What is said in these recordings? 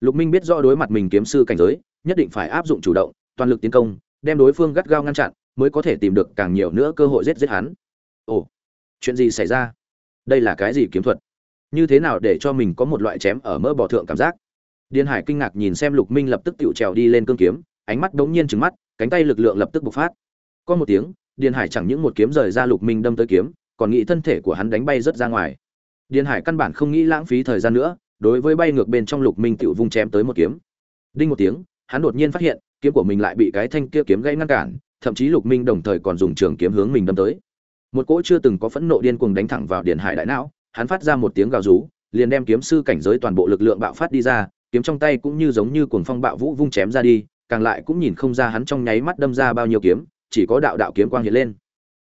lục minh biết rõ đối mặt mình kiếm sư cảnh giới, nhất định phải áp dụng chủ động, toàn lực tiến công, đem đối phương gắt gao ngăn chặn, mới có thể tìm được càng nhiều nữa cơ hội giết giết hắn. Ồ, chuyện gì xảy ra? Đây là cái gì kiếm thuật? Như thế nào để cho mình có một loại chém ở mỡ bò thượng cảm giác? Điền hải kinh ngạc nhìn xem lục minh lập tức tựu trèo đi lên cương kiếm, ánh mắt đống nhiên trừng mắt, cánh tay lực lượng lập tức bộc phát. Có một tiếng, điền hải chẳng những một kiếm rời ra lục minh đâm tới kiếm, còn nghĩ thân thể của hắn đánh bay rất ra ngoài. Điền hải căn bản không nghĩ lãng phí thời gian nữa đối với bay ngược bên trong lục minh tựu vung chém tới một kiếm. Đinh một tiếng, hắn đột nhiên phát hiện, kiếm của mình lại bị cái thanh kia kiếm gãy ngăn cản, thậm chí lục minh đồng thời còn dùng trường kiếm hướng mình đâm tới. Một cỗ chưa từng có phẫn nộ điên cuồng đánh thẳng vào điện hải đại não, hắn phát ra một tiếng gào rú, liền đem kiếm sư cảnh giới toàn bộ lực lượng bạo phát đi ra, kiếm trong tay cũng như giống như cuồng phong bạo vũ vung chém ra đi, càng lại cũng nhìn không ra hắn trong nháy mắt đâm ra bao nhiêu kiếm, chỉ có đạo đạo kiếm quang hiện lên.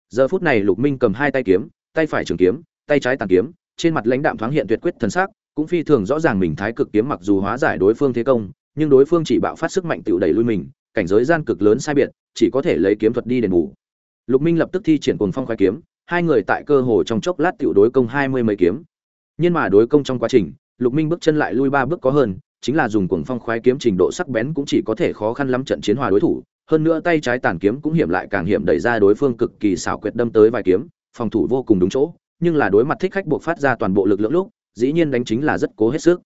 Giờ phút này lục minh cầm hai tay kiếm, tay phải trường kiếm, tay trái tàn kiếm, trên mặt lãnh đạm thoáng hiện tuyệt quyết thần sắc cũng phi thường rõ ràng mình thái cực kiếm mặc dù hóa giải đối phương thế công, nhưng đối phương chỉ bạo phát sức mạnh tự đẩy lui mình, cảnh giới gian cực lớn sai biệt, chỉ có thể lấy kiếm thuật đi đền bù. Lục minh lập tức thi triển cuồng phong khoái kiếm, hai người tại cơ hồ trong chốc lát tiểu đối công hai mươi mấy kiếm. Nhưng mà đối công trong quá trình, lục minh bước chân lại lui ba bước có hơn, chính là dùng cuồng phong khoái kiếm trình độ sắc bén cũng chỉ có thể khó khăn lắm trận chiến hòa đối thủ. Hơn nữa tay trái tàn kiếm cũng hiểm lại càng hiểm đẩy ra đối phương cực kỳ xảo quyệt đâm tới vài kiếm, phòng thủ vô cùng đúng chỗ, nhưng là đối mặt thích khách buộc phát ra toàn bộ lực lượng lúc dĩ nhiên đánh chính là rất cố hết sức.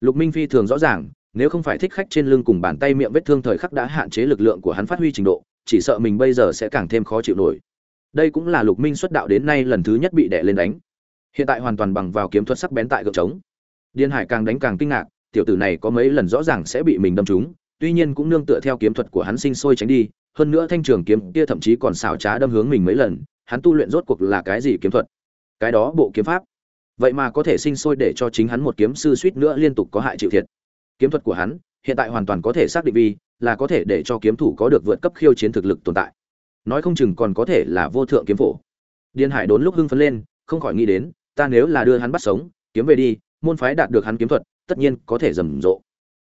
Lục minh phi thường rõ ràng, nếu không phải thích khách trên lưng cùng bàn tay miệng vết thương thời khắc đã hạn chế lực lượng của hắn phát huy trình độ, chỉ sợ mình bây giờ sẽ càng thêm khó chịu nổi. Đây cũng là lục minh xuất đạo đến nay lần thứ nhất bị đè lên đánh. Hiện tại hoàn toàn bằng vào kiếm thuật sắc bén tại gượng trống. Điên hải càng đánh càng kinh ngạc, tiểu tử này có mấy lần rõ ràng sẽ bị mình đâm trúng, tuy nhiên cũng nương tựa theo kiếm thuật của hắn sinh sôi tránh đi, hơn nữa thanh trường kiếm kia thậm chí còn xảo trá đâm hướng mình mấy lần, hắn tu luyện rốt cuộc là cái gì kiếm thuật? Cái đó bộ kiếm pháp vậy mà có thể sinh sôi để cho chính hắn một kiếm sư suýt nữa liên tục có hại chịu thiệt. Kiếm thuật của hắn, hiện tại hoàn toàn có thể xác định vì là có thể để cho kiếm thủ có được vượt cấp khiêu chiến thực lực tồn tại. Nói không chừng còn có thể là vô thượng kiếm phổ. Điên hải đốn lúc hưng phấn lên, không khỏi nghĩ đến, ta nếu là đưa hắn bắt sống, kiếm về đi, môn phái đạt được hắn kiếm thuật, tất nhiên có thể rầm rộ.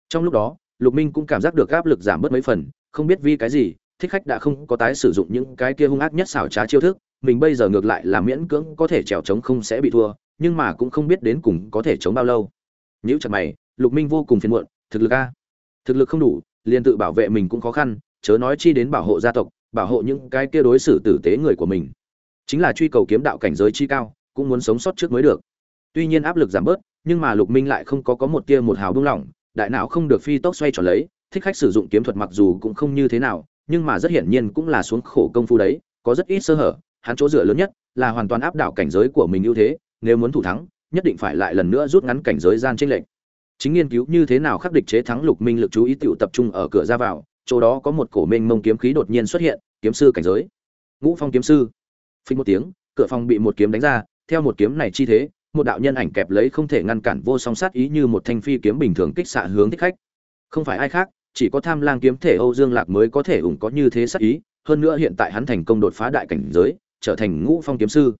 Trong lúc đó, lục minh cũng cảm giác được áp lực giảm bớt mấy phần, không biết vì cái gì, thích khách đã không có tái sử dụng những cái kia hung ác nhất xảo trá chiêu thức, mình bây giờ ngược lại là miễn cưỡng có thể trèo trống không sẽ bị thua nhưng mà cũng không biết đến cùng có thể chống bao lâu. Nếu chặt mày, lục minh vô cùng phiền muộn, thực lực a. Thực lực không đủ, liền tự bảo vệ mình cũng khó khăn, chớ nói chi đến bảo hộ gia tộc, bảo hộ những cái kia đối xử tử tế người của mình. Chính là truy cầu kiếm đạo cảnh giới chi cao, cũng muốn sống sót trước mới được. Tuy nhiên áp lực giảm bớt, nhưng mà lục minh lại không có có một tia một hào buông lỏng, đại não không được phi tốc xoay tròn lấy, thích khách sử dụng kiếm thuật mặc dù cũng không như thế nào, nhưng mà rất hiển nhiên cũng là xuống khổ công phu đấy, có rất ít sơ hở, hắn chỗ dựa lớn nhất là hoàn toàn áp đảo cảnh giới của mình ưu thế nếu muốn thủ thắng, nhất định phải lại lần nữa rút ngắn cảnh giới gian chênh lệch. Chính nghiên cứu như thế nào khắc địch chế thắng lục minh lực chú ý tiểu tập trung ở cửa ra vào, chỗ đó có một cổ mênh mông kiếm khí đột nhiên xuất hiện, kiếm sư cảnh giới. Ngũ phong kiếm sư. Phình một tiếng, cửa phòng bị một kiếm đánh ra, theo một kiếm này chi thế, một đạo nhân ảnh kẹp lấy không thể ngăn cản vô song sát ý như một thanh phi kiếm bình thường kích xạ hướng thích khách. Không phải ai khác, chỉ có tham lang kiếm thể âu dương lạc mới có thể ủng có như thế sát ý, hơn nữa hiện tại hắn thành công đột phá đại cảnh giới, trở thành ngũ phong kiếm sư.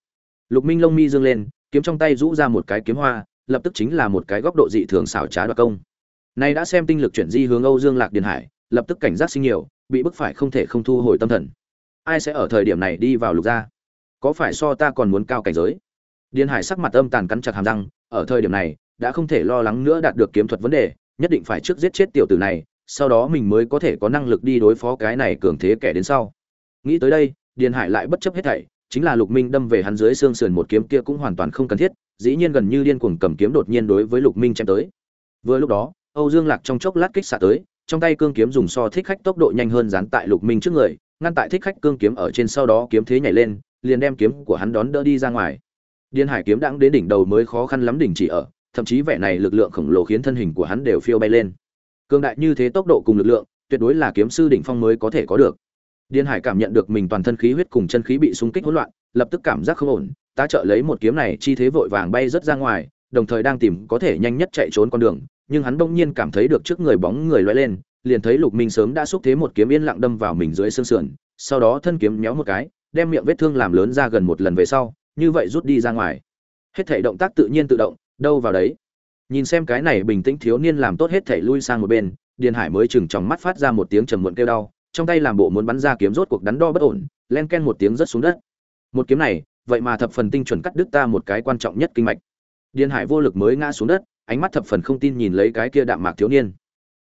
Lục minh long mi dương lên kiếm trong tay rũ ra một cái kiếm hoa, lập tức chính là một cái góc độ dị thường xảo trá đoạt công. Nay đã xem tinh lực chuyển di hướng âu dương lạc điền hải, lập tức cảnh giác sinh nhiều, bị bức phải không thể không thu hồi tâm thần. Ai sẽ ở thời điểm này đi vào lục gia? Có phải so ta còn muốn cao cảnh giới? Điền hải sắc mặt âm tàn cắn chặt hàm răng, ở thời điểm này, đã không thể lo lắng nữa đạt được kiếm thuật vấn đề, nhất định phải trước giết chết tiểu tử này, sau đó mình mới có thể có năng lực đi đối phó cái này cường thế kẻ đến sau. Nghĩ tới đây, điền hải lại bất chấp hết thảy chính là lục minh đâm về hắn dưới xương sườn một kiếm kia cũng hoàn toàn không cần thiết, dĩ nhiên gần như điên cuồng cầm kiếm đột nhiên đối với lục minh chém tới. Vừa lúc đó, âu dương lạc trong chốc lát kích xạ tới, trong tay cương kiếm dùng so thích khách tốc độ nhanh hơn dán tại lục minh trước người, ngăn tại thích khách cương kiếm ở trên sau đó kiếm thế nhảy lên, liền đem kiếm của hắn đón đỡ đi ra ngoài. Điên hải kiếm đãng đến đỉnh đầu mới khó khăn lắm đỉnh chỉ ở, thậm chí vẻ này lực lượng khổng lồ khiến thân hình của hắn đều phiêu bay lên. Cương đại như thế tốc độ cùng lực lượng, tuyệt đối là kiếm sư đỉnh phong mới có thể có được điên hải cảm nhận được mình toàn thân khí huyết cùng chân khí bị xung kích hỗn loạn, lập tức cảm giác không ổn ta trợ lấy một kiếm này chi thế vội vàng bay rất ra ngoài, đồng thời đang tìm có thể nhanh nhất chạy trốn con đường, nhưng hắn bỗng nhiên cảm thấy được trước người bóng người lóe lên, liền thấy lục minh sớm đã xúc thế một kiếm yên lặng đâm vào mình dưới xương sườn, sau đó thân kiếm méo một cái, đem miệng vết thương làm lớn ra gần một lần về sau, như vậy rút đi ra ngoài. Hết thảy động tác tự nhiên tự động, đâu vào đấy. Nhìn xem cái này bình tĩnh thiếu niên làm tốt hết thảy lui sang một bên, điền hải mới chừng trong mắt phát ra một tiếng trầm muộn kêu đau trong tay làm bộ muốn bắn ra kiếm rốt cuộc đắn đo bất ổn, len ken một tiếng rất xuống đất. Một kiếm này, vậy mà thập phần tinh chuẩn cắt đứt ta một cái quan trọng nhất kinh mạch. Điền hải vô lực mới ngã xuống đất, ánh mắt thập phần không tin nhìn lấy cái kia đạm mạc thiếu niên.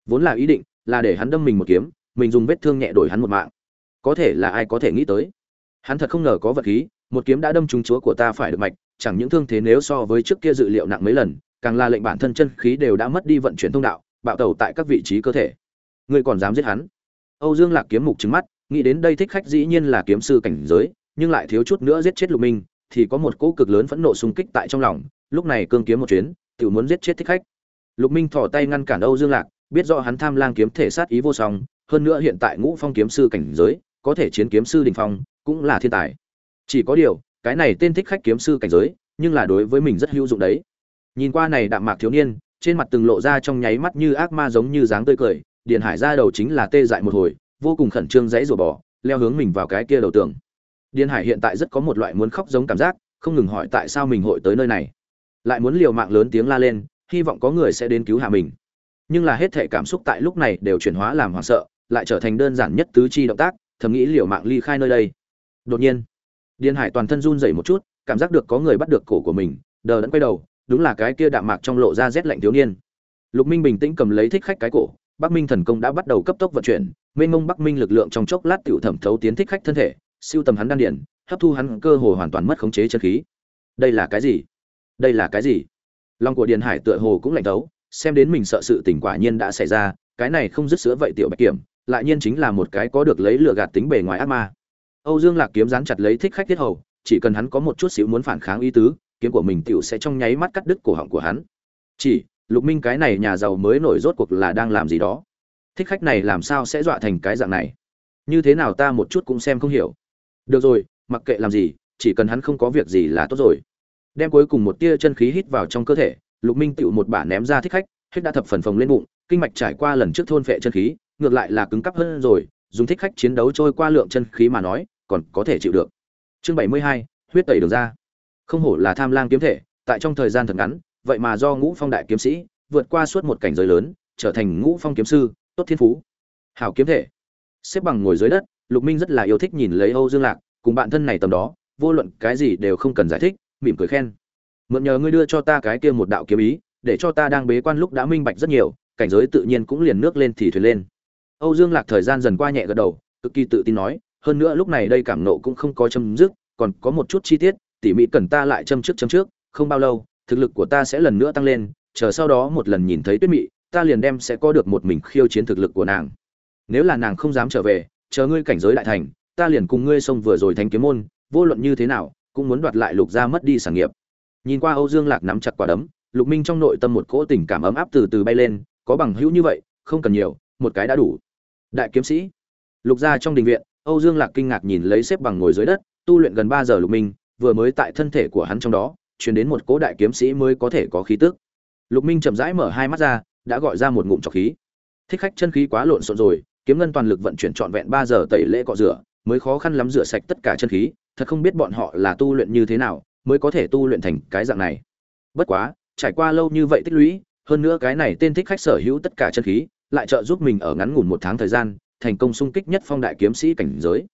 Vốn là ý định, là để hắn đâm mình một kiếm, mình dùng vết thương nhẹ đổi hắn một mạng. Có thể là ai có thể nghĩ tới? Hắn thật không ngờ có vật khí, một kiếm đã đâm trúng chúa của ta phải được mạch, chẳng những thương thế nếu so với trước kia dự liệu nặng mấy lần, càng là lệnh bản thân chân khí đều đã mất đi vận chuyển thông đạo, bạo tẩu tại các vị trí cơ thể. Ngươi còn dám giết hắn? Âu dương lạc kiếm mục trừng mắt, nghĩ đến đây thích khách dĩ nhiên là kiếm sư cảnh giới, nhưng lại thiếu chút nữa giết chết lục minh, thì có một cỗ cực lớn phẫn nộ xung kích tại trong lòng, lúc này cương kiếm một chuyến tự muốn giết chết thích khách. Lục minh thò tay ngăn cản âu dương lạc, biết rõ hắn tham lang kiếm thể sát ý vô song, hơn nữa hiện tại ngũ phong kiếm sư cảnh giới, có thể chiến kiếm sư đỉnh phong, cũng là thiên tài. Chỉ có điều, cái này tên thích khách kiếm sư cảnh giới, nhưng là đối với mình rất hữu dụng đấy. Nhìn qua này đạm mạc thiếu niên, trên mặt từng lộ ra trong nháy mắt như ác ma giống như dáng tươi cười điện hải ra đầu chính là tê dại một hồi, vô cùng khẩn trương dãy rủa bỏ leo hướng mình vào cái kia đầu tường. Điện hải hiện tại rất có một loại muốn khóc giống cảm giác, không ngừng hỏi tại sao mình hội tới nơi này. Lại muốn liều mạng lớn tiếng la lên, hy vọng có người sẽ đến cứu hạ mình. Nhưng là hết thể cảm xúc tại lúc này đều chuyển hóa làm hoảng sợ, lại trở thành đơn giản nhất tứ chi động tác, thầm nghĩ liều mạng ly khai nơi đây. Đột nhiên, điền hải toàn thân run rẩy một chút, cảm giác được có người bắt được cổ của mình, đờ đẫn quay đầu, đúng là cái kia đạm mạc trong lộ ra rét lạnh thiếu niên. Lục minh bình tĩnh cầm lấy thích khách cái cổ bắc minh thần công đã bắt đầu cấp tốc vận chuyển mênh mông bắc minh lực lượng trong chốc lát tiểu thẩm thấu tiến thích khách thân thể siêu tầm hắn đan điền, hấp thu hắn cơ hồ hoàn toàn mất khống chế chân khí. Đây là cái gì? Đây là cái gì? Lòng của điền hải tựa hồ cũng lạnh thấu xem đến mình sợ sự tình quả nhiên đã xảy ra cái này không dứt sữa vậy tiểu bạch kiểm lại nhiên chính là một cái có được lấy lựa gạt tính bề ngoài ác ma. Âu dương lạc kiếm giáng chặt lấy thích khách tiết hầu chỉ cần hắn có một chút xíu muốn phản kháng ý tứ kiếm của mình tiểu sẽ trong nháy mắt cắt đứt cổ họng của hắn. Chỉ lục minh cái này nhà giàu mới nổi rốt cuộc là đang làm gì đó. Thích khách này làm sao sẽ dọa thành cái dạng này? Như thế nào ta một chút cũng xem không hiểu. Được rồi, mặc kệ làm gì, chỉ cần hắn không có việc gì là tốt rồi. Đem cuối cùng một tia chân khí hít vào trong cơ thể, lục minh tựu một bả ném ra thích khách, hết đã thập phần phồng lên bụng, kinh mạch trải qua lần trước thôn phệ chân khí, ngược lại là cứng cắp hơn rồi, dùng thích khách chiến đấu trôi qua lượng chân khí mà nói, còn có thể chịu được. Chương bảy mươi hai, huyết tẩy đường ra. Không hổ là tham lang kiếm thể, tại trong thời gian thật ngắn vậy mà do ngũ phong đại kiếm sĩ vượt qua suốt một cảnh giới lớn, trở thành ngũ phong kiếm sư, tốt thiên phú. Hảo kiếm thể. Xếp bằng ngồi dưới đất, lục minh rất là yêu thích nhìn lấy âu dương lạc, cùng bạn thân này tầm đó, vô luận cái gì đều không cần giải thích, mỉm cười khen. Mượn nhờ ngươi đưa cho ta cái kia một đạo kiếm ý, để cho ta đang bế quan lúc đã minh bạch rất nhiều, cảnh giới tự nhiên cũng liền nước lên thì thuyền lên. Âu dương lạc thời gian dần qua nhẹ gật đầu, cực kỳ tự tin nói, hơn nữa lúc này đây cảm nộ cũng không có châm dứt, còn có một chút chi tiết, tỉ mỉ cần ta lại châm trước châm trước, không bao lâu thực lực của ta sẽ lần nữa tăng lên, chờ sau đó một lần nhìn thấy tuyết mị, ta liền đem sẽ có được một mình khiêu chiến thực lực của nàng. Nếu là nàng không dám trở về, chờ ngươi cảnh giới đại thành, ta liền cùng ngươi xông vừa rồi thành kiếm môn, vô luận như thế nào, cũng muốn đoạt lại lục gia mất đi sản nghiệp. Nhìn qua âu dương lạc nắm chặt quả đấm, lục minh trong nội tâm một cỗ tình cảm ấm áp từ từ bay lên, có bằng hữu như vậy, không cần nhiều, một cái đã đủ. Đại kiếm sĩ. Lục gia trong đình viện, âu dương lạc kinh ngạc nhìn lấy xếp bằng ngồi dưới đất, tu luyện gần ba giờ lục minh, vừa mới tại thân thể của hắn trong đó chuyển đến một cố đại kiếm sĩ mới có thể có khí tức. Lục minh chậm rãi mở hai mắt ra, đã gọi ra một ngụm trọc khí. Thích khách chân khí quá lộn xộn rồi, kiếm ngân toàn lực vận chuyển trọn vẹn ba giờ tẩy lễ cọ rửa, mới khó khăn lắm rửa sạch tất cả chân khí, thật không biết bọn họ là tu luyện như thế nào, mới có thể tu luyện thành cái dạng này. Bất quá, trải qua lâu như vậy tích lũy, hơn nữa cái này tên thích khách sở hữu tất cả chân khí, lại trợ giúp mình ở ngắn ngủn một tháng thời gian, thành công xung kích nhất phong đại kiếm sĩ cảnh giới.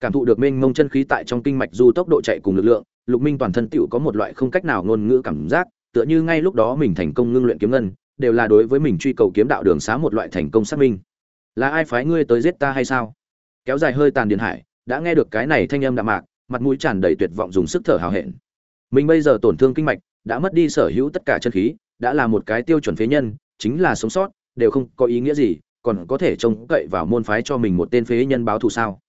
Cảm thụ được mênh mông chân khí tại trong kinh mạch du tốc độ chạy cùng lực lượng lục minh toàn thân tựu có một loại không cách nào ngôn ngữ cảm giác, tựa như ngay lúc đó mình thành công ngưng luyện kiếm ngân, đều là đối với mình truy cầu kiếm đạo đường xá một loại thành công xác minh. Là ai phái ngươi tới giết ta hay sao? Kéo dài hơi tàn điện hải, đã nghe được cái này thanh âm đạm mạc, mặt mũi tràn đầy tuyệt vọng dùng sức thở hào hẹn. Mình bây giờ tổn thương kinh mạch, đã mất đi sở hữu tất cả chân khí, đã là một cái tiêu chuẩn phế nhân, chính là sống sót, đều không có ý nghĩa gì, còn có thể trông cậy vào môn phái cho mình một tên phế nhân báo thù sao?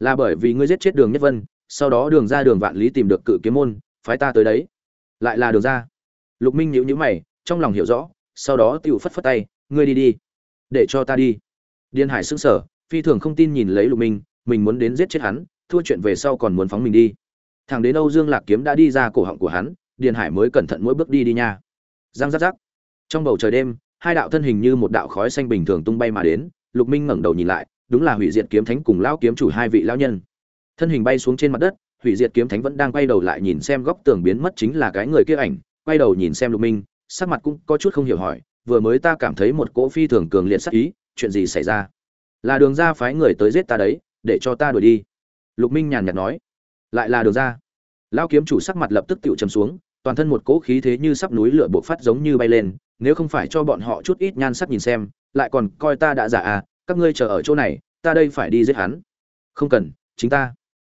Là bởi vì ngươi giết chết đường nhất vân sau đó đường ra đường vạn lý tìm được cự kiếm môn, phái ta tới đấy. Lại là đường ra. Lục minh nhíu nhíu mày, trong lòng hiểu rõ, sau đó tiểu phất phất tay, ngươi đi đi, để cho ta đi. Điên hải sững sờ, phi thường không tin nhìn lấy lục minh, mình muốn đến giết chết hắn, thua chuyện về sau còn muốn phóng mình đi. Thằng đến âu dương lạc kiếm đã đi ra cổ họng của hắn, điền hải mới cẩn thận mỗi bước đi đi nha. Giang rắc rắc trong bầu trời đêm, hai đạo thân hình như một đạo khói xanh bình thường tung bay mà đến, lục minh ngẩng đầu nhìn lại, đúng là hủy diệt kiếm thánh cùng lão kiếm chủ hai vị lão nhân thân hình bay xuống trên mặt đất, hủy diệt kiếm thánh vẫn đang quay đầu lại nhìn xem góc tường biến mất chính là cái người kia ảnh, quay đầu nhìn xem lục minh, sắc mặt cũng có chút không hiểu hỏi, vừa mới ta cảm thấy một cỗ phi thường cường liệt sắc ý, chuyện gì xảy ra? Là đường ra phái người tới giết ta đấy, để cho ta đuổi đi. Lục minh nhàn nhạt nói. Lại là đường ra lão kiếm chủ sắc mặt lập tức tựu trầm xuống, toàn thân một cỗ khí thế như sắp núi lửa bộc phát giống như bay lên, nếu không phải cho bọn họ chút ít nhan sắc nhìn xem, lại còn coi ta đã giả à các ngươi chờ ở chỗ này, ta đây phải đi giết hắn. Không cần, chính ta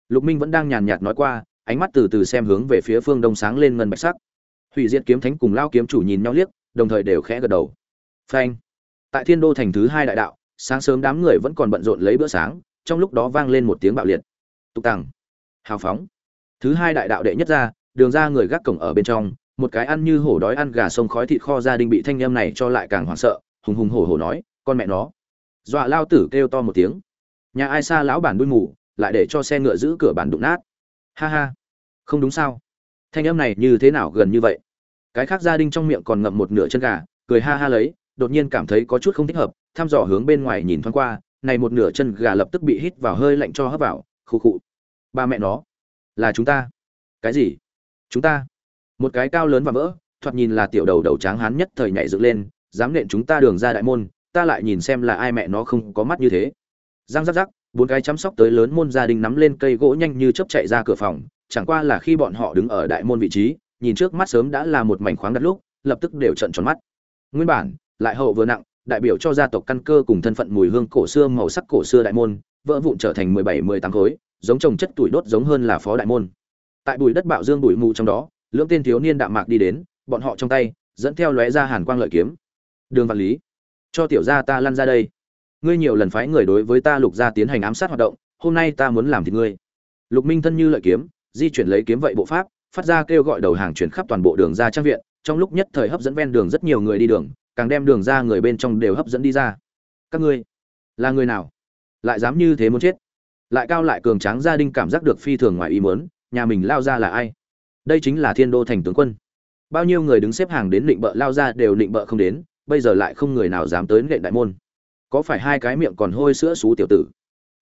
lục minh vẫn đang nhàn nhạt nói qua, ánh mắt từ từ xem hướng về phía phương đông sáng lên ngân bạch sắc. Hủy diệt kiếm thánh cùng lao kiếm chủ nhìn nhau liếc, đồng thời đều khẽ gật đầu. Phanh. Tại thiên đô thành thứ hai đại đạo, sáng sớm đám người vẫn còn bận rộn lấy bữa sáng, trong lúc đó vang lên một tiếng bạo liệt. Tục tằng. Hào phóng. Thứ hai đại đạo đệ nhất ra, đường ra người gác cổng ở bên trong, một cái ăn như hổ đói ăn gà sông khói thịt kho gia đình bị thanh em này cho lại càng hoảng sợ, hùng hùng hổ hổ nói, con mẹ nó. Dọa lao tử kêu to một tiếng. Nhà ai xa lão bản đuôi ngủ lại để cho xe ngựa giữ cửa bản đụng nát. Ha ha. Không đúng sao? Thanh âm này như thế nào gần như vậy? Cái khác gia đình trong miệng còn ngậm một nửa chân gà, cười ha ha lấy, đột nhiên cảm thấy có chút không thích hợp, thăm dò hướng bên ngoài nhìn thoáng qua, này một nửa chân gà lập tức bị hít vào hơi lạnh cho hấp vào, khụ khụ. Ba mẹ nó. Là chúng ta. Cái gì? Chúng ta. Một cái cao lớn và vỡ thoạt nhìn là tiểu đầu đầu tráng hán nhất thời nhảy dựng lên, dám nện chúng ta đường ra đại môn, ta lại nhìn xem là ai mẹ nó không có mắt như thế. Răng rắc rắc bốn cái chăm sóc tới lớn môn gia đình nắm lên cây gỗ nhanh như chớp chạy ra cửa phòng, chẳng qua là khi bọn họ đứng ở đại môn vị trí, nhìn trước mắt sớm đã là một mảnh khoáng đặt lúc, lập tức đều trận tròn mắt. Nguyên bản, lại hậu vừa nặng, đại biểu cho gia tộc căn cơ cùng thân phận mùi hương cổ xưa màu sắc cổ xưa đại môn, vỡ vụn trở thành mười bảy, mười tám khối, giống trồng chất tuổi đốt giống hơn là phó đại môn. Tại bụi đất bạo dương bụi mù trong đó, lưỡng tên thiếu niên đạm mạc đi đến, bọn họ trong tay, dẫn theo lóe ra hàn quang lợi kiếm. Đường văn lý. Cho tiểu gia ta lăn ra đây ngươi nhiều lần phái người đối với ta lục gia tiến hành ám sát hoạt động, hôm nay ta muốn làm thì ngươi. Lục minh thân như lợi kiếm, di chuyển lấy kiếm vậy bộ pháp, phát ra kêu gọi đầu hàng chuyển khắp toàn bộ đường ra trang viện, trong lúc nhất thời hấp dẫn ven đường rất nhiều người đi đường, càng đem đường ra người bên trong đều hấp dẫn đi ra. Các ngươi, là người nào? Lại dám như thế muốn chết? Lại cao lại cường tráng gia đình cảm giác được phi thường ngoài ý muốn, nhà mình lao ra là ai? Đây chính là thiên đô thành tướng quân. Bao nhiêu người đứng xếp hàng đến định bợ lao ra đều định bợ không đến, bây giờ lại không người nào dám tới nện đại môn có phải hai cái miệng còn hôi sữa xú tiểu tử?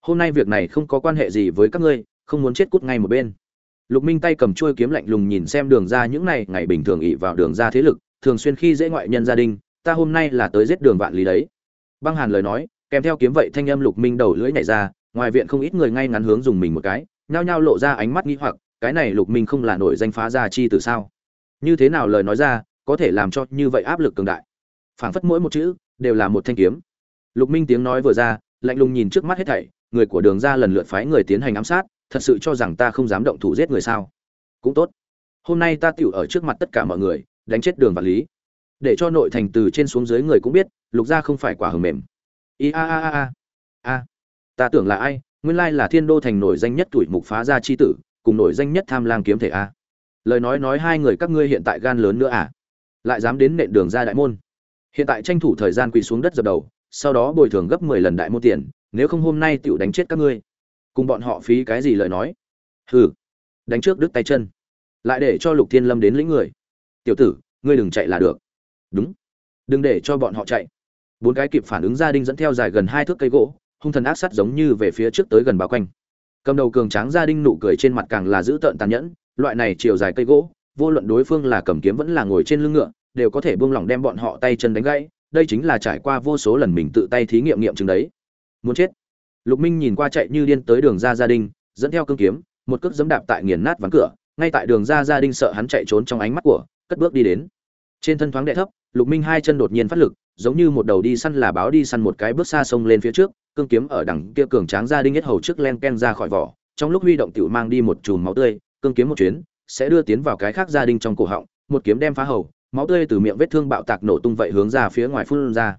Hôm nay việc này không có quan hệ gì với các ngươi, không muốn chết cút ngay một bên. Lục minh tay cầm chuôi kiếm lạnh lùng nhìn xem đường ra những này, ngày bình thường ỉ vào đường ra thế lực, thường xuyên khi dễ ngoại nhân gia đình, ta hôm nay là tới giết đường vạn lý đấy. Băng hàn lời nói, kèm theo kiếm vậy thanh âm lục minh đầu lưỡi nhảy ra, ngoài viện không ít người ngay ngắn hướng dùng mình một cái, nhao nhao lộ ra ánh mắt nghi hoặc, cái này lục minh không là nổi danh phá gia chi từ sao? Như thế nào lời nói ra, có thể làm cho như vậy áp lực cường đại? Phảng phất mỗi một chữ, đều là một thanh kiếm lục minh tiếng nói vừa ra, lạnh lùng nhìn trước mắt hết thảy, người của đường ra lần lượt phái người tiến hành ám sát, thật sự cho rằng ta không dám động thủ giết người sao? Cũng tốt. Hôm nay ta tiểu ở trước mặt tất cả mọi người, đánh chết đường và lý. Để cho nội thành từ trên xuống dưới người cũng biết, lục gia không phải quả hờ mềm. I a a a a. A. Ta tưởng là ai? Nguyên lai là thiên đô thành nổi danh nhất tuổi mục phá gia chi tử, cùng nổi danh nhất tham lang kiếm thể a. Lời nói nói hai người các ngươi hiện tại gan lớn nữa à? Lại dám đến nện đường ra đại môn. Hiện tại tranh thủ thời gian quỳ xuống đất dập đầu sau đó bồi thường gấp mười lần đại môn tiền, nếu không hôm nay tiểu đánh chết các ngươi. Cùng bọn họ phí cái gì lời nói? Hừ, đánh trước đứt tay chân. Lại để cho lục thiên lâm đến lĩnh người. Tiểu tử, ngươi đừng chạy là được. Đúng. Đừng để cho bọn họ chạy. Bốn cái kịp phản ứng gia đình dẫn theo dài gần hai thước cây gỗ, hung thần ác sắt giống như về phía trước tới gần bao quanh. Cầm đầu cường tráng gia đình nụ cười trên mặt càng là dữ tợn tàn nhẫn, loại này chiều dài cây gỗ, vô luận đối phương là cầm kiếm vẫn là ngồi trên lưng ngựa, đều có thể buông lỏng đem bọn họ tay chân đánh gãy đây chính là trải qua vô số lần mình tự tay thí nghiệm nghiệm chứng đấy. Muốn chết. Lục minh nhìn qua chạy như điên tới đường ra gia đình, dẫn theo cương kiếm, một cước giẫm đạp tại nghiền nát ván cửa, ngay tại đường ra gia đình sợ hắn chạy trốn trong ánh mắt của, cất bước đi đến. Trên thân thoáng đệ thấp, lục minh hai chân đột nhiên phát lực, giống như một đầu đi săn là báo đi săn một cái bước xa sông lên phía trước, cương kiếm ở đằng kia cường tráng gia đình nhất hầu trước len ken ra khỏi vỏ, trong lúc huy động tiểu mang đi một chùm máu tươi, cương kiếm một chuyến, sẽ đưa tiến vào cái khác gia đình trong cổ họng, một kiếm đem phá hầu máu tươi từ miệng vết thương bạo tạc nổ tung vậy hướng ra phía ngoài phun ra.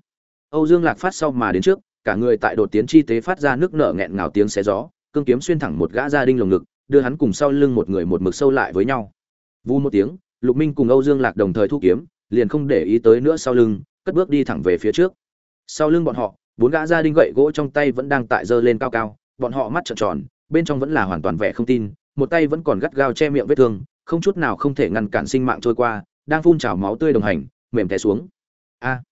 Âu dương lạc phát sau mà đến trước, cả người tại đột tiến chi tế phát ra nước nở nghẹn ngào tiếng xé gió, cương kiếm xuyên thẳng một gã gia đình lồng ngực, đưa hắn cùng sau lưng một người một mực sâu lại với nhau. Vù một tiếng, lục minh cùng âu dương lạc đồng thời thu kiếm, liền không để ý tới nữa sau lưng, cất bước đi thẳng về phía trước. Sau lưng bọn họ, bốn gã gia đình gậy gỗ trong tay vẫn đang tại giơ lên cao cao, bọn họ mắt trợn tròn, bên trong vẫn là hoàn toàn vẻ không tin, một tay vẫn còn gắt gao che miệng vết thương, không chút nào không thể ngăn cản sinh mạng trôi qua đang phun trào máu tươi đồng hành, mềm té xuống. A.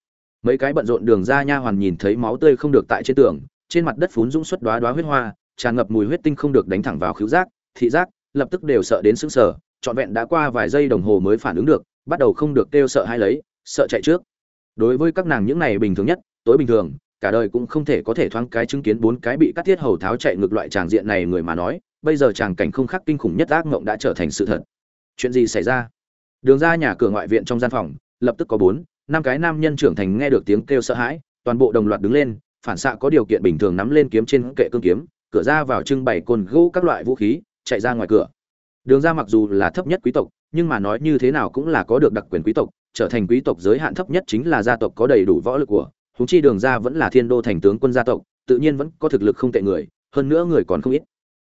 Mấy cái bận rộn đường ra nha hoàn nhìn thấy máu tươi không được tại trên tường, trên mặt đất phún dũng xuất đoá đoá huyết hoa, tràn ngập mùi huyết tinh không được đánh thẳng vào khứu giác, thị giác, lập tức đều sợ đến sững sờ, trọn vẹn đã qua vài giây đồng hồ mới phản ứng được, bắt đầu không được kêu sợ hay lấy, sợ chạy trước. Đối với các nàng những này bình thường nhất, tối bình thường, cả đời cũng không thể có thể thoáng cái chứng kiến bốn cái bị cắt tiết hầu tháo chạy ngược loại tràng diện này người mà nói, bây giờ tràng cảnh không khắc kinh khủng nhất ác mộng đã trở thành sự thật. Chuyện gì xảy ra? Đường ra nhà cửa ngoại viện trong gian phòng, lập tức có bốn, năm cái nam nhân trưởng thành nghe được tiếng kêu sợ hãi, toàn bộ đồng loạt đứng lên, phản xạ có điều kiện bình thường nắm lên kiếm trên kệ cương kiếm, cửa ra vào trưng bày côn gỗ các loại vũ khí, chạy ra ngoài cửa. Đường ra mặc dù là thấp nhất quý tộc, nhưng mà nói như thế nào cũng là có được đặc quyền quý tộc, trở thành quý tộc giới hạn thấp nhất chính là gia tộc có đầy đủ võ lực của húng chi đường ra vẫn là thiên đô thành tướng quân gia tộc, tự nhiên vẫn có thực lực không tệ người, hơn nữa người còn không ít.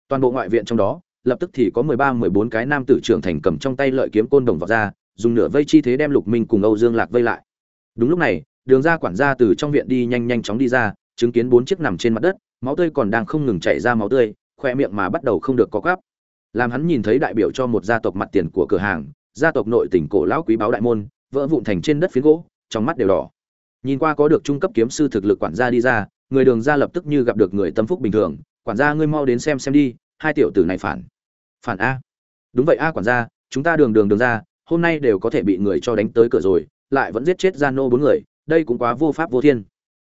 Toàn bộ ngoại viện trong đó lập tức thì có mười ba, mười bốn cái nam tử trưởng thành cầm trong tay lợi kiếm côn đồng vào ra, dùng nửa vây chi thế đem lục minh cùng âu dương lạc vây lại. Đúng lúc này, đường gia quản gia từ trong viện đi nhanh nhanh chóng đi ra, chứng kiến bốn chiếc nằm trên mặt đất, máu tươi còn đang không ngừng chảy ra máu tươi, khoe miệng mà bắt đầu không được có gắp làm hắn nhìn thấy đại biểu cho một gia tộc mặt tiền của cửa hàng, gia tộc nội tỉnh cổ lão quý báo đại môn, vỡ vụn thành trên đất phiến gỗ, trong mắt đều đỏ. Nhìn qua có được trung cấp kiếm sư thực lực quản gia đi ra, người đường gia lập tức như gặp được người tâm phúc bình thường, quản gia ngươi mau đến xem xem đi hai tiểu tử này phản. Phản a. Đúng vậy a quản gia, chúng ta đường đường đường ra, hôm nay đều có thể bị người cho đánh tới cửa rồi, lại vẫn giết chết gian nô bốn người, đây cũng quá vô pháp vô thiên.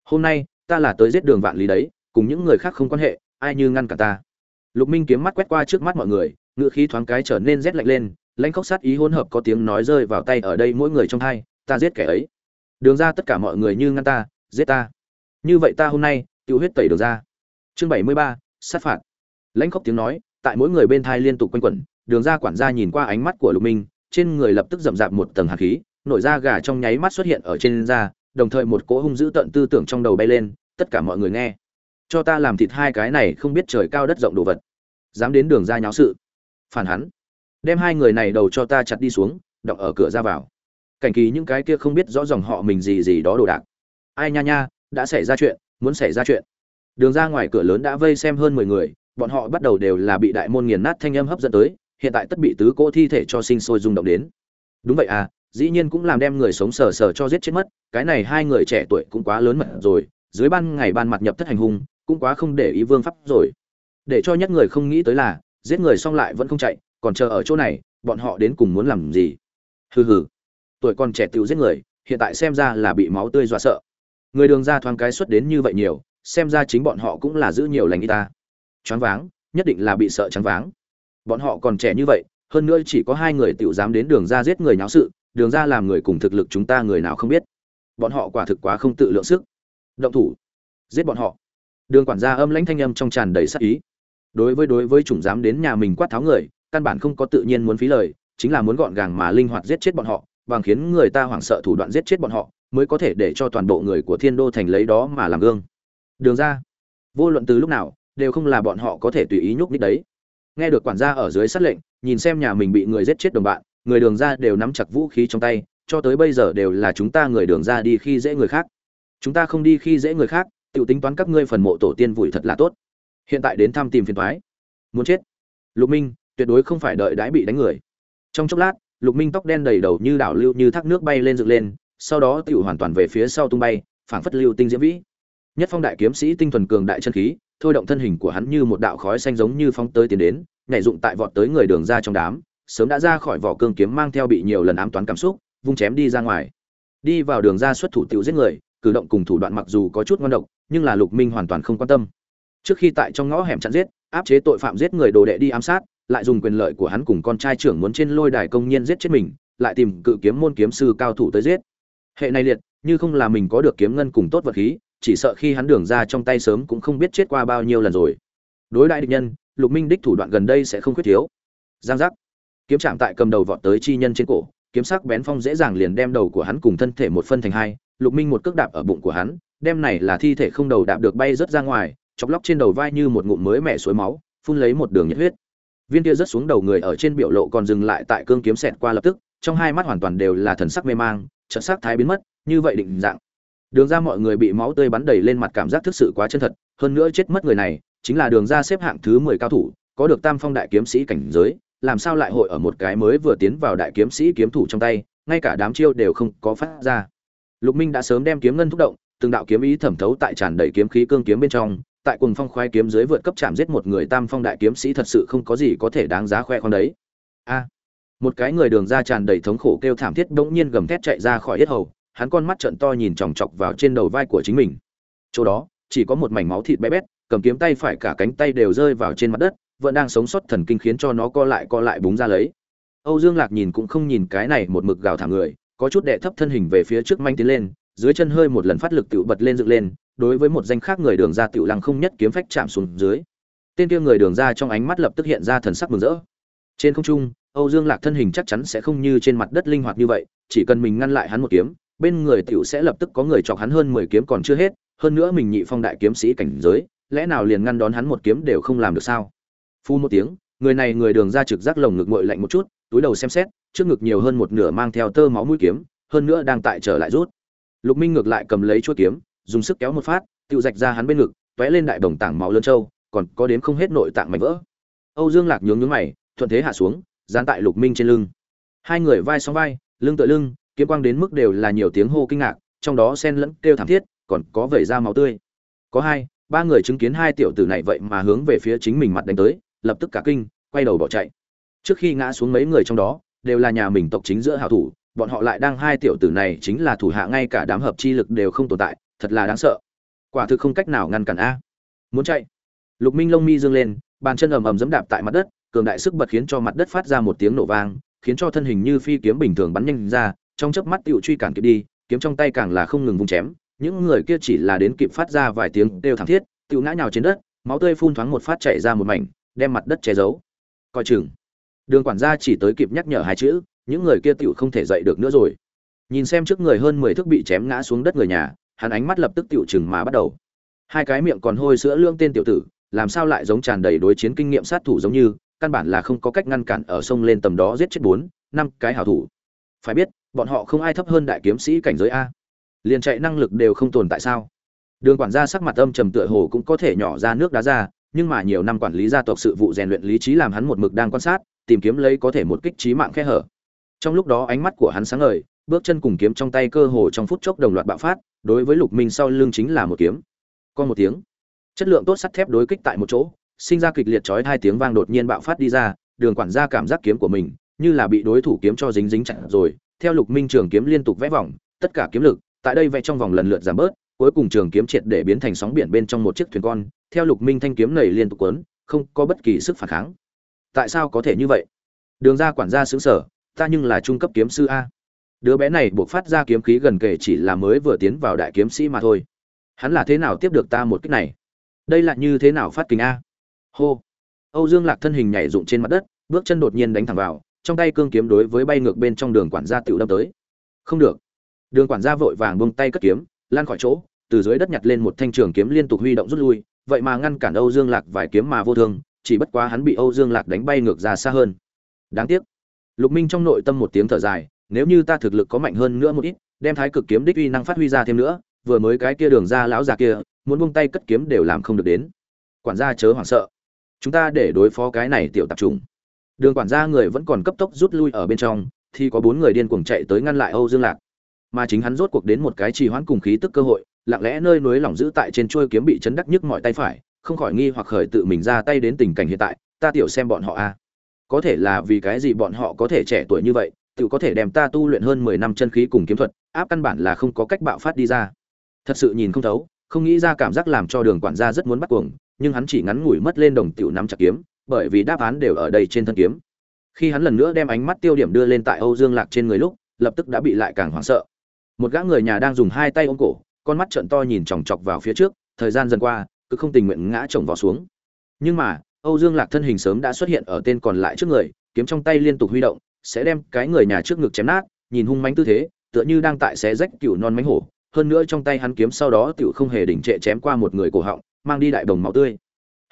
Hôm nay, ta là tới giết đường vạn lý đấy, cùng những người khác không quan hệ, ai như ngăn cả ta. Lục minh kiếm mắt quét qua trước mắt mọi người, ngựa khí thoáng cái trở nên rét lạnh lên, lãnh khóc sát ý hỗn hợp có tiếng nói rơi vào tay ở đây mỗi người trong hai, ta giết kẻ ấy. Đường ra tất cả mọi người như ngăn ta, giết ta. Như vậy ta hôm nay tiêu huyết tẩy đường ra. Chương bảy mươi ba, sát phạt lãnh khóc tiếng nói, tại mỗi người bên thai liên tục quanh quẩn, đường ra quản gia nhìn qua ánh mắt của lục minh, trên người lập tức rậm rạp một tầng hạt khí nổi da gà trong nháy mắt xuất hiện ở trên da, đồng thời một cỗ hung dữ tận tư tưởng trong đầu bay lên, tất cả mọi người nghe. Cho ta làm thịt hai cái này không biết trời cao đất rộng đồ vật. Dám đến đường ra nháo sự. Phản hắn. Đem hai người này đầu cho ta chặt đi xuống, đọng ở cửa ra vào. Cảnh kỳ những cái kia không biết rõ dòng họ mình gì gì đó đồ đạc. Ai nha nha, đã xảy ra chuyện, muốn xảy ra chuyện. Đường ra ngoài cửa lớn đã vây xem hơn mười người bọn họ bắt đầu đều là bị đại môn nghiền nát thanh âm hấp dẫn tới, hiện tại tất bị tứ cỗ thi thể cho sinh sôi rung động đến. Đúng vậy à dĩ nhiên cũng làm đem người sống sờ sờ cho giết chết mất, cái này hai người trẻ tuổi cũng quá lớn mật rồi, dưới ban ngày ban mặt nhập thất hành hung, cũng quá không để ý vương pháp rồi. Để cho nhất người không nghĩ tới là, giết người xong lại vẫn không chạy, còn chờ ở chỗ này, bọn họ đến cùng muốn làm gì? Hừ hừ. Tuổi còn trẻ tự giết người, hiện tại xem ra là bị máu tươi dọa sợ. Người đường ra thoáng cái xuất đến như vậy nhiều, xem ra chính bọn họ cũng là giữ nhiều lành y ta choáng váng, nhất định là bị sợ choáng váng. Bọn họ còn trẻ như vậy, hơn nữa chỉ có hai người tiểu dám đến đường ra giết người nháo sự, đường ra làm người cùng thực lực chúng ta người nào không biết. Bọn họ quả thực quá không tự lượng sức. Động thủ. Giết bọn họ. Đường quản gia âm lãnh thanh âm trong tràn đầy sát ý. Đối với đối với chủng dám đến nhà mình quát tháo người, căn bản không có tự nhiên muốn phí lời, chính là muốn gọn gàng mà linh hoạt giết chết bọn họ, bằng khiến người ta hoảng sợ thủ đoạn giết chết bọn họ, mới có thể để cho toàn bộ người của thiên đô thành lấy đó mà làm gương. Đường ra. Vô luận từ lúc nào đều không là bọn họ có thể tùy ý nhúc nhích đấy. Nghe được quản gia ở dưới sát lệnh, nhìn xem nhà mình bị người giết chết đồng bạn, người đường ra đều nắm chặt vũ khí trong tay, cho tới bây giờ đều là chúng ta người đường ra đi khi dễ người khác. Chúng ta không đi khi dễ người khác tự tính toán các ngươi phần mộ tổ tiên vùi thật là tốt. Hiện tại đến thăm tìm phiền thoái muốn chết. Lục minh, tuyệt đối không phải đợi đãi bị đánh người. Trong chốc lát, lục minh tóc đen đầy đầu như đảo lưu như thác nước bay lên dựng lên, sau đó tự hoàn toàn về phía sau tung bay, phảng phất lưu tinh diễm vĩ. Nhất phong đại kiếm sĩ tinh thuần cường đại chân khí thôi động thân hình của hắn như một đạo khói xanh giống như phong tới tiến đến, nhảy dụng tại vọt tới người đường ra trong đám, sớm đã ra khỏi vỏ cương kiếm mang theo bị nhiều lần ám toán cảm xúc, vung chém đi ra ngoài. Đi vào đường ra xuất thủ tiểu giết người, cử động cùng thủ đoạn mặc dù có chút ngon độc, nhưng là lục minh hoàn toàn không quan tâm. Trước khi tại trong ngõ hẻm chặn giết, áp chế tội phạm giết người đồ đệ đi ám sát, lại dùng quyền lợi của hắn cùng con trai trưởng muốn trên lôi đài công nhân giết chết mình, lại tìm cự kiếm môn kiếm sư cao thủ tới giết. Hệ này liệt, như không là mình có được kiếm ngân cùng tốt vật khí chỉ sợ khi hắn đường ra trong tay sớm cũng không biết chết qua bao nhiêu lần rồi. Đối đại địch nhân, lục minh đích thủ đoạn gần đây sẽ không khuyết thiếu. Giang giác. Kiếm chạm tại cầm đầu vọt tới chi nhân trên cổ, kiếm sắc bén phong dễ dàng liền đem đầu của hắn cùng thân thể một phân thành hai, lục minh một cước đạp ở bụng của hắn, đem này là thi thể không đầu đạp được bay rớt ra ngoài, chọc lóc trên đầu vai như một ngụm mới mẻ suối máu, phun lấy một đường nhiệt huyết. Viên kia rớt xuống đầu người ở trên biểu lộ còn dừng lại tại cương kiếm xẹt qua lập tức, trong hai mắt hoàn toàn đều là thần sắc mê mang trận sắc thái biến mất, như vậy định dạng đường ra mọi người bị máu tươi bắn đầy lên mặt cảm giác thực sự quá chân thật, hơn nữa chết mất người này, chính là đường ra xếp hạng thứ mười cao thủ, có được tam phong đại kiếm sĩ cảnh giới, làm sao lại hội ở một cái mới vừa tiến vào đại kiếm sĩ kiếm thủ trong tay, ngay cả đám chiêu đều không có phát ra. Lục minh đã sớm đem kiếm ngân thúc động, từng đạo kiếm ý thẩm thấu tại tràn đầy kiếm khí cương kiếm bên trong, tại cùng phong khoái kiếm dưới vượt cấp chạm giết một người tam phong đại kiếm sĩ thật sự không có gì có thể đáng giá khoe con đấy. A! Một cái người đường ra tràn đầy thống khổ kêu thảm thiết bỗng nhiên gầm thét chạy ra khỏi hết hầu hắn con mắt trợn to nhìn chòng chọc vào trên đầu vai của chính mình. Chỗ đó, chỉ có một mảnh máu thịt bé bét, cầm kiếm tay phải cả cánh tay đều rơi vào trên mặt đất, vẫn đang sống sót thần kinh khiến cho nó co lại co lại búng ra lấy. Âu dương lạc nhìn cũng không nhìn cái này một mực gào thẳng người, có chút đệ thấp thân hình về phía trước manh tiến lên, dưới chân hơi một lần phát lực tựu bật lên dựng lên, đối với một danh khác người đường ra tựu lăng không nhất kiếm phách chạm xuống dưới. Tên kia người đường ra trong ánh mắt lập tức hiện ra thần sắc mừng rỡ. Trên không trung, âu dương lạc thân hình chắc chắn sẽ không như trên mặt đất linh hoạt như vậy, chỉ cần mình ngăn lại hắn một kiếm bên người tiểu sẽ lập tức có người chọc hắn hơn mười kiếm còn chưa hết hơn nữa mình nhị phong đại kiếm sĩ cảnh giới lẽ nào liền ngăn đón hắn một kiếm đều không làm được sao? Phu một tiếng người này người đường ra trực giác lồng ngực nguội lạnh một chút túi đầu xem xét trước ngực nhiều hơn một nửa mang theo tơ máu mũi kiếm hơn nữa đang tại trở lại rút. Lục minh ngược lại cầm lấy chuôi kiếm dùng sức kéo một phát tiểu rạch ra hắn bên ngực tóe lên đại đồng tảng máu lớn châu, còn có đến không hết nội tạng mảnh vỡ. Âu dương lạc nhướng nhướng mày thuận thế hạ xuống dán tại lục minh trên lưng. Hai người vai song vai lưng tựa lưng kiếm quang đến mức đều là nhiều tiếng hô kinh ngạc, trong đó xen lẫn kêu thảm thiết, còn có vẩy ra máu tươi. Có hai, ba người chứng kiến hai tiểu tử này vậy mà hướng về phía chính mình mặt đánh tới, lập tức cả kinh, quay đầu bỏ chạy. Trước khi ngã xuống mấy người trong đó, đều là nhà mình tộc chính giữa hảo thủ, bọn họ lại đang hai tiểu tử này chính là thủ hạ ngay cả đám hợp chi lực đều không tồn tại, thật là đáng sợ. Quả thực không cách nào ngăn cản a. Muốn chạy? Lục minh lông mi dương lên, bàn chân ầm ầm giẫm đạp tại mặt đất, cường đại sức bật khiến cho mặt đất phát ra một tiếng nổ vang, khiến cho thân hình như phi kiếm bình thường bắn nhanh ra trong chớp mắt Tiểu truy cản kịp đi, kiếm trong tay càng là không ngừng vung chém, những người kia chỉ là đến kịp phát ra vài tiếng đều thảm thiết, Tiểu ngã nhào trên đất, máu tươi phun thoáng một phát chảy ra một mảnh, đem mặt đất che giấu. Coi chừng, đường quản gia chỉ tới kịp nhắc nhở hai chữ, những người kia Tiểu không thể dậy được nữa rồi. Nhìn xem trước người hơn mười thước bị chém ngã xuống đất người nhà, hắn ánh mắt lập tức Tiểu chừng mà bắt đầu. Hai cái miệng còn hôi sữa lương tên tiểu tử, làm sao lại giống tràn đầy đối chiến kinh nghiệm sát thủ giống như, căn bản là không có cách ngăn cản ở sông lên tầm đó giết chết bốn, năm cái hảo thủ. Phải biết bọn họ không ai thấp hơn đại kiếm sĩ cảnh giới a. Liền chạy năng lực đều không tồn tại sao? Đường quản gia sắc mặt âm trầm tựa hồ cũng có thể nhỏ ra nước đá ra, nhưng mà nhiều năm quản lý gia tộc sự vụ rèn luyện lý trí làm hắn một mực đang quan sát, tìm kiếm lấy có thể một kích trí mạng khe hở. Trong lúc đó ánh mắt của hắn sáng ngời, bước chân cùng kiếm trong tay cơ hồ trong phút chốc đồng loạt bạo phát, đối với lục minh sau lưng chính là một kiếm. Con một tiếng. Chất lượng tốt sắt thép đối kích tại một chỗ, sinh ra kịch liệt chói hai tiếng vang đột nhiên bạo phát đi ra, đường quản gia cảm giác kiếm của mình như là bị đối thủ kiếm cho dính dính chặt rồi theo lục minh trường kiếm liên tục vẽ vòng, tất cả kiếm lực tại đây vẽ trong vòng lần lượt giảm bớt, cuối cùng trường kiếm triệt để biến thành sóng biển bên trong một chiếc thuyền con. Theo lục minh thanh kiếm nảy liên tục quấn không có bất kỳ sức phản kháng. Tại sao có thể như vậy? Đường ra quản gia xứ sở ta nhưng là trung cấp kiếm sư a. Đứa bé này buộc phát ra kiếm khí gần kể chỉ là mới vừa tiến vào đại kiếm sĩ mà thôi. Hắn là thế nào tiếp được ta một cách này? Đây là như thế nào phát kính a? Hô. Âu dương lạc thân hình nhảy rụng trên mặt đất, bước chân đột nhiên đánh thẳng vào trong tay cương kiếm đối với bay ngược bên trong đường quản gia tiểu đâm tới. Không được. Đường quản gia vội vàng buông tay cất kiếm lan khỏi chỗ, từ dưới đất nhặt lên một thanh trường kiếm liên tục huy động rút lui, vậy mà ngăn cản âu dương lạc vài kiếm mà vô thương, chỉ bất quá hắn bị âu dương lạc đánh bay ngược ra xa hơn. Đáng tiếc. Lục minh trong nội tâm một tiếng thở dài, nếu như ta thực lực có mạnh hơn nữa một ít, đem thái cực kiếm đích uy năng phát huy ra thêm nữa, vừa mới cái kia đường ra lão già kia, muốn buông tay cất kiếm đều làm không được đến. Quản gia chớ hoảng sợ. Chúng ta để đối phó cái này tiểu tạp trùng đường quản gia người vẫn còn cấp tốc rút lui ở bên trong, thì có bốn người điên cuồng chạy tới ngăn lại âu dương lạc. Mà chính hắn rốt cuộc đến một cái trì hoãn cùng khí tức cơ hội, lặng lẽ nơi núi lỏng giữ tại trên chuôi kiếm bị chấn đắc nhức mọi tay phải, không khỏi nghi hoặc khởi tự mình ra tay đến tình cảnh hiện tại, ta tiểu xem bọn họ a. Có thể là vì cái gì bọn họ có thể trẻ tuổi như vậy, tự có thể đem ta tu luyện hơn mười năm chân khí cùng kiếm thuật, áp căn bản là không có cách bạo phát đi ra. Thật sự nhìn không thấu, không nghĩ ra cảm giác làm cho đường quản gia rất muốn bắt cuồng, nhưng hắn chỉ ngắn ngủi mất lên đồng tiểu nắm chặt kiếm bởi vì đáp án đều ở đây trên thân kiếm. Khi hắn lần nữa đem ánh mắt tiêu điểm đưa lên tại âu dương lạc trên người lúc, lập tức đã bị lại càng hoảng sợ. Một gã người nhà đang dùng hai tay ôm cổ, con mắt trợn to nhìn chòng chọc vào phía trước, thời gian dần qua, cứ không tình nguyện ngã chồng vào xuống. Nhưng mà, âu dương lạc thân hình sớm đã xuất hiện ở tên còn lại trước người, kiếm trong tay liên tục huy động, sẽ đem cái người nhà trước ngực chém nát, nhìn hung mãnh tư thế, tựa như đang tại xé rách cựu non mánh hổ. Hơn nữa trong tay hắn kiếm sau đó tựu không hề đỉnh trệ chém qua một người cổ họng, mang đi đại đồng máu tươi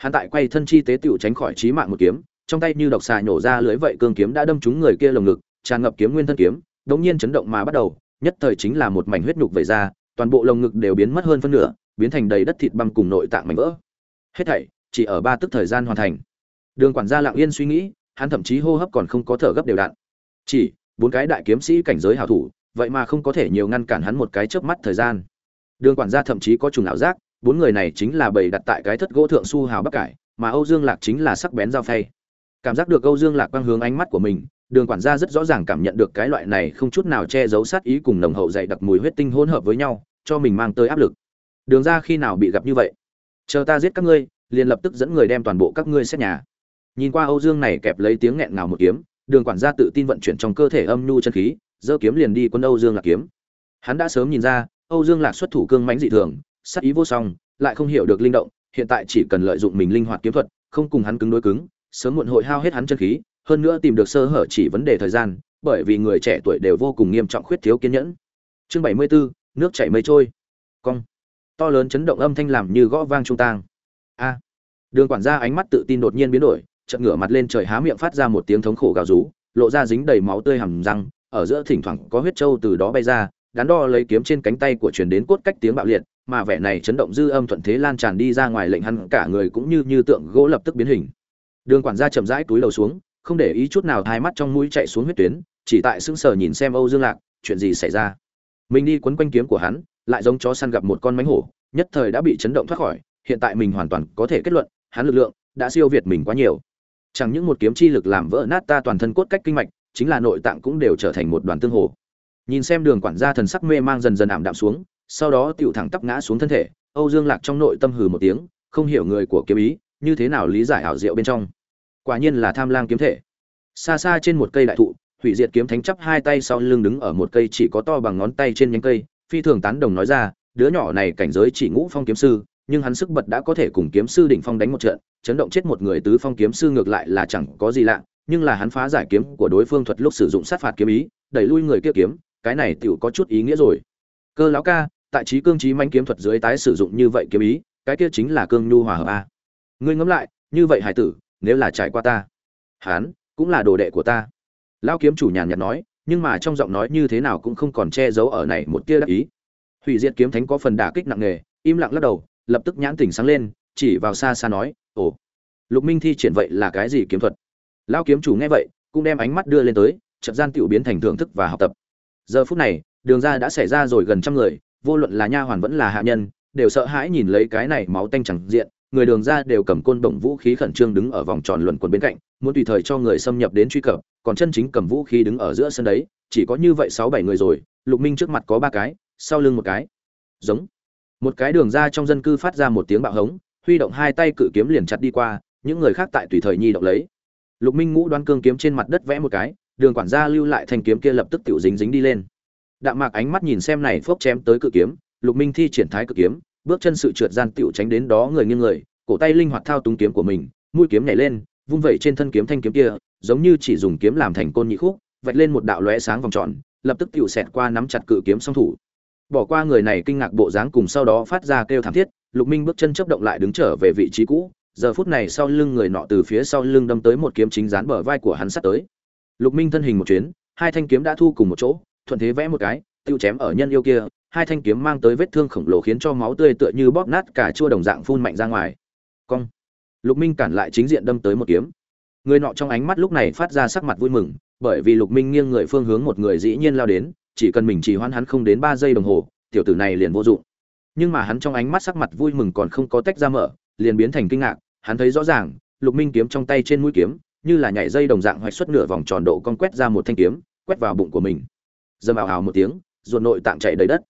hắn tại quay thân chi tế tựu tránh khỏi chí mạng một kiếm, trong tay như độc xà nhổ ra lưới vậy cương kiếm đã đâm trúng người kia lồng ngực, tràn ngập kiếm nguyên thân kiếm đống nhiên chấn động mà bắt đầu, nhất thời chính là một mảnh huyết nhục vẩy ra, toàn bộ lồng ngực đều biến mất hơn phân nửa, biến thành đầy đất thịt băm cùng nội tạng mảnh vỡ. Hết thảy chỉ ở ba tức thời gian hoàn thành. Đường quản gia lặng yên suy nghĩ, hắn thậm chí hô hấp còn không có thở gấp đều đặn. Chỉ, bốn cái đại kiếm sĩ cảnh giới hảo thủ, vậy mà không có thể nhiều ngăn cản hắn một cái chớp mắt thời gian. Đường quản gia thậm chí có trùng ảo giác bốn người này chính là bầy đặt tại cái thất gỗ thượng su hào bắc cải, mà âu dương lạc chính là sắc bén dao phay. Cảm giác được âu dương lạc quang hướng ánh mắt của mình, đường quản gia rất rõ ràng cảm nhận được cái loại này không chút nào che giấu sát ý cùng nồng hậu dày đặc mùi huyết tinh hỗn hợp với nhau, cho mình mang tới áp lực. Đường ra khi nào bị gặp như vậy? Chờ ta giết các ngươi, liền lập tức dẫn người đem toàn bộ các ngươi xét nhà. Nhìn qua âu dương này kẹp lấy tiếng nghẹn ngào một kiếm, đường quản gia tự tin vận chuyển trong cơ thể âm nhu chân khí, giơ kiếm liền đi quân âu dương lạc kiếm. Hắn đã sớm nhìn ra, âu dương lạc xuất thủ cương mãnh dị thường sát ý vô song lại không hiểu được linh động hiện tại chỉ cần lợi dụng mình linh hoạt kiếm thuật không cùng hắn cứng đối cứng sớm muộn hội hao hết hắn chân khí hơn nữa tìm được sơ hở chỉ vấn đề thời gian bởi vì người trẻ tuổi đều vô cùng nghiêm trọng khuyết thiếu kiên nhẫn. Chương bảy mươi 74, nước chảy mây trôi. Cong. To lớn chấn động âm thanh làm như gõ vang trung tang. A. Đường quản gia ánh mắt tự tin đột nhiên biến đổi chợt ngửa mặt lên trời há miệng phát ra một tiếng thống khổ gào rú lộ ra dính đầy máu tươi hầm răng ở giữa thỉnh thoảng có huyết châu từ đó bay ra đắn đo lấy kiếm trên cánh tay của truyền đến cốt cách tiếng bạo liệt mà vẻ này chấn động dư âm thuận thế lan tràn đi ra ngoài lệnh hắn cả người cũng như như tượng gỗ lập tức biến hình. Đường quản gia chậm rãi túi đầu xuống, không để ý chút nào hai mắt trong mũi chạy xuống huyết tuyến, chỉ tại sững sờ nhìn xem âu dương lạc, chuyện gì xảy ra. Mình đi quấn quanh kiếm của hắn, lại giống chó săn gặp một con mánh hổ, nhất thời đã bị chấn động thoát khỏi, hiện tại mình hoàn toàn có thể kết luận, hắn lực lượng đã siêu việt mình quá nhiều. Chẳng những một kiếm chi lực làm vỡ nát ta toàn thân cốt cách kinh mạch, chính là nội tạng cũng đều trở thành một đoàn tương hồ. Nhìn xem đường quản gia thần sắc mê mang dần dần ảm đạm xuống sau đó tiểu thẳng tắp ngã xuống thân thể, âu dương lạc trong nội tâm hừ một tiếng, không hiểu người của kiếm ý, như thế nào lý giải ảo diệu bên trong. Quả nhiên là tham lang kiếm thể. Xa xa trên một cây đại thụ, hủy diệt kiếm thánh chắp hai tay sau lưng đứng ở một cây chỉ có to bằng ngón tay trên nhánh cây, phi thường tán đồng nói ra, đứa nhỏ này cảnh giới chỉ ngũ phong kiếm sư, nhưng hắn sức bật đã có thể cùng kiếm sư đỉnh phong đánh một trận, chấn động chết một người tứ phong kiếm sư ngược lại là chẳng có gì lạ, nhưng là hắn phá giải kiếm của đối phương thuật lúc sử dụng sát phạt kiếm ý, đẩy lui người kia kiếm, cái này tiểu có chút ý nghĩa rồi. Cơ lão ca tại trí cương trí manh kiếm thuật dưới tái sử dụng như vậy kiếm ý, cái kia chính là cương nhu hòa hợp a. Ngươi ngẫm lại, như vậy hải tử, nếu là trải qua ta, hắn cũng là đồ đệ của ta. Lão kiếm chủ nhàn nhạt nói, nhưng mà trong giọng nói như thế nào cũng không còn che giấu ở này một tia đắc ý. Hủy diệt kiếm thánh có phần đả kích nặng nề, im lặng lắc đầu, lập tức nhãn tỉnh sáng lên, chỉ vào xa xa nói, ồ, lục minh thi triển vậy là cái gì kiếm thuật? Lão kiếm chủ nghe vậy, cũng đem ánh mắt đưa lên tới, chợt gian tiểu biến thành thưởng thức và học tập. Giờ phút này, đường ra đã xảy ra rồi gần trăm người vô luận là nha hoàn vẫn là hạ nhân, đều sợ hãi nhìn lấy cái này máu tanh chẳng diện, người đường ra đều cầm côn bổng vũ khí khẩn trương đứng ở vòng tròn luẩn quần bên cạnh, muốn tùy thời cho người xâm nhập đến truy cập, còn chân chính cầm vũ khí đứng ở giữa sân đấy, chỉ có như vậy sáu bảy người rồi, lục minh trước mặt có ba cái, sau lưng một cái. Giống. Một cái đường ra trong dân cư phát ra một tiếng bạo hống, huy động hai tay cự kiếm liền chặt đi qua, những người khác tại tùy thời nhi động lấy. Lục minh ngũ đoan cương kiếm trên mặt đất vẽ một cái, đường quản gia lưu lại thanh kiếm kia lập tức tiểu dính dính đi lên đạm mạc ánh mắt nhìn xem này phốc chém tới cự kiếm, lục minh thi triển thái cự kiếm, bước chân sự trượt gian tựu tránh đến đó người nghiêng người, cổ tay linh hoạt thao túng kiếm của mình, mũi kiếm nhảy lên, vung vẩy trên thân kiếm thanh kiếm kia, giống như chỉ dùng kiếm làm thành côn nhị khúc, vạch lên một đạo lóe sáng vòng tròn, lập tức tựu xẹt qua nắm chặt cự kiếm song thủ. Bỏ qua người này kinh ngạc bộ dáng cùng sau đó phát ra kêu thảm thiết, lục minh bước chân chấp động lại đứng trở về vị trí cũ, giờ phút này sau lưng người nọ từ phía sau lưng đâm tới một kiếm chính dán bờ vai của hắn sắt tới. Lục minh thân hình một chuyến, hai thanh kiếm đã thu cùng một chỗ thuận thế vẽ một cái, tiêu chém ở nhân yêu kia, hai thanh kiếm mang tới vết thương khổng lồ khiến cho máu tươi tựa như bóp nát cả chua đồng dạng phun mạnh ra ngoài. Cong. Lục minh cản lại chính diện đâm tới một kiếm. Người nọ trong ánh mắt lúc này phát ra sắc mặt vui mừng, bởi vì lục minh nghiêng người phương hướng một người dĩ nhiên lao đến, chỉ cần mình chỉ hoãn hắn không đến ba giây đồng hồ, tiểu tử này liền vô dụng. Nhưng mà hắn trong ánh mắt sắc mặt vui mừng còn không có tách ra mở, liền biến thành kinh ngạc, hắn thấy rõ ràng, lục minh kiếm trong tay trên mũi kiếm, như là nhảy dây đồng dạng hoạch xuất nửa vòng tròn độ con quét ra một thanh kiếm, quét vào bụng của mình dầm ảo ảo một tiếng, ruột nội tạng chạy đầy đất.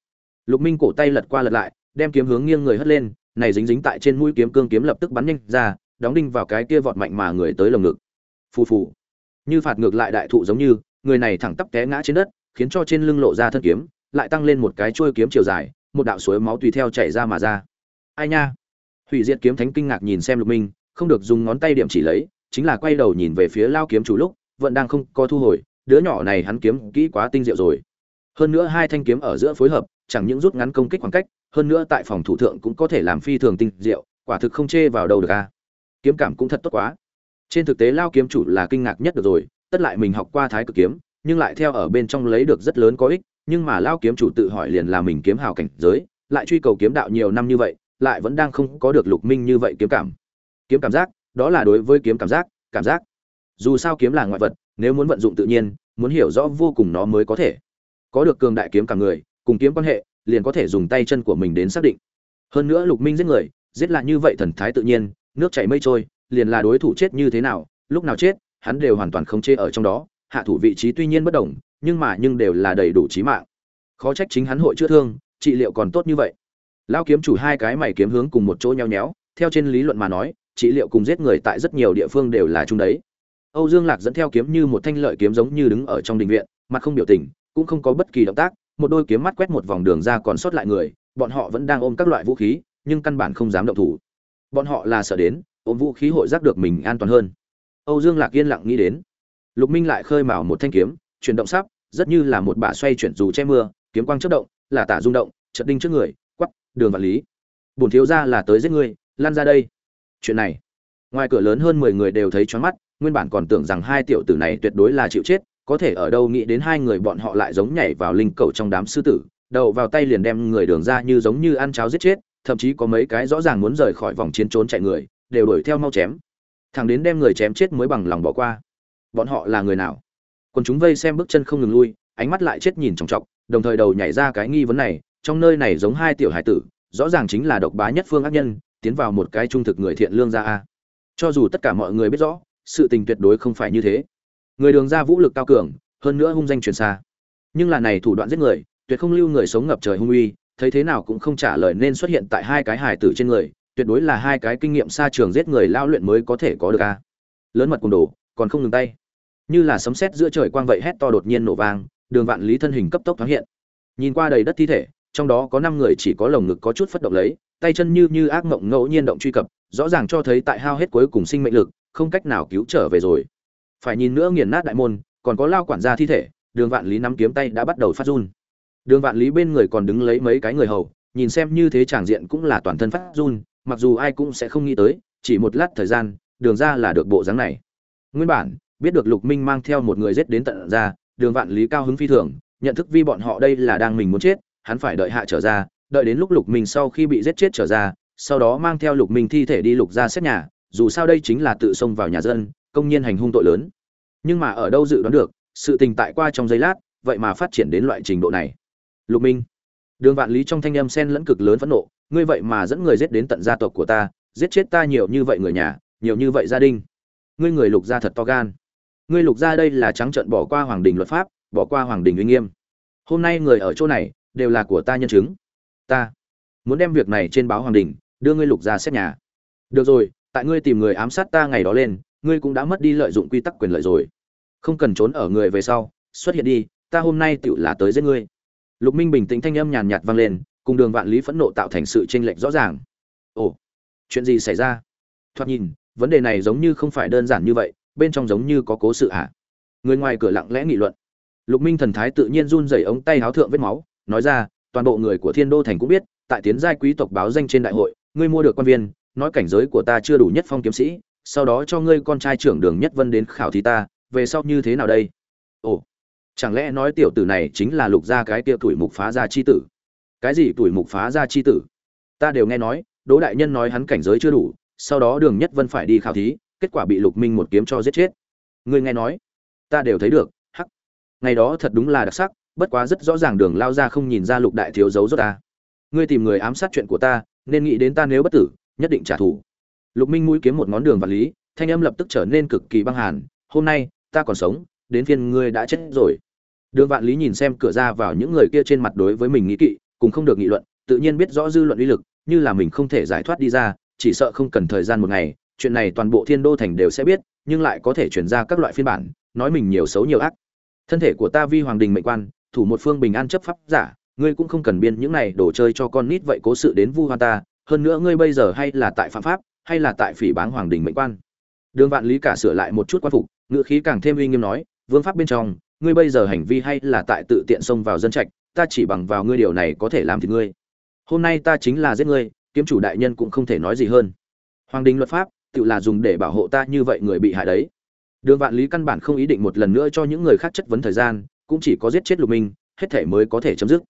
Lục minh cổ tay lật qua lật lại, đem kiếm hướng nghiêng người hất lên, này dính dính tại trên mũi kiếm cương kiếm lập tức bắn nhanh ra, đóng đinh vào cái kia vọt mạnh mà người tới lồng ngực. Phù phù. Như phạt ngược lại đại thụ giống như, người này thẳng tắp té ngã trên đất, khiến cho trên lưng lộ ra thân kiếm, lại tăng lên một cái chuôi kiếm chiều dài, một đạo suối máu tùy theo chảy ra mà ra. Ai nha? Hủy diệt kiếm thánh kinh ngạc nhìn xem lục minh, không được dùng ngón tay điểm chỉ lấy, chính là quay đầu nhìn về phía lao kiếm chủ lúc, vẫn đang không có thu hồi đứa nhỏ này hắn kiếm kỹ quá tinh diệu rồi. Hơn nữa hai thanh kiếm ở giữa phối hợp, chẳng những rút ngắn công kích khoảng cách, hơn nữa tại phòng thủ thượng cũng có thể làm phi thường tinh diệu, quả thực không chê vào đâu được a. Kiếm cảm cũng thật tốt quá. Trên thực tế lao kiếm chủ là kinh ngạc nhất được rồi, tất lại mình học qua thái cực kiếm, nhưng lại theo ở bên trong lấy được rất lớn có ích, nhưng mà lao kiếm chủ tự hỏi liền là mình kiếm hào cảnh giới, lại truy cầu kiếm đạo nhiều năm như vậy, lại vẫn đang không có được lục minh như vậy kiếm cảm. Kiếm cảm giác, đó là đối với kiếm cảm giác cảm giác. Dù sao kiếm là ngoại vật nếu muốn vận dụng tự nhiên, muốn hiểu rõ vô cùng nó mới có thể. Có được cường đại kiếm cả người, cùng kiếm quan hệ, liền có thể dùng tay chân của mình đến xác định. Hơn nữa lục minh giết người, giết là như vậy thần thái tự nhiên, nước chảy mây trôi, liền là đối thủ chết như thế nào, lúc nào chết, hắn đều hoàn toàn không chê ở trong đó, hạ thủ vị trí tuy nhiên bất đồng, nhưng mà nhưng đều là đầy đủ trí mạng. Khó trách chính hắn hội chữa thương, trị liệu còn tốt như vậy. Lao kiếm chủ hai cái mày kiếm hướng cùng một chỗ nhéo nhéo, theo trên lý luận mà nói, trị liệu cùng giết người tại rất nhiều địa phương đều là chung đấy âu dương lạc dẫn theo kiếm như một thanh lợi kiếm giống như đứng ở trong đình viện mặt không biểu tình cũng không có bất kỳ động tác một đôi kiếm mắt quét một vòng đường ra còn sót lại người bọn họ vẫn đang ôm các loại vũ khí nhưng căn bản không dám động thủ. Bọn họ là sợ đến ôm vũ khí hội giác được mình an toàn hơn. Âu dương lạc yên lặng nghĩ đến. Lục minh lại khơi mào một thanh kiếm chuyển động sắp rất như là một bả xoay chuyển dù che mưa kiếm quang chớp động là tả rung động chợt đinh trước người quắc, đường vạn lý. Bổn thiếu gia là tới giết ngươi lan ra đây. Chuyện này ngoài cửa lớn hơn mười người đều thấy choáng mắt nguyên bản còn tưởng rằng hai tiểu tử này tuyệt đối là chịu chết, có thể ở đâu nghĩ đến hai người bọn họ lại giống nhảy vào linh cầu trong đám sư tử, đầu vào tay liền đem người đường ra như giống như ăn cháo giết chết, thậm chí có mấy cái rõ ràng muốn rời khỏi vòng chiến trốn chạy người, đều đuổi theo mau chém. Thằng đến đem người chém chết mới bằng lòng bỏ qua. Bọn họ là người nào? Còn chúng vây xem bước chân không ngừng lui, ánh mắt lại chết nhìn chòng chọc, đồng thời đầu nhảy ra cái nghi vấn này, trong nơi này giống hai tiểu hải tử, rõ ràng chính là độc bá nhất phương ác nhân, tiến vào một cái trung thực người thiện lương ra a. Cho dù tất cả mọi người biết rõ sự tình tuyệt đối không phải như thế. Người đường ra vũ lực cao cường, hơn nữa hung danh truyền xa. Nhưng là này thủ đoạn giết người, tuyệt không lưu người sống ngập trời hung uy, thấy thế nào cũng không trả lời nên xuất hiện tại hai cái hải tử trên người, tuyệt đối là hai cái kinh nghiệm xa trường giết người lao luyện mới có thể có được a. Lớn mật cùng đồ, còn không ngừng tay. Như là sấm sét giữa trời quang vậy hét to đột nhiên nổ vang, đường vạn lý thân hình cấp tốc thoáng hiện. Nhìn qua đầy đất thi thể, trong đó có năm người chỉ có lồng ngực có chút phất động lấy, tay chân như như ác mộng ngẫu nhiên động truy cập, rõ ràng cho thấy tại hao hết cuối cùng sinh mệnh lực không cách nào cứu trở về rồi. Phải nhìn nữa nghiền nát đại môn, còn có lao quản gia thi thể, đường vạn lý nắm kiếm tay đã bắt đầu phát run. Đường vạn lý bên người còn đứng lấy mấy cái người hầu, nhìn xem như thế tràng diện cũng là toàn thân phát run, mặc dù ai cũng sẽ không nghĩ tới, chỉ một lát thời gian, đường ra là được bộ dáng này. Nguyên bản, biết được lục minh mang theo một người giết đến tận ra, đường vạn lý cao hứng phi thường, nhận thức vi bọn họ đây là đang mình muốn chết, hắn phải đợi hạ trở ra, đợi đến lúc lục minh sau khi bị giết chết trở ra, sau đó mang theo lục minh thi thể đi lục ra xét nhà dù sao đây chính là tự xông vào nhà dân, công nhiên hành hung tội lớn. Nhưng mà ở đâu dự đoán được, sự tình tại qua trong giây lát, vậy mà phát triển đến loại trình độ này. Lục minh, đường vạn lý trong thanh âm sen lẫn cực lớn phẫn nộ, ngươi vậy mà dẫn người giết đến tận gia tộc của ta, giết chết ta nhiều như vậy người nhà, nhiều như vậy gia đình. Ngươi người lục gia thật to gan. Ngươi lục gia đây là trắng trợn bỏ qua hoàng đình luật pháp, bỏ qua hoàng đình uy nghiêm. Hôm nay người ở chỗ này, đều là của ta nhân chứng. Ta muốn đem việc này trên báo hoàng đình, đưa ngươi lục gia xét nhà. Được rồi tại ngươi tìm người ám sát ta ngày đó lên, ngươi cũng đã mất đi lợi dụng quy tắc quyền lợi rồi. Không cần trốn ở người về sau, xuất hiện đi, ta hôm nay tựu là tới giết ngươi. Lục minh bình tĩnh thanh âm nhàn nhạt vang lên, cùng đường vạn lý phẫn nộ tạo thành sự tranh lệch rõ ràng. Ồ, chuyện gì xảy ra? Thoạt nhìn, vấn đề này giống như không phải đơn giản như vậy, bên trong giống như có cố sự hả? Người ngoài cửa lặng lẽ nghị luận. Lục minh thần thái tự nhiên run rẩy ống tay háo thượng vết máu, nói ra, toàn bộ người của thiên đô thành cũng biết, tại tiến giai quý tộc báo danh trên đại hội, ngươi mua được quan viên nói cảnh giới của ta chưa đủ nhất phong kiếm sĩ, sau đó cho ngươi con trai trưởng đường nhất vân đến khảo thí ta, về sau như thế nào đây? Ồ, chẳng lẽ nói tiểu tử này chính là lục gia cái kia tuổi mục phá gia chi tử? Cái gì tuổi mục phá gia chi tử? Ta đều nghe nói, đỗ đại nhân nói hắn cảnh giới chưa đủ, sau đó đường nhất vân phải đi khảo thí, kết quả bị lục minh một kiếm cho giết chết. Ngươi nghe nói, ta đều thấy được, hắc. Ngày đó thật đúng là đặc sắc, bất quá rất rõ ràng đường lao ra không nhìn ra lục đại thiếu giấu rốt ta. Ngươi tìm người ám sát chuyện của ta, nên nghĩ đến ta nếu bất tử nhất định trả thù. Lục minh mũi kiếm một ngón đường vật lý, thanh âm lập tức trở nên cực kỳ băng hàn, hôm nay, ta còn sống, đến phiên ngươi đã chết rồi. Đường vạn lý nhìn xem cửa ra vào những người kia trên mặt đối với mình nghĩ kỵ, cùng không được nghị luận, tự nhiên biết rõ dư luận uy lực, như là mình không thể giải thoát đi ra, chỉ sợ không cần thời gian một ngày, chuyện này toàn bộ thiên đô thành đều sẽ biết, nhưng lại có thể chuyển ra các loại phiên bản, nói mình nhiều xấu nhiều ác. Thân thể của ta vi hoàng đình mệnh quan, thủ một phương bình an chấp pháp giả, ngươi cũng không cần biên những này đồ chơi cho con nít, vậy cố sự đến vu hoa ta hơn nữa ngươi bây giờ hay là tại phạm pháp, hay là tại phỉ báng hoàng đình mệnh quan. Đường vạn lý cả sửa lại một chút quan phục, ngữ khí càng thêm uy nghiêm nói, vương pháp bên trong, ngươi bây giờ hành vi hay là tại tự tiện xông vào dân trạch, ta chỉ bằng vào ngươi điều này có thể làm thì ngươi. Hôm nay ta chính là giết ngươi, kiếm chủ đại nhân cũng không thể nói gì hơn. Hoàng đình luật pháp, tự là dùng để bảo hộ ta như vậy người bị hại đấy. Đường vạn lý căn bản không ý định một lần nữa cho những người khác chất vấn thời gian, cũng chỉ có giết chết lục minh, hết thể mới có thể chấm dứt.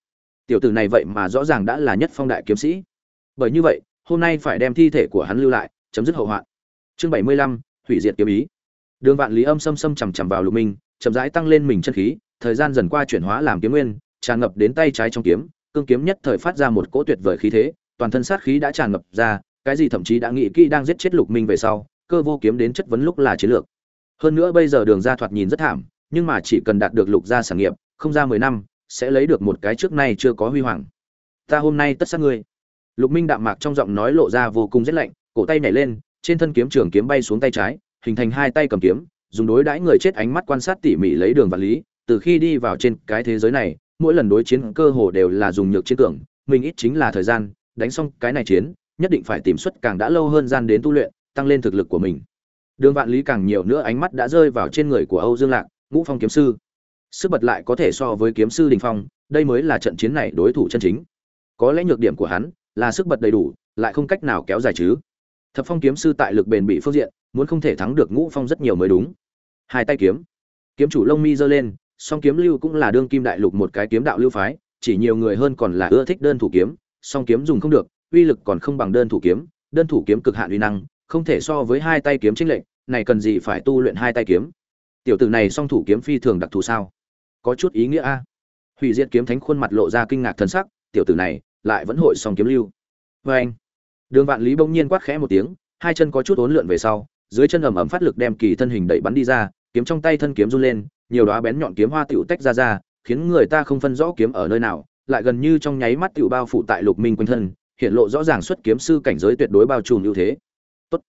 Tiểu tử này vậy mà rõ ràng đã là nhất phong đại kiếm sĩ bởi như vậy, hôm nay phải đem thi thể của hắn lưu lại, chấm dứt hậu hoạn. Chương bảy mươi lăm, hủy diệt kiếm ý. Đường vạn lý âm xâm xâm chằm chằm vào lục minh, chậm rãi tăng lên mình chân khí, thời gian dần qua chuyển hóa làm kiếm nguyên, tràn ngập đến tay trái trong kiếm, cương kiếm nhất thời phát ra một cỗ tuyệt vời khí thế, toàn thân sát khí đã tràn ngập ra, cái gì thậm chí đã nghĩ kỹ đang giết chết lục minh về sau, cơ vô kiếm đến chất vấn lúc là chiến lược. Hơn nữa bây giờ đường ra thoạt nhìn rất thảm, nhưng mà chỉ cần đạt được lục gia sản nghiệp, không ra mười năm, sẽ lấy được một cái trước nay chưa có huy hoàng. Ta hôm nay tất sát ngươi lục minh đạm mạc trong giọng nói lộ ra vô cùng rét lạnh cổ tay nhảy lên trên thân kiếm trường kiếm bay xuống tay trái hình thành hai tay cầm kiếm dùng đối đãi người chết ánh mắt quan sát tỉ mỉ lấy đường vạn lý từ khi đi vào trên cái thế giới này mỗi lần đối chiến cơ hồ đều là dùng nhược chiến tưởng, mình ít chính là thời gian đánh xong cái này chiến nhất định phải tìm suất càng đã lâu hơn gian đến tu luyện tăng lên thực lực của mình. Đường vạn lý càng nhiều nữa ánh mắt đã rơi vào trên người của âu dương lạc ngũ phong kiếm sư. Sức bật lại có thể so với kiếm sư đỉnh phong đây mới là trận chiến này đối thủ chân chính. Có lẽ nhược điểm của hắn là sức bật đầy đủ, lại không cách nào kéo dài chứ. Thập phong kiếm sư tại lực bền bị phương diện, muốn không thể thắng được ngũ phong rất nhiều mới đúng. Hai tay kiếm. Kiếm chủ lông mi giơ lên, song kiếm lưu cũng là đương kim đại lục một cái kiếm đạo lưu phái, chỉ nhiều người hơn còn là ưa thích đơn thủ kiếm, song kiếm dùng không được, uy lực còn không bằng đơn thủ kiếm, đơn thủ kiếm cực hạn uy năng, không thể so với hai tay kiếm chính lệnh này cần gì phải tu luyện hai tay kiếm? Tiểu tử này song thủ kiếm phi thường đặc thù sao? Có chút ý nghĩa a. Hủy diệt kiếm thánh khuôn mặt lộ ra kinh ngạc thần sắc, tiểu tử này lại vẫn hội song kiếm lưu Và anh, đường vạn lý bỗng nhiên quát khẽ một tiếng, hai chân có chút uốn lượn về sau, dưới chân ẩm ẩm phát lực đem kỳ thân hình đẩy bắn đi ra, kiếm trong tay thân kiếm run lên, nhiều đóa bén nhọn kiếm hoa tiểu tách ra ra, khiến người ta không phân rõ kiếm ở nơi nào, lại gần như trong nháy mắt tiểu bao phủ tại lục minh quanh thân, hiện lộ rõ ràng xuất kiếm sư cảnh giới tuyệt đối bao trùm ưu thế Tốt.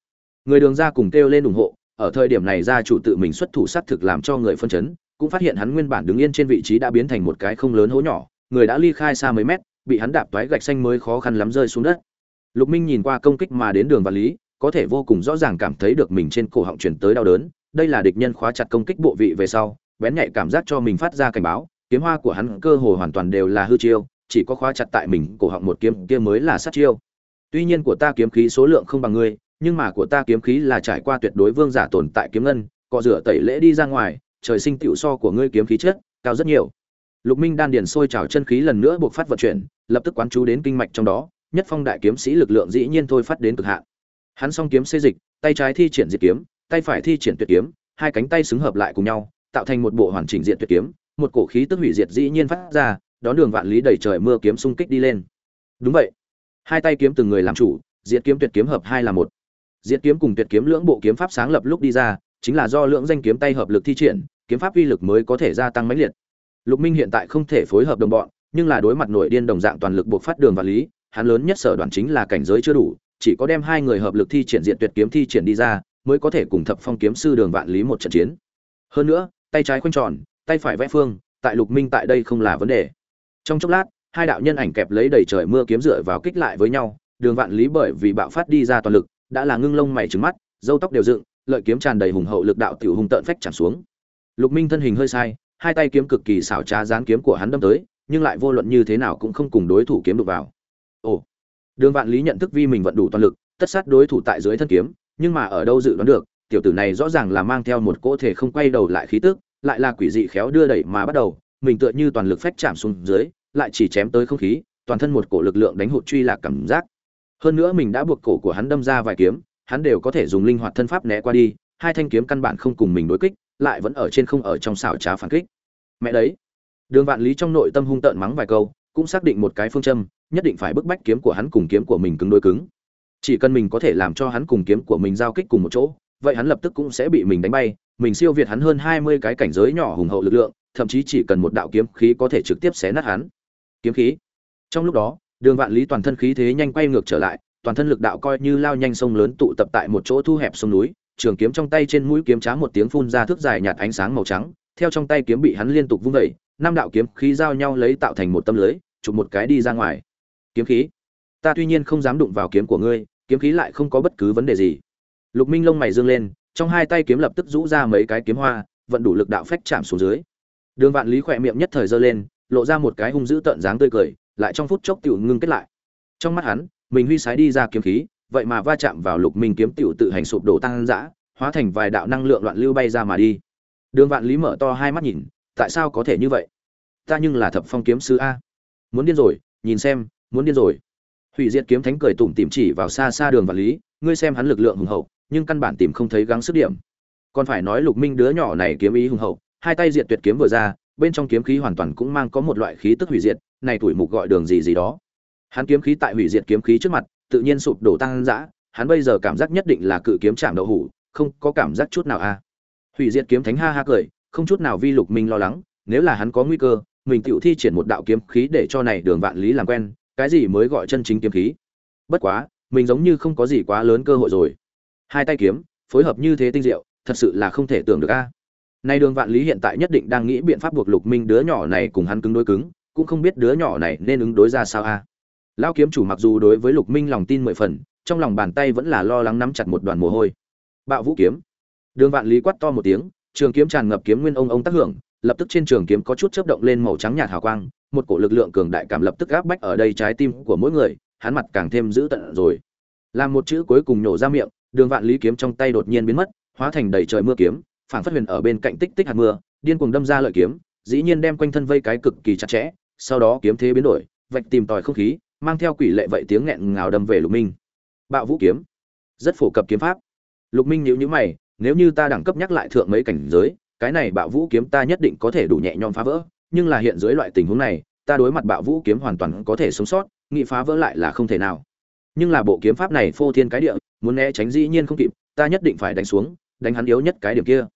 người đường ra cùng kêu lên ủng hộ, ở thời điểm này gia chủ tự mình xuất thủ sát thực làm cho người phân chấn, cũng phát hiện hắn nguyên bản đứng yên trên vị trí đã biến thành một cái không lớn hố nhỏ, người đã ly khai xa mấy mét bị hắn đạp toái gạch xanh mới khó khăn lắm rơi xuống đất. Lục minh nhìn qua công kích mà đến đường vật lý, có thể vô cùng rõ ràng cảm thấy được mình trên cổ họng chuyển tới đau đớn. Đây là địch nhân khóa chặt công kích bộ vị về sau, bén nhạy cảm giác cho mình phát ra cảnh báo, kiếm hoa của hắn cơ hồ hoàn toàn đều là hư chiêu, chỉ có khóa chặt tại mình, cổ họng một kiếm kia mới là sát chiêu. Tuy nhiên của ta kiếm khí số lượng không bằng ngươi, nhưng mà của ta kiếm khí là trải qua tuyệt đối vương giả tồn tại kiếm ngân cọ rửa tẩy lễ đi ra ngoài, trời sinh tiểu so của ngươi kiếm khí chết cao rất nhiều lục minh đan điền sôi trào chân khí lần nữa buộc phát vận chuyển, lập tức quán chú đến kinh mạch trong đó, nhất phong đại kiếm sĩ lực lượng dĩ nhiên thôi phát đến cực hạn. Hắn song kiếm xê dịch, tay trái thi triển diệt kiếm, tay phải thi triển tuyệt kiếm, hai cánh tay xứng hợp lại cùng nhau, tạo thành một bộ hoàn chỉnh diện tuyệt kiếm, một cổ khí tức hủy diệt dĩ nhiên phát ra, đón đường vạn lý đẩy trời mưa kiếm xung kích đi lên. Đúng vậy. Hai tay kiếm từng người làm chủ, diệt kiếm tuyệt kiếm hợp hai là một. Diệt kiếm cùng tuyệt kiếm lưỡng bộ kiếm pháp sáng lập lúc đi ra, chính là do lưỡng danh kiếm tay hợp lực thi triển, kiếm pháp uy lực mới có thể gia tăng mãnh liệt lục minh hiện tại không thể phối hợp đồng bọn, nhưng là đối mặt nội điên đồng dạng toàn lực buộc phát đường và lý, hắn lớn nhất sở đoàn chính là cảnh giới chưa đủ, chỉ có đem hai người hợp lực thi triển diện tuyệt kiếm thi triển đi ra, mới có thể cùng thập phong kiếm sư đường vạn lý một trận chiến. Hơn nữa, tay trái khoanh tròn, tay phải vẽ phương, tại lục minh tại đây không là vấn đề. Trong chốc lát, hai đạo nhân ảnh kẹp lấy đầy trời mưa kiếm dựa vào kích lại với nhau, đường vạn lý bởi vì bạo phát đi ra toàn lực, đã là ngưng lông mày trừng mắt, râu tóc đều dựng, lợi kiếm tràn đầy hùng hậu lực đạo tiểu hùng tận phách chạm xuống. Lục minh thân hình hơi sai hai tay kiếm cực kỳ xảo trá gián kiếm của hắn đâm tới, nhưng lại vô luận như thế nào cũng không cùng đối thủ kiếm được vào. Ồ, đường vạn lý nhận thức vi mình vận đủ toàn lực, tất sát đối thủ tại dưới thân kiếm, nhưng mà ở đâu dự đoán được, tiểu tử này rõ ràng là mang theo một cỗ thể không quay đầu lại khí tức, lại là quỷ dị khéo đưa đẩy mà bắt đầu, mình tựa như toàn lực phách chạm xuống dưới, lại chỉ chém tới không khí, toàn thân một cổ lực lượng đánh hụt truy lạc cảm giác. Hơn nữa mình đã buộc cổ của hắn đâm ra vài kiếm, hắn đều có thể dùng linh hoạt thân pháp né qua đi, hai thanh kiếm căn bản không cùng mình đối kích lại vẫn ở trên không ở trong xảo trá phản kích. Mẹ đấy. Đường vạn lý trong nội tâm hung tợn mắng vài câu, cũng xác định một cái phương châm, nhất định phải bức bách kiếm của hắn cùng kiếm của mình cứng đối cứng. Chỉ cần mình có thể làm cho hắn cùng kiếm của mình giao kích cùng một chỗ, vậy hắn lập tức cũng sẽ bị mình đánh bay. Mình siêu việt hắn hơn hai mươi cái cảnh giới nhỏ hùng hậu lực lượng, thậm chí chỉ cần một đạo kiếm khí có thể trực tiếp xé nát hắn. Kiếm khí. Trong lúc đó, đường vạn lý toàn thân khí thế nhanh quay ngược trở lại, toàn thân lực đạo coi như lao nhanh sông lớn tụ tập tại một chỗ thu hẹp sông núi trường kiếm trong tay trên mũi kiếm trá một tiếng phun ra thước dài nhạt ánh sáng màu trắng, theo trong tay kiếm bị hắn liên tục vung vẩy năm đạo kiếm khí giao nhau lấy tạo thành một tâm lưới, chụp một cái đi ra ngoài. Kiếm khí? Ta tuy nhiên không dám đụng vào kiếm của ngươi, kiếm khí lại không có bất cứ vấn đề gì. Lục minh lông mày dương lên, trong hai tay kiếm lập tức rũ ra mấy cái kiếm hoa, vận đủ lực đạo phách chạm xuống dưới. Đường vạn lý khỏe miệng nhất thời giơ lên, lộ ra một cái hung dữ tợn dáng tươi cười, lại trong phút chốc tiểu ngưng kết lại. Trong mắt hắn, mình huy sái đi ra kiếm khí vậy mà va chạm vào lục minh kiếm tiểu tự hành sụp đổ tăng dã, hóa thành vài đạo năng lượng loạn lưu bay ra mà đi. Đường vạn lý mở to hai mắt nhìn, tại sao có thể như vậy? Ta nhưng là thập phong kiếm sư a. Muốn điên rồi, nhìn xem, muốn điên rồi. Hủy diệt kiếm thánh cười tủm tỉm chỉ vào xa xa đường vạn lý, ngươi xem hắn lực lượng hùng hậu, nhưng căn bản tìm không thấy gắng sức điểm. Còn phải nói lục minh đứa nhỏ này kiếm ý hùng hậu, hai tay diệt tuyệt kiếm vừa ra, bên trong kiếm khí hoàn toàn cũng mang có một loại khí tức hủy diệt, này tuổi mục gọi đường gì gì đó. Hắn kiếm khí tại hủy diệt kiếm khí trước mặt tự nhiên sụp đổ tăng dã, hắn bây giờ cảm giác nhất định là cự kiếm chạm đậu hủ, không có cảm giác chút nào a hủy diệt kiếm thánh ha ha cười, không chút nào vi lục minh lo lắng, nếu là hắn có nguy cơ, mình tự thi triển một đạo kiếm khí để cho này đường vạn lý làm quen, cái gì mới gọi chân chính kiếm khí? Bất quá, mình giống như không có gì quá lớn cơ hội rồi. Hai tay kiếm, phối hợp như thế tinh diệu, thật sự là không thể tưởng được a. Nay đường vạn lý hiện tại nhất định đang nghĩ biện pháp buộc lục minh đứa nhỏ này cùng hắn cứng đối cứng, cũng không biết đứa nhỏ này nên ứng đối ra sao a lão kiếm chủ mặc dù đối với lục minh lòng tin mười phần, trong lòng bàn tay vẫn là lo lắng nắm chặt một đoàn mồ hôi. Bạo vũ kiếm. Đường vạn lý quát to một tiếng, trường kiếm tràn ngập kiếm nguyên ông ông tác hưởng, lập tức trên trường kiếm có chút chớp động lên màu trắng nhạt hào quang, một cổ lực lượng cường đại cảm lập tức áp bách ở đây trái tim của mỗi người, hắn mặt càng thêm dữ tận rồi. Làm một chữ cuối cùng nhổ ra miệng, đường vạn lý kiếm trong tay đột nhiên biến mất, hóa thành đầy trời mưa kiếm phản phất huyền ở bên cạnh tích tích hạt mưa, điên cuồng đâm ra lợi kiếm, dĩ nhiên đem quanh thân vây cái cực kỳ chặt chẽ, sau đó kiếm thế biến đổi, vạch tìm tòi không khí mang theo quỷ lệ vậy tiếng nghẹn ngào đâm về lục minh. Bạo vũ kiếm. Rất phổ cập kiếm pháp. Lục minh nhíu nhíu mày, nếu như ta đẳng cấp nhắc lại thượng mấy cảnh giới, cái này bạo vũ kiếm ta nhất định có thể đủ nhẹ nhõm phá vỡ. Nhưng là hiện dưới loại tình huống này, ta đối mặt bạo vũ kiếm hoàn toàn có thể sống sót nghị phá vỡ lại là không thể nào. Nhưng là bộ kiếm pháp này phô thiên cái địa, muốn né tránh dĩ nhiên không kịp, ta nhất định phải đánh xuống, đánh hắn yếu nhất cái điểm kia.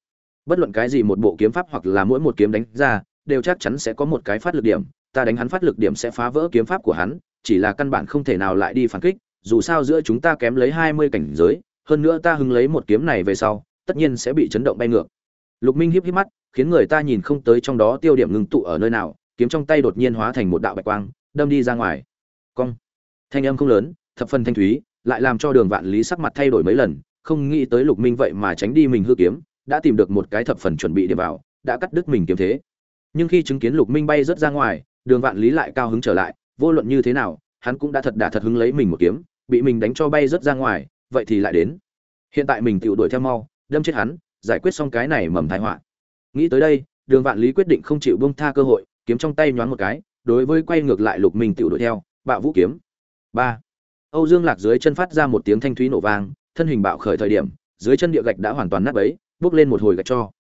Bất luận cái gì một bộ kiếm pháp hoặc là mỗi một kiếm đánh ra, đều chắc chắn sẽ có một cái phát lực điểm, ta đánh hắn phát lực điểm sẽ phá vỡ kiếm pháp của hắn chỉ là căn bản không thể nào lại đi phản kích, dù sao giữa chúng ta kém lấy hai mươi cảnh giới, hơn nữa ta hứng lấy một kiếm này về sau, tất nhiên sẽ bị chấn động bay ngược. Lục minh híp híp mắt, khiến người ta nhìn không tới trong đó tiêu điểm ngưng tụ ở nơi nào, kiếm trong tay đột nhiên hóa thành một đạo bạch quang, đâm đi ra ngoài. Cong. Thanh âm không lớn, thập phần thanh thúy, lại làm cho đường vạn lý sắc mặt thay đổi mấy lần, không nghĩ tới lục minh vậy mà tránh đi mình hư kiếm, đã tìm được một cái thập phần chuẩn bị để vào, đã cắt đứt mình kiếm thế. Nhưng khi chứng kiến lục minh bay rất ra ngoài, đường vạn lý lại cao hứng trở lại vô luận như thế nào, hắn cũng đã thật đả thật hứng lấy mình một kiếm, bị mình đánh cho bay rớt ra ngoài, vậy thì lại đến. Hiện tại mình tiểu đuổi theo mau, đâm chết hắn, giải quyết xong cái này mầm tai họa. Nghĩ tới đây, đường vạn lý quyết định không chịu buông tha cơ hội, kiếm trong tay nhoáng một cái, đối với quay ngược lại lục minh tiểu đuổi theo bạo vũ kiếm. Ba. Âu dương lạc dưới chân phát ra một tiếng thanh thúy nổ vang, thân hình bạo khởi thời điểm, dưới chân địa gạch đã hoàn toàn nát bấy, bước lên một hồi gạch cho.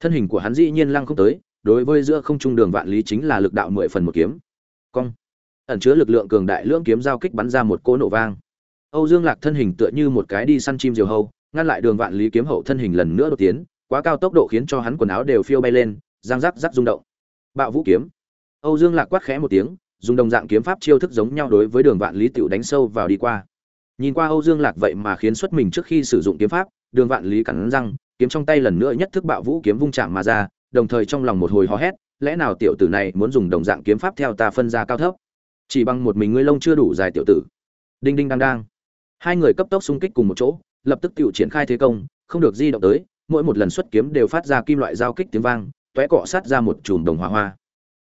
Thân hình của hắn dĩ nhiên lăng không tới, đối với giữa không trung đường vạn lý chính là lực đạo mười phần một kiếm. Cong ẩn chứa lực lượng cường đại lưỡng kiếm giao kích bắn ra một cỗ nổ vang. Âu dương lạc thân hình tựa như một cái đi săn chim diều hâu, ngăn lại đường vạn lý kiếm hậu thân hình lần nữa đột tiến, quá cao tốc độ khiến cho hắn quần áo đều phiêu bay lên giang rắc rắc rung động. Bạo vũ kiếm. Âu dương lạc quát khẽ một tiếng, dùng đồng dạng kiếm pháp chiêu thức giống nhau đối với đường vạn lý tiểu đánh sâu vào đi qua. Nhìn qua âu dương lạc vậy mà khiến xuất mình trước khi sử dụng kiếm pháp, đường vạn lý cắn răng, kiếm trong tay lần nữa nhất thức bạo vũ kiếm vung chạm mà ra, đồng thời trong lòng một hồi hò hét, lẽ nào tiểu tử này muốn dùng đồng dạng kiếm pháp theo ta phân ra cao thấp? Chỉ bằng một mình ngươi lông chưa đủ dài tiểu tử. Đinh đinh đang đang. Hai người cấp tốc xung kích cùng một chỗ, lập tức tự triển khai thế công, không được di động tới, mỗi một lần xuất kiếm đều phát ra kim loại giao kích tiếng vang, tóe cọ sát ra một chùm đồng hỏa hoa.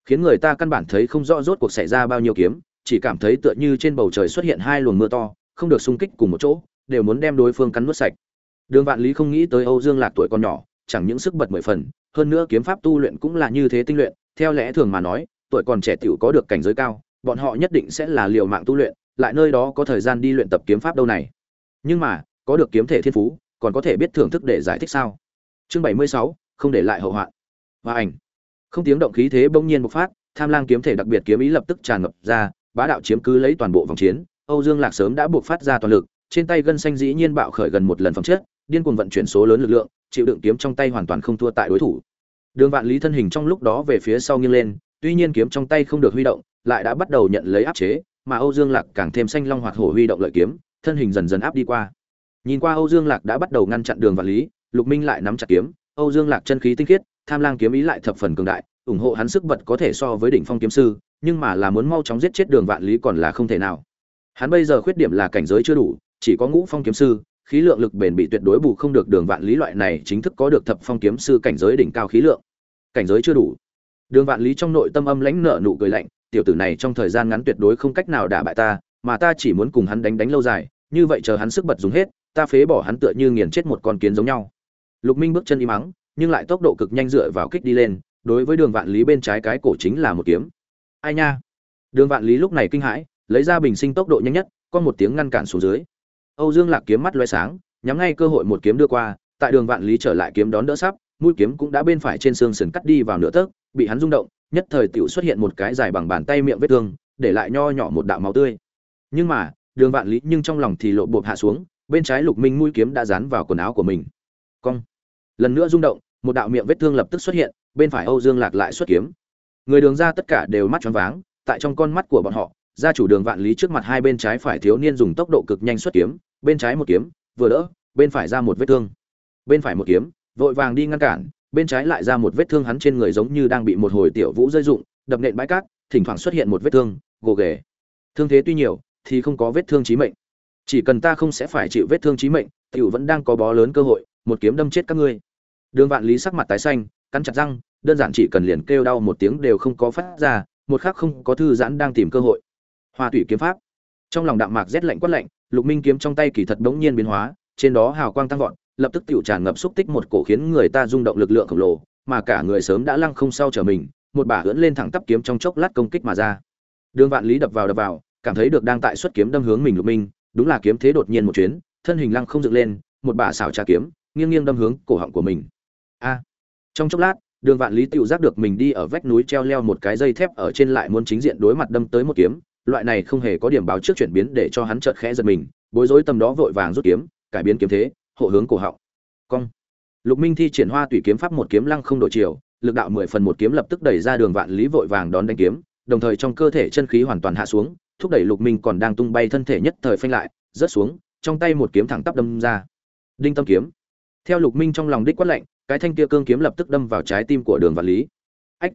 Khiến người ta căn bản thấy không rõ rốt cuộc xảy ra bao nhiêu kiếm, chỉ cảm thấy tựa như trên bầu trời xuất hiện hai luồng mưa to, không được xung kích cùng một chỗ, đều muốn đem đối phương cắn nuốt sạch. Đường vạn lý không nghĩ tới âu dương lạc tuổi còn nhỏ, chẳng những sức bật mười phần, hơn nữa kiếm pháp tu luyện cũng là như thế tinh luyện, theo lẽ thường mà nói, tuổi còn trẻ tiểu có được cảnh giới cao bọn họ nhất định sẽ là liều mạng tu luyện lại nơi đó có thời gian đi luyện tập kiếm pháp đâu này. Nhưng mà có được kiếm thể thiên phú còn có thể biết thưởng thức để giải thích sao? Chương bảy mươi sáu không để lại hậu hoạn. Và ảnh. Không tiếng động khí thế bỗng nhiên bộc phát tham lang kiếm thể đặc biệt kiếm ý lập tức tràn ngập ra bá đạo chiếm cứ lấy toàn bộ vòng chiến âu dương lạc sớm đã buộc phát ra toàn lực trên tay gân xanh dĩ nhiên bạo khởi gần một lần phòng chết, điên cuồng vận chuyển số lớn lực lượng chịu đựng kiếm trong tay hoàn toàn không thua tại đối thủ. Đường vạn lý thân hình trong lúc đó về phía sau nghiêng lên tuy nhiên kiếm trong tay không được huy động, lại đã bắt đầu nhận lấy áp chế, mà âu dương lạc càng thêm xanh long hoạt hổ huy động lợi kiếm, thân hình dần dần áp đi qua. Nhìn qua âu dương lạc đã bắt đầu ngăn chặn đường vạn lý, lục minh lại nắm chặt kiếm, âu dương lạc chân khí tinh khiết, tham lang kiếm ý lại thập phần cường đại, ủng hộ hắn sức bật có thể so với đỉnh phong kiếm sư, nhưng mà là muốn mau chóng giết chết đường vạn lý còn là không thể nào. Hắn bây giờ khuyết điểm là cảnh giới chưa đủ, chỉ có ngũ phong kiếm sư, khí lượng lực bền bị tuyệt đối bù không được đường vạn lý loại này chính thức có được thập phong kiếm sư cảnh giới đỉnh cao khí lượng. Cảnh giới chưa đủ đường vạn lý trong nội tâm âm lãnh nở nụ cười lạnh, tiểu tử này trong thời gian ngắn tuyệt đối không cách nào đả bại ta, mà ta chỉ muốn cùng hắn đánh đánh lâu dài, như vậy chờ hắn sức bật dùng hết, ta phế bỏ hắn tựa như nghiền chết một con kiến giống nhau. Lục minh bước chân đi mắng nhưng lại tốc độ cực nhanh dựa vào kích đi lên, đối với đường vạn lý bên trái cái cổ chính là một kiếm. Ai nha? Đường vạn lý lúc này kinh hãi, lấy ra bình sinh tốc độ nhanh nhất, con một tiếng ngăn cản xuống dưới. Âu dương lạc kiếm mắt lóe sáng, nhắm ngay cơ hội một kiếm đưa qua, tại đường vạn lý trở lại kiếm đón đỡ sắp mũi kiếm cũng đã bên phải trên xương sườn cắt đi vào nửa tấc, bị hắn rung động, nhất thời tiểu xuất hiện một cái dài bằng bàn tay miệng vết thương, để lại nho nhỏ một đạo máu tươi. Nhưng mà, đường vạn lý nhưng trong lòng thì lộ bộp hạ xuống, bên trái lục minh mũi kiếm đã dán vào quần áo của mình. Cong. Lần nữa rung động, một đạo miệng vết thương lập tức xuất hiện, bên phải âu dương lạc lại xuất kiếm. Người đường ra tất cả đều mắt choáng váng, tại trong con mắt của bọn họ, gia chủ đường vạn lý trước mặt hai bên trái phải thiếu niên dùng tốc độ cực nhanh xuất kiếm, bên trái một kiếm, vừa đỡ, bên phải ra một vết thương. Bên phải một kiếm vội vàng đi ngăn cản, bên trái lại ra một vết thương hắn trên người giống như đang bị một hồi tiểu vũ rơi dụng đập nện bãi cát, thỉnh thoảng xuất hiện một vết thương, gồ ghề. Thương thế tuy nhiều, thì không có vết thương chí mệnh. Chỉ cần ta không sẽ phải chịu vết thương chí mệnh, tiểu vẫn đang có bó lớn cơ hội, một kiếm đâm chết các ngươi. Đường vạn lý sắc mặt tái xanh, cắn chặt răng, đơn giản chỉ cần liền kêu đau một tiếng đều không có phát ra, một khắc không có thư giãn đang tìm cơ hội. Hoa thủy kiếm pháp. Trong lòng đạm mạc rét lạnh quát lạnh, lục minh kiếm trong tay kỳ thật bỗng nhiên biến hóa, trên đó hào quang tăng vọt lập tức tiểu tràn ngập xúc tích một cổ khiến người ta rung động lực lượng khổng lồ, mà cả người sớm đã lăng không sau trở mình, một bả ưỡn lên thẳng tắp kiếm trong chốc lát công kích mà ra. Đường vạn lý đập vào đập vào, cảm thấy được đang tại xuất kiếm đâm hướng mình lục minh, đúng là kiếm thế đột nhiên một chuyến, thân hình lăng không dựng lên, một bả xảo trà kiếm, nghiêng nghiêng đâm hướng cổ họng của mình. A! Trong chốc lát, đường vạn lý tiểu giác được mình đi ở vách núi treo leo một cái dây thép ở trên lại muốn chính diện đối mặt đâm tới một kiếm, loại này không hề có điểm báo trước chuyển biến để cho hắn chợt khẽ giật mình, bối rối tầm đó vội vàng rút kiếm, cải biến kiếm thế hộ hướng cổ họng. Cong. Lục minh thi triển hoa tùy kiếm pháp một kiếm lăng không đổi chiều, lực đạo mười phần một kiếm lập tức đẩy ra đường vạn lý vội vàng đón đánh kiếm, đồng thời trong cơ thể chân khí hoàn toàn hạ xuống, thúc đẩy lục minh còn đang tung bay thân thể nhất thời phanh lại, rớt xuống, trong tay một kiếm thẳng tắp đâm ra. Đinh tâm kiếm. Theo lục minh trong lòng đích quát lạnh, cái thanh kia cương kiếm lập tức đâm vào trái tim của đường vạn lý. Ách.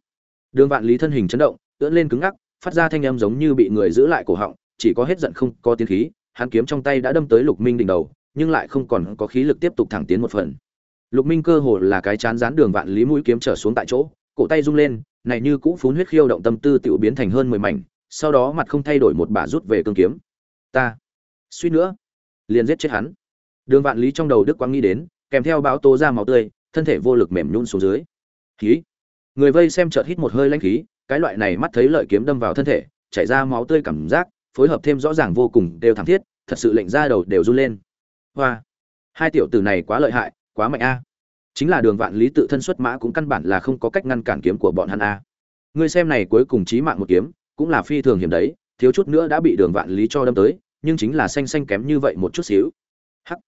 Đường vạn lý thân hình chấn động, ưỡn lên cứng ngắc, phát ra thanh âm giống như bị người giữ lại cổ họng, chỉ có hết giận không có tiến khí, hắn kiếm trong tay đã đâm tới lục minh đỉnh đầu nhưng lại không còn có khí lực tiếp tục thẳng tiến một phần. Lục minh cơ hồ là cái chán dán đường vạn lý mũi kiếm trở xuống tại chỗ, cổ tay rung lên, này như cũ phún huyết khiêu động tâm tư tiểu biến thành hơn mười mảnh, sau đó mặt không thay đổi một bả rút về cương kiếm. Ta, suýt nữa, liền giết chết hắn. Đường vạn lý trong đầu đức quang nghĩ đến, kèm theo báo tố ra máu tươi, thân thể vô lực mềm nhún xuống dưới. Khí. Người vây xem chợt hít một hơi lãnh khí, cái loại này mắt thấy lợi kiếm đâm vào thân thể, chảy ra máu tươi cảm giác, phối hợp thêm rõ ràng vô cùng, đều thảm thiết, thật sự lệnh ra đầu đều run lên hoa. Hai tiểu tử này quá lợi hại, quá mạnh a. Chính là đường vạn lý tự thân xuất mã cũng căn bản là không có cách ngăn cản kiếm của bọn hắn a. Người xem này cuối cùng chí mạng một kiếm, cũng là phi thường hiểm đấy, thiếu chút nữa đã bị đường vạn lý cho đâm tới, nhưng chính là xanh xanh kém như vậy một chút xíu. Hắc.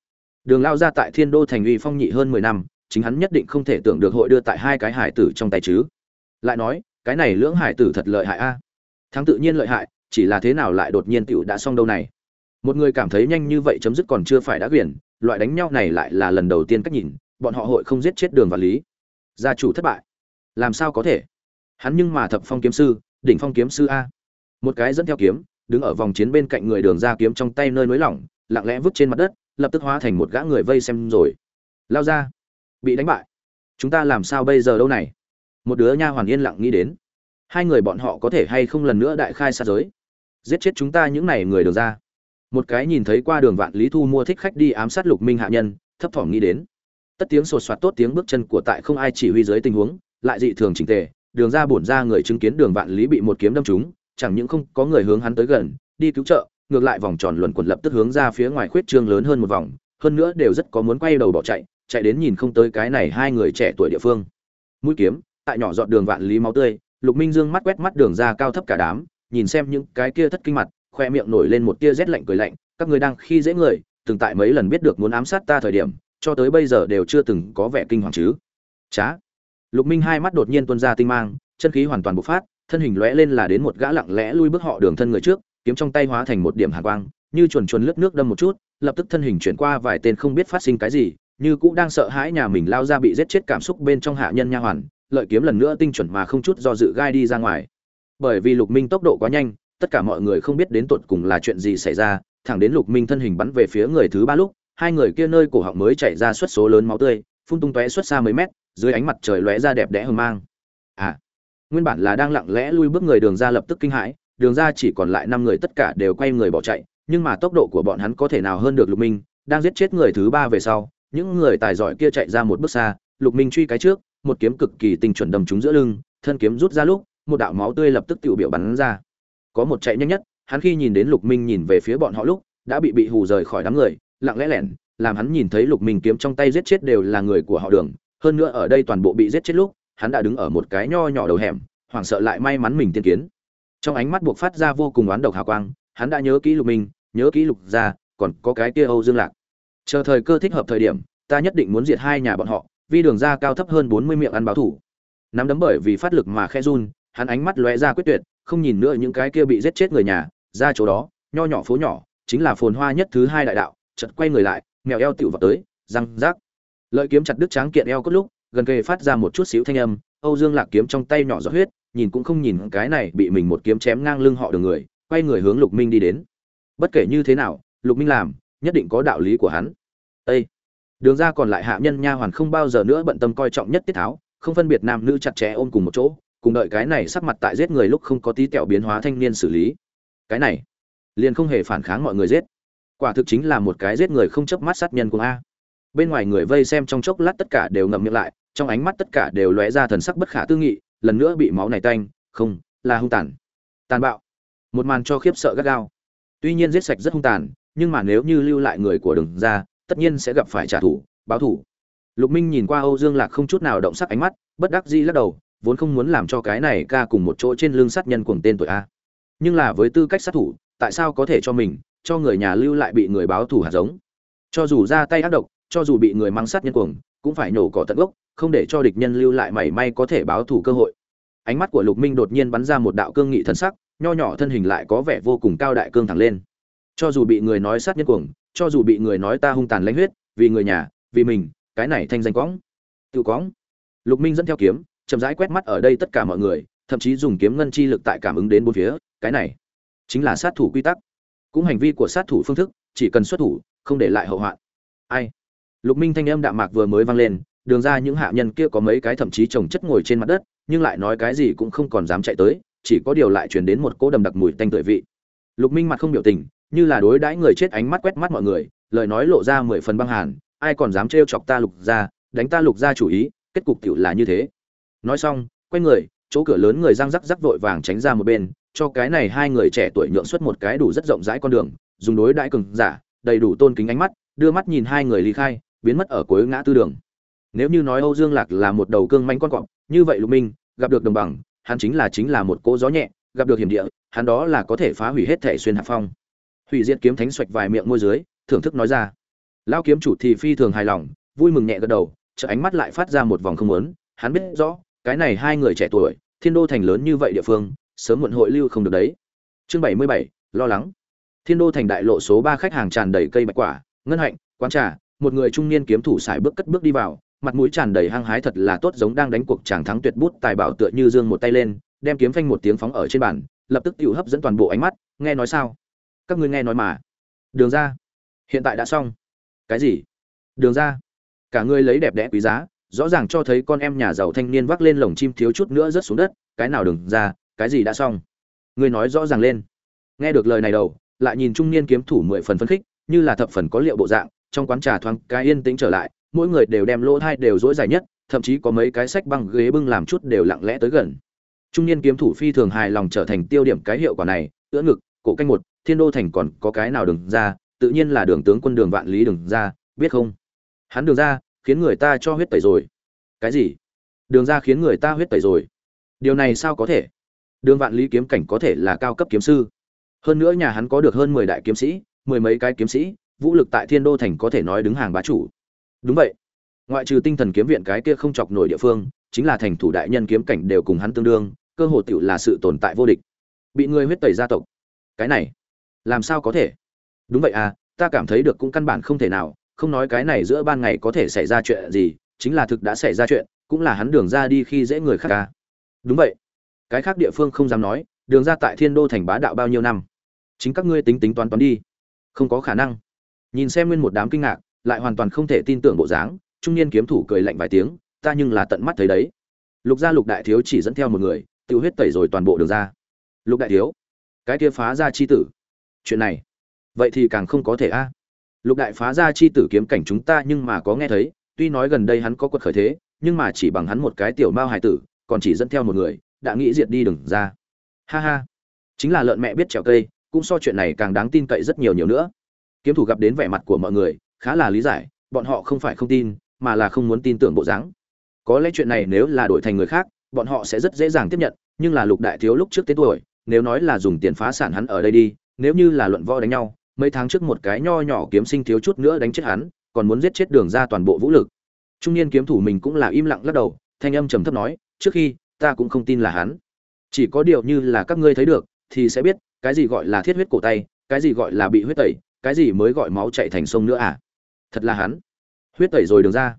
Đường lao ra tại thiên đô thành uy phong nhị hơn mười năm, chính hắn nhất định không thể tưởng được hội đưa tại hai cái hải tử trong tay chứ. Lại nói, cái này lưỡng hải tử thật lợi hại a. Thắng tự nhiên lợi hại, chỉ là thế nào lại đột nhiên tựu đã xong đâu này một người cảm thấy nhanh như vậy chấm dứt còn chưa phải đã quyển loại đánh nhau này lại là lần đầu tiên cách nhìn, bọn họ hội không giết chết đường và lý. Gia chủ thất bại. Làm sao có thể? Hắn nhưng mà thập phong kiếm sư, đỉnh phong kiếm sư a. Một cái dẫn theo kiếm, đứng ở vòng chiến bên cạnh người đường ra kiếm trong tay nơi nới lỏng, lặng lẽ vứt trên mặt đất, lập tức hóa thành một gã người vây xem rồi. Lao ra. Bị đánh bại. Chúng ta làm sao bây giờ đâu này? Một đứa nha hoàn yên lặng nghĩ đến. Hai người bọn họ có thể hay không lần nữa đại khai xa giới? Giết chết chúng ta những này người đường ra một cái nhìn thấy qua đường vạn lý thu mua thích khách đi ám sát lục minh hạ nhân, thấp thỏm nghĩ đến. Tất tiếng sột soạt tốt tiếng bước chân của tại không ai chỉ huy dưới tình huống, lại dị thường chỉnh tề, đường ra bổn ra người chứng kiến đường vạn lý bị một kiếm đâm trúng, chẳng những không có người hướng hắn tới gần, đi cứu trợ, ngược lại vòng tròn luẩn quẩn lập tức hướng ra phía ngoài khuyết trương lớn hơn một vòng, hơn nữa đều rất có muốn quay đầu bỏ chạy chạy đến nhìn không tới cái này hai người trẻ tuổi địa phương. Mũi kiếm, tại nhỏ dọn đường vạn lý máu tươi, lục minh dương mắt quét mắt đường ra cao thấp cả đám, nhìn xem những cái kia thất kinh mặt khoe miệng nổi lên một tia rét lạnh cười lạnh, các người đang khi dễ người, từng tại mấy lần biết được muốn ám sát ta thời điểm, cho tới bây giờ đều chưa từng có vẻ kinh hoàng chứ. Chá. Lục minh hai mắt đột nhiên tuôn ra tinh mang, chân khí hoàn toàn bộc phát, thân hình lóe lên là đến một gã lặng lẽ lui bước họ đường thân người trước, kiếm trong tay hóa thành một điểm hàn quang, như chuồn chuồn lướt nước đâm một chút, lập tức thân hình chuyển qua vài tên không biết phát sinh cái gì, như cũng đang sợ hãi nhà mình lao ra bị giết chết cảm xúc bên trong hạ nhân nha hoàn, lợi kiếm lần nữa tinh chuẩn mà không chút do dự gai đi ra ngoài. Bởi vì lục minh tốc độ quá nhanh tất cả mọi người không biết đến tột cùng là chuyện gì xảy ra, thẳng đến lục minh thân hình bắn về phía người thứ ba lúc, hai người kia nơi cổ họng mới chảy ra suất số lớn máu tươi, phun tung tóe suốt xa mấy mét, dưới ánh mặt trời lóe ra đẹp đẽ hờ mang. À nguyên bản là đang lặng lẽ lui bước người đường ra lập tức kinh hãi, đường ra chỉ còn lại năm người tất cả đều quay người bỏ chạy, nhưng mà tốc độ của bọn hắn có thể nào hơn được lục minh, đang giết chết người thứ ba về sau, những người tài giỏi kia chạy ra một bước xa, lục minh truy cái trước, một kiếm cực kỳ tinh chuẩn đâm trúng giữa lưng, thân kiếm rút ra lúc, một đạo máu tươi lập tức tự biểu bắn ra có một chạy nhanh nhất hắn khi nhìn đến lục minh nhìn về phía bọn họ lúc đã bị bị hù rời khỏi đám người lặng lẽ lẻn làm hắn nhìn thấy lục minh kiếm trong tay giết chết đều là người của họ đường. Hơn nữa ở đây toàn bộ bị giết chết lúc hắn đã đứng ở một cái nho nhỏ đầu hẻm hoảng sợ lại may mắn mình tiên kiến. Trong ánh mắt buộc phát ra vô cùng oán độc hào quang hắn đã nhớ kỹ lục minh nhớ kỹ lục gia, còn có cái kia âu dương lạc. Chờ thời cơ thích hợp thời điểm ta nhất định muốn diệt hai nhà bọn họ vì đường ra cao thấp hơn bốn mươi miệng ăn báo thủ. Nắm đấm bởi vì phát lực mà khe run hắn ánh mắt lóe ra quyết tuyệt không nhìn nữa những cái kia bị giết chết người nhà, ra chỗ đó, nho nhỏ phố nhỏ, chính là phồn hoa nhất thứ hai đại đạo, chợt quay người lại, mèo eo tiểu vào tới, răng rác. Lợi kiếm chặt đứt tráng kiện eo cốt lúc, gần kề phát ra một chút xíu thanh âm, âu dương lạc kiếm trong tay nhỏ giọt huyết, nhìn cũng không nhìn cái này bị mình một kiếm chém ngang lưng họ đường người, quay người hướng lục minh đi đến. Bất kể như thế nào, lục minh làm, nhất định có đạo lý của hắn. Ê! đường ra còn lại hạ nhân nha hoàn không bao giờ nữa bận tâm coi trọng nhất tiết tháo, không phân biệt nam nữ chặt chẽ ôm cùng một chỗ cùng đợi cái này sắc mặt tại giết người lúc không có tí tẹo biến hóa thanh niên xử lý. Cái này, liền không hề phản kháng mọi người giết. Quả thực chính là một cái giết người không chớp mắt sát nhân của a. Bên ngoài người vây xem trong chốc lát tất cả đều ngậm miệng lại, trong ánh mắt tất cả đều lóe ra thần sắc bất khả tư nghị, lần nữa bị máu này tanh, không, là hung tàn. Tàn bạo. Một màn cho khiếp sợ gắt gao. Tuy nhiên giết sạch rất hung tàn, nhưng mà nếu như lưu lại người của đường ra, tất nhiên sẽ gặp phải trả thù, báo thù. Lục minh nhìn qua âu dương lạc không chút nào động sắc ánh mắt, bất đắc dĩ lắc đầu vốn không muốn làm cho cái này ca cùng một chỗ trên lưng sát nhân cuồng tên tội a. Nhưng là với tư cách sát thủ, tại sao có thể cho mình, cho người nhà lưu lại bị người báo thù hạt giống? Cho dù ra tay ác độc, cho dù bị người mang sát nhân cuồng, cũng phải nổ cỏ tận gốc, không để cho địch nhân lưu lại mảy may có thể báo thù cơ hội. Ánh mắt của lục minh đột nhiên bắn ra một đạo cương nghị thần sắc, nho nhỏ thân hình lại có vẻ vô cùng cao đại cương thẳng lên. Cho dù bị người nói sát nhân cuồng, cho dù bị người nói ta hung tàn lãnh huyết, vì người nhà, vì mình, cái này thanh danh quõng. Tự quõng. Lục minh dẫn theo kiếm chậm rãi quét mắt ở đây tất cả mọi người, thậm chí dùng kiếm ngân chi lực tại cảm ứng đến bốn phía, cái này chính là sát thủ quy tắc. Cũng hành vi của sát thủ phương thức, chỉ cần xuất thủ, không để lại hậu hoạn. Ai? Lục minh thanh âm đạm mạc vừa mới vang lên, đường ra những hạ nhân kia có mấy cái thậm chí chồng chất ngồi trên mặt đất, nhưng lại nói cái gì cũng không còn dám chạy tới, chỉ có điều lại truyền đến một cỗ đầm đặc mùi tanh tưởi vị. Lục minh mặt không biểu tình, như là đối đãi người chết ánh mắt quét mắt mọi người, lời nói lộ ra mười phần băng hàn, ai còn dám trêu chọc ta lục ra đánh ta lục ra chủ ý, kết cục tiểu là như thế nói xong, quay người, chỗ cửa lớn người răng rắc rắc vội vàng tránh ra một bên, cho cái này hai người trẻ tuổi nhượng xuất một cái đủ rất rộng rãi con đường, dùng đối đãi cường giả, đầy đủ tôn kính ánh mắt, đưa mắt nhìn hai người ly khai, biến mất ở cuối ngã tư đường. Nếu như nói âu dương lạc là một đầu cương manh con cọp, như vậy lục minh, gặp được đồng bằng, hắn chính là chính là một cỗ gió nhẹ, gặp được hiểm địa, hắn đó là có thể phá hủy hết thể xuyên hạ phong. Hủy diệt kiếm thánh xoạch vài miệng môi dưới, thưởng thức nói ra. Lao kiếm chủ thì phi thường hài lòng, vui mừng nhẹ gật đầu chợ ánh mắt lại phát ra một vòng không lớn hắn biết rõ cái này hai người trẻ tuổi, thiên đô thành lớn như vậy địa phương, sớm muộn hội lưu không được đấy. Chương bảy mươi bảy, lo lắng. Thiên đô thành đại lộ số ba khách hàng tràn đầy cây bạch quả, ngân hạnh, quán trà, một người trung niên kiếm thủ sải bước cất bước đi vào, mặt mũi tràn đầy hăng hái thật là tốt giống đang đánh cuộc chàng thắng tuyệt bút tài bảo tựa như dương một tay lên, đem kiếm phanh một tiếng phóng ở trên bàn, lập tức tự hấp dẫn toàn bộ ánh mắt, nghe nói sao? Các ngươi nghe nói mà. Đường ra. Hiện tại đã xong. Cái gì? Đường ra. Cả ngươi lấy đẹp đẽ quý giá rõ ràng cho thấy con em nhà giàu thanh niên vác lên lồng chim thiếu chút nữa rớt xuống đất, cái nào đừng ra, cái gì đã xong. Ngươi nói rõ ràng lên. Nghe được lời này đầu, lại nhìn trung niên kiếm thủ mười phần phấn khích, như là thập phần có liệu bộ dạng, trong quán trà thoáng cái yên tĩnh trở lại, mỗi người đều đem lỗ thai đều dỗi dài nhất, thậm chí có mấy cái sách băng ghế bưng làm chút đều lặng lẽ tới gần. Trung niên kiếm thủ phi thường hài lòng trở thành tiêu điểm cái hiệu quả này, ưỡn ngực, cổ canh một, thiên đô thành còn có cái nào đừng ra, tự nhiên là đường tướng quân đường vạn lý đừng ra, biết không? Hắn đường ra khiến người ta cho huyết tẩy rồi. Cái gì? Đường ra khiến người ta huyết tẩy rồi. Điều này sao có thể? Đường vạn lý kiếm cảnh có thể là cao cấp kiếm sư. Hơn nữa nhà hắn có được hơn mười đại kiếm sĩ, mười mấy cái kiếm sĩ, vũ lực tại thiên đô thành có thể nói đứng hàng bá chủ. Đúng vậy. Ngoại trừ tinh thần kiếm viện cái kia không chọc nổi địa phương, chính là thành thủ đại nhân kiếm cảnh đều cùng hắn tương đương, cơ hội tựu là sự tồn tại vô địch. Bị người huyết tẩy gia tộc. Cái này, làm sao có thể? Đúng vậy à ta cảm thấy được cũng căn bản không thể nào không nói cái này giữa ban ngày có thể xảy ra chuyện gì, chính là thực đã xảy ra chuyện, cũng là hắn đường ra đi khi dễ người khác ca. Đúng vậy. Cái khác địa phương không dám nói, đường ra tại thiên đô thành bá đạo bao nhiêu năm. Chính các ngươi tính tính toán toán đi. Không có khả năng. Nhìn xem nguyên một đám kinh ngạc, lại hoàn toàn không thể tin tưởng bộ dáng, trung niên kiếm thủ cười lạnh vài tiếng, ta nhưng là tận mắt thấy đấy. Lục gia lục đại thiếu chỉ dẫn theo một người, tiêu huyết tẩy rồi toàn bộ đường ra. Lục đại thiếu, cái kia phá ra chi tử. Chuyện này, vậy thì càng không có thể a lục đại phá ra chi tử kiếm cảnh chúng ta nhưng mà có nghe thấy, tuy nói gần đây hắn có quật khởi thế, nhưng mà chỉ bằng hắn một cái tiểu mao hải tử, còn chỉ dẫn theo một người, đã nghĩ diệt đi đừng ra. Ha ha. Chính là lợn mẹ biết trèo cây, cũng so chuyện này càng đáng tin cậy rất nhiều nhiều nữa. Kiếm thủ gặp đến vẻ mặt của mọi người, khá là lý giải, bọn họ không phải không tin, mà là không muốn tin tưởng bộ dáng. Có lẽ chuyện này nếu là đổi thành người khác, bọn họ sẽ rất dễ dàng tiếp nhận, nhưng là lục đại thiếu lúc trước tên tuổi, nếu nói là dùng tiền phá sản hắn ở đây đi, nếu như là luận võ đánh nhau mấy tháng trước một cái nho nhỏ kiếm sinh thiếu chút nữa đánh chết hắn, còn muốn giết chết đường ra toàn bộ vũ lực. Trung niên kiếm thủ mình cũng là im lặng lắc đầu, thanh âm trầm thấp nói, trước khi, ta cũng không tin là hắn. Chỉ có điều như là các ngươi thấy được, thì sẽ biết, cái gì gọi là thiết huyết cổ tay, cái gì gọi là bị huyết tẩy, cái gì mới gọi máu chạy thành sông nữa à? Thật là hắn. Huyết tẩy rồi đường ra.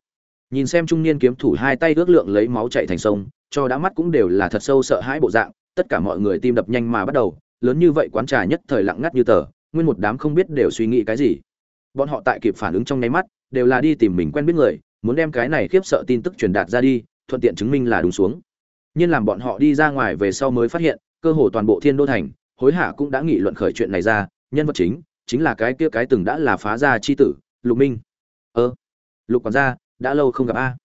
Nhìn xem trung niên kiếm thủ hai tay ước lượng lấy máu chạy thành sông, cho đã mắt cũng đều là thật sâu sợ hãi bộ dạng, tất cả mọi người tim đập nhanh mà bắt đầu, lớn như vậy quán trà nhất thời lặng ngắt như tờ nguyên một đám không biết đều suy nghĩ cái gì. Bọn họ tại kịp phản ứng trong nháy mắt, đều là đi tìm mình quen biết người, muốn đem cái này khiếp sợ tin tức truyền đạt ra đi, thuận tiện chứng minh là đúng xuống. Nhưng làm bọn họ đi ra ngoài về sau mới phát hiện, cơ hồ toàn bộ thiên đô thành, hối hả cũng đã nghị luận khởi chuyện này ra, nhân vật chính chính là cái kia cái từng đã là phá gia chi tử, lục minh. Ơ, lục quản gia, đã lâu không gặp a.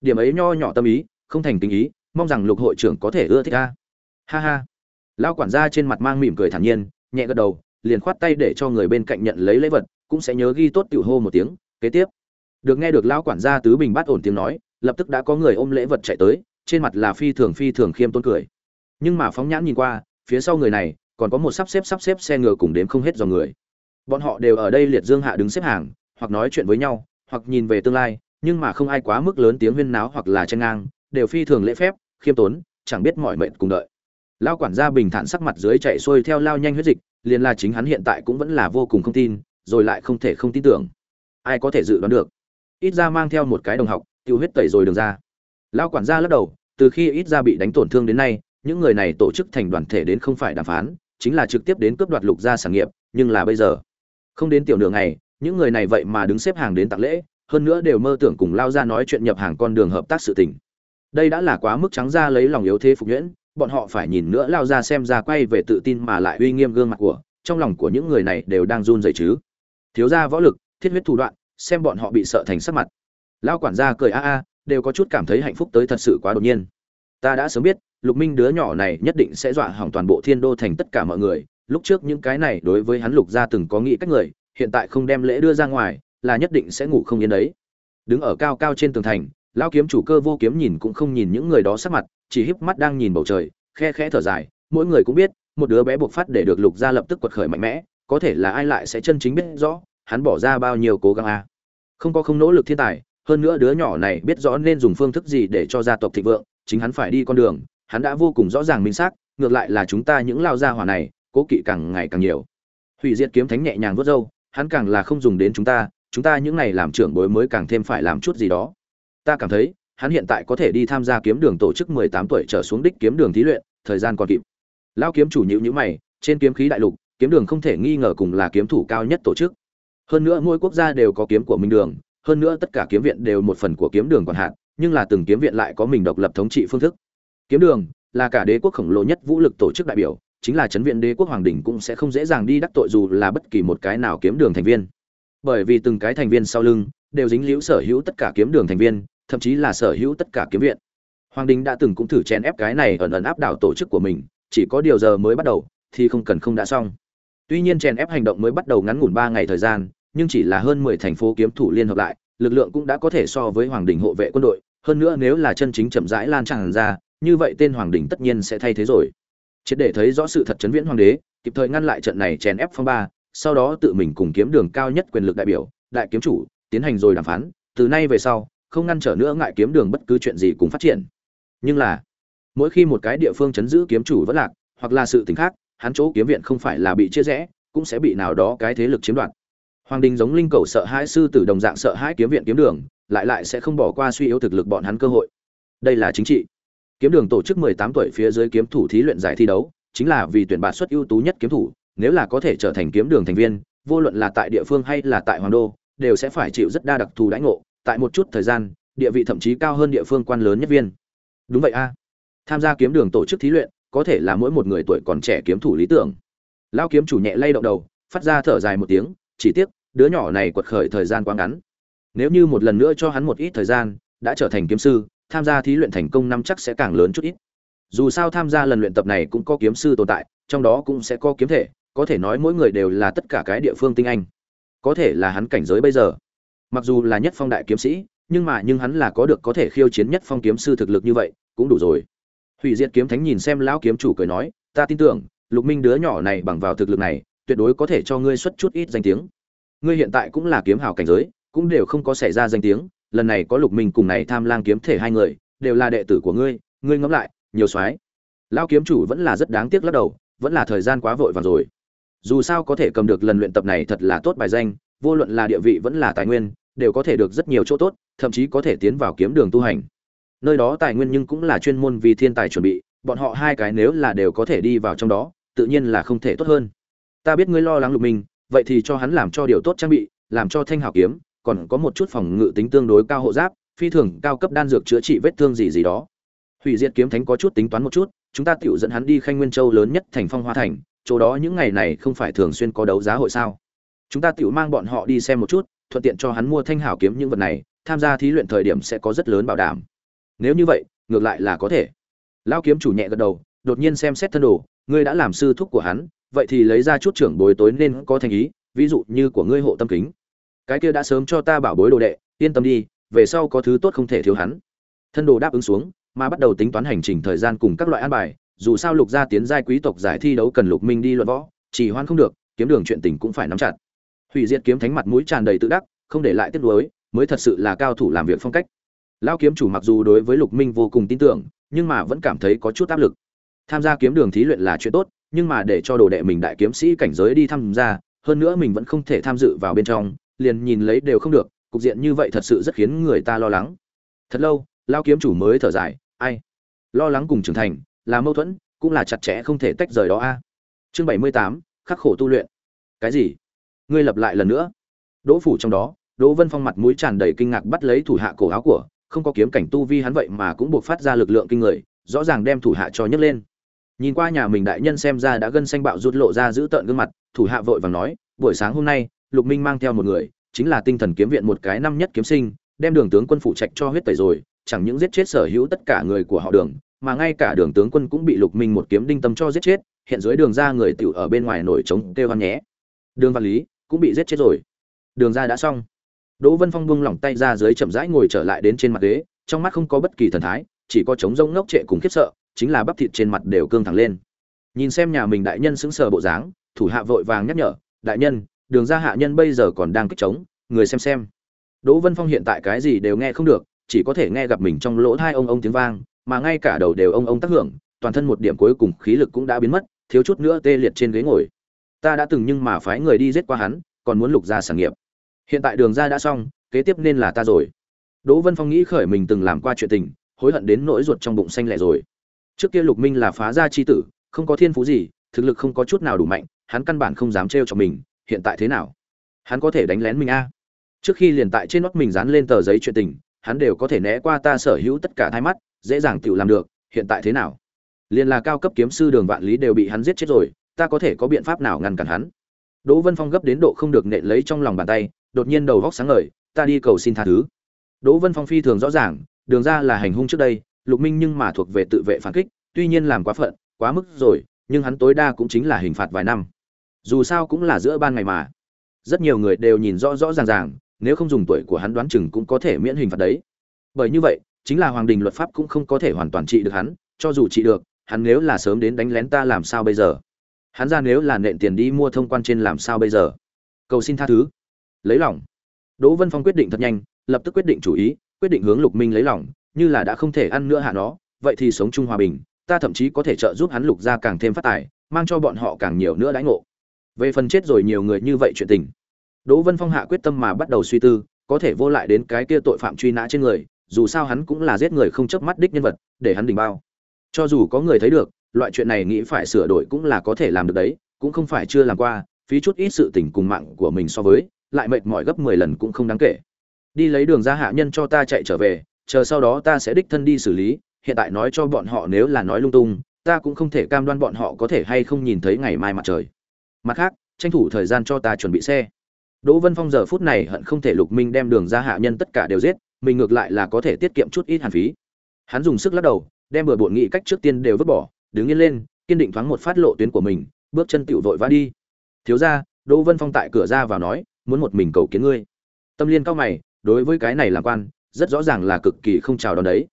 Điểm ấy nho nhỏ tâm ý, không thành tình ý, mong rằng lục hội trưởng có thể ưa thích a. Ha ha. Lao quản gia trên mặt mang mỉm cười thản nhiên, nhẹ gật đầu liền khoát tay để cho người bên cạnh nhận lấy lễ vật, cũng sẽ nhớ ghi tốt tiểu hô một tiếng, kế tiếp. Được nghe được lão quản gia tứ bình bát ổn tiếng nói, lập tức đã có người ôm lễ vật chạy tới, trên mặt là phi thường phi thường khiêm tốn cười. Nhưng mà phóng nhãn nhìn qua, phía sau người này, còn có một sắp xếp sắp xếp xe ngựa cùng đếm không hết dòng người. Bọn họ đều ở đây liệt dương hạ đứng xếp hàng, hoặc nói chuyện với nhau, hoặc nhìn về tương lai, nhưng mà không ai quá mức lớn tiếng huyên náo hoặc là tranh ngang, đều phi thường lễ phép, khiêm tốn, chẳng biết mọi mệnh cùng đợi lao quản gia bình thản sắc mặt dưới chạy xuôi theo lao nhanh huyết dịch, liền là chính hắn hiện tại cũng vẫn là vô cùng không tin, rồi lại không thể không tin tưởng. Ai có thể dự đoán được? Ít ra mang theo một cái đồng học, tiêu huyết tẩy rồi đường ra. Lao quản gia lắc đầu, từ khi ít ra bị đánh tổn thương đến nay, những người này tổ chức thành đoàn thể đến không phải đàm phán, chính là trực tiếp đến cướp đoạt lục gia sản nghiệp, nhưng là bây giờ, không đến tiểu nửa ngày, những người này vậy mà đứng xếp hàng đến tặng lễ, hơn nữa đều mơ tưởng cùng lao ra nói chuyện nhập hàng con đường hợp tác sự tình. Đây đã là quá mức trắng ra lấy lòng yếu thế phục nhuyễn bọn họ phải nhìn nữa lao ra xem ra quay về tự tin mà lại uy nghiêm gương mặt của, trong lòng của những người này đều đang run rẩy chứ. Thiếu gia võ lực, thiết huyết thủ đoạn, xem bọn họ bị sợ thành sắc mặt. Lao quản gia cười a a, đều có chút cảm thấy hạnh phúc tới thật sự quá đột nhiên. Ta đã sớm biết, lục minh đứa nhỏ này nhất định sẽ dọa hỏng toàn bộ thiên đô thành tất cả mọi người. Lúc trước những cái này đối với hắn lục gia từng có nghĩ cách người, hiện tại không đem lễ đưa ra ngoài, là nhất định sẽ ngủ không yên đấy. Đứng ở cao cao trên tường thành lao kiếm chủ cơ vô kiếm nhìn cũng không nhìn những người đó sắc mặt, chỉ híp mắt đang nhìn bầu trời, khe khẽ thở dài, mỗi người cũng biết, một đứa bé buộc phát để được lục gia lập tức quật khởi mạnh mẽ, có thể là ai lại sẽ chân chính biết rõ, hắn bỏ ra bao nhiêu cố gắng a à. không có không nỗ lực thiên tài, hơn nữa đứa nhỏ này biết rõ nên dùng phương thức gì để cho gia tộc thịnh vượng, chính hắn phải đi con đường, hắn đã vô cùng rõ ràng minh xác, ngược lại là chúng ta những lao gia hỏa này, cố kỵ càng ngày càng nhiều hủy diệt kiếm thánh nhẹ nhàng vuốt râu, hắn càng là không dùng đến chúng ta chúng ta những này làm trưởng bối mới càng thêm phải làm chút gì đó ta cảm thấy, hắn hiện tại có thể đi tham gia kiếm đường tổ chức mười tám tuổi trở xuống đích kiếm đường thí luyện, thời gian còn kịp. Lao kiếm chủ nhữ nhữ mày, trên kiếm khí đại lục, kiếm đường không thể nghi ngờ cùng là kiếm thủ cao nhất tổ chức. Hơn nữa mỗi quốc gia đều có kiếm của minh đường, hơn nữa tất cả kiếm viện đều một phần của kiếm đường còn hạn, nhưng là từng kiếm viện lại có mình độc lập thống trị phương thức. Kiếm đường là cả đế quốc khổng lồ nhất vũ lực tổ chức đại biểu, chính là chấn viện đế quốc hoàng đình cũng sẽ không dễ dàng đi đắc tội dù là bất kỳ một cái nào kiếm đường thành viên. Bởi vì từng cái thành viên sau lưng đều dính liễu sở hữu tất cả kiếm đường thành viên thậm chí là sở hữu tất cả kiếm viện. Hoàng đình đã từng cũng thử chèn ép cái này ẩn ẩn áp đảo tổ chức của mình, chỉ có điều giờ mới bắt đầu, thì không cần không đã xong. Tuy nhiên chèn ép hành động mới bắt đầu ngắn ngủn ba ngày thời gian, nhưng chỉ là hơn mười thành phố kiếm thủ liên hợp lại, lực lượng cũng đã có thể so với hoàng đình hộ vệ quân đội. Hơn nữa nếu là chân chính chậm rãi lan tràn ra, như vậy tên hoàng đình tất nhiên sẽ thay thế rồi. Triệt để thấy rõ sự thật chấn viễn hoàng đế, kịp thời ngăn lại trận này chèn ép phong ba, sau đó tự mình cùng kiếm đường cao nhất quyền lực đại biểu, đại kiếm chủ, tiến hành rồi đàm phán. Từ nay về sau không ngăn trở nữa ngại kiếm đường bất cứ chuyện gì cùng phát triển. Nhưng là, mỗi khi một cái địa phương chấn giữ kiếm chủ vẫn lạc, hoặc là sự tình khác, hắn chỗ kiếm viện không phải là bị chia rẽ, cũng sẽ bị nào đó cái thế lực chiếm đoạt. Hoàng đình giống linh cầu sợ hãi sư tử đồng dạng sợ hãi kiếm viện kiếm đường, lại lại sẽ không bỏ qua suy yếu thực lực bọn hắn cơ hội. Đây là chính trị. Kiếm đường tổ chức 18 tuổi phía dưới kiếm thủ thí luyện giải thi đấu, chính là vì tuyển bạt xuất ưu tú nhất kiếm thủ, nếu là có thể trở thành kiếm đường thành viên, vô luận là tại địa phương hay là tại hoàng đô, đều sẽ phải chịu rất đa đặc thù đãi ngộ tại một chút thời gian, địa vị thậm chí cao hơn địa phương quan lớn nhất viên. Đúng vậy a. Tham gia kiếm đường tổ chức thí luyện, có thể là mỗi một người tuổi còn trẻ kiếm thủ lý tưởng. Lao kiếm chủ nhẹ lay động đầu, phát ra thở dài một tiếng, chỉ tiếc, đứa nhỏ này quật khởi thời gian quá ngắn. Nếu như một lần nữa cho hắn một ít thời gian, đã trở thành kiếm sư, tham gia thí luyện thành công năm chắc sẽ càng lớn chút ít. Dù sao tham gia lần luyện tập này cũng có kiếm sư tồn tại, trong đó cũng sẽ có kiếm thể, có thể nói mỗi người đều là tất cả cái địa phương tinh anh. Có thể là hắn cảnh giới bây giờ mặc dù là nhất phong đại kiếm sĩ, nhưng mà nhưng hắn là có được có thể khiêu chiến nhất phong kiếm sư thực lực như vậy, cũng đủ rồi. Hủy diệt kiếm thánh nhìn xem lão kiếm chủ cười nói, ta tin tưởng, lục minh đứa nhỏ này bằng vào thực lực này, tuyệt đối có thể cho ngươi xuất chút ít danh tiếng. Ngươi hiện tại cũng là kiếm hào cảnh giới, cũng đều không có xảy ra danh tiếng, lần này có lục minh cùng này tham lang kiếm thể hai người, đều là đệ tử của ngươi ngươi ngẫm lại, nhiều soái. Lão kiếm chủ vẫn là rất đáng tiếc lắc đầu, vẫn là thời gian quá vội vàng rồi. Dù sao có thể cầm được lần luyện tập này thật là tốt bài danh vô luận là địa vị vẫn là tài nguyên đều có thể được rất nhiều chỗ tốt thậm chí có thể tiến vào kiếm đường tu hành. Nơi đó tài nguyên nhưng cũng là chuyên môn vì thiên tài chuẩn bị bọn họ hai cái nếu là đều có thể đi vào trong đó tự nhiên là không thể tốt hơn. Ta biết ngươi lo lắng lục mình, vậy thì cho hắn làm cho điều tốt trang bị làm cho thanh hảo kiếm còn có một chút phòng ngự tính tương đối cao hộ giáp phi thường cao cấp đan dược chữa trị vết thương gì gì đó. Hủy diệt kiếm thánh có chút tính toán một chút chúng ta tiểu dẫn hắn đi khanh nguyên châu lớn nhất thành phong hoa thành chỗ đó những ngày này không phải thường xuyên có đấu giá hội sao? Chúng ta tự mang bọn họ đi xem một chút, thuận tiện cho hắn mua thanh hảo kiếm những vật này, tham gia thí luyện thời điểm sẽ có rất lớn bảo đảm. Nếu như vậy, ngược lại là có thể. Lao kiếm chủ nhẹ gật đầu, đột nhiên xem xét thân đồ, ngươi đã làm sư thúc của hắn, vậy thì lấy ra chút trưởng bối tối nên có thành ý, ví dụ như của ngươi hộ tâm kính. Cái kia đã sớm cho ta bảo bối đồ đệ, yên tâm đi, về sau có thứ tốt không thể thiếu hắn. Thân đồ đáp ứng xuống, mà bắt đầu tính toán hành trình thời gian cùng các loại an bài, dù sao lục gia tiến giai quý tộc giải thi đấu cần lục minh đi luận võ, chỉ hoan không được, kiếm đường chuyện tình cũng phải nắm chặt hủy diệt kiếm thánh mặt mũi tràn đầy tự đắc, không để lại tiếc nuối, mới thật sự là cao thủ làm việc phong cách. Lao kiếm chủ mặc dù đối với lục minh vô cùng tin tưởng, nhưng mà vẫn cảm thấy có chút áp lực. Tham gia kiếm đường thí luyện là chuyện tốt, nhưng mà để cho đồ đệ mình đại kiếm sĩ cảnh giới đi tham gia, hơn nữa mình vẫn không thể tham dự vào bên trong, liền nhìn lấy đều không được, cục diện như vậy thật sự rất khiến người ta lo lắng. Thật lâu lao kiếm chủ mới thở dài, ai? Lo lắng cùng trưởng thành, là mâu thuẫn, cũng là chặt chẽ không thể tách rời đó a. Chương bảy mươi tám, khắc khổ tu luyện. Cái gì? Ngươi lập lại lần nữa. Đỗ phủ trong đó, đỗ vân phong mặt mũi tràn đầy kinh ngạc bắt lấy thủ hạ cổ áo của, không có kiếm cảnh tu vi hắn vậy mà cũng buộc phát ra lực lượng kinh người, rõ ràng đem thủ hạ cho nhấc lên. Nhìn qua nhà mình đại nhân xem ra đã gân xanh bạo rút lộ ra giữ tợn gương mặt, thủ hạ vội vàng nói, buổi sáng hôm nay, lục minh mang theo một người, chính là tinh thần kiếm viện một cái năm nhất kiếm sinh, đem đường tướng quân phụ trạch cho huyết tẩy rồi, chẳng những giết chết sở hữu tất cả người của họ đường, mà ngay cả đường tướng quân cũng bị lục minh một kiếm đinh tâm cho giết chết, hiện dưới đường ra người tiểu ở bên ngoài nổi trống kêu hoan nhé đường văn lý cũng bị giết chết rồi. Đường ra đã xong. Đỗ vân phong buông lỏng tay ra dưới chậm rãi ngồi trở lại đến trên mặt ghế, trong mắt không có bất kỳ thần thái, chỉ có trống rông ngốc trệ cùng khiếp sợ, chính là bắp thịt trên mặt đều cương thẳng lên. Nhìn xem nhà mình đại nhân sững sờ bộ dáng, thủ hạ vội vàng nhắc nhở, đại nhân, đường ra hạ nhân bây giờ còn đang kích trống, người xem xem. Đỗ vân phong hiện tại cái gì đều nghe không được, chỉ có thể nghe gặp mình trong lỗ hai ông ông tiếng vang, mà ngay cả đầu đều ông ông tác hưởng, toàn thân một điểm cuối cùng khí lực cũng đã biến mất, thiếu chút nữa tê liệt trên ghế ngồi ta đã từng nhưng mà phái người đi giết qua hắn, còn muốn lục ra sản nghiệp. Hiện tại đường ra đã xong, kế tiếp nên là ta rồi. Đỗ vân phong nghĩ khởi mình từng làm qua chuyện tình, hối hận đến nỗi ruột trong bụng xanh lẻ rồi. Trước kia lục minh là phá gia chi tử, không có thiên phú gì, thực lực không có chút nào đủ mạnh, hắn căn bản không dám trêu cho mình, hiện tại thế nào? Hắn có thể đánh lén mình a? Trước khi liền tại trên nót mình dán lên tờ giấy chuyện tình, hắn đều có thể né qua ta sở hữu tất cả hai mắt, dễ dàng tự làm được, hiện tại thế nào? Liền là cao cấp kiếm sư đường vạn lý đều bị hắn giết chết rồi ta có thể có biện pháp nào ngăn cản hắn? Đỗ vân phong gấp đến độ không được nện lấy trong lòng bàn tay, đột nhiên đầu góc sáng ngời, ta đi cầu xin tha thứ. Đỗ vân phong phi thường rõ ràng, đường ra là hành hung trước đây, lục minh nhưng mà thuộc về tự vệ phản kích, tuy nhiên làm quá phận, quá mức rồi, nhưng hắn tối đa cũng chính là hình phạt vài năm. Dù sao cũng là giữa ban ngày mà. Rất nhiều người đều nhìn rõ rõ ràng ràng, nếu không dùng tuổi của hắn đoán chừng cũng có thể miễn hình phạt đấy. Bởi như vậy, chính là hoàng đình luật pháp cũng không có thể hoàn toàn trị được hắn, cho dù trị được, hắn nếu là sớm đến đánh lén ta làm sao bây giờ? Hắn ra nếu là nện tiền đi mua thông quan trên làm sao bây giờ? Cầu xin tha thứ. Lấy lòng. Đỗ vân phong quyết định thật nhanh, lập tức quyết định chủ ý, quyết định hướng lục minh lấy lòng, như là đã không thể ăn nữa hạ nó, vậy thì sống chung hòa bình, ta thậm chí có thể trợ giúp hắn lục ra càng thêm phát tài, mang cho bọn họ càng nhiều nữa đãi ngộ. Về phần chết rồi nhiều người như vậy chuyện tình. Đỗ vân phong hạ quyết tâm mà bắt đầu suy tư, có thể vô lại đến cái kia tội phạm truy nã trên người, dù sao hắn cũng là giết người không chớp mắt đích nhân vật, để hắn đỉnh bao. Cho dù có người thấy được loại chuyện này nghĩ phải sửa đổi cũng là có thể làm được đấy, cũng không phải chưa làm qua, phí chút ít sự tình cùng mạng của mình so với, lại mệt mỏi gấp mười lần cũng không đáng kể. Đi lấy đường ra hạ nhân cho ta chạy trở về, chờ sau đó ta sẽ đích thân đi xử lý, hiện tại nói cho bọn họ nếu là nói lung tung, ta cũng không thể cam đoan bọn họ có thể hay không nhìn thấy ngày mai mặt trời. Mặt khác, tranh thủ thời gian cho ta chuẩn bị xe. Đỗ vân phong giờ phút này hận không thể lục minh đem đường ra hạ nhân tất cả đều giết, mình ngược lại là có thể tiết kiệm chút ít hàn phí. Hắn dùng sức lắc đầu, đem bừa bộn nghị cách trước tiên đều vứt bỏ đứng yên lên, kiên định thoáng một phát lộ tuyến của mình, bước chân tựu vội vã đi. Thiếu ra đỗ vân phong tại cửa ra vào nói, muốn một mình cầu kiến ngươi. Tâm liên cao mày, đối với cái này làm quan, rất rõ ràng là cực kỳ không chào đón đấy.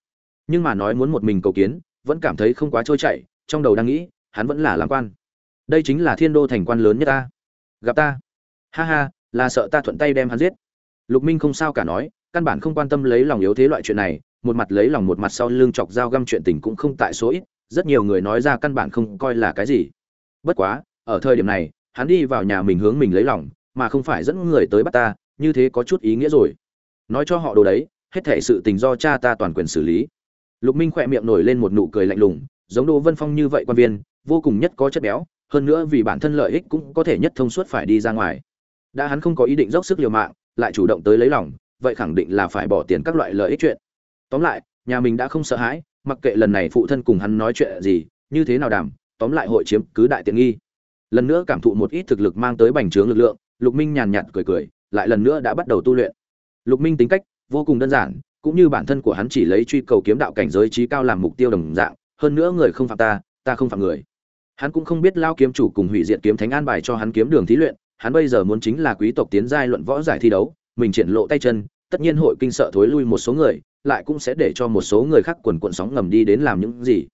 Nhưng mà nói muốn một mình cầu kiến, vẫn cảm thấy không quá trôi chảy, trong đầu đang nghĩ, hắn vẫn là làm quan. Đây chính là thiên đô thành quan lớn nhất ta. Gặp ta. Ha ha, là sợ ta thuận tay đem hắn giết. Lục minh không sao cả nói, căn bản không quan tâm lấy lòng yếu thế loại chuyện này, một mặt lấy lòng một mặt sau lưng chọc dao găm chuyện tình cũng không tại số ít rất nhiều người nói ra căn bản không coi là cái gì. Bất quá, ở thời điểm này, hắn đi vào nhà mình hướng mình lấy lòng, mà không phải dẫn người tới bắt ta, như thế có chút ý nghĩa rồi. Nói cho họ đồ đấy, hết thể sự tình do cha ta toàn quyền xử lý. Lục minh khỏe miệng nổi lên một nụ cười lạnh lùng, giống đỗ vân phong như vậy quan viên, vô cùng nhất có chất béo, hơn nữa vì bản thân lợi ích cũng có thể nhất thông suốt phải đi ra ngoài. Đã hắn không có ý định dốc sức liều mạng, lại chủ động tới lấy lòng, vậy khẳng định là phải bỏ tiền các loại lợi ích chuyện. Tóm lại, nhà mình đã không sợ hãi mặc kệ lần này phụ thân cùng hắn nói chuyện gì, như thế nào đảm, tóm lại hội chiếm cứ đại tiện nghi. Lần nữa cảm thụ một ít thực lực mang tới bành trướng lực lượng, lục minh nhàn nhạt cười cười, lại lần nữa đã bắt đầu tu luyện. Lục minh tính cách vô cùng đơn giản, cũng như bản thân của hắn chỉ lấy truy cầu kiếm đạo cảnh giới trí cao làm mục tiêu đồng dạng, hơn nữa người không phạm ta ta không phạm người. Hắn cũng không biết lao kiếm chủ cùng hủy diệt kiếm thánh an bài cho hắn kiếm đường thí luyện, hắn bây giờ muốn chính là quý tộc tiến giai luận võ giải thi đấu, mình triển lộ tay chân, tất nhiên hội kinh sợ thối lui một số người lại cũng sẽ để cho một số người khác quần cuộn sóng ngầm đi đến làm những gì.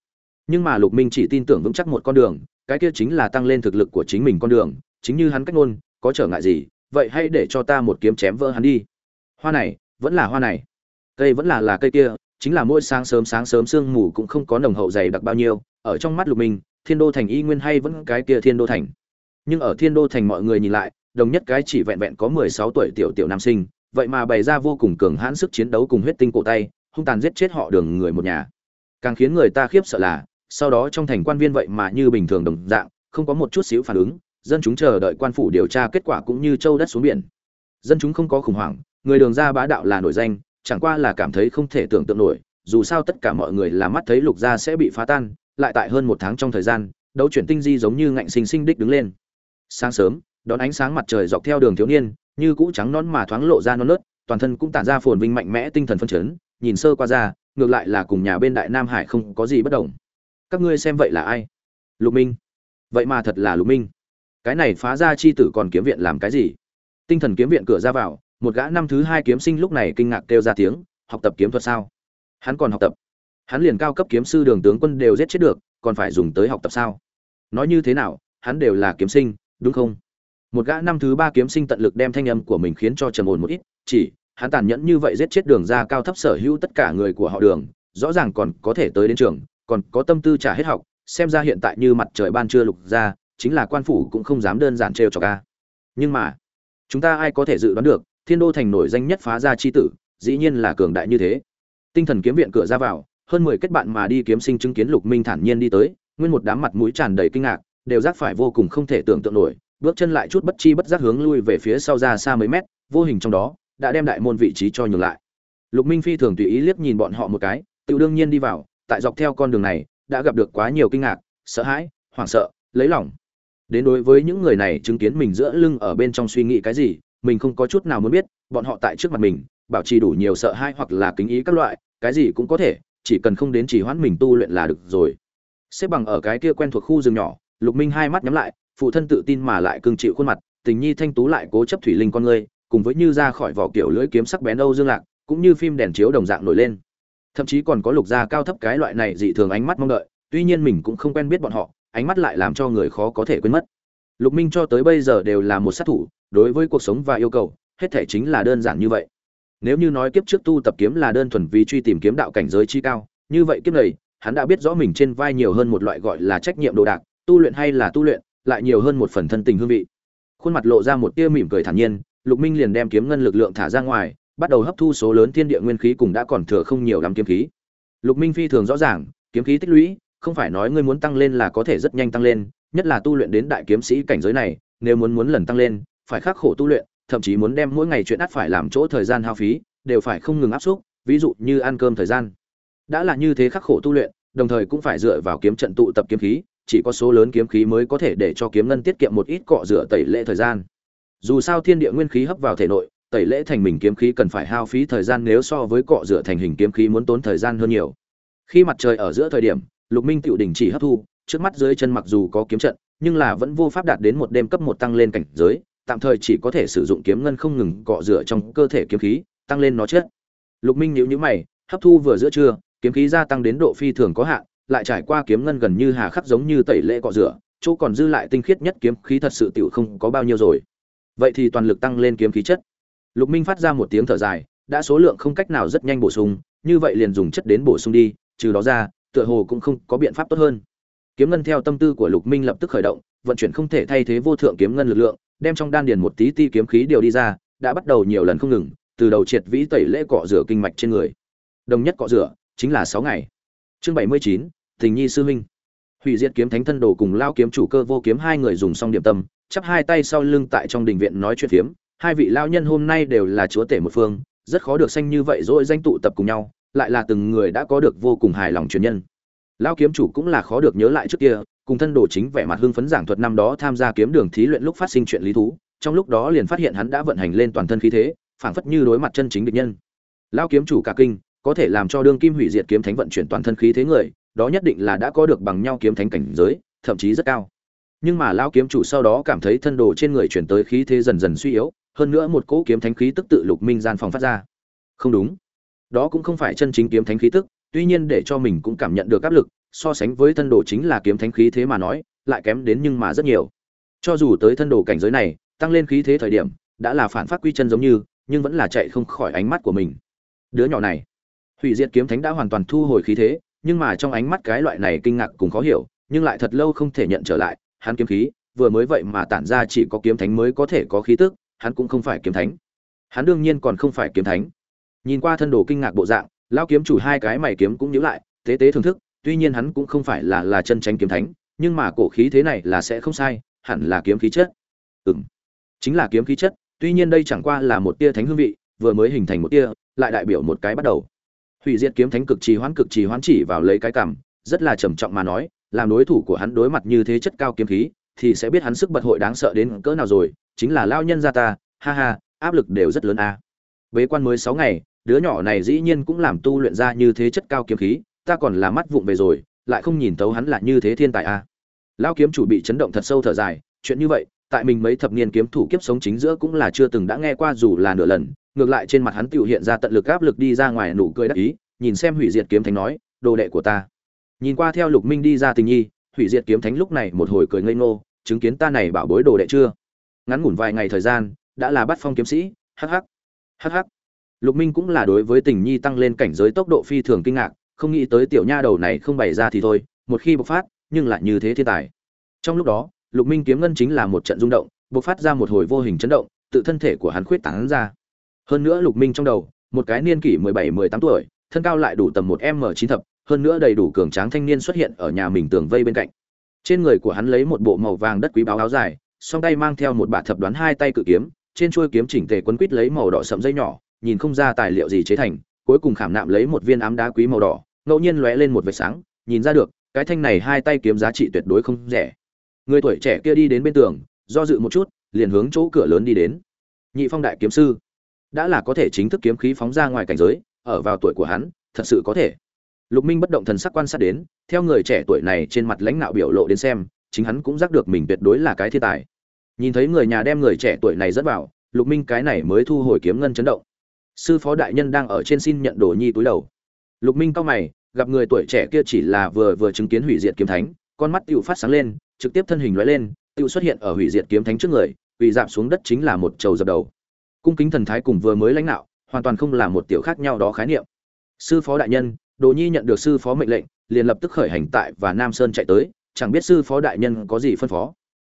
Nhưng mà lục minh chỉ tin tưởng vững chắc một con đường, cái kia chính là tăng lên thực lực của chính mình con đường, chính như hắn cách ngôn, có trở ngại gì, vậy hãy để cho ta một kiếm chém vỡ hắn đi. Hoa này, vẫn là hoa này. Cây vẫn là là cây kia, chính là mỗi sáng sớm sáng sớm sương mù cũng không có nồng hậu dày đặc bao nhiêu, ở trong mắt lục minh, thiên đô thành y nguyên hay vẫn cái kia thiên đô thành. Nhưng ở thiên đô thành mọi người nhìn lại, đồng nhất cái chỉ vẹn vẹn có mười sáu tuổi tiểu tiểu nam sinh vậy mà bày ra vô cùng cường hãn sức chiến đấu cùng huyết tinh cổ tay, hung tàn giết chết họ đường người một nhà. Càng khiến người ta khiếp sợ là, sau đó trong thành quan viên vậy mà như bình thường đồng dạng, không có một chút xíu phản ứng, dân chúng chờ đợi quan phủ điều tra kết quả cũng như châu đất xuống biển. Dân chúng không có khủng hoảng, người đường ra bá đạo là nổi danh, chẳng qua là cảm thấy không thể tưởng tượng nổi, dù sao tất cả mọi người là mắt thấy lục gia sẽ bị phá tan, lại tại hơn một tháng trong thời gian, đấu chuyển tinh di giống như ngạnh sinh sinh đích đứng lên. Sáng sớm, đón ánh sáng mặt trời dọc theo đường thiếu niên như cũ trắng nón mà thoáng lộ ra non nớt, toàn thân cũng tản ra phồn vinh mạnh mẽ tinh thần phân chấn, nhìn sơ qua ra, ngược lại là cùng nhà bên đại nam hải không có gì bất đồng. Các ngươi xem vậy là ai? Lục minh. Vậy mà thật là lục minh. Cái này phá ra chi tử còn kiếm viện làm cái gì? Tinh thần kiếm viện cửa ra vào, một gã năm thứ hai kiếm sinh lúc này kinh ngạc kêu ra tiếng, học tập kiếm thuật sao? Hắn còn học tập. Hắn liền cao cấp kiếm sư đường tướng quân đều giết chết được, còn phải dùng tới học tập sao? Nói như thế nào, hắn đều là kiếm sinh, đúng không? Một gã năm thứ ba kiếm sinh tận lực đem thanh âm của mình khiến cho trầm ồn một ít, chỉ, hắn tàn nhẫn như vậy giết chết đường ra cao thấp sở hữu tất cả người của họ đường, rõ ràng còn có thể tới đến trường, còn có tâm tư trả hết học, xem ra hiện tại như mặt trời ban trưa lục ra, chính là quan phủ cũng không dám đơn giản trêu cho ca nhưng mà, chúng ta ai có thể dự đoán được, thiên đô thành nổi danh nhất phá ra chi tử, dĩ nhiên là cường đại như thế. Tinh thần kiếm viện cửa ra vào, hơn mười kết bạn mà đi kiếm sinh chứng kiến lục minh thản nhiên đi tới, nguyên một đám mặt mũi tràn đầy kinh ngạc, đều giác phải vô cùng không thể tưởng tượng nổi bước chân lại chút bất chi bất giác hướng lui về phía sau ra xa mấy mét, vô hình trong đó, đã đem đại môn vị trí cho nhường lại. Lục minh phi thường tùy ý liếc nhìn bọn họ một cái, tự đương nhiên đi vào, tại dọc theo con đường này, đã gặp được quá nhiều kinh ngạc, sợ hãi, hoảng sợ, lấy lòng. Đến đối với những người này chứng kiến mình giữa lưng ở bên trong suy nghĩ cái gì, mình không có chút nào muốn biết, bọn họ tại trước mặt mình, bảo trì đủ nhiều sợ hãi hoặc là kính ý các loại, cái gì cũng có thể, chỉ cần không đến chỉ hoãn mình tu luyện là được rồi. Xếp bằng ở cái kia quen thuộc khu rừng nhỏ, lục minh hai mắt nhắm lại phụ thân tự tin mà lại cương chịu khuôn mặt tình nhi thanh tú lại cố chấp thủy linh con ngươi, cùng với như ra khỏi vỏ kiểu lưỡi kiếm sắc bén âu dương lạc cũng như phim đèn chiếu đồng dạng nổi lên. Thậm chí còn có lục gia cao thấp cái loại này dị thường ánh mắt mong đợi tuy nhiên mình cũng không quen biết bọn họ ánh mắt lại làm cho người khó có thể quên mất. Lục minh cho tới bây giờ đều là một sát thủ đối với cuộc sống và yêu cầu hết thể chính là đơn giản như vậy. Nếu như nói kiếp trước tu tập kiếm là đơn thuần vì truy tìm kiếm đạo cảnh giới chi cao như vậy kiếp này hắn đã biết rõ mình trên vai nhiều hơn một loại gọi là trách nhiệm đồ đạc tu luyện hay là tu luyện lại nhiều hơn một phần thân tình hương vị. Khuôn mặt lộ ra một tia mỉm cười thản nhiên, lục minh liền đem kiếm ngân lực lượng thả ra ngoài, bắt đầu hấp thu số lớn thiên địa nguyên khí cùng đã còn thừa không nhiều lắm kiếm khí. Lục minh phi thường rõ ràng, kiếm khí tích lũy, không phải nói ngươi muốn tăng lên là có thể rất nhanh tăng lên, nhất là tu luyện đến đại kiếm sĩ cảnh giới này, nếu muốn muốn lần tăng lên, phải khắc khổ tu luyện, thậm chí muốn đem mỗi ngày chuyện ắt phải làm chỗ thời gian hao phí, đều phải không ngừng áp xúc, ví dụ như ăn cơm thời gian. Đã là như thế khắc khổ tu luyện, đồng thời cũng phải dựa vào kiếm trận tụ tập kiếm khí chỉ có số lớn kiếm khí mới có thể để cho kiếm ngân tiết kiệm một ít cọ rửa tẩy lệ thời gian. Dù sao thiên địa nguyên khí hấp vào thể nội, tẩy lễ thành mình kiếm khí cần phải hao phí thời gian nếu so với cọ rửa thành hình kiếm khí muốn tốn thời gian hơn nhiều. Khi mặt trời ở giữa thời điểm, lục minh tựu đình chỉ hấp thu, trước mắt dưới chân mặc dù có kiếm trận, nhưng là vẫn vô pháp đạt đến một đêm cấp một tăng lên cảnh giới, tạm thời chỉ có thể sử dụng kiếm ngân không ngừng cọ rửa trong cơ thể kiếm khí, tăng lên nó chết. Lục minh nhíu nhíu mày, hấp thu vừa giữa trưa, kiếm khí gia tăng đến độ phi thường có hạn lại trải qua kiếm ngân gần như hà khắc giống như tẩy lễ cọ rửa, chỗ còn dư lại tinh khiết nhất kiếm khí thật sự tiểu không có bao nhiêu rồi. Vậy thì toàn lực tăng lên kiếm khí chất. Lục minh phát ra một tiếng thở dài, đã số lượng không cách nào rất nhanh bổ sung, như vậy liền dùng chất đến bổ sung đi, trừ đó ra, tựa hồ cũng không có biện pháp tốt hơn. Kiếm ngân theo tâm tư của lục minh lập tức khởi động, vận chuyển không thể thay thế vô thượng kiếm ngân lực lượng, đem trong đan điền một tí ti kiếm khí điều đi ra, đã bắt đầu nhiều lần không ngừng, từ đầu triệt vĩ tẩy lễ cọ rửa kinh mạch trên người. Đồng nhất cọ rửa, chính là sáu ngày. Chương bảy mươi chín tình nhi sư huynh. Hủy diệt kiếm thánh thân đồ cùng lao kiếm chủ cơ vô kiếm hai người dùng xong điểm tâm, chắp hai tay sau lưng tại trong đình viện nói chuyện phiếm. Hai vị lao nhân hôm nay đều là chúa tể một phương, rất khó được sanh như vậy dỗi danh tụ tập cùng nhau, lại là từng người đã có được vô cùng hài lòng truyền nhân. Lao kiếm chủ cũng là khó được nhớ lại trước kia, cùng thân đồ chính vẻ mặt hưng phấn giảng thuật năm đó tham gia kiếm đường thí luyện lúc phát sinh chuyện lý thú, trong lúc đó liền phát hiện hắn đã vận hành lên toàn thân khí thế, phảng phất như đối mặt chân chính địch nhân. Lao kiếm chủ cả kinh, có thể làm cho đương kim hủy diệt kiếm thánh vận chuyển toàn thân khí thế người đó nhất định là đã có được bằng nhau kiếm thánh cảnh giới, thậm chí rất cao. Nhưng mà lão kiếm chủ sau đó cảm thấy thân đồ trên người chuyển tới khí thế dần dần suy yếu, hơn nữa một cỗ kiếm thánh khí tức tự lục minh gian phòng phát ra. Không đúng. Đó cũng không phải chân chính kiếm thánh khí tức, tuy nhiên để cho mình cũng cảm nhận được áp lực, so sánh với thân đồ chính là kiếm thánh khí thế mà nói, lại kém đến nhưng mà rất nhiều. Cho dù tới thân đồ cảnh giới này, tăng lên khí thế thời điểm, đã là phản phát quy chân giống như, nhưng vẫn là chạy không khỏi ánh mắt của mình. Đứa nhỏ này. Hủy diệt kiếm thánh đã hoàn toàn thu hồi khí thế nhưng mà trong ánh mắt cái loại này kinh ngạc cùng khó hiểu, nhưng lại thật lâu không thể nhận trở lại, hắn kiếm khí, vừa mới vậy mà tản ra chỉ có kiếm thánh mới có thể có khí tức, hắn cũng không phải kiếm thánh. Hắn đương nhiên còn không phải kiếm thánh. Nhìn qua thân đồ kinh ngạc bộ dạng, lão kiếm chủ hai cái mày kiếm cũng nhíu lại, tế tế thưởng thức, tuy nhiên hắn cũng không phải là là chân tránh kiếm thánh, nhưng mà cổ khí thế này là sẽ không sai, hẳn là kiếm khí chất. Ừm, chính là kiếm khí chất, tuy nhiên đây chẳng qua là một tia thánh hương vị, vừa mới hình thành một tia, lại đại biểu một cái bắt đầu hủy diệt kiếm thánh cực trì hoãn cực trì hoãn chỉ vào lấy cái cằm rất là trầm trọng mà nói, làm đối thủ của hắn đối mặt như thế chất cao kiếm khí, thì sẽ biết hắn sức bật hội đáng sợ đến cỡ nào rồi, chính là lao nhân gia ta, ha ha, áp lực đều rất lớn a. Bế quan mới sáu ngày, đứa nhỏ này dĩ nhiên cũng làm tu luyện ra như thế chất cao kiếm khí, ta còn là mắt vụng về rồi, lại không nhìn thấu hắn là như thế thiên tài a. Lao kiếm chủ bị chấn động thật sâu thở dài, chuyện như vậy, tại mình mấy thập niên kiếm thủ kiếp sống chính giữa cũng là chưa từng đã nghe qua dù là nửa lần ngược lại trên mặt hắn tiểu hiện ra tận lực áp lực đi ra ngoài nụ cười đắc ý nhìn xem hủy diệt kiếm thánh nói đồ đệ của ta. Nhìn qua theo lục minh đi ra tình nhi hủy diệt kiếm thánh lúc này một hồi cười ngây ngô chứng kiến ta này bảo bối đồ đệ chưa? Ngắn ngủn vài ngày thời gian đã là bắt phong kiếm sĩ Hắc hắc, hắc hắc. lục minh cũng là đối với tình nhi tăng lên cảnh giới tốc độ phi thường kinh ngạc không nghĩ tới tiểu nha đầu này không bày ra thì thôi một khi bộc phát nhưng lại như thế thiên tài. Trong lúc đó lục minh kiếm ngân chính là một trận rung động bộc phát ra một hồi vô hình chấn động tự thân thể của hắn khuyết tán ra hơn nữa lục minh trong đầu, một cái niên kỷ mười bảy, mười tám tuổi, thân cao lại đủ tầm một m chín thập, hơn nữa đầy đủ cường tráng thanh niên xuất hiện ở nhà mình tường vây bên cạnh. Trên người của hắn lấy một bộ màu vàng đất quý báo áo dài, song tay mang theo một bả thập đoán hai tay cự kiếm, trên chuôi kiếm chỉnh tề quấn quít lấy màu đỏ sậm dây nhỏ, nhìn không ra tài liệu gì chế thành, cuối cùng khảm nạm lấy một viên ám đá quý màu đỏ, ngẫu nhiên lóe lên một vệt sáng, nhìn ra được, cái thanh này hai tay kiếm giá trị tuyệt đối không rẻ. Người tuổi trẻ kia đi đến bên tường, do dự một chút, liền hướng chỗ cửa lớn đi đến. Nhị phong đại kiếm sư đã là có thể chính thức kiếm khí phóng ra ngoài cảnh giới, ở vào tuổi của hắn, thật sự có thể. Lục minh bất động thần sắc quan sát đến, theo người trẻ tuổi này trên mặt lãnh đạo biểu lộ đến xem, chính hắn cũng giác được mình tuyệt đối là cái thiên tài. Nhìn thấy người nhà đem người trẻ tuổi này dẫn vào, lục minh cái này mới thu hồi kiếm ngân chấn động. Sư phó đại nhân đang ở trên xin nhận đồ nhi túi đầu. Lục minh cao mày, gặp người tuổi trẻ kia chỉ là vừa vừa chứng kiến hủy diệt kiếm thánh, con mắt tựu phát sáng lên, trực tiếp thân hình lóe lên tựu xuất hiện ở hủy diệt kiếm thánh trước người, quỳ dạp xuống đất chính là một trầu dập đầu cung kính thần thái cùng vừa mới lãnh đạo hoàn toàn không là một tiểu khác nhau đó khái niệm. Sư phó đại nhân, đồ nhi nhận được sư phó mệnh lệnh, liền lập tức khởi hành tại và nam sơn chạy tới, chẳng biết sư phó đại nhân có gì phân phó.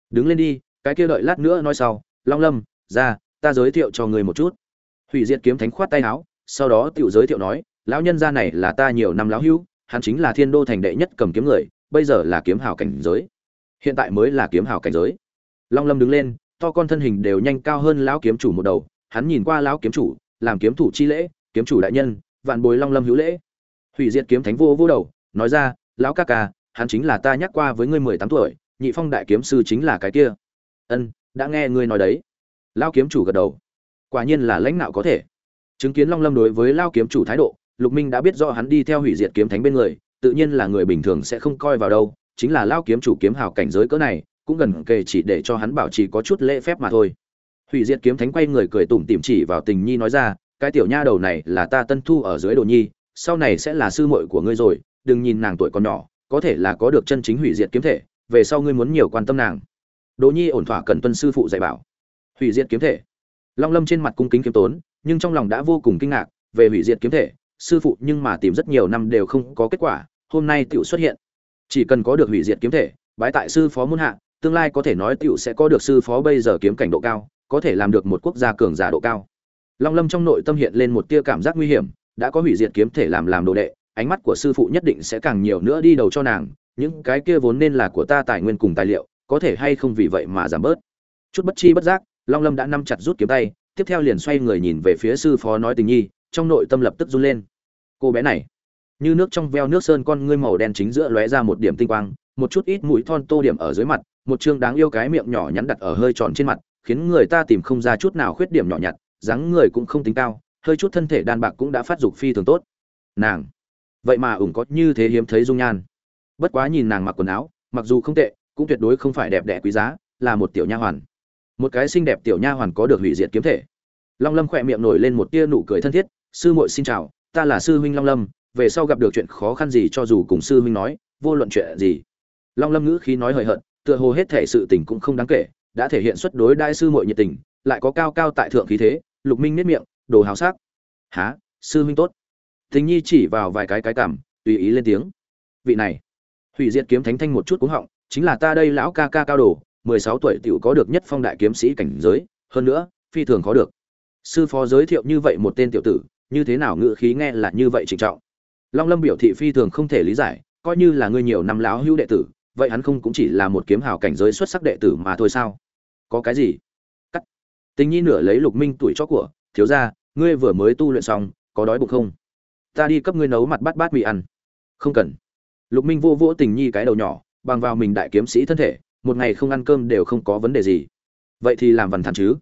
Đứng lên đi, cái kia đợi lát nữa nói sau, long lâm, ra, ta giới thiệu cho người một chút. Hủy diệt kiếm thánh khoát tay áo, sau đó tiểu giới thiệu nói, lão nhân gia này là ta nhiều năm lão hữu, hắn chính là thiên đô thành đệ nhất cầm kiếm người, bây giờ là kiếm hào cảnh giới. Hiện tại mới là kiếm hào cảnh giới. Long lâm đứng lên, to con thân hình đều nhanh cao hơn lão kiếm chủ một đầu hắn nhìn qua lão kiếm chủ, làm kiếm thủ chi lễ, kiếm chủ đại nhân, vạn bồi long lâm hữu lễ. Hủy diệt kiếm thánh vô vô đầu, nói ra, lão ca ca, hắn chính là ta nhắc qua với ngươi mười tám tuổi, nhị phong đại kiếm sư chính là cái kia. Ân, đã nghe ngươi nói đấy. Lão kiếm chủ gật đầu. Quả nhiên là lãnh đạo có thể. Chứng kiến long lâm đối với lao kiếm chủ thái độ, lục minh đã biết rõ hắn đi theo hủy diệt kiếm thánh bên người, tự nhiên là người bình thường sẽ không coi vào đâu, chính là lao kiếm chủ kiếm hào cảnh giới cỡ này, cũng gần kề chỉ để cho hắn bảo trì có chút lễ phép mà thôi hủy diệt kiếm thánh quay người cười tủm tỉm chỉ vào tình nhi nói ra, cái tiểu nha đầu này là ta tân thu ở dưới đồ nhi, sau này sẽ là sư muội của ngươi rồi, đừng nhìn nàng tuổi còn nhỏ, có thể là có được chân chính hủy diệt kiếm thể, về sau ngươi muốn nhiều quan tâm nàng. Đồ nhi ổn thỏa cần tuân sư phụ dạy bảo. Hủy diệt kiếm thể. Long lâm trên mặt cung kính kiếm tốn, nhưng trong lòng đã vô cùng kinh ngạc, về hủy diệt kiếm thể, sư phụ nhưng mà tìm rất nhiều năm đều không có kết quả, hôm nay tiểu xuất hiện. Chỉ cần có được hủy diệt kiếm thể, bái tại sư phó muôn hạ, tương lai có thể nói tiểu sẽ có được sư phó bây giờ kiếm cảnh độ cao có thể làm được một quốc gia cường giả độ cao. Long lâm trong nội tâm hiện lên một tia cảm giác nguy hiểm, đã có hủy diệt kiếm thể làm làm đồ đệ, ánh mắt của sư phụ nhất định sẽ càng nhiều nữa đi đầu cho nàng, những cái kia vốn nên là của ta tài nguyên cùng tài liệu, có thể hay không vì vậy mà giảm bớt. Chút bất chi bất giác, long lâm đã nắm chặt rút kiếm tay, tiếp theo liền xoay người nhìn về phía sư phó nói tình nhi, trong nội tâm lập tức run lên. Cô bé này, như nước trong veo nước sơn con ngươi màu đen chính giữa lóe ra một điểm tinh quang, một chút ít mũi thon tô điểm ở dưới mặt, một chương đáng yêu cái miệng nhỏ nhắn đặt ở hơi tròn trên mặt khiến người ta tìm không ra chút nào khuyết điểm nhỏ nhặt, dáng người cũng không tính cao, hơi chút thân thể đan bạc cũng đã phát dục phi thường tốt. Nàng, vậy mà ủng có như thế hiếm thấy dung nhan. Bất quá nhìn nàng mặc quần áo, mặc dù không tệ, cũng tuyệt đối không phải đẹp đẽ quý giá, là một tiểu nha hoàn. Một cái xinh đẹp tiểu nha hoàn có được hủy diệt kiếm thể. Long lâm khỏe miệng nổi lên một tia nụ cười thân thiết, sư muội xin chào, ta là sư huynh long lâm, về sau gặp được chuyện khó khăn gì cho dù cùng sư huynh nói, vô luận chuyện gì. Long lâm ngữ khí nói hời hợt, tựa hồ hết thể sự tình cũng không đáng kể đã thể hiện xuất đối đại sư muội nhiệt tình lại có cao cao tại thượng khí thế lục minh nhếch miệng đồ hào sắc. Hả, sư huynh tốt. Tình nhi chỉ vào vài cái cái cảm tùy ý lên tiếng. Vị này. Hủy diệt kiếm thánh thanh một chút cũng họng chính là ta đây lão ca ca cao đồ mười sáu tuổi tiểu có được nhất phong đại kiếm sĩ cảnh giới hơn nữa phi thường có được. Sư phó giới thiệu như vậy một tên tiểu tử như thế nào ngữ khí nghe là như vậy trịnh trọng. Long lâm biểu thị phi thường không thể lý giải coi như là người nhiều năm lão hữu đệ tử vậy hắn không cũng chỉ là một kiếm hào cảnh giới xuất sắc đệ tử mà thôi sao? Có cái gì? Cắt. Tình nhi nửa lấy lục minh tuổi cho của, thiếu ra ngươi vừa mới tu luyện xong, có đói bụng không? Ta đi cấp ngươi nấu mặt bát bát mì ăn. Không cần. Lục minh vô vỗ tình nhi cái đầu nhỏ, bằng vào mình đại kiếm sĩ thân thể, một ngày không ăn cơm đều không có vấn đề gì. Vậy thì làm vằn thản chứ.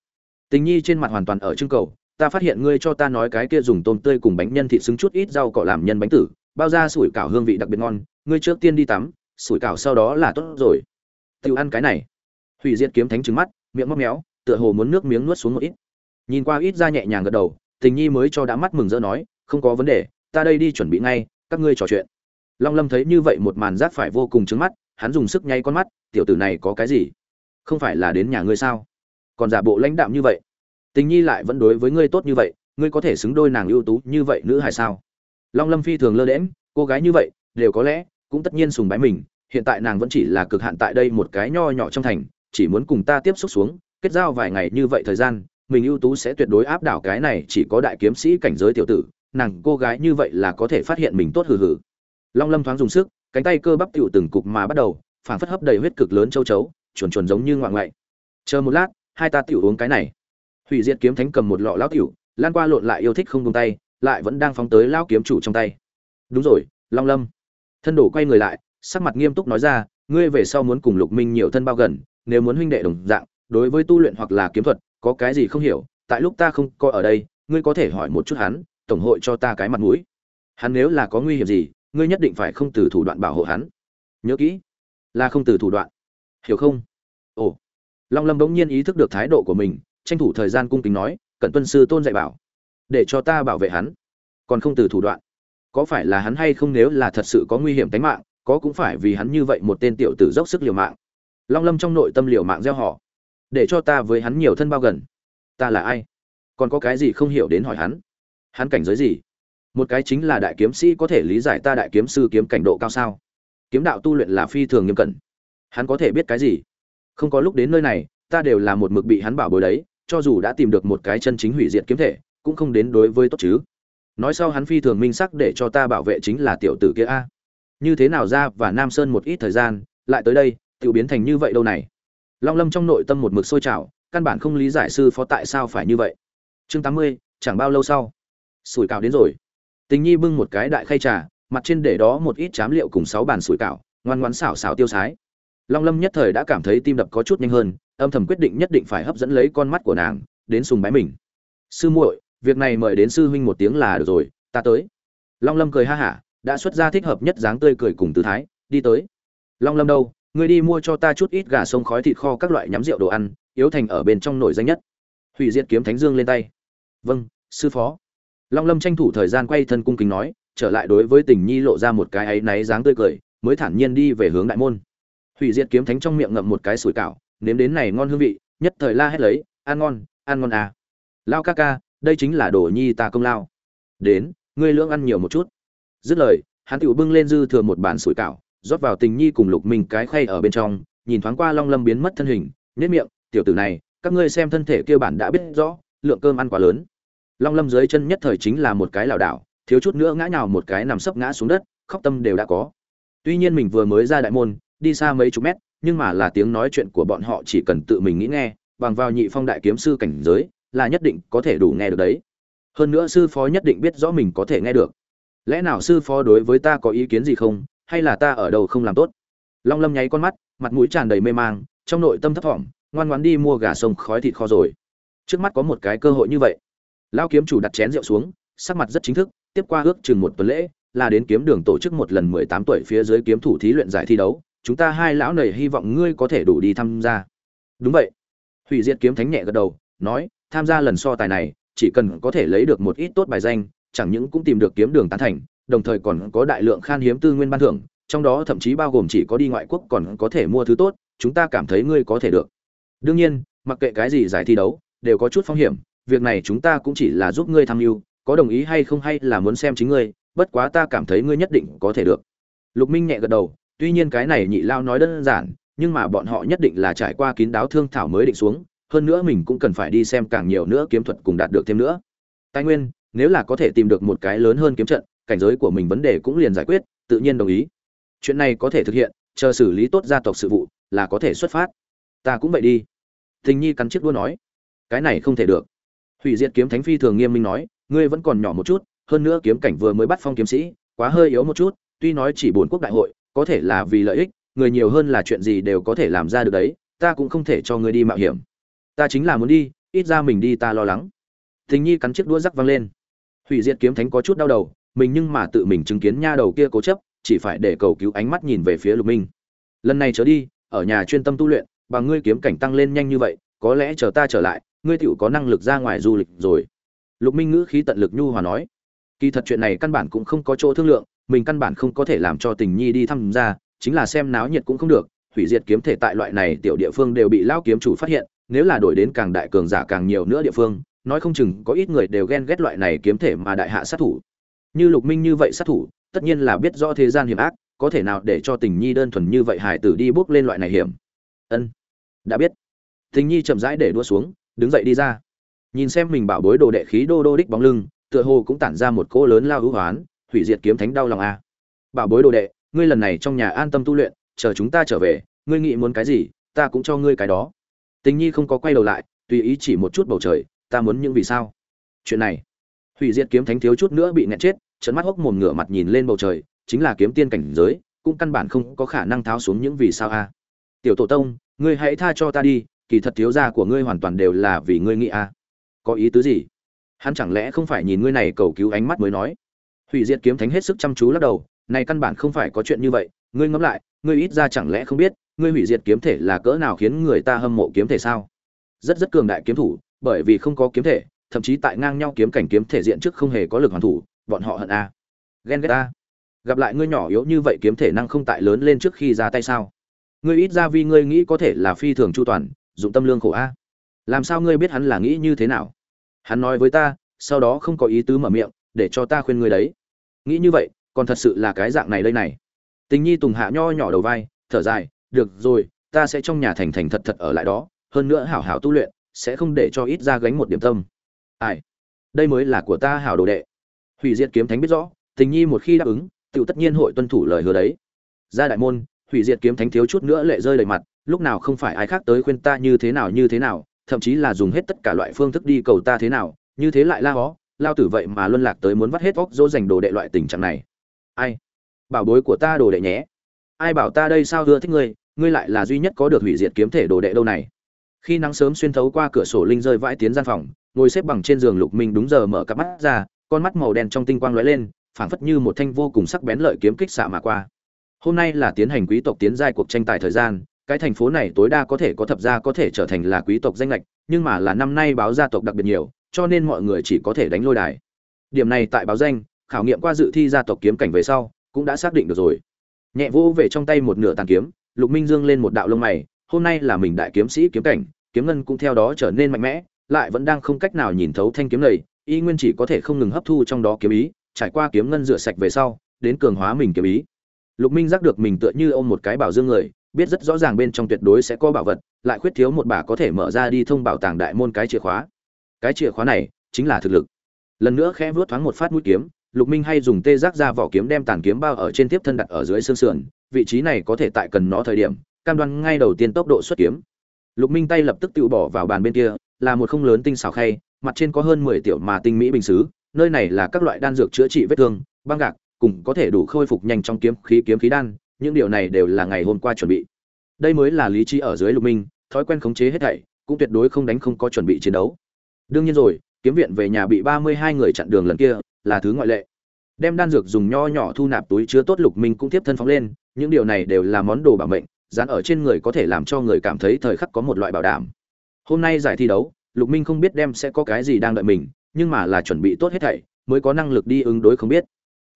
Tình nhi trên mặt hoàn toàn ở trưng cầu, ta phát hiện ngươi cho ta nói cái kia dùng tôm tươi cùng bánh nhân thịt xứng chút ít rau cỏ làm nhân bánh tử, bao ra sủi cảo hương vị đặc biệt ngon, ngươi trước tiên đi tắm, sủi cảo sau đó là tốt rồi. Tự ăn cái này hủy diệt kiếm thánh trừng mắt, miệng móc méo, tựa hồ muốn nước miếng nuốt xuống một ít. Nhìn qua ít ra nhẹ nhàng gật đầu, tình nhi mới cho đã mắt mừng rỡ nói, không có vấn đề, ta đây đi chuẩn bị ngay, các ngươi trò chuyện. Long lâm thấy như vậy một màn giác phải vô cùng trứng mắt, hắn dùng sức nhay con mắt, tiểu tử này có cái gì? Không phải là đến nhà ngươi sao? Còn giả bộ lãnh đạm như vậy? Tình nhi lại vẫn đối với ngươi tốt như vậy, ngươi có thể xứng đôi nàng ưu tú như vậy nữ hài sao? Long lâm phi thường lơ đễm cô gái như vậy, đều có lẽ cũng tất nhiên sùng bái mình, hiện tại nàng vẫn chỉ là cực hạn tại đây một cái nho nhỏ trong thành chỉ muốn cùng ta tiếp xúc xuống, kết giao vài ngày như vậy thời gian, mình ưu tú sẽ tuyệt đối áp đảo cái này chỉ có đại kiếm sĩ cảnh giới tiểu tử, nàng cô gái như vậy là có thể phát hiện mình tốt hừ hừ. Long lâm thoáng dùng sức, cánh tay cơ bắp tựu từng cục mà bắt đầu, phảng phất hấp đầy huyết cực lớn châu chấu, chuồn chuồn giống như ngoạn ngoại. Chờ một lát, hai ta tiểu uống cái này. Hủy diệt kiếm thánh cầm một lọ lão tiểu, lan qua lộn lại yêu thích không buông tay, lại vẫn đang phóng tới lão kiếm chủ trong tay. Đúng rồi, long lâm. Thân đổ quay người lại, sắc mặt nghiêm túc nói ra, ngươi về sau muốn cùng lục minh nhiều thân bao gần nếu muốn huynh đệ đồng dạng, đối với tu luyện hoặc là kiếm thuật, có cái gì không hiểu, tại lúc ta không coi ở đây, ngươi có thể hỏi một chút hắn, tổng hội cho ta cái mặt mũi. Hắn nếu là có nguy hiểm gì, ngươi nhất định phải không từ thủ đoạn bảo hộ hắn. Nhớ kỹ, là không từ thủ đoạn. Hiểu không? Ồ. Long lâm bỗng nhiên ý thức được thái độ của mình, tranh thủ thời gian cung kính nói, cẩn tuân sư tôn dạy bảo, để cho ta bảo vệ hắn. Còn không từ thủ đoạn. Có phải là hắn hay không nếu là thật sự có nguy hiểm tính mạng, có cũng phải vì hắn như vậy một tên tiểu tử dốc sức liều mạng long lâm trong nội tâm liệu mạng gieo họ. Để cho ta với hắn nhiều thân bao gần. Ta là ai? Còn có cái gì không hiểu đến hỏi hắn? Hắn cảnh giới gì? Một cái chính là đại kiếm sĩ có thể lý giải ta đại kiếm sư kiếm cảnh độ cao sao? Kiếm đạo tu luyện là phi thường nghiêm cẩn. Hắn có thể biết cái gì? Không có lúc đến nơi này, ta đều là một mực bị hắn bảo bối đấy, cho dù đã tìm được một cái chân chính hủy diệt kiếm thể, cũng không đến đối với tốt chứ. Nói sau hắn phi thường minh sắc để cho ta bảo vệ chính là tiểu tử kia a. Như thế nào ra và nam sơn một ít thời gian, lại tới đây tự biến thành như vậy đâu này? Long lâm trong nội tâm một mực sôi trào, căn bản không lý giải sư phó tại sao phải như vậy. Chương tám mươi, chẳng bao lâu sau. Sủi cào đến rồi. Tình nhi bưng một cái đại khay trà, mặt trên để đó một ít chám liệu cùng sáu bàn sủi cảo, ngoan ngoãn xảo xảo tiêu sái. Long lâm nhất thời đã cảm thấy tim đập có chút nhanh hơn, âm thầm quyết định nhất định phải hấp dẫn lấy con mắt của nàng, đến sùng bái mình. Sư muội, việc này mời đến sư huynh một tiếng là được rồi, ta tới. Long lâm cười ha hả, đã xuất ra thích hợp nhất dáng tươi cười cùng tư thái, đi tới. Long lâm đâu? Ngươi đi mua cho ta chút ít gà sông khói thịt kho các loại nhắm rượu đồ ăn, yếu thành ở bên trong nổi danh nhất. Hủy diệt kiếm thánh dương lên tay. Vâng sư phó. Long lâm tranh thủ thời gian quay thân cung kính nói, trở lại đối với tình nhi lộ ra một cái áy náy dáng tươi cười, mới thản nhiên đi về hướng đại môn. Hủy diệt kiếm thánh trong miệng ngậm một cái sủi cảo, nếm đến này ngon hương vị, nhất thời la hét lấy, ăn ngon ăn ngon à. Lao ca ca, đây chính là đồ nhi ta công lao. Đến, ngươi lưỡng ăn nhiều một chút. Dứt lời, hắn tự bưng lên dư thừa một bàn sủi cảo rót vào tình nhi cùng lục mình cái khay ở bên trong, nhìn thoáng qua long lâm biến mất thân hình nếp miệng, tiểu tử này, các ngươi xem thân thể kia bản đã biết rõ, lượng cơm ăn quá lớn. Long lâm dưới chân nhất thời chính là một cái lảo đảo, thiếu chút nữa ngã nhào một cái nằm sấp ngã xuống đất, khóc tâm đều đã có. Tuy nhiên mình vừa mới ra đại môn, đi xa mấy chục mét, nhưng mà là tiếng nói chuyện của bọn họ chỉ cần tự mình nghĩ nghe, bằng vào nhị phong đại kiếm sư cảnh giới, là nhất định có thể đủ nghe được đấy. Hơn nữa sư phó nhất định biết rõ mình có thể nghe được. Lẽ nào sư phó đối với ta có ý kiến gì không? Hay là ta ở đâu không làm tốt? Long lâm nháy con mắt, mặt mũi tràn đầy mê mang, trong nội tâm thấp thỏm, ngoan ngoãn đi mua gà sông khói thịt kho rồi. Trước mắt có một cái cơ hội như vậy. Lao kiếm chủ đặt chén rượu xuống, sắc mặt rất chính thức, tiếp qua ước chừng một tuần lễ, là đến kiếm đường tổ chức một lần mười tám tuổi phía dưới kiếm thủ thí luyện giải thi đấu, chúng ta hai lão nầy hy vọng ngươi có thể đủ đi tham gia. Đúng vậy. Hủy diệt kiếm thánh nhẹ gật đầu, nói, tham gia lần so tài này, chỉ cần có thể lấy được một ít tốt bài danh, chẳng những cũng tìm được kiếm đường tán thành đồng thời còn có đại lượng khan hiếm tư nguyên ban thưởng, trong đó thậm chí bao gồm chỉ có đi ngoại quốc còn có thể mua thứ tốt, chúng ta cảm thấy ngươi có thể được. Đương nhiên, mặc kệ cái gì giải thi đấu, đều có chút phong hiểm, việc này chúng ta cũng chỉ là giúp ngươi tham mưu, có đồng ý hay không hay là muốn xem chính ngươi, bất quá ta cảm thấy ngươi nhất định có thể được. Lục minh nhẹ gật đầu, tuy nhiên cái này nhị lao nói đơn giản, nhưng mà bọn họ nhất định là trải qua kín đáo thương thảo mới định xuống, hơn nữa mình cũng cần phải đi xem càng nhiều nữa kiếm thuật cùng đạt được thêm nữa. Tài nguyên, nếu là có thể tìm được một cái lớn hơn kiếm trận cảnh giới của mình vấn đề cũng liền giải quyết, tự nhiên đồng ý. Chuyện này có thể thực hiện, chờ xử lý tốt gia tộc sự vụ, là có thể xuất phát. Ta cũng vậy đi. Tình nhi cắn chiếc đua nói, cái này không thể được. Hủy diệt kiếm thánh phi thường nghiêm minh nói, ngươi vẫn còn nhỏ một chút, hơn nữa kiếm cảnh vừa mới bắt phong kiếm sĩ, quá hơi yếu một chút, tuy nói chỉ bốn quốc đại hội, có thể là vì lợi ích, người nhiều hơn là chuyện gì đều có thể làm ra được đấy, ta cũng không thể cho ngươi đi mạo hiểm. Ta chính là muốn đi, ít ra mình đi ta lo lắng. Tình nhi cắn chiếc đũa rắc văng lên. Hủy diệt kiếm thánh có chút đau đầu mình nhưng mà tự mình chứng kiến nha đầu kia cố chấp, chỉ phải để cầu cứu ánh mắt nhìn về phía lục minh. Lần này trở đi, ở nhà chuyên tâm tu luyện bằng ngươi kiếm cảnh tăng lên nhanh như vậy, có lẽ chờ ta trở lại, ngươi tựu có năng lực ra ngoài du lịch rồi. Lục minh ngữ khí tận lực nhu hòa nói. Kỳ thật chuyện này căn bản cũng không có chỗ thương lượng, mình căn bản không có thể làm cho tình nhi đi thăm ra, chính là xem náo nhiệt cũng không được, hủy diệt kiếm thể tại loại này tiểu địa phương đều bị lão kiếm chủ phát hiện, nếu là đổi đến càng đại cường giả càng nhiều nữa địa phương, nói không chừng có ít người đều ghen ghét loại này kiếm thể mà đại hạ sát thủ như lục minh như vậy sát thủ, tất nhiên là biết rõ thế gian hiểm ác, có thể nào để cho tình nhi đơn thuần như vậy hải tử đi bước lên loại này hiểm? Ân, đã biết. Tình nhi chậm rãi để đua xuống, đứng dậy đi ra. Nhìn xem mình bảo bối đồ đệ khí đô đô đích bóng lưng, tựa hồ cũng tản ra một cỗ lớn lao hữu hoán, hủy diệt kiếm thánh đau lòng a. Bảo bối đồ đệ, ngươi lần này trong nhà an tâm tu luyện, chờ chúng ta trở về, ngươi nghĩ muốn cái gì, ta cũng cho ngươi cái đó. Tình nhi không có quay đầu lại, tùy ý chỉ một chút bầu trời, ta muốn những vì sao? Chuyện này, hủy diệt kiếm thánh thiếu chút nữa bị nẹt chết trận mắt hốc mồm ngửa mặt nhìn lên bầu trời, chính là kiếm tiên cảnh giới, cũng căn bản không có khả năng tháo xuống những vì sao a. Tiểu tổ tông, ngươi hãy tha cho ta đi, kỳ thật thiếu gia của ngươi hoàn toàn đều là vì ngươi nghĩ a. Có ý tứ gì? Hắn chẳng lẽ không phải nhìn ngươi này cầu cứu ánh mắt mới nói? Hủy diệt kiếm thánh hết sức chăm chú lắc đầu, này căn bản không phải có chuyện như vậy, ngươi ngẫm lại, ngươi ít ra chẳng lẽ không biết, ngươi hủy diệt kiếm thể là cỡ nào khiến người ta hâm mộ kiếm thể sao? Rất rất cường đại kiếm thủ, bởi vì không có kiếm thể, thậm chí tại ngang nhau kiếm cảnh kiếm thể diện trước không hề có lực hoàn thủ bọn họ hận a. Ghen ghét a gặp lại ngươi nhỏ yếu như vậy kiếm thể năng không tại lớn lên trước khi ra tay sao? Ngươi ít ra vì ngươi nghĩ có thể là phi thường chu toàn, dụng tâm lương khổ a. Làm sao ngươi biết hắn là nghĩ như thế nào? Hắn nói với ta, sau đó không có ý tứ mở miệng, để cho ta khuyên ngươi đấy. Nghĩ như vậy, còn thật sự là cái dạng này đây này. Tình nhi tùng hạ nho nhỏ đầu vai, thở dài, được rồi, ta sẽ trong nhà thành thành thật thật ở lại đó, hơn nữa hảo hảo tu luyện, sẽ không để cho ít ra gánh một điểm tâm. Ai? Đây mới là của ta hảo đồ đệ hủy diệt kiếm thánh biết rõ, tình nhi một khi đáp ứng tự tất nhiên hội tuân thủ lời hứa đấy. Ra đại môn, hủy diệt kiếm thánh thiếu chút nữa lệ rơi đầy mặt, lúc nào không phải ai khác tới khuyên ta như thế nào như thế nào, thậm chí là dùng hết tất cả loại phương thức đi cầu ta thế nào, như thế lại la hó, lao tử vậy mà luân lạc tới muốn vắt hết óc dỗ dành đồ đệ loại tình trạng này. Ai? Bảo bối của ta đồ đệ nhé. Ai bảo ta đây sao hứa thích ngươi ngươi lại là duy nhất có được hủy diệt kiếm thể đồ đệ đâu này. Khi nắng sớm xuyên thấu qua cửa sổ linh rơi vãi tiến gian phòng, ngồi xếp bằng trên giường lục minh đúng giờ mở cặp mắt ra con mắt màu đen trong tinh quang lóe lên, phảng phất như một thanh vô cùng sắc bén lợi kiếm kích xạ mà qua. Hôm nay là tiến hành quý tộc tiến giai cuộc tranh tài thời gian, cái thành phố này tối đa có thể có thập gia có thể trở thành là quý tộc danh lệch, nhưng mà là năm nay báo gia tộc đặc biệt nhiều, cho nên mọi người chỉ có thể đánh lôi đài. Điểm này tại báo danh, khảo nghiệm qua dự thi gia tộc kiếm cảnh về sau, cũng đã xác định được rồi. Nhẹ vỗ về trong tay một nửa tàn kiếm, lục minh dương lên một đạo lông mày, hôm nay là mình đại kiếm sĩ kiếm cảnh, kiếm ngân cũng theo đó trở nên mạnh mẽ, lại vẫn đang không cách nào nhìn thấu thanh kiếm này y nguyên chỉ có thể không ngừng hấp thu trong đó kiếm ý, trải qua kiếm ngân rửa sạch về sau, đến cường hóa mình kiếm ý. Lục minh giác được mình tựa như ôm một cái bảo dương người, biết rất rõ ràng bên trong tuyệt đối sẽ có bảo vật, lại khuyết thiếu một bà có thể mở ra đi thông bảo tàng đại môn cái chìa khóa. Cái chìa khóa này chính là thực lực. Lần nữa khẽ vuốt thoáng một phát mũi kiếm, lục minh hay dùng tê giác ra vỏ kiếm đem tàn kiếm bao ở trên tiếp thân đặt ở dưới xương sườn, vị trí này có thể tại cần nó thời điểm, cam đoan ngay đầu tiên tốc độ xuất kiếm. Lục minh tay lập tức tự bỏ vào bàn bên kia, là một không lớn tinh xào khay mặt trên có hơn mười tiểu mà tinh mỹ bình xứ, nơi này là các loại đan dược chữa trị vết thương, băng gạc, cùng có thể đủ khôi phục nhanh trong kiếm khí kiếm khí đan, những điều này đều là ngày hôm qua chuẩn bị. Đây mới là lý trí ở dưới lục minh, thói quen khống chế hết thảy, cũng tuyệt đối không đánh không có chuẩn bị chiến đấu. Đương nhiên rồi, kiếm viện về nhà bị ba mươi hai người chặn đường lần kia, là thứ ngoại lệ. Đem đan dược dùng nho nhỏ thu nạp túi chứa tốt lục minh cũng tiếp thân phóng lên, những điều này đều là món đồ bảo mệnh, dán ở trên người có thể làm cho người cảm thấy thời khắc có một loại bảo đảm. Hôm nay giải thi đấu lục minh không biết đem sẽ có cái gì đang đợi mình, nhưng mà là chuẩn bị tốt hết thảy, mới có năng lực đi ứng đối không biết.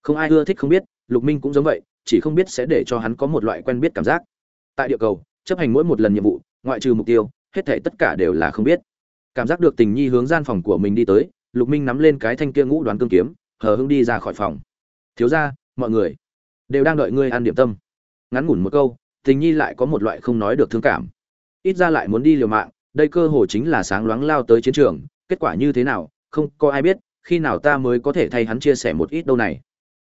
Không ai ưa thích không biết, lục minh cũng giống vậy, chỉ không biết sẽ để cho hắn có một loại quen biết cảm giác. Tại địa cầu, chấp hành mỗi một lần nhiệm vụ, ngoại trừ mục tiêu, hết thảy tất cả đều là không biết. Cảm giác được tình nhi hướng gian phòng của mình đi tới, lục minh nắm lên cái thanh kia ngũ đoán cương kiếm, hờ hững đi ra khỏi phòng. Thiếu ra mọi người đều đang đợi ngươi ăn điểm tâm. Ngắn ngủn một câu, tình nhi lại có một loại không nói được thương cảm. Ít ra lại muốn đi liều mạng đây cơ hồ chính là sáng loáng lao tới chiến trường, kết quả như thế nào, không có ai biết, khi nào ta mới có thể thay hắn chia sẻ một ít đâu này.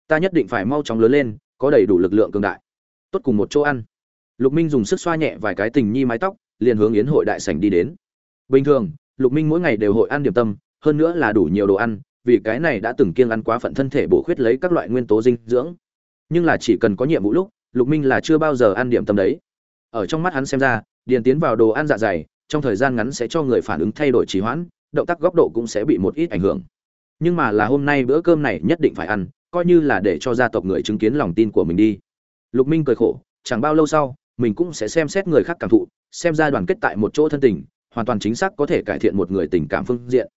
Ta nhất định phải mau chóng lớn lên, có đầy đủ lực lượng cường đại. Tốt cùng một chỗ ăn. Lục minh dùng sức xoa nhẹ vài cái tình nhi mái tóc, liền hướng yến hội đại sảnh đi đến. Bình thường, lục minh mỗi ngày đều hội ăn điểm tâm, hơn nữa là đủ nhiều đồ ăn, vì cái này đã từng kiêng ăn quá phận thân thể bổ khuyết lấy các loại nguyên tố dinh dưỡng. Nhưng là chỉ cần có nhiệm vụ lúc, lục minh là chưa bao giờ ăn điểm tâm đấy. Ở trong mắt hắn xem ra, điền tiến vào đồ ăn dạ dày trong thời gian ngắn sẽ cho người phản ứng thay đổi trì hoãn, động tác góc độ cũng sẽ bị một ít ảnh hưởng. Nhưng mà là hôm nay bữa cơm này nhất định phải ăn, coi như là để cho gia tộc người chứng kiến lòng tin của mình đi. Lục minh cười khổ, chẳng bao lâu sau, mình cũng sẽ xem xét người khác cảm thụ, xem ra đoàn kết tại một chỗ thân tình, hoàn toàn chính xác có thể cải thiện một người tình cảm phương diện.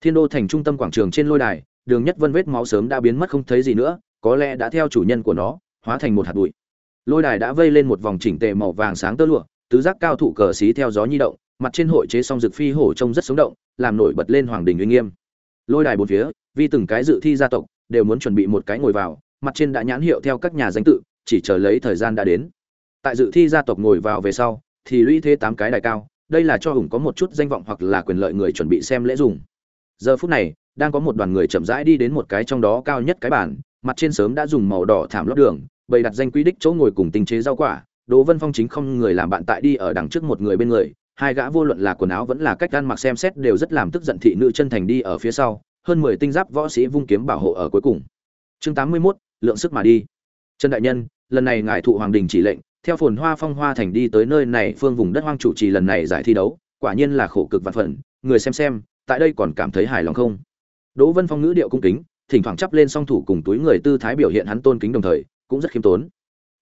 Thiên đô thành trung tâm quảng trường trên lôi đài, đường nhất vân vết máu sớm đã biến mất không thấy gì nữa, có lẽ đã theo chủ nhân của nó, hóa thành một hạt bụi. Lôi đài đã vây lên một vòng chỉnh tề màu vàng sáng tơ lụa, tứ giác cao thủ cờ xí theo gió nhi động mặt trên hội chế song dực phi hổ trông rất sống động, làm nổi bật lên hoàng đình uy nghiêm. Lôi đài bốn phía vì từng cái dự thi gia tộc, đều muốn chuẩn bị một cái ngồi vào, mặt trên đã nhãn hiệu theo các nhà danh tự, chỉ chờ lấy thời gian đã đến. Tại dự thi gia tộc ngồi vào về sau, thì lũy thế tám cái đài cao, đây là cho hùng có một chút danh vọng hoặc là quyền lợi người chuẩn bị xem lễ dùng. Giờ phút này, đang có một đoàn người chậm rãi đi đến một cái trong đó cao nhất cái bản mặt trên sớm đã dùng màu đỏ thảm lót đường, bày đặt danh quy đích chỗ ngồi cùng tinh chế rau quả. Đỗ vân phong chính không người làm bạn tại đi ở đằng trước một người bên người hai gã vô luận là quần áo vẫn là cách ăn mặc xem xét đều rất làm tức giận thị nữ chân thành đi ở phía sau hơn mười tinh giáp võ sĩ vung kiếm bảo hộ ở cuối cùng. Chương tám mươi 81, lượng sức mà đi. Trần đại nhân lần này ngài thụ hoàng đình chỉ lệnh theo phồn hoa phong hoa thành đi tới nơi này phương vùng đất hoang chủ trì lần này giải thi đấu quả nhiên là khổ cực vạn phần người xem xem tại đây còn cảm thấy hài lòng không? Đỗ vân phong ngữ điệu cung kính thỉnh thoảng chắp lên song thủ cùng túi người tư thái biểu hiện hắn tôn kính đồng thời cũng rất khiêm tốn.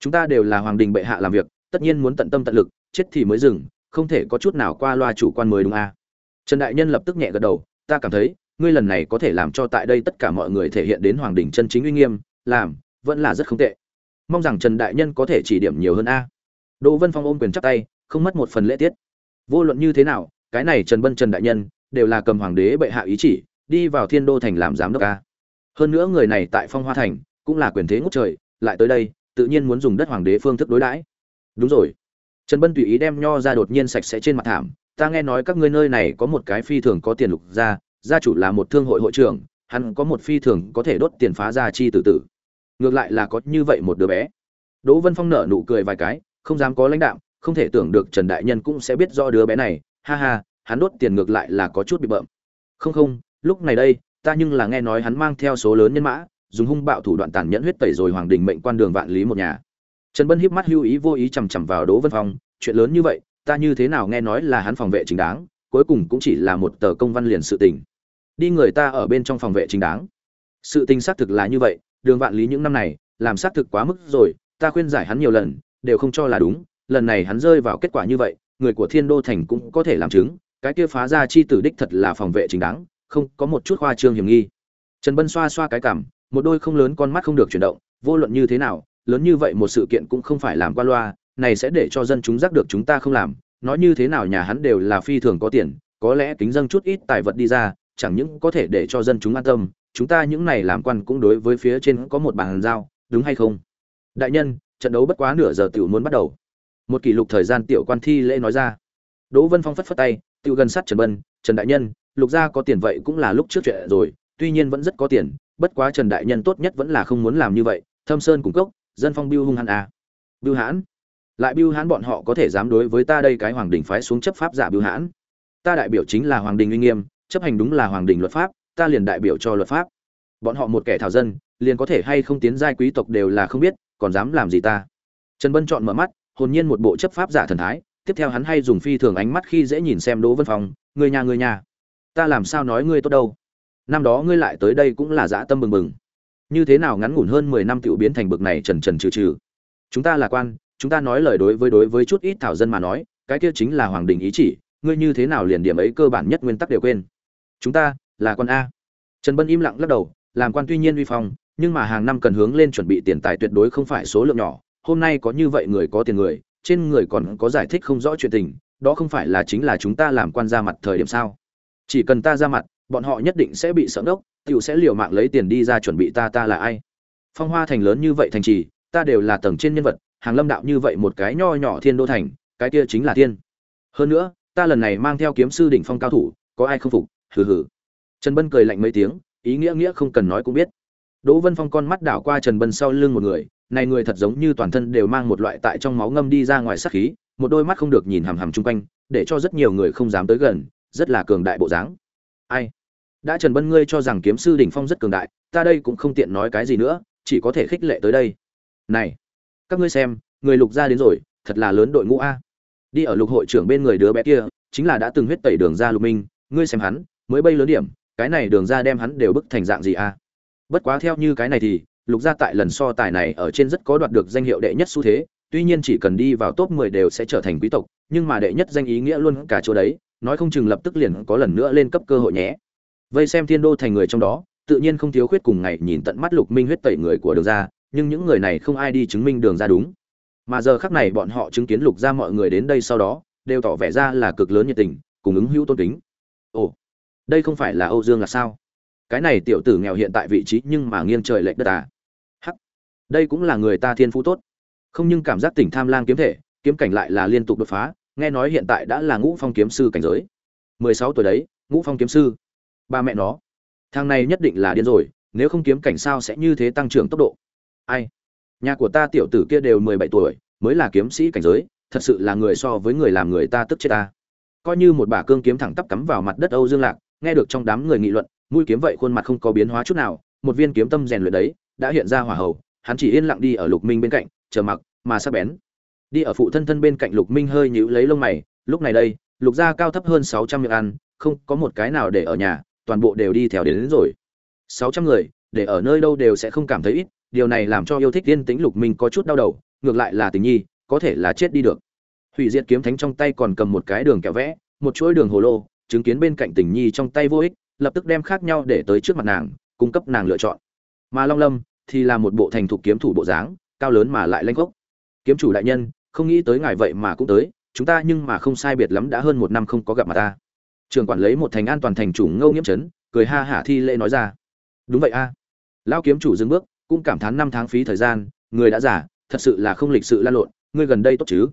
Chúng ta đều là hoàng đình bệ hạ làm việc tất nhiên muốn tận tâm tận lực chết thì mới dừng không thể có chút nào qua loa chủ quan mới đúng a à. trần đại nhân lập tức nhẹ gật đầu, ta cảm thấy, ngươi lần này có thể làm cho tại đây tất cả mọi người thể hiện đến hoàng đình chân chính uy nghiêm, làm, vẫn là rất không tệ. Mong rằng trần đại nhân có thể chỉ điểm nhiều hơn a. Đỗ vân phong ôm quyền chắp tay, không mất một phần lễ tiết. Vô luận như thế nào, cái này trần bân, trần đại nhân, đều là cầm hoàng đế bệ hạ ý chỉ, đi vào thiên đô thành làm giám đốc a. Hơn nữa người này tại phong hoa thành, cũng là quyền thế ngút trời, lại tới đây, tự nhiên muốn dùng đất hoàng đế phương thức đối đãi. Đúng rồi trần bân tùy ý đem nho ra đột nhiên sạch sẽ trên mặt thảm. Ta nghe nói các ngươi nơi này có một cái phi thường có tiền lục gia gia chủ là một thương hội hội trưởng, hắn có một phi thường có thể đốt tiền phá gia chi tử tử. Ngược lại là có như vậy một đứa bé. Đỗ vân phong nở nụ cười vài cái, không dám có lãnh đạo, không thể tưởng được trần đại nhân cũng sẽ biết do đứa bé này. Ha ha, hắn đốt tiền ngược lại là có chút bị bợm. Không không, lúc này đây, ta nhưng là nghe nói hắn mang theo số lớn nhân mã, dùng hung bạo thủ đoạn tàn nhẫn huyết tẩy rồi hoàng đình mệnh quan đường vạn lý một nhà trần bân híp mắt hưu ý vô ý chằm chằm vào đỗ vân phong, chuyện lớn như vậy, ta như thế nào nghe nói là hắn phòng vệ chính đáng, cuối cùng cũng chỉ là một tờ công văn liền sự tình. Đi người ta ở bên trong phòng vệ chính đáng. Sự tình xác thực là như vậy, đường vạn lý những năm này, làm xác thực quá mức rồi, ta khuyên giải hắn nhiều lần, đều không cho là đúng, lần này hắn rơi vào kết quả như vậy, người của thiên đô thành cũng có thể làm chứng, cái kia phá ra chi tử đích thật là phòng vệ chính đáng, không, có một chút khoa trương hiểm nghi. Trần bân xoa xoa cái cảm, một đôi không lớn con mắt không được chuyển động, vô luận như thế nào lớn như vậy một sự kiện cũng không phải làm qua loa, này sẽ để cho dân chúng giác được chúng ta không làm. Nói như thế nào nhà hắn đều là phi thường có tiền, có lẽ kính dâng chút ít tài vật đi ra, chẳng những có thể để cho dân chúng an tâm, chúng ta những này làm quan cũng đối với phía trên có một bàn giao, đúng hay không? Đại nhân, trận đấu bất quá nửa giờ tiểu muốn bắt đầu. Một kỷ lục thời gian tiểu quan thi lễ nói ra. Đỗ vân phong phất phất tay, tiểu gần sát trần bân, trần đại nhân, lục gia có tiền vậy cũng là lúc trước chuyện rồi, tuy nhiên vẫn rất có tiền, bất quá trần đại nhân tốt nhất vẫn là không muốn làm như vậy, thâm sơn cung cốc dân phong biêu hung hãn à. biêu hãn? Lại biêu hãn bọn họ có thể dám đối với ta đây cái hoàng đình phái xuống chấp pháp giả biêu hãn? Ta đại biểu chính là hoàng đình uy nghiêm, chấp hành đúng là hoàng đình luật pháp, ta liền đại biểu cho luật pháp. Bọn họ một kẻ thảo dân, liền có thể hay không tiến giai quý tộc đều là không biết, còn dám làm gì ta? Trần bân chọn mở mắt, hồn nhiên một bộ chấp pháp giả thần thái, tiếp theo hắn hay dùng phi thường ánh mắt khi dễ nhìn xem đỗ vân phong người nhà người nhà, ta làm sao nói ngươi tốt đâu? Năm đó ngươi lại tới đây cũng là dã tâm bừng bừng như thế nào ngắn ngủn hơn mười năm tiểu biến thành bực này trần trần trừ trừ. Chúng ta là quan, chúng ta nói lời đối với đối với chút ít thảo dân mà nói, cái kia chính là hoàng đình ý chỉ, ngươi như thế nào liền điểm ấy cơ bản nhất nguyên tắc đều quên. Chúng ta là con a. Trần bân im lặng lắc đầu, làm quan tuy nhiên uy phong, nhưng mà hàng năm cần hướng lên chuẩn bị tiền tài tuyệt đối không phải số lượng nhỏ, hôm nay có như vậy người có tiền người, trên người còn có giải thích không rõ chuyện tình, đó không phải là chính là chúng ta làm quan ra mặt thời điểm sao? Chỉ cần ta ra mặt, bọn họ nhất định sẽ bị sợ đốc tiểu sẽ liều mạng lấy tiền đi ra chuẩn bị ta ta là ai? Phong hoa thành lớn như vậy thành trì, ta đều là tầng trên nhân vật, hàng lâm đạo như vậy một cái nho nhỏ thiên đô thành, cái kia chính là thiên. Hơn nữa, ta lần này mang theo kiếm sư đỉnh phong cao thủ, có ai không phục? Hừ hừ. Trần bân cười lạnh mấy tiếng, ý nghĩa nghĩa không cần nói cũng biết. Đỗ vân phong con mắt đảo qua trần bân sau lưng một người, này người thật giống như toàn thân đều mang một loại tại trong máu ngâm đi ra ngoài sát khí, một đôi mắt không được nhìn hằm hằm chung quanh, để cho rất nhiều người không dám tới gần, rất là cường đại bộ dáng. Ai? Đã trần bân ngươi cho rằng kiếm sư đỉnh phong rất cường đại, ta đây cũng không tiện nói cái gì nữa, chỉ có thể khích lệ tới đây. Này, các ngươi xem, người lục gia đến rồi, thật là lớn đội ngũ a. Đi ở lục hội trưởng bên người đứa bé kia, chính là đã từng huyết tẩy đường ra lục minh, ngươi xem hắn, mới bay lớn điểm, cái này đường ra đem hắn đều bức thành dạng gì a? Bất quá theo như cái này thì, lục gia tại lần so tài này ở trên rất có đoạt được danh hiệu đệ nhất xu thế, tuy nhiên chỉ cần đi vào top 10 đều sẽ trở thành quý tộc, nhưng mà đệ nhất danh ý nghĩa luôn cả chỗ đấy, nói không chừng lập tức liền có lần nữa lên cấp cơ hội nhé vây xem thiên đô thành người trong đó, tự nhiên không thiếu khuyết cùng ngày nhìn tận mắt lục minh huyết tẩy người của đường ra, nhưng những người này không ai đi chứng minh đường ra đúng. Mà giờ khắc này bọn họ chứng kiến lục ra mọi người đến đây sau đó, đều tỏ vẻ ra là cực lớn nhiệt tình, cùng ứng hữu tôn kính. Ồ, đây không phải là âu dương là sao? Cái này tiểu tử nghèo hiện tại vị trí nhưng mà nghiêng trời lệch đất à? Hắc, đây cũng là người ta thiên phú tốt. Không nhưng cảm giác tỉnh tham lang kiếm thể, kiếm cảnh lại là liên tục đột phá, nghe nói hiện tại đã là ngũ phong kiếm sư cảnh giới. Mười sáu tuổi đấy, ngũ phong kiếm sư ba mẹ nó. Thằng này nhất định là điên rồi, nếu không kiếm cảnh sao sẽ như thế tăng trưởng tốc độ. Ai? Nhà của ta tiểu tử kia đều mười bảy tuổi, mới là kiếm sĩ cảnh giới, thật sự là người so với người làm người ta tức chết ta. Coi như một bà cương kiếm thẳng tắp cắm vào mặt đất âu dương lạc, nghe được trong đám người nghị luận, mũi kiếm vậy khuôn mặt không có biến hóa chút nào, một viên kiếm tâm rèn luyện đấy, đã hiện ra hỏa hầu, hắn chỉ yên lặng đi ở lục minh bên cạnh, chờ mặc, mà sắp bén. Đi ở phụ thân thân bên cạnh lục minh hơi nhíu lấy lông mày, lúc này đây, lục gia cao thấp hơn sáu trăm miệng ăn, không có một cái nào để ở nhà toàn bộ đều đi theo đến, đến rồi. Sáu trăm người để ở nơi đâu đều sẽ không cảm thấy ít điều này làm cho yêu thích tiên tĩnh lục minh có chút đau đầu ngược lại là tình nhi có thể là chết đi được. Hủy diệt kiếm thánh trong tay còn cầm một cái đường kẹo vẽ một chuỗi đường hồ lô chứng kiến bên cạnh tình nhi trong tay vô ích lập tức đem khác nhau để tới trước mặt nàng cung cấp nàng lựa chọn. Mà long lâm thì là một bộ thành thục kiếm thủ bộ dáng cao lớn mà lại lanh gốc. Kiếm chủ đại nhân không nghĩ tới ngài vậy mà cũng tới chúng ta nhưng mà không sai biệt lắm đã hơn một năm không có gặp mặt ta trường quản lấy một thành an toàn thành chủ ngâu nghiễm chấn cười ha hả thi lễ nói ra. Đúng vậy a. À. kiếm chủ dừng bước, cũng cảm thán năm tháng phí thời gian, người đã giả thật sự là không lịch sự lan lộn, ngươi gần đây tốt chứ?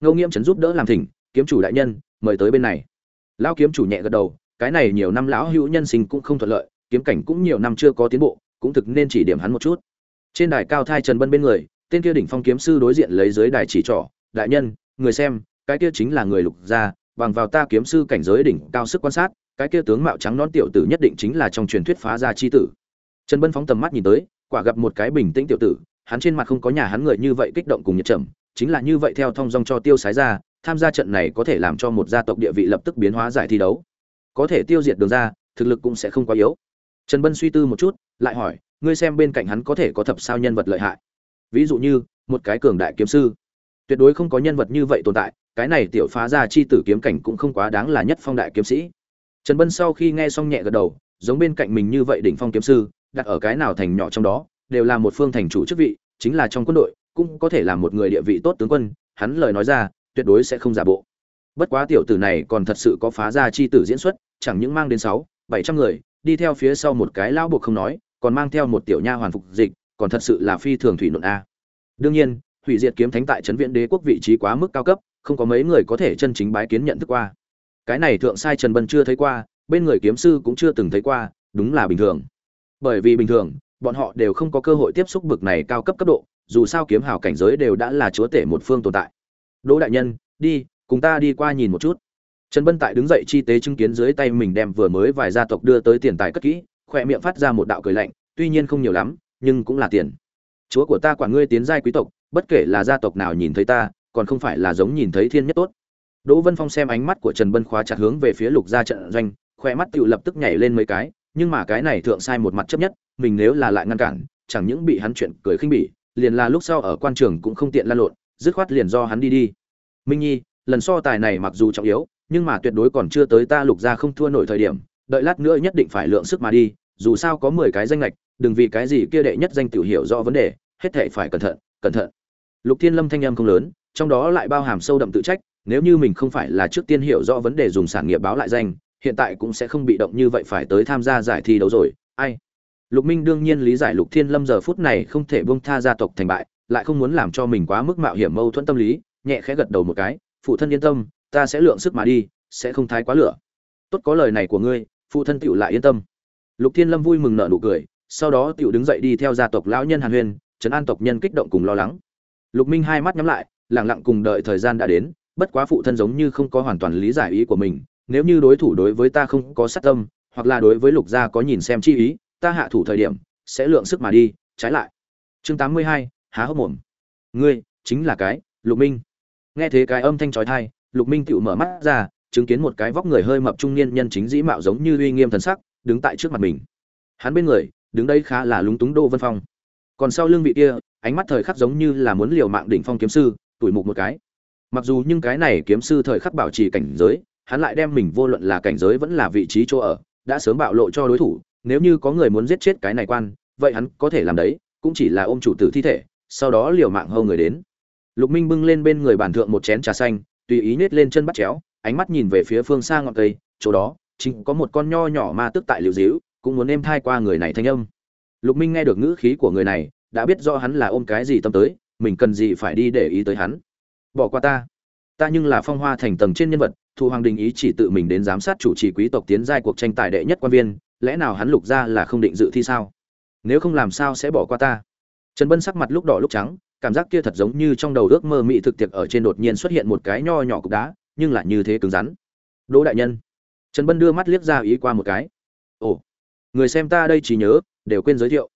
Ngâu nghiễm chấn giúp đỡ làm thỉnh, kiếm chủ đại nhân, mời tới bên này. Lão kiếm chủ nhẹ gật đầu, cái này nhiều năm lão hữu nhân sinh cũng không thuận lợi, kiếm cảnh cũng nhiều năm chưa có tiến bộ, cũng thực nên chỉ điểm hắn một chút. Trên đài cao thai trần bân bên người, tên kia đỉnh phong kiếm sư đối diện lấy dưới đài chỉ trỏ, đại nhân, người xem, cái kia chính là người lục gia bằng vào ta kiếm sư cảnh giới đỉnh cao sức quan sát, cái kia tướng mạo trắng non tiểu tử nhất định chính là trong truyền thuyết phá gia chi tử. Trần bân phóng tầm mắt nhìn tới, quả gặp một cái bình tĩnh tiểu tử, hắn trên mặt không có nhà hắn người như vậy kích động cùng nhiệt trầm, chính là như vậy theo thông dong cho tiêu sái ra, tham gia trận này có thể làm cho một gia tộc địa vị lập tức biến hóa giải thi đấu. Có thể tiêu diệt đường ra, thực lực cũng sẽ không quá yếu. Trần bân suy tư một chút, lại hỏi, ngươi xem bên cạnh hắn có thể có thập sao nhân vật lợi hại? Ví dụ như, một cái cường đại kiếm sư. Tuyệt đối không có nhân vật như vậy tồn tại cái này tiểu phá ra chi tử kiếm cảnh cũng không quá đáng là nhất phong đại kiếm sĩ. Trần bân sau khi nghe xong nhẹ gật đầu, giống bên cạnh mình như vậy đỉnh phong kiếm sư, đặt ở cái nào thành nhỏ trong đó, đều là một phương thành chủ chức vị, chính là trong quân đội, cũng có thể là một người địa vị tốt tướng quân, hắn lời nói ra, tuyệt đối sẽ không giả bộ. Bất quá tiểu tử này còn thật sự có phá ra chi tử diễn xuất, chẳng những mang đến sáu, bảy trăm người, đi theo phía sau một cái lão buộc không nói, còn mang theo một tiểu nha hoàn phục dịch, còn thật sự là phi thường thủy nộn a. Đương nhiên, hủy diệt kiếm thánh tại trấn viện đế quốc vị trí quá mức cao cấp không có mấy người có thể chân chính bái kiến nhận thức qua. Cái này thượng sai trần bân chưa thấy qua, bên người kiếm sư cũng chưa từng thấy qua, đúng là bình thường. Bởi vì bình thường, bọn họ đều không có cơ hội tiếp xúc bực này cao cấp cấp độ, dù sao kiếm hào cảnh giới đều đã là chúa tể một phương tồn tại. Đỗ đại nhân, đi, cùng ta đi qua nhìn một chút. Trần bân tại đứng dậy chi tế chứng kiến dưới tay mình đem vừa mới vài gia tộc đưa tới tiền tài cất kỹ khoe miệng phát ra một đạo cười lạnh, tuy nhiên không nhiều lắm, nhưng cũng là tiền. Chúa của ta quản ngươi tiến giai quý tộc, bất kể là gia tộc nào nhìn thấy ta còn không phải là giống nhìn thấy thiên nhất tốt. Đỗ vân phong xem ánh mắt của trần bân khóa chặt hướng về phía lục gia trận doanh khoe mắt Tiểu lập tức nhảy lên mấy cái, nhưng mà cái này thượng sai một mặt chấp nhất, mình nếu là lại ngăn cản, chẳng những bị hắn chuyện cười khinh bỉ, liền là lúc sau ở quan trường cũng không tiện lan lộn, dứt khoát liền do hắn đi đi. Minh nhi, lần so tài này mặc dù trọng yếu, nhưng mà tuyệt đối còn chưa tới ta lục gia không thua nổi thời điểm, đợi lát nữa nhất định phải lượng sức mà đi, dù sao có mười cái danh lệch đừng vì cái gì kia đệ nhất danh tiểu hiểu rõ vấn đề, hết thảy phải cẩn thận cẩn thận. Lục thiên lâm thanh âm không lớn trong đó lại bao hàm sâu đậm tự trách, nếu như mình không phải là trước tiên hiểu rõ vấn đề dùng sản nghiệp báo lại danh, hiện tại cũng sẽ không bị động như vậy phải tới tham gia giải thi đấu rồi. Ai? Lục minh đương nhiên lý giải lục thiên lâm giờ phút này không thể buông tha gia tộc thành bại, lại không muốn làm cho mình quá mức mạo hiểm mâu thuẫn tâm lý, nhẹ khẽ gật đầu một cái, phụ thân yên tâm, ta sẽ lượng sức mà đi, sẽ không thái quá lửa. Tốt, có lời này của ngươi, phụ thân tựu lại yên tâm. Lục thiên lâm vui mừng nở nụ cười, sau đó tựu đứng dậy đi theo gia tộc lão nhân hàn huyên, trấn an tộc nhân kích động cùng lo lắng. Lục minh hai mắt nhắm lại lặng lặng cùng đợi thời gian đã đến bất quá phụ thân giống như không có hoàn toàn lý giải ý của mình nếu như đối thủ đối với ta không có sát tâm hoặc là đối với lục gia có nhìn xem chi ý ta hạ thủ thời điểm sẽ lượng sức mà đi trái lại. Chương tám mươi hai há hốc mồm. Ngươi chính là cái lục minh. Nghe thế cái âm thanh chói tai, lục minh tựu mở mắt ra chứng kiến một cái vóc người hơi mập trung niên nhân chính dĩ mạo giống như uy nghiêm thần sắc đứng tại trước mặt mình. Hắn bên người đứng đây khá là lúng túng đô vân phong. Còn sau lưng vị kia ánh mắt thời khắc giống như là muốn liều mạng đỉnh phong kiếm sư tuổi mục một cái. Mặc dù nhưng cái này kiếm sư thời khắc bảo trì cảnh giới, hắn lại đem mình vô luận là cảnh giới vẫn là vị trí chỗ ở, đã sớm bạo lộ cho đối thủ, nếu như có người muốn giết chết cái này quan, vậy hắn có thể làm đấy, cũng chỉ là ôm chủ tử thi thể, sau đó liều mạng hâu người đến. Lục minh bưng lên bên người bàn thượng một chén trà xanh, tùy ý nết lên chân bắt chéo, ánh mắt nhìn về phía phương xa ngọn cây, chỗ đó, chính có một con nho nhỏ ma tức tại liều dĩu, cũng muốn êm thai qua người này thanh âm. Lục minh nghe được ngữ khí của người này, đã biết rõ hắn là ôm cái gì tâm tới mình cần gì phải đi để ý tới hắn. Bỏ qua ta. Ta nhưng là phong hoa thành tầng trên nhân vật, thu hoàng đình ý chỉ tự mình đến giám sát chủ trì quý tộc tiến giai cuộc tranh tài đệ nhất quan viên, lẽ nào hắn lục ra là không định dự thi sao? Nếu không làm sao sẽ bỏ qua ta? Trần bân sắc mặt lúc đỏ lúc trắng, cảm giác kia thật giống như trong đầu ước mơ mị thực tiệc ở trên đột nhiên xuất hiện một cái nho nhỏ cục đá, nhưng lại như thế cứng rắn. Đỗ đại nhân. Trần bân đưa mắt liếc ra ý qua một cái. Ồ, người xem ta đây chỉ nhớ, đều quên giới thiệu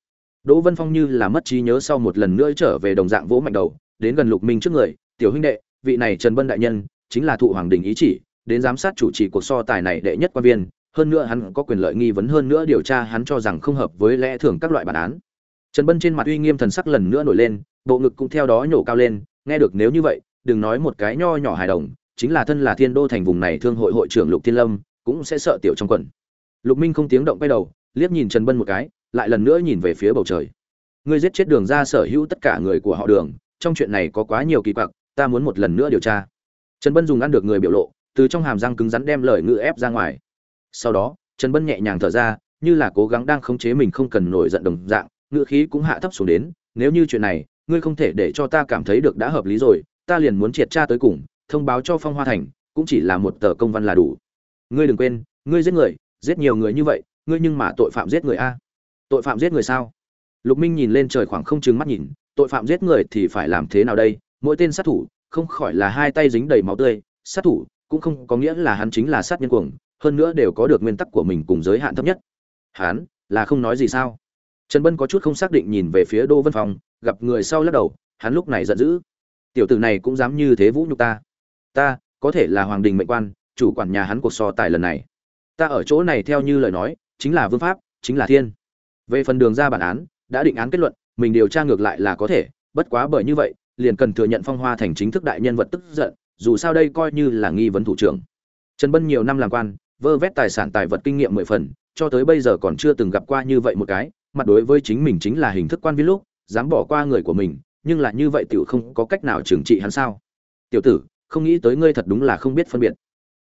đỗ vân phong như là mất trí nhớ sau một lần nữa trở về đồng dạng vỗ mạnh đầu, đến gần lục minh trước người, tiểu huynh đệ, vị này trần bân đại nhân, chính là thụ hoàng đình ý chỉ, đến giám sát chủ trì cuộc so tài này đệ nhất quan viên, hơn nữa hắn có quyền lợi nghi vấn hơn nữa điều tra hắn cho rằng không hợp với lẽ thường các loại bản án. Trần bân trên mặt uy nghiêm thần sắc lần nữa nổi lên, bộ ngực cũng theo đó nhổ cao lên, nghe được nếu như vậy, đừng nói một cái nho nhỏ hài đồng, chính là thân là thiên đô thành vùng này thương hội hội trưởng lục thiên lâm, cũng sẽ sợ tiểu trong quần. Lục minh không tiếng động quay đầu, liếc nhìn trần bân một cái lại lần nữa nhìn về phía bầu trời. Ngươi giết chết đường ra sở hữu tất cả người của họ đường, trong chuyện này có quá nhiều kỳ quặc, ta muốn một lần nữa điều tra. Trần bân dùng ăn được người biểu lộ, từ trong hàm răng cứng rắn đem lời ngữ ép ra ngoài. Sau đó, trần bân nhẹ nhàng thở ra, như là cố gắng đang khống chế mình không cần nổi giận đồng dạng, ngữ khí cũng hạ thấp xuống đến, nếu như chuyện này, ngươi không thể để cho ta cảm thấy được đã hợp lý rồi, ta liền muốn triệt tra tới cùng, thông báo cho phong hoa thành, cũng chỉ là một tờ công văn là đủ. Ngươi đừng quên, ngươi giết người, giết nhiều người như vậy, ngươi nhưng mà tội phạm giết người a tội phạm giết người sao? Lục minh nhìn lên trời khoảng không chừng mắt nhìn, tội phạm giết người thì phải làm thế nào đây? Mỗi tên sát thủ, không khỏi là hai tay dính đầy máu tươi. Sát thủ cũng không có nghĩa là hắn chính là sát nhân cuồng, hơn nữa đều có được nguyên tắc của mình cùng giới hạn thấp nhất. Hắn là không nói gì sao? Trần bân có chút không xác định nhìn về phía đô văn phong, gặp người sau lắc đầu, hắn lúc này giận dữ. Tiểu tử này cũng dám như thế vũ nhục ta. Ta có thể là hoàng đình mệnh quan, chủ quản nhà hắn cuộc so tài lần này. Ta ở chỗ này theo như lời nói, chính là vương pháp, chính là thiên về phần đường ra bản án, đã định án kết luận, mình điều tra ngược lại là có thể, bất quá bởi như vậy, liền cần thừa nhận phong hoa thành chính thức đại nhân vật tức giận, dù sao đây coi như là nghi vấn thủ trưởng. Trần bân nhiều năm làm quan, vơ vét tài sản tài vật kinh nghiệm mười phần, cho tới bây giờ còn chưa từng gặp qua như vậy một cái, mặt đối với chính mình chính là hình thức quan viên lúc, dám bỏ qua người của mình, nhưng là như vậy tiểu không có cách nào trừng trị hắn sao? Tiểu tử, không nghĩ tới ngươi thật đúng là không biết phân biệt.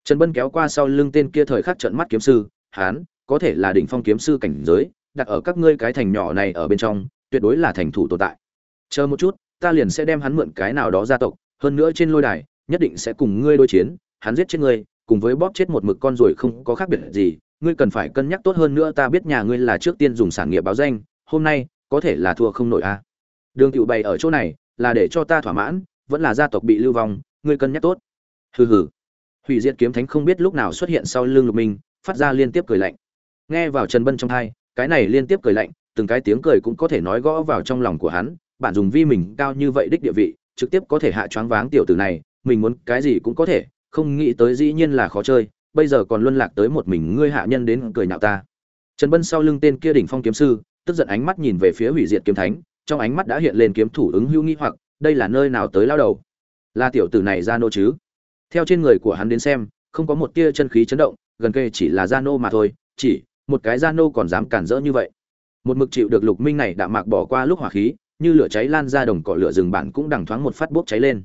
Trần bân kéo qua sau lưng tên kia thời khắc trận mắt kiếm sư hắn có thể là đỉnh phong kiếm sư cảnh giới đặt ở các ngươi cái thành nhỏ này ở bên trong, tuyệt đối là thành thủ tồn tại. Chờ một chút, ta liền sẽ đem hắn mượn cái nào đó gia tộc, hơn nữa trên lôi đài, nhất định sẽ cùng ngươi đối chiến, hắn giết chết ngươi, cùng với bóp chết một mực con rồi không có khác biệt gì, ngươi cần phải cân nhắc tốt hơn nữa ta biết nhà ngươi là trước tiên dùng sản nghiệp báo danh, hôm nay, có thể là thua không nổi a. Đường cựu bày ở chỗ này, là để cho ta thỏa mãn, vẫn là gia tộc bị lưu vong, ngươi cân nhắc tốt. Hừ hừ. Hủy diệt kiếm thánh không biết lúc nào xuất hiện sau lưng lục minh, phát ra liên tiếp cười lạnh. Nghe vào trần bân trong hai cái này liên tiếp cười lạnh, từng cái tiếng cười cũng có thể nói gõ vào trong lòng của hắn, bạn dùng vi mình cao như vậy đích địa vị, trực tiếp có thể hạ choáng váng tiểu tử này, mình muốn cái gì cũng có thể, không nghĩ tới dĩ nhiên là khó chơi, bây giờ còn luân lạc tới một mình ngươi hạ nhân đến cười nhạo ta. Trần bân sau lưng tên kia đỉnh phong kiếm sư, tức giận ánh mắt nhìn về phía hủy diệt kiếm thánh, trong ánh mắt đã hiện lên kiếm thủ ứng hữu nghi hoặc, đây là nơi nào tới lao đầu? Là tiểu tử này ra nô chứ? Theo trên người của hắn đến xem, không có một tia chân khí chấn động, gần kề chỉ là gia nô mà thôi, chỉ một cái gia nô còn dám cản rỡ như vậy. Một mực chịu được lục minh này đã mạc bỏ qua lúc hỏa khí, như lửa cháy lan ra đồng cỏ lửa rừng bản cũng đằng thoáng một phát bốc cháy lên.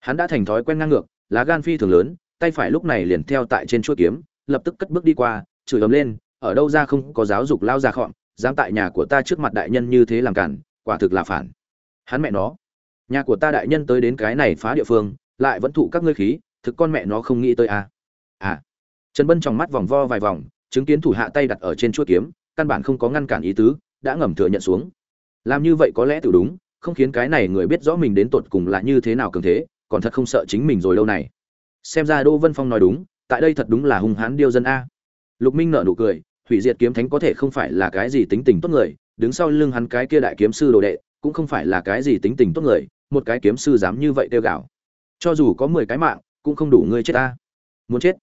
Hắn đã thành thói quen ngang ngược, lá gan phi thường lớn, tay phải lúc này liền theo tại trên chuôi kiếm, lập tức cất bước đi qua, chửi ấm lên, ở đâu ra không có giáo dục lao ra khọn dám tại nhà của ta trước mặt đại nhân như thế làm cản, quả thực là phản. Hắn mẹ nó, nhà của ta đại nhân tới đến cái này phá địa phương, lại vẫn thụ các ngươi khí, thực con mẹ nó không nghĩ tới à. à. Trần bân trong mắt vòng vo vài vòng chứng kiến thủ hạ tay đặt ở trên chuôi kiếm, căn bản không có ngăn cản ý tứ, đã ngầm thừa nhận xuống. Làm như vậy có lẽ tự đúng, không khiến cái này người biết rõ mình đến tột cùng là như thế nào cường thế, còn thật không sợ chính mình rồi lâu này. Xem ra đỗ vân phong nói đúng, tại đây thật đúng là hung hãn điêu dân a. Lục minh nở nụ cười, hủy diệt kiếm thánh có thể không phải là cái gì tính tình tốt người, đứng sau lưng hắn cái kia đại kiếm sư đồ đệ, cũng không phải là cái gì tính tình tốt người, một cái kiếm sư dám như vậy tiêu gạo cho dù có mười cái mạng, cũng không đủ ngươi chết ta. Muốn chết?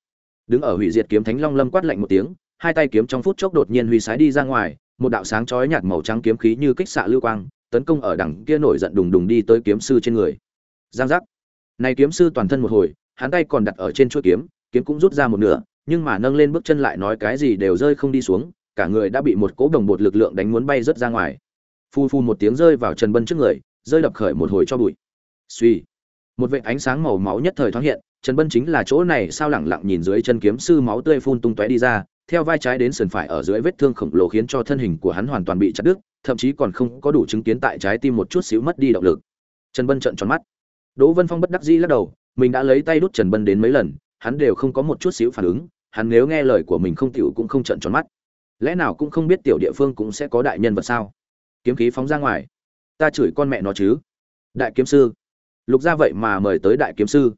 Đứng ở hủy diệt kiếm thánh long lâm quát lạnh một tiếng, hai tay kiếm trong phút chốc đột nhiên huy sái đi ra ngoài, một đạo sáng chói nhạt màu trắng kiếm khí như kích xạ lưu quang, tấn công ở đằng kia nổi giận đùng đùng đi tới kiếm sư trên người. Giang giác. Này kiếm sư toàn thân một hồi, hắn tay còn đặt ở trên chuôi kiếm kiếm cũng rút ra một nửa, nhưng mà nâng lên bước chân lại nói cái gì đều rơi không đi xuống, cả người đã bị một cỗ đồng bột lực lượng đánh muốn bay rớt ra ngoài. Phu phu một tiếng rơi vào trần bân trước người, rơi đập khởi một hồi cho bụi. Suy một vệt ánh sáng màu máu nhất thời thoáng hiện trần bân chính là chỗ này sao lẳng lặng nhìn dưới chân kiếm sư máu tươi phun tung tóe đi ra, theo vai trái đến sườn phải ở dưới vết thương khổng lồ khiến cho thân hình của hắn hoàn toàn bị chặt đứt, thậm chí còn không có đủ chứng kiến tại trái tim một chút xíu mất đi động lực. Trần bân trợn tròn mắt. Đỗ vân phong bất đắc dĩ lắc đầu, mình đã lấy tay đút trần bân đến mấy lần, hắn đều không có một chút xíu phản ứng, hắn nếu nghe lời của mình không tiểu cũng không trợn tròn mắt. Lẽ nào cũng không biết tiểu địa phương cũng sẽ có đại nhân vật sao? Kiếm khí phóng ra ngoài. Ta chửi con mẹ nó chứ. Đại kiếm sư. Lục gia vậy mà mời tới đại kiếm sư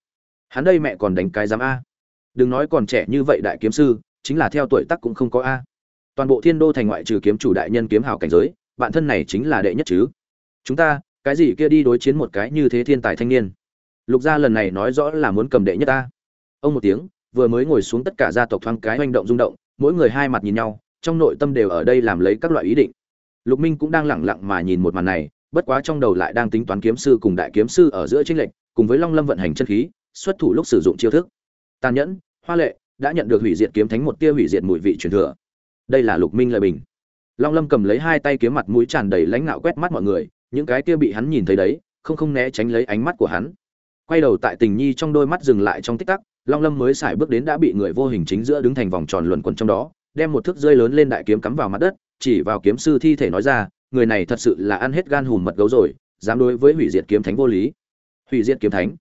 hắn đây mẹ còn đánh cái giám a. Đừng nói còn trẻ như vậy đại kiếm sư, chính là theo tuổi tác cũng không có a. Toàn bộ thiên đô thành ngoại trừ kiếm chủ đại nhân kiếm hào cảnh giới, bạn thân này chính là đệ nhất chứ. Chúng ta, cái gì kia đi đối chiến một cái như thế thiên tài thanh niên. Lục gia lần này nói rõ là muốn cầm đệ nhất ta ông một tiếng, vừa mới ngồi xuống tất cả gia tộc thoáng cái hành động rung động, mỗi người hai mặt nhìn nhau, trong nội tâm đều ở đây làm lấy các loại ý định. Lục minh cũng đang lẳng lặng mà nhìn một màn này, bất quá trong đầu lại đang tính toán kiếm sư cùng đại kiếm sư ở giữa trinh lệch, cùng với long lâm vận hành chân khí xuất thủ lúc sử dụng chiêu thức. Tàn nhẫn, hoa lệ, đã nhận được hủy diệt kiếm thánh một tia hủy diệt mùi vị truyền thừa. Đây là lục minh lời bình. Long lâm cầm lấy hai tay kiếm mặt mũi tràn đầy lãnh ngạo quét mắt mọi người, những cái kia bị hắn nhìn thấy đấy, không không né tránh lấy ánh mắt của hắn. Quay đầu tại tình nhi trong đôi mắt dừng lại trong tích tắc, long lâm mới xài bước đến đã bị người vô hình chính giữa đứng thành vòng tròn luẩn quẩn trong đó, đem một thước rơi lớn lên đại kiếm cắm vào mặt đất, chỉ vào kiếm sư thi thể nói ra, người này thật sự là ăn hết gan hùm mật gấu rồi, dám đối với hủy diệt kiếm thánh vô lý. Hủy diệt kiếm thánh?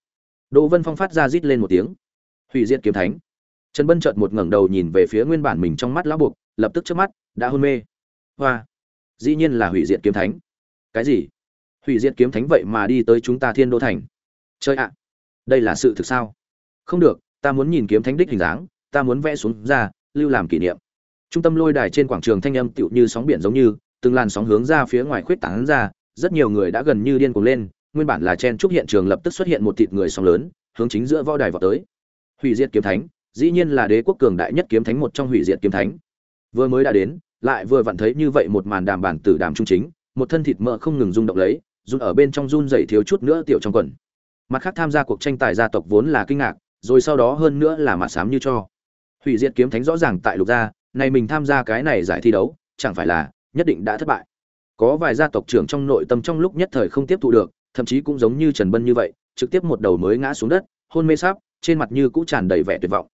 Đỗ vân phong phát ra rít lên một tiếng. Hủy diệt kiếm thánh. Trần bân chợt một ngẩng đầu nhìn về phía nguyên bản mình trong mắt lão buộc, lập tức trước mắt, đã hôn mê. Hoa! Dĩ nhiên là hủy diệt kiếm thánh. Cái gì? Hủy diệt kiếm thánh vậy mà đi tới chúng ta thiên đô thành. Chơi ạ! Đây là sự thực sao? Không được, ta muốn nhìn kiếm thánh đích hình dáng, ta muốn vẽ xuống ra, lưu làm kỷ niệm. Trung tâm lôi đài trên quảng trường thanh âm tựu như sóng biển giống như, từng làn sóng hướng ra phía ngoài khuyết tán ra, rất nhiều người đã gần như điên cuồng lên nguyên bản là chen trúc hiện trường lập tức xuất hiện một thịt người sóng lớn, hướng chính giữa võ đài vào tới. Hủy diệt kiếm thánh, dĩ nhiên là đế quốc cường đại nhất kiếm thánh một trong hủy diệt kiếm thánh. Vừa mới đã đến, lại vừa vặn thấy như vậy một màn đàm bản tử đàm trung chính, một thân thịt mỡ không ngừng rung động lấy, run ở bên trong run dày thiếu chút nữa tiểu trong quần. Mặt khác tham gia cuộc tranh tài gia tộc vốn là kinh ngạc, rồi sau đó hơn nữa là mặt sám như cho. Hủy diệt kiếm thánh rõ ràng tại lục gia, này mình tham gia cái này giải thi đấu, chẳng phải là nhất định đã thất bại. Có vài gia tộc trưởng trong nội tâm trong lúc nhất thời không tiếp thụ được thậm chí cũng giống như trần bân như vậy, trực tiếp một đầu mới ngã xuống đất, hôn mê sắp, trên mặt như cũ tràn đầy vẻ tuyệt vọng.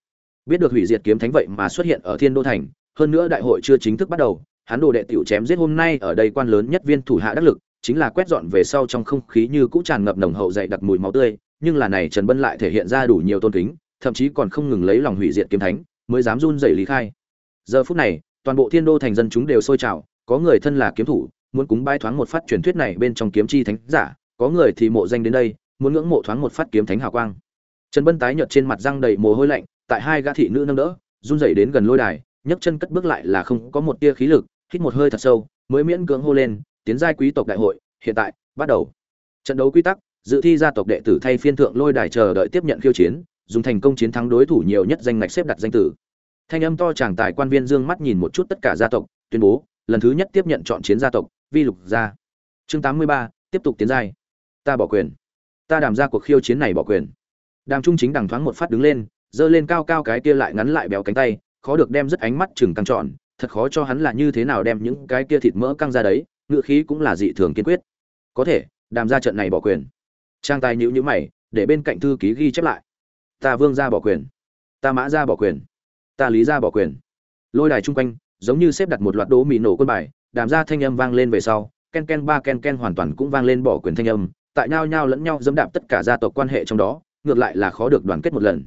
Biết được hủy diệt kiếm thánh vậy mà xuất hiện ở thiên đô thành, hơn nữa đại hội chưa chính thức bắt đầu, hắn đồ đệ tiểu chém giết hôm nay ở đây quan lớn nhất viên thủ hạ đắc lực, chính là quét dọn về sau trong không khí như cũ tràn ngập nồng hậu dày đặc mùi máu tươi, nhưng là này trần bân lại thể hiện ra đủ nhiều tôn kính, thậm chí còn không ngừng lấy lòng hủy diệt kiếm thánh, mới dám run rẩy lý khai. Giờ phút này, toàn bộ thiên đô thành dân chúng đều sôi trào, có người thân là kiếm thủ, muốn cúng bái thoáng một phát truyền thuyết này bên trong kiếm chi thánh giả có người thì mộ danh đến đây, muốn ngưỡng mộ thoáng một phát kiếm thánh hào quang. Trần bân tái nhợt trên mặt răng đầy mồ hôi lạnh, tại hai gã thị nữ nâng đỡ, run rẩy đến gần lôi đài, nhấc chân cất bước lại là không có một tia khí lực, hít một hơi thật sâu, mới miễn cưỡng hô lên, tiến giai quý tộc đại hội, hiện tại, bắt đầu. Trận đấu quy tắc, dự thi gia tộc đệ tử thay phiên thượng lôi đài chờ đợi tiếp nhận khiêu chiến, dùng thành công chiến thắng đối thủ nhiều nhất danh ngạch xếp đặt danh tử. Thanh âm to chàng tài quan viên dương mắt nhìn một chút tất cả gia tộc, tuyên bố, lần thứ nhất tiếp nhận chọn chiến gia tộc, vi lục gia. Chương tám mươi ba, tiếp tục tiến giai ta bỏ quyền. Ta đàm ra cuộc khiêu chiến này bỏ quyền. Đàm trung chính đằng thoáng một phát đứng lên, giơ lên cao cao cái kia lại ngắn lại béo cánh tay, khó được đem rất ánh mắt chừng căng tròn, thật khó cho hắn là như thế nào đem những cái kia thịt mỡ căng ra đấy, ngựa khí cũng là dị thường kiên quyết. Có thể, đàm ra trận này bỏ quyền. Trang tài nhữ nhữ mày, để bên cạnh thư ký ghi chép lại. Ta vương ra bỏ quyền. Ta mã ra bỏ quyền. Ta lý ra bỏ quyền. Lôi đài chung quanh, giống như xếp đặt một loạt đố mì nổ quân bài, đàm ra thanh âm vang lên về sau, ken ken ba ken ken hoàn toàn cũng vang lên bỏ quyền thanh âm tại nhau nhau lẫn nhau dẫm đạp tất cả gia tộc quan hệ trong đó, ngược lại là khó được đoàn kết một lần.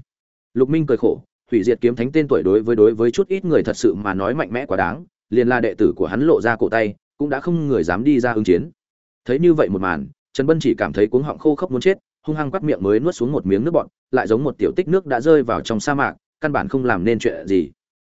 Lục minh cười khổ, hủy diệt kiếm thánh tên tuổi đối với đối với chút ít người thật sự mà nói mạnh mẽ quá đáng, liền là đệ tử của hắn lộ ra cổ tay, cũng đã không người dám đi ra ứng chiến. Thấy như vậy một màn, trần bân chỉ cảm thấy cuống họng khô khốc muốn chết, hung hăng quắt miệng mới nuốt xuống một miếng nước bọt, lại giống một tiểu tích nước đã rơi vào trong sa mạc, căn bản không làm nên chuyện gì.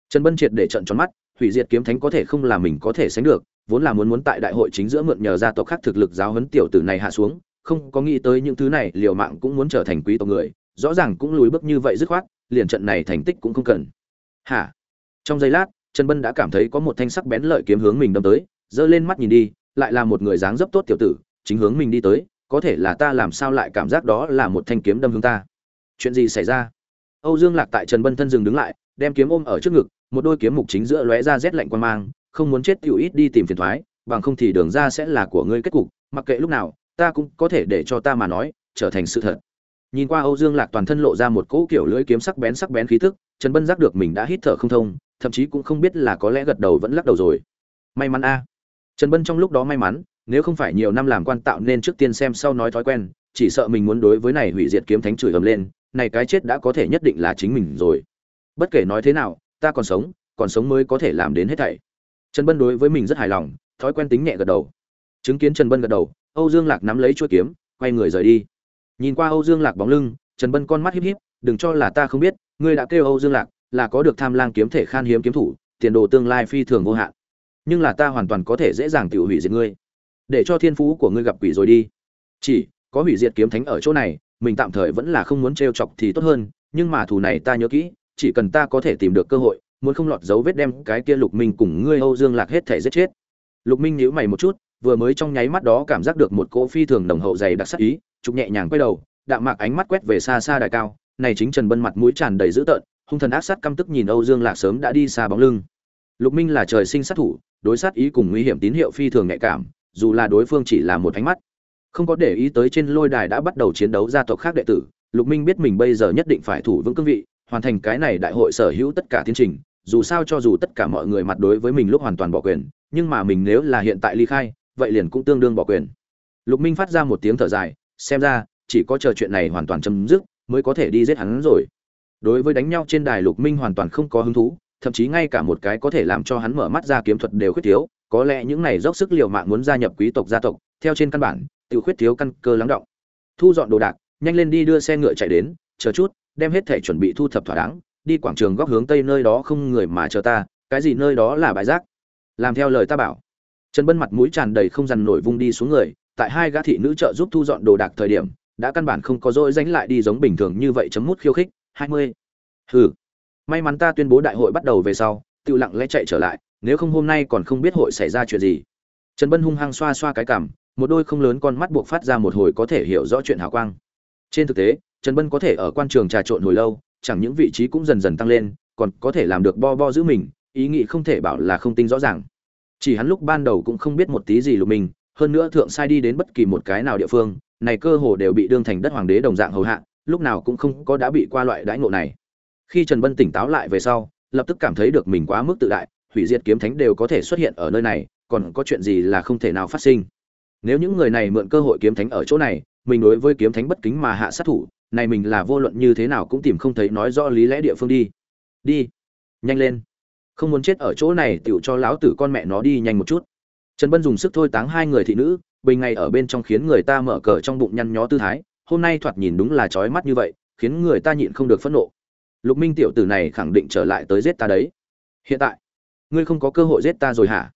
Trần bân triệt để trận tròn mắt, hủy diệt kiếm thánh có thể không là mình có thể sánh được, vốn là muốn muốn tại đại hội chính giữa mượn nhờ gia tộc khác thực lực giáo huấn tiểu tử này hạ xuống không có nghĩ tới những thứ này, liều mạng cũng muốn trở thành quý tộc người, rõ ràng cũng lùi bước như vậy dứt khoát, liền trận này thành tích cũng không cần. Hả? Trong giây lát, trần bân đã cảm thấy có một thanh sắc bén lợi kiếm hướng mình đâm tới, giơ lên mắt nhìn đi, lại là một người dáng dấp tốt tiểu tử, chính hướng mình đi tới, có thể là ta làm sao lại cảm giác đó là một thanh kiếm đâm hướng ta? Chuyện gì xảy ra? Âu dương lạc tại trần bân thân dừng đứng lại, đem kiếm ôm ở trước ngực, một đôi kiếm mục chính giữa lóe ra rét lạnh quan mang, không muốn chết tiểu ít đi tìm phiền thoái, bằng không thì đường ra sẽ là của ngươi kết cục, mặc kệ lúc nào ta cũng có thể để cho ta mà nói, trở thành sự thật. Nhìn qua âu dương lạc toàn thân lộ ra một cỗ kiểu lưỡi kiếm sắc bén sắc bén khí tức, trần bân giác được mình đã hít thở không thông, thậm chí cũng không biết là có lẽ gật đầu vẫn lắc đầu rồi. May mắn a. Trần bân trong lúc đó may mắn, nếu không phải nhiều năm làm quan tạo nên trước tiên xem sau nói thói quen, chỉ sợ mình muốn đối với này hủy diệt kiếm thánh chửi ầm lên, này cái chết đã có thể nhất định là chính mình rồi. Bất kể nói thế nào, ta còn sống còn sống mới có thể làm đến hết thảy. Trần bân đối với mình rất hài lòng, thói quen tính nhẹ gật đầu chứng kiến trần bân gật đầu, âu dương lạc nắm lấy chuôi kiếm, quay người rời đi. Nhìn qua âu dương lạc bóng lưng, trần bân con mắt híp híp, đừng cho là ta không biết, ngươi đã kêu âu dương lạc là có được tham lang kiếm thể khan hiếm kiếm thủ, tiền đồ tương lai phi thường vô hạn. Nhưng là ta hoàn toàn có thể dễ dàng tự hủy diệt ngươi. Để cho thiên phú của ngươi gặp quỷ rồi đi. Chỉ, có hủy diệt kiếm thánh ở chỗ này, mình tạm thời vẫn là không muốn trêu chọc thì tốt hơn, nhưng mà thù này ta nhớ kỹ, chỉ cần ta có thể tìm được cơ hội, muốn không lọt dấu vết đem cái kia lục minh cùng ngươi âu dương lạc hết thể giết chết. Lục minh nhíu mày một chút vừa mới trong nháy mắt đó cảm giác được một cỗ phi thường nồng hậu dày đặc sắc ý trục nhẹ nhàng quay đầu, đạm mạc ánh mắt quét về xa xa đại cao, này chính trần bân mặt mũi tràn đầy dữ tợn, hung thần ác sát căm tức nhìn âu dương lạc sớm đã đi xa bóng lưng. Lục minh là trời sinh sát thủ, đối sát ý cùng nguy hiểm tín hiệu phi thường nhạy cảm, dù là đối phương chỉ là một ánh mắt. Không có để ý tới trên lôi đài đã bắt đầu chiến đấu gia tộc khác đệ tử, lục minh biết mình bây giờ nhất định phải thủ vững cương vị, hoàn thành cái này đại hội sở hữu tất cả tiến trình, dù sao cho dù tất cả mọi người mặt đối với mình lúc hoàn toàn bỏ quyền, nhưng mà mình nếu là hiện tại ly khai vậy liền cũng tương đương bỏ quyền. Lục minh phát ra một tiếng thở dài, xem ra, chỉ có chờ chuyện này hoàn toàn chấm dứt, mới có thể đi giết hắn rồi. Đối với đánh nhau trên đài lục minh hoàn toàn không có hứng thú, thậm chí ngay cả một cái có thể làm cho hắn mở mắt ra kiếm thuật đều khuyết thiếu, có lẽ những này dốc sức liều mạng muốn gia nhập quý tộc gia tộc, theo trên căn bản tự khuyết thiếu căn cơ lắng động. Thu dọn đồ đạc, nhanh lên đi đưa xe ngựa chạy đến, chờ chút, đem hết thể chuẩn bị thu thập thỏa đáng, đi quảng trường góc hướng tây nơi đó không người mà chờ ta, cái gì nơi đó là bãi rác. Làm theo lời ta bảo trần bân mặt mũi tràn đầy không dằn nổi vung đi xuống người, tại hai gã thị nữ trợ giúp thu dọn đồ đạc thời điểm, đã căn bản không có dỗi dánh lại đi giống bình thường như vậy chấm mút khiêu khích, hai mươi. Hừ. May mắn ta tuyên bố đại hội bắt đầu về sau tự lặng lẽ chạy trở lại, nếu không hôm nay còn không biết hội xảy ra chuyện gì. Trần bân hung hăng xoa xoa cái cảm một đôi không lớn con mắt buộc phát ra một hồi có thể hiểu rõ chuyện hào quang. Trên thực tế, trần bân có thể ở quan trường trà trộn hồi lâu, chẳng những vị trí cũng dần dần tăng lên, còn có thể làm được bo bo giữ mình, ý nghĩ không thể bảo là không tinh rõ ràng chỉ hắn lúc ban đầu cũng không biết một tí gì lục mình, hơn nữa thượng sai đi đến bất kỳ một cái nào địa phương, này cơ hồ đều bị đương thành đất hoàng đế đồng dạng hầu hạ, lúc nào cũng không có đã bị qua loại đãi ngộ này. Khi trần bân tỉnh táo lại về sau, lập tức cảm thấy được mình quá mức tự đại, hủy diệt kiếm thánh đều có thể xuất hiện ở nơi này, còn có chuyện gì là không thể nào phát sinh. Nếu những người này mượn cơ hội kiếm thánh ở chỗ này, mình đối với kiếm thánh bất kính mà hạ sát thủ, này mình là vô luận như thế nào cũng tìm không thấy nói rõ lý lẽ địa phương đi. Đi, nhanh lên không muốn chết ở chỗ này tựu cho lão tử con mẹ nó đi nhanh một chút. Trần bân dùng sức thôi táng hai người thị nữ, bình ngày ở bên trong khiến người ta mở cờ trong bụng nhăn nhó tư thái. Hôm nay thoạt nhìn đúng là trói mắt như vậy, khiến người ta nhịn không được phẫn nộ. Lục minh tiểu tử này khẳng định trở lại tới giết ta đấy. Hiện tại, ngươi không có cơ hội giết ta rồi hả?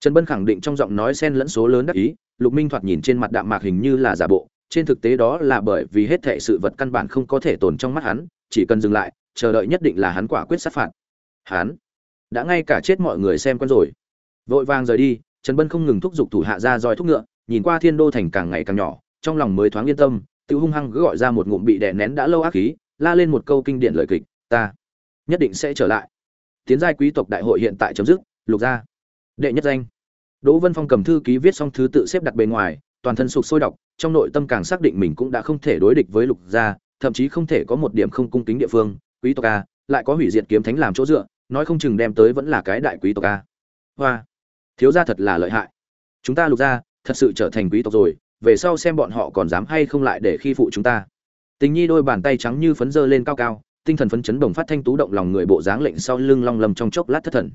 Trần bân khẳng định trong giọng nói xen lẫn số lớn đắc ý, lục minh thoạt nhìn trên mặt đạm mạc hình như là giả bộ, trên thực tế đó là bởi vì hết thệ sự vật căn bản không có thể tồn trong mắt hắn, chỉ cần dừng lại, chờ đợi nhất định là hắn quả quyết sát phạt. Hắn đã ngay cả chết mọi người xem quen rồi. Vội vàng rời đi, trần bân không ngừng thúc giục thủ hạ ra roi thúc ngựa, nhìn qua thiên đô thành càng ngày càng nhỏ, trong lòng mới thoáng yên tâm tự hung hăng cứ gọi ra một ngụm bị đè nén đã lâu ác khí, la lên một câu kinh điển lời kịch, ta nhất định sẽ trở lại. Tiến giai quý tộc đại hội hiện tại chấm dứt, lục gia đệ nhất danh. Đỗ vân phong cầm thư ký viết xong thứ tự xếp đặt bề ngoài, toàn thân sục sôi đọc, trong nội tâm càng xác định mình cũng đã không thể đối địch với lục gia thậm chí không thể có một điểm không cung kính địa phương. Quý tộc a, lại có hủy diệt kiếm thánh làm chỗ dựa nói không chừng đem tới vẫn là cái đại quý tộc a. Hoa, thiếu gia thật là lợi hại. Chúng ta lục gia, thật sự trở thành quý tộc rồi, về sau xem bọn họ còn dám hay không lại để khi phụ chúng ta. Tình nhi đôi bàn tay trắng như phấn dơ lên cao cao, tinh thần phấn chấn đồng phát thanh tú động lòng người bộ dáng lệnh sau lưng long lầm trong chốc lát thất thần.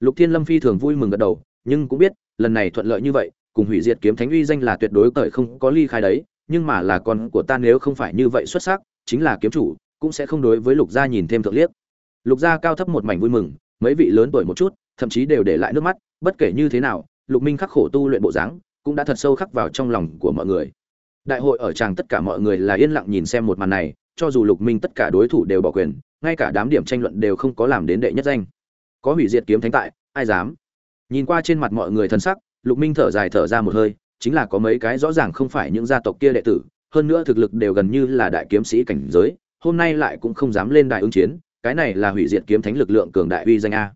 Lục thiên lâm phi thường vui mừng gật đầu, nhưng cũng biết, lần này thuận lợi như vậy, cùng hủy diệt kiếm thánh uy danh là tuyệt đối cởi không có ly khai đấy, nhưng mà là con của ta nếu không phải như vậy xuất sắc, chính là kiếm chủ, cũng sẽ không đối với lục gia nhìn thêm thượng liếc lục gia cao thấp một mảnh vui mừng, mấy vị lớn tuổi một chút, thậm chí đều để lại nước mắt, bất kể như thế nào, lục minh khắc khổ tu luyện bộ dáng, cũng đã thật sâu khắc vào trong lòng của mọi người. Đại hội ở tràng tất cả mọi người là yên lặng nhìn xem một màn này, cho dù lục minh tất cả đối thủ đều bỏ quyền, ngay cả đám điểm tranh luận đều không có làm đến đệ nhất danh. Có hủy diệt kiếm thánh tại, ai dám? Nhìn qua trên mặt mọi người thân sắc, lục minh thở dài thở ra một hơi, chính là có mấy cái rõ ràng không phải những gia tộc kia đệ tử, hơn nữa thực lực đều gần như là đại kiếm sĩ cảnh giới, hôm nay lại cũng không dám lên đại ứng chiến cái này là hủy diệt kiếm thánh lực lượng cường đại uy danh a.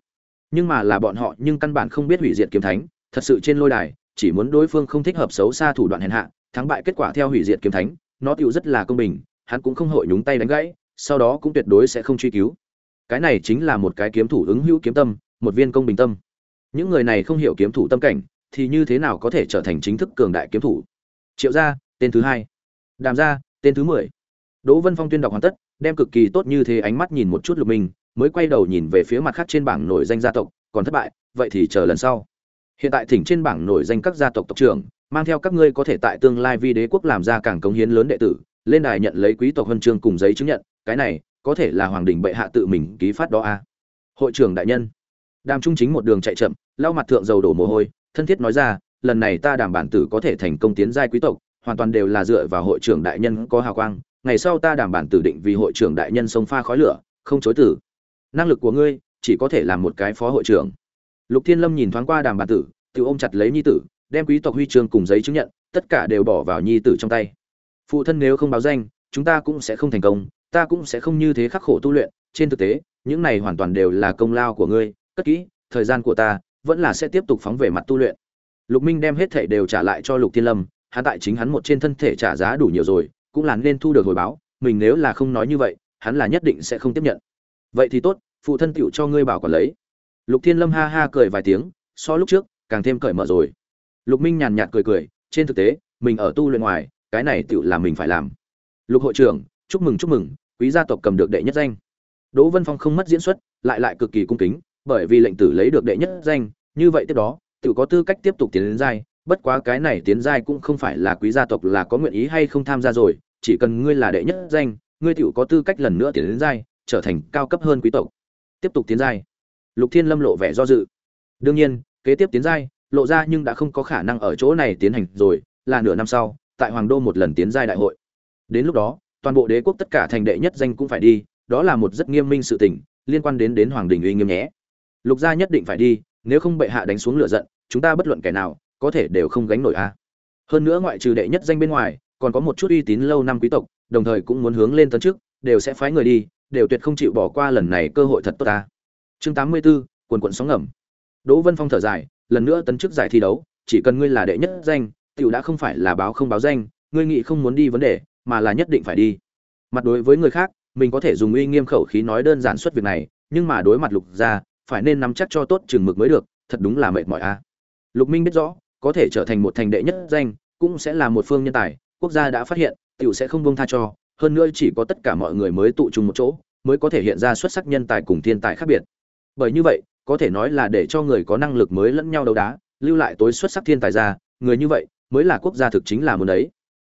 Nhưng mà là bọn họ, nhưng căn bản không biết hủy diệt kiếm thánh, thật sự trên lôi đài, chỉ muốn đối phương không thích hợp xấu xa thủ đoạn hèn hạ, thắng bại kết quả theo hủy diệt kiếm thánh, nó tựu rất là công bình, hắn cũng không hội nhúng tay đánh gãy, sau đó cũng tuyệt đối sẽ không truy cứu. Cái này chính là một cái kiếm thủ ứng hữu kiếm tâm, một viên công bình tâm. Những người này không hiểu kiếm thủ tâm cảnh, thì như thế nào có thể trở thành chính thức cường đại kiếm thủ? Triệu gia, tên thứ hai. Đàm gia, tên thứ mười đỗ vân phong tuyên đọc hoàn tất, đem cực kỳ tốt như thế ánh mắt nhìn một chút lục minh, mới quay đầu nhìn về phía mặt khác trên bảng nổi danh gia tộc, còn thất bại, vậy thì chờ lần sau hiện tại thỉnh trên bảng nổi danh các gia tộc tộc trưởng, mang theo các ngươi có thể tại tương lai vi đế quốc làm ra càng cống hiến lớn đệ tử, lên đài nhận lấy quý tộc huân chương cùng giấy chứng nhận, cái này, có thể là hoàng đình bệ hạ tự mình ký phát đó a à. hội trưởng đại nhân đàm trung chính một đường chạy chậm, lau mặt thượng dầu đổ mồ hôi, thân thiết nói ra, lần này ta đảm bản tử có thể thành công tiến giai quý tộc, hoàn toàn đều là dựa vào hội trưởng đại nhân có hào quang ngày sau ta đảm bản tử định vì hội trưởng đại nhân sông pha khói lửa, không chối tử. Năng lực của ngươi chỉ có thể làm một cái phó hội trưởng. Lục thiên lâm nhìn thoáng qua đàm bản tử, tự ôm chặt lấy nhi tử, đem quý tộc huy chương cùng giấy chứng nhận, tất cả đều bỏ vào nhi tử trong tay. Phụ thân nếu không báo danh, chúng ta cũng sẽ không thành công, ta cũng sẽ không như thế khắc khổ tu luyện. Trên thực tế, những này hoàn toàn đều là công lao của ngươi, cất kỹ, thời gian của ta vẫn là sẽ tiếp tục phóng về mặt tu luyện. Lục minh đem hết thể đều trả lại cho lục thiên lâm, hắn tại chính hắn một trên thân thể trả giá đủ nhiều rồi cũng là nên thu được hồi báo, mình nếu là không nói như vậy, hắn là nhất định sẽ không tiếp nhận. Vậy thì tốt, phụ thân tựu cho ngươi bảo quản lấy. Lục thiên lâm ha ha cười vài tiếng, so lúc trước, càng thêm cởi mở rồi. Lục minh nhàn nhạt cười cười, trên thực tế, mình ở tu luyện ngoài, cái này tựu là mình phải làm. Lục hội trưởng, chúc mừng chúc mừng, quý gia tộc cầm được đệ nhất danh. Đỗ vân phong không mất diễn xuất, lại lại cực kỳ cung kính, bởi vì lệnh tử lấy được đệ nhất danh, như vậy tiếp đó tự có tư cách tiếp tục tiến đến giai, bất quá cái này tiến giai cũng không phải là quý gia tộc là có nguyện ý hay không tham gia rồi chỉ cần ngươi là đệ nhất danh, ngươi tiểu có tư cách lần nữa tiến đến giai, trở thành cao cấp hơn quý tộc. Tiếp tục tiến giai. Lục thiên lâm lộ vẻ do dự. Đương nhiên, kế tiếp tiến giai, lộ ra nhưng đã không có khả năng ở chỗ này tiến hành rồi, là nửa năm sau, tại hoàng đô một lần tiến giai đại hội. Đến lúc đó, toàn bộ đế quốc tất cả thành đệ nhất danh cũng phải đi, đó là một rất nghiêm minh sự tình, liên quan đến đến hoàng đình uy nghiêm nhé. Lục gia nhất định phải đi, nếu không bệ hạ đánh xuống lửa giận, chúng ta bất luận kẻ nào, có thể đều không gánh nổi a. Hơn nữa ngoại trừ đệ nhất danh bên ngoài còn có một chút uy tín lâu năm quý tộc đồng thời cũng muốn hướng lên tấn trước đều sẽ phái người đi đều tuyệt không chịu bỏ qua lần này cơ hội thật tốt ta. Chương 84, quần quần sóng ngầm. Đỗ vân phong thở dài lần nữa tấn chức giải thi đấu chỉ cần ngươi là đệ nhất danh tiểu đã không phải là báo không báo danh ngươi nghĩ không muốn đi vấn đề mà là nhất định phải đi. Mặt đối với người khác mình có thể dùng uy nghiêm khẩu khí nói đơn giản xuất việc này nhưng mà đối mặt lục gia phải nên nắm chắc cho tốt chừng mực mới được thật đúng là mệt mỏi a. Lục minh biết rõ có thể trở thành một thành đệ nhất danh cũng sẽ là một phương nhân tài quốc gia đã phát hiện, tiểu sẽ không buông tha cho, hơn nữa chỉ có tất cả mọi người mới tụ chung một chỗ, mới có thể hiện ra xuất sắc nhân tài cùng thiên tài khác biệt. Bởi như vậy, có thể nói là để cho người có năng lực mới lẫn nhau đấu đá, lưu lại tối xuất sắc thiên tài ra, người như vậy mới là quốc gia thực chính là muốn ấy.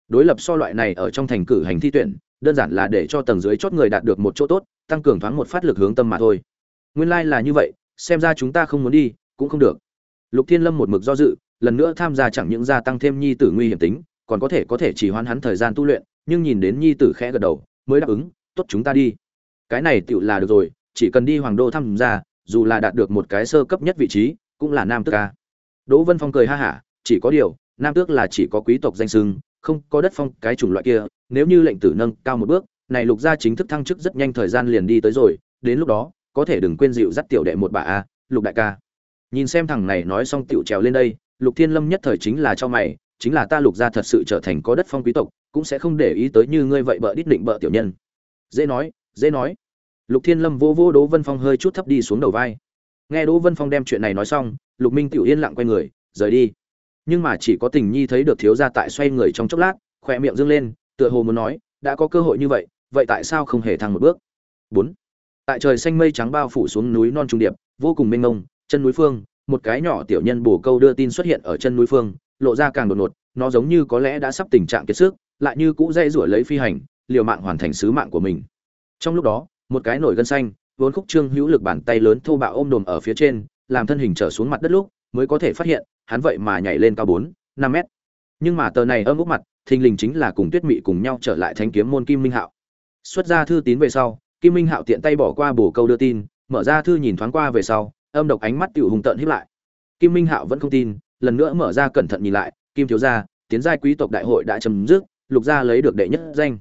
đối lập so loại này ở trong thành cử hành thi tuyển, đơn giản là để cho tầng dưới chót người đạt được một chỗ tốt, tăng cường thoáng một phát lực hướng tâm mà thôi. Nguyên lai là như vậy, xem ra chúng ta không muốn đi, cũng không được. Lục thiên lâm một mực do dự, lần nữa tham gia chẳng những gia tăng thêm nhi tử nguy hiểm tính còn có thể có thể chỉ hoãn hắn thời gian tu luyện, nhưng nhìn đến nhi tử khẽ gật đầu, mới đáp ứng, tốt, chúng ta đi. Cái này tựu là được rồi, chỉ cần đi hoàng đô tham gia dù là đạt được một cái sơ cấp nhất vị trí, cũng là nam tước ca. Đỗ vân phong cười ha hả, chỉ có điều, nam tước là chỉ có quý tộc danh sưng không có đất phong cái chủng loại kia, nếu như lệnh tử nâng cao một bước, này lục gia chính thức thăng chức rất nhanh thời gian liền đi tới rồi, đến lúc đó, có thể đừng quên dịu dắt tiểu đệ một bà a, lục đại ca. Nhìn xem thằng này nói xong tiểu trèo lên đây, lục thiên lâm nhất thời chính là cho mày chính là ta lục gia thật sự trở thành có đất phong quý tộc, cũng sẽ không để ý tới như ngươi vậy bợ đít định bợ tiểu nhân. Dễ nói dễ nói. Lục thiên lâm vô vô đỗ vân phong hơi chút thấp đi xuống đầu vai. Nghe đỗ vân phong đem chuyện này nói xong, lục minh tiểu yên lặng quay người, rời đi. Nhưng mà chỉ có tình nhi thấy được thiếu gia tại xoay người trong chốc lát, khỏe miệng dâng lên, tựa hồ muốn nói, đã có cơ hội như vậy vậy tại sao không hề thăng một bước? Bốn. Tại trời xanh mây trắng bao phủ xuống núi non trung điệp, vô cùng mênh mông, chân núi phương, một cái nhỏ tiểu nhân bổ câu đưa tin xuất hiện ở chân núi phương lộ ra càng đột ngột, nó giống như có lẽ đã sắp tình trạng kiệt sức, lại như cũ dây rủi lấy phi hành, liều mạng hoàn thành sứ mạng của mình. Trong lúc đó, một cái nổi gân xanh, vốn khúc trương hữu lực bàn tay lớn thô bạo ôm đồm ở phía trên, làm thân hình trở xuống mặt đất lúc, mới có thể phát hiện, hắn vậy mà nhảy lên cao bốn, năm mét. Nhưng mà tờ này âm úp mặt, thình lình chính là cùng tuyết mị cùng nhau trở lại Thánh kiếm môn kim minh hạo. Xuất ra thư tín về sau, kim minh hạo tiện tay bỏ qua bổ câu đưa tin, mở ra thư nhìn thoáng qua về sau, âm độc ánh mắt tiểu hùng tợn hiếp lại. Kim minh hạo vẫn không tin lần nữa mở ra cẩn thận nhìn lại, kim thiếu gia, tiến giai quý tộc đại hội đã chấm dứt, lục gia lấy được đệ nhất danh.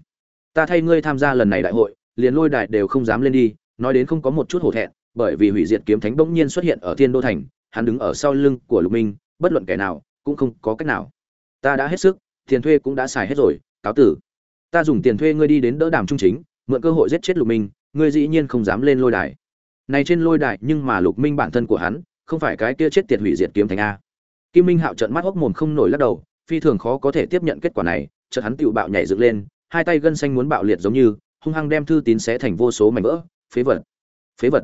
Ta thay ngươi tham gia lần này đại hội, liền lôi đài đều không dám lên đi, nói đến không có một chút hổ thẹn, bởi vì hủy diệt kiếm thánh bỗng nhiên xuất hiện ở thiên đô thành, hắn đứng ở sau lưng của lục minh, bất luận kẻ nào, cũng không có cách nào. Ta đã hết sức, tiền thuê cũng đã xài hết rồi, cáo tử. Ta dùng tiền thuê ngươi đi đến đỡ đàm trung chính, mượn cơ hội giết chết lục minh, ngươi dĩ nhiên không dám lên lôi đài. Này trên lôi đài nhưng mà lục minh bản thân của hắn, không phải cái kia chết tiệt hủy diệt kiếm thánh a kim minh hạo trợn mắt hốc mồm không nổi lắc đầu, phi thường khó có thể tiếp nhận kết quả này, chợt hắn tiểu bạo nhảy dựng lên, hai tay gân xanh muốn bạo liệt giống như, hung hăng đem thư tín xé thành vô số mảnh vỡ, phế vật phế vật.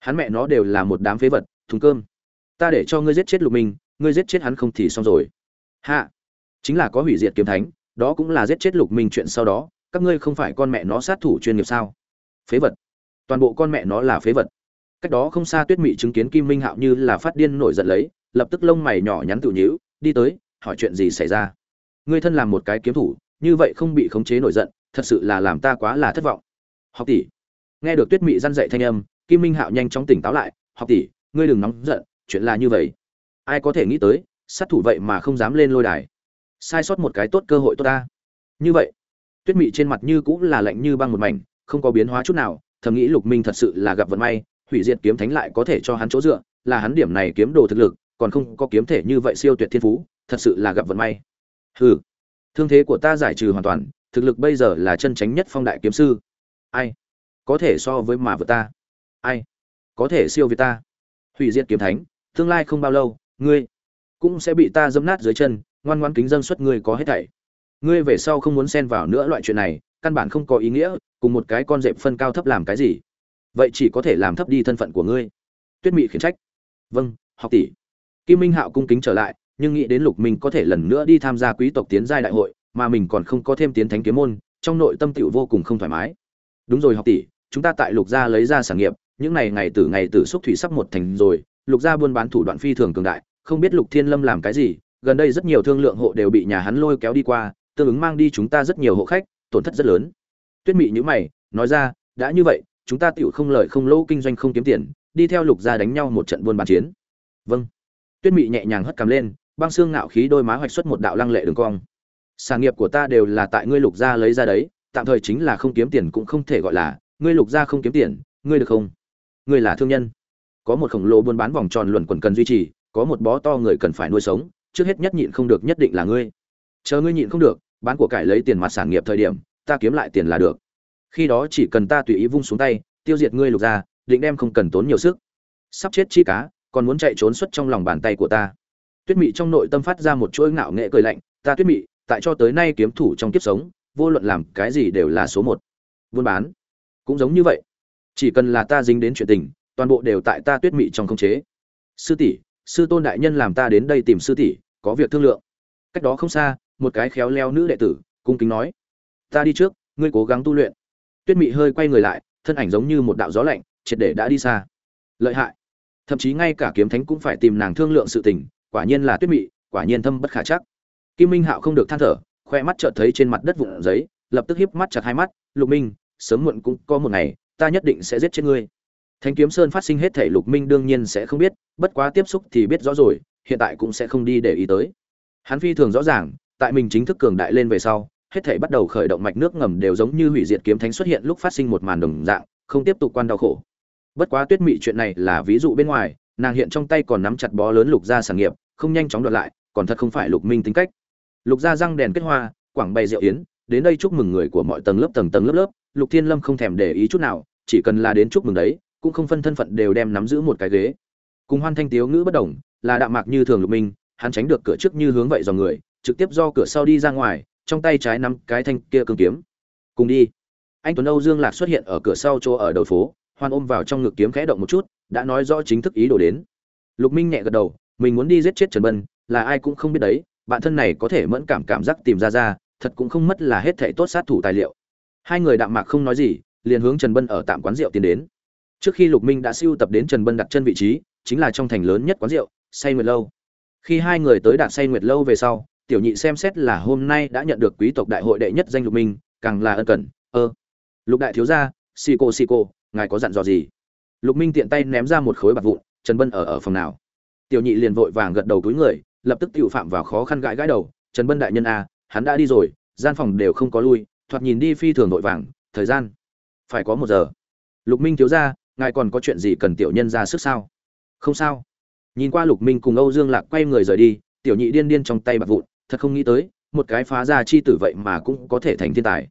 Hắn mẹ nó đều là một đám phế vật, thùng cơm. Ta để cho ngươi giết chết lục minh, ngươi giết chết hắn không thì xong rồi. Hạ, chính là có hủy diệt kiếm thánh, đó cũng là giết chết lục minh chuyện sau đó, các ngươi không phải con mẹ nó sát thủ chuyên nghiệp sao? Phế vật. Toàn bộ con mẹ nó là phế vật. Cách đó không xa tuyết mị chứng kiến kim minh hạo như là phát điên nổi giận lấy lập tức lông mày nhỏ nhắn tự nhíu, đi tới, hỏi chuyện gì xảy ra? Ngươi thân làm một cái kiếm thủ, như vậy không bị khống chế nổi giận, thật sự là làm ta quá là thất vọng. Học tỷ, nghe được tuyết mị răn dạy thanh âm, kim minh hạo nhanh chóng tỉnh táo lại, học tỷ, ngươi đừng nóng giận, chuyện là như vậy. Ai có thể nghĩ tới, sát thủ vậy mà không dám lên lôi đài. Sai sót một cái tốt cơ hội tốt ta. Như vậy, tuyết mị trên mặt như cũng là lạnh như băng một mảnh, không có biến hóa chút nào, thầm nghĩ lục minh thật sự là gặp vận may, hủy diệt kiếm thánh lại có thể cho hắn chỗ dựa, là hắn điểm này kiếm đồ thực lực còn không có kiếm thể như vậy siêu tuyệt thiên phú, thật sự là gặp vận may. Hừ, thương thế của ta giải trừ hoàn toàn, thực lực bây giờ là chân tránh nhất phong đại kiếm sư. Ai? Có thể so với mà vừa ta. Ai? Có thể siêu việt ta. Hủy diệt kiếm thánh, tương lai không bao lâu, ngươi cũng sẽ bị ta dẫm nát dưới chân, ngoan ngoan kính dân xuất ngươi có hết thảy. Ngươi về sau không muốn xen vào nữa loại chuyện này, căn bản không có ý nghĩa, cùng một cái con dẹp phân cao thấp làm cái gì. Vậy chỉ có thể làm thấp đi thân phận của ngươi. Tuyết mị khiển trách. Vâng học tỷ kim minh hạo cung kính trở lại, nhưng nghĩ đến lục minh có thể lần nữa đi tham gia quý tộc tiến giai đại hội, mà mình còn không có thêm tiến thánh kiếm môn, trong nội tâm tiểu vô cùng không thoải mái. Đúng rồi học tỷ, chúng ta tại lục gia lấy ra sản nghiệp, những này ngày từ ngày từ xúc thủy sắp một thành rồi, lục gia buôn bán thủ đoạn phi thường cường đại, không biết lục thiên lâm làm cái gì, gần đây rất nhiều thương lượng hộ đều bị nhà hắn lôi kéo đi qua, tương ứng mang đi chúng ta rất nhiều hộ khách, tổn thất rất lớn. Tuyết mị nhíu mày, nói ra, đã như vậy, chúng ta tiểu không lợi không lỗ kinh doanh không kiếm tiền, đi theo lục gia đánh nhau một trận buôn bán chiến. Vâng tuyết mị nhẹ nhàng hất cằm lên, băng xương ngạo khí đôi má hoạch xuất một đạo lăng lệ đường cong. Sản nghiệp của ta đều là tại ngươi lục gia lấy ra đấy, tạm thời chính là không kiếm tiền cũng không thể gọi là, ngươi lục gia không kiếm tiền, ngươi được không? Ngươi là thương nhân. Có một khổng lồ buôn bán vòng tròn luẩn quẩn cần duy trì, có một bó to người cần phải nuôi sống, trước hết nhất nhịn không được nhất định là ngươi. Chờ ngươi nhịn không được, bán của cải lấy tiền mặt sản nghiệp thời điểm, ta kiếm lại tiền là được. Khi đó chỉ cần ta tùy ý vung xuống tay, tiêu diệt ngươi lục gia, định đem không cần tốn nhiều sức. Sắp chết chi cá còn muốn chạy trốn xuất trong lòng bàn tay của ta. Tuyết mị trong nội tâm phát ra một chuỗi ngạo nghệ cười lạnh, ta tuyết mị, tại cho tới nay kiếm thủ trong kiếp sống, vô luận làm cái gì đều là số một. Buôn bán, cũng giống như vậy. Chỉ cần là ta dính đến chuyện tình, toàn bộ đều tại ta tuyết mị trong khống chế. Sư tỷ, sư tôn đại nhân làm ta đến đây tìm sư tỷ, có việc thương lượng. Cách đó không xa, một cái khéo leo nữ đệ tử, cung kính nói, ta đi trước, ngươi cố gắng tu luyện. Tuyết mị hơi quay người lại, thân ảnh giống như một đạo gió lạnh, triệt để đã đi xa. Lợi hại thậm chí ngay cả kiếm thánh cũng phải tìm nàng thương lượng sự tình, quả nhiên là tuyết mị, quả nhiên thâm bất khả chắc. Kim minh hạo không được than thở, khoe mắt chợt thấy trên mặt đất vụn giấy, lập tức hiếp mắt chặt hai mắt, lục minh, sớm muộn cũng có một ngày, ta nhất định sẽ giết chết ngươi. Thánh kiếm sơn phát sinh hết thể lục minh đương nhiên sẽ không biết, bất quá tiếp xúc thì biết rõ rồi, hiện tại cũng sẽ không đi để ý tới. Hắn phi thường rõ ràng, tại mình chính thức cường đại lên về sau, hết thể bắt đầu khởi động mạch nước ngầm đều giống như hủy diệt kiếm thánh xuất hiện lúc phát sinh một màn đồng dạng, không tiếp tục quan đau khổ bất quá tuyết mị chuyện này là ví dụ bên ngoài, nàng hiện trong tay còn nắm chặt bó lớn lục gia sản nghiệp, không nhanh chóng đoạt lại, còn thật không phải lục minh tính cách. Lục gia răng đèn kết hoa, quảng bày rượu yến, đến đây chúc mừng người của mọi tầng lớp tầng tầng lớp lớp, lục thiên lâm không thèm để ý chút nào, chỉ cần là đến chúc mừng đấy, cũng không phân thân phận đều đem nắm giữ một cái ghế. Cùng hoan thanh tiếu ngữ bất đồng, là đạm mạc như thường lục minh, hắn tránh được cửa trước như hướng vậy dòng người, trực tiếp do cửa sau đi ra ngoài, trong tay trái nắm cái thanh kia cương kiếm. Cùng đi. Anh tuấn âu dương lạc xuất hiện ở cửa sau chỗ ở đầu phố hoan ôm vào trong ngực kiếm khẽ động một chút, đã nói rõ chính thức ý đồ đến. Lục minh nhẹ gật đầu, mình muốn đi giết chết trần bân, là ai cũng không biết đấy, bạn thân này có thể mẫn cảm cảm giác tìm ra ra, thật cũng không mất là hết thảy tốt sát thủ tài liệu. Hai người đạm mạc không nói gì, liền hướng trần bân ở tạm quán rượu tiến đến. Trước khi lục minh đã siêu tập đến trần bân đặt chân vị trí, chính là trong thành lớn nhất quán rượu, say nguyệt lâu. Khi hai người tới đạt say nguyệt lâu về sau, tiểu nhị xem xét là hôm nay đã nhận được quý tộc đại hội đệ nhất danh lục minh, càng là ân cần, ơ, lục đại thiếu gia xì cô xì cô ngài có dặn dò gì? Lục minh tiện tay ném ra một khối bạc vụn, trần bân ở ở phòng nào? Tiểu nhị liền vội vàng gật đầu túi người, lập tức tự phạm vào khó khăn gãi gãi đầu, trần bân đại nhân a hắn đã đi rồi, gian phòng đều không có lui, thoạt nhìn đi phi thường vội vàng, thời gian phải có một giờ. Lục minh thiếu gia ngài còn có chuyện gì cần tiểu nhân ra sức sao? Không sao. Nhìn qua lục minh cùng âu dương lạc quay người rời đi, tiểu nhị điên điên trong tay bạc vụn, thật không nghĩ tới, một cái phá ra chi tử vậy mà cũng có thể thành thiên tài.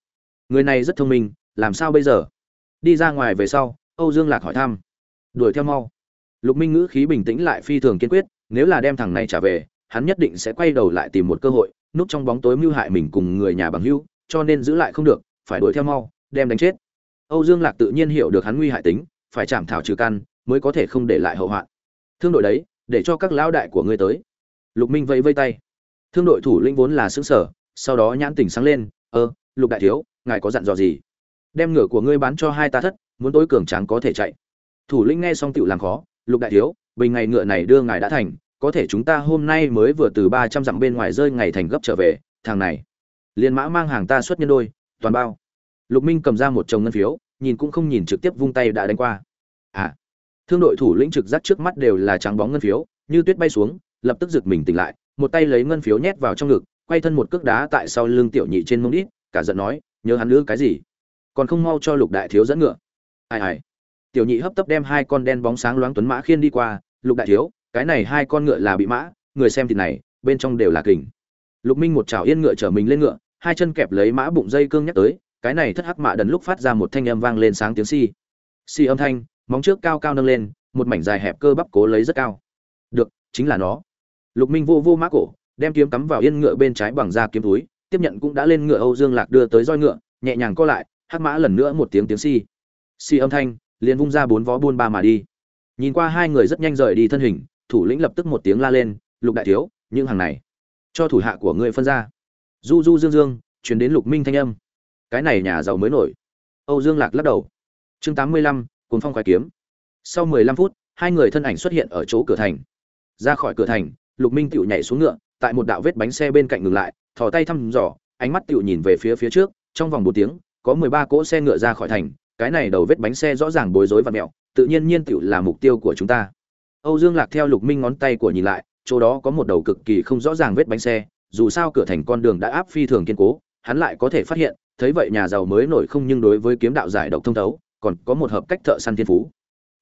Người này rất thông minh, làm sao bây giờ? Đi ra ngoài về sau, âu dương lạc hỏi thăm. Đuổi theo mau. Lục minh ngữ khí bình tĩnh lại phi thường kiên quyết, nếu là đem thằng này trả về, hắn nhất định sẽ quay đầu lại tìm một cơ hội, núp trong bóng tối mưu hại mình cùng người nhà bằng hữu, cho nên giữ lại không được, phải đuổi theo mau, đem đánh chết. Âu dương lạc tự nhiên hiểu được hắn nguy hại tính, phải chạm thảo trừ căn, mới có thể không để lại hậu hoạn. Thương đội đấy, để cho các lão đại của ngươi tới. Lục minh vẫy vây tay. Thương đội thủ lĩnh vốn là xứng sở sau đó nhãn tỉnh sáng lên, ơ, lục đại thiếu, ngài có dặn dò gì? Đem ngựa của ngươi bán cho hai ta thất, muốn tối cường tráng có thể chạy. Thủ lĩnh nghe xong tựu làm khó, lục đại thiếu, bình ngày ngựa này đưa ngài đã thành, có thể chúng ta hôm nay mới vừa từ ba trăm dặm bên ngoài rơi ngày thành gấp trở về, thằng này, liền mã mang hàng ta xuất nhân đôi, toàn bao. Lục minh cầm ra một chồng ngân phiếu, nhìn cũng không nhìn trực tiếp vung tay đã đánh qua. À thương đội thủ lĩnh trực giác trước mắt đều là trắng bóng ngân phiếu, như tuyết bay xuống, lập tức giật mình tỉnh lại, một tay lấy ngân phiếu nhét vào trong ngực, quay thân một cước đá tại sau lưng tiểu nhị trên mông đít, cả giận nói, nhớ hắn nữa cái gì? Còn không mau cho lục đại thiếu dẫn ngựa. Ai ai. Tiểu nhị hấp tấp đem hai con đen bóng sáng loáng tuấn mã khiên đi qua, lục đại thiếu, cái này hai con ngựa là bị mã, người xem thịt này, bên trong đều là kình. Lục minh một chảo yên ngựa chở mình lên ngựa, hai chân kẹp lấy mã bụng dây cương nhắc tới, cái này thất hắc mạ đần lúc phát ra một thanh âm vang lên sáng tiếng si si âm thanh, móng trước cao cao nâng lên, một mảnh dài hẹp cơ bắp cố lấy rất cao. Được, chính là nó. Lục minh vô vô mã cổ, đem kiếm cắm vào yên ngựa bên trái bằng da kiếm túi, tiếp nhận cũng đã lên ngựa âu dương lạc đưa tới roi ngựa, nhẹ nhàng co lại hắc mã lần nữa một tiếng tiếng si si âm thanh, liền vung ra bốn vó buôn ba mà đi. Nhìn qua hai người rất nhanh rời đi thân hình, thủ lĩnh lập tức một tiếng la lên, lục đại thiếu, những hàng này, cho thủ hạ của ngươi phân ra. Du du dương dương chuyển đến lục minh thanh âm. Cái này nhà giàu mới nổi. Âu dương lạc lắc đầu. Chương tám mươi lăm, cuốn phong khoái kiếm. Sau mười lăm phút, hai người thân ảnh xuất hiện ở chỗ cửa thành. Ra khỏi cửa thành, lục minh tựu nhảy xuống ngựa, tại một đạo vết bánh xe bên cạnh ngừng lại, thò tay thăm dò, ánh mắt tựu nhìn về phía phía trước, trong vòng một tiếng có mười ba cỗ xe ngựa ra khỏi thành, cái này đầu vết bánh xe rõ ràng bối rối và mẹo, tự nhiên nhiên tiểu là mục tiêu của chúng ta. Âu dương lạc theo lục minh ngón tay của nhìn lại, chỗ đó có một đầu cực kỳ không rõ ràng vết bánh xe, dù sao cửa thành con đường đã áp phi thường kiên cố, hắn lại có thể phát hiện, thấy vậy nhà giàu mới nổi không nhưng đối với kiếm đạo giải độc thông thấu, còn có một hợp cách thợ săn thiên phú.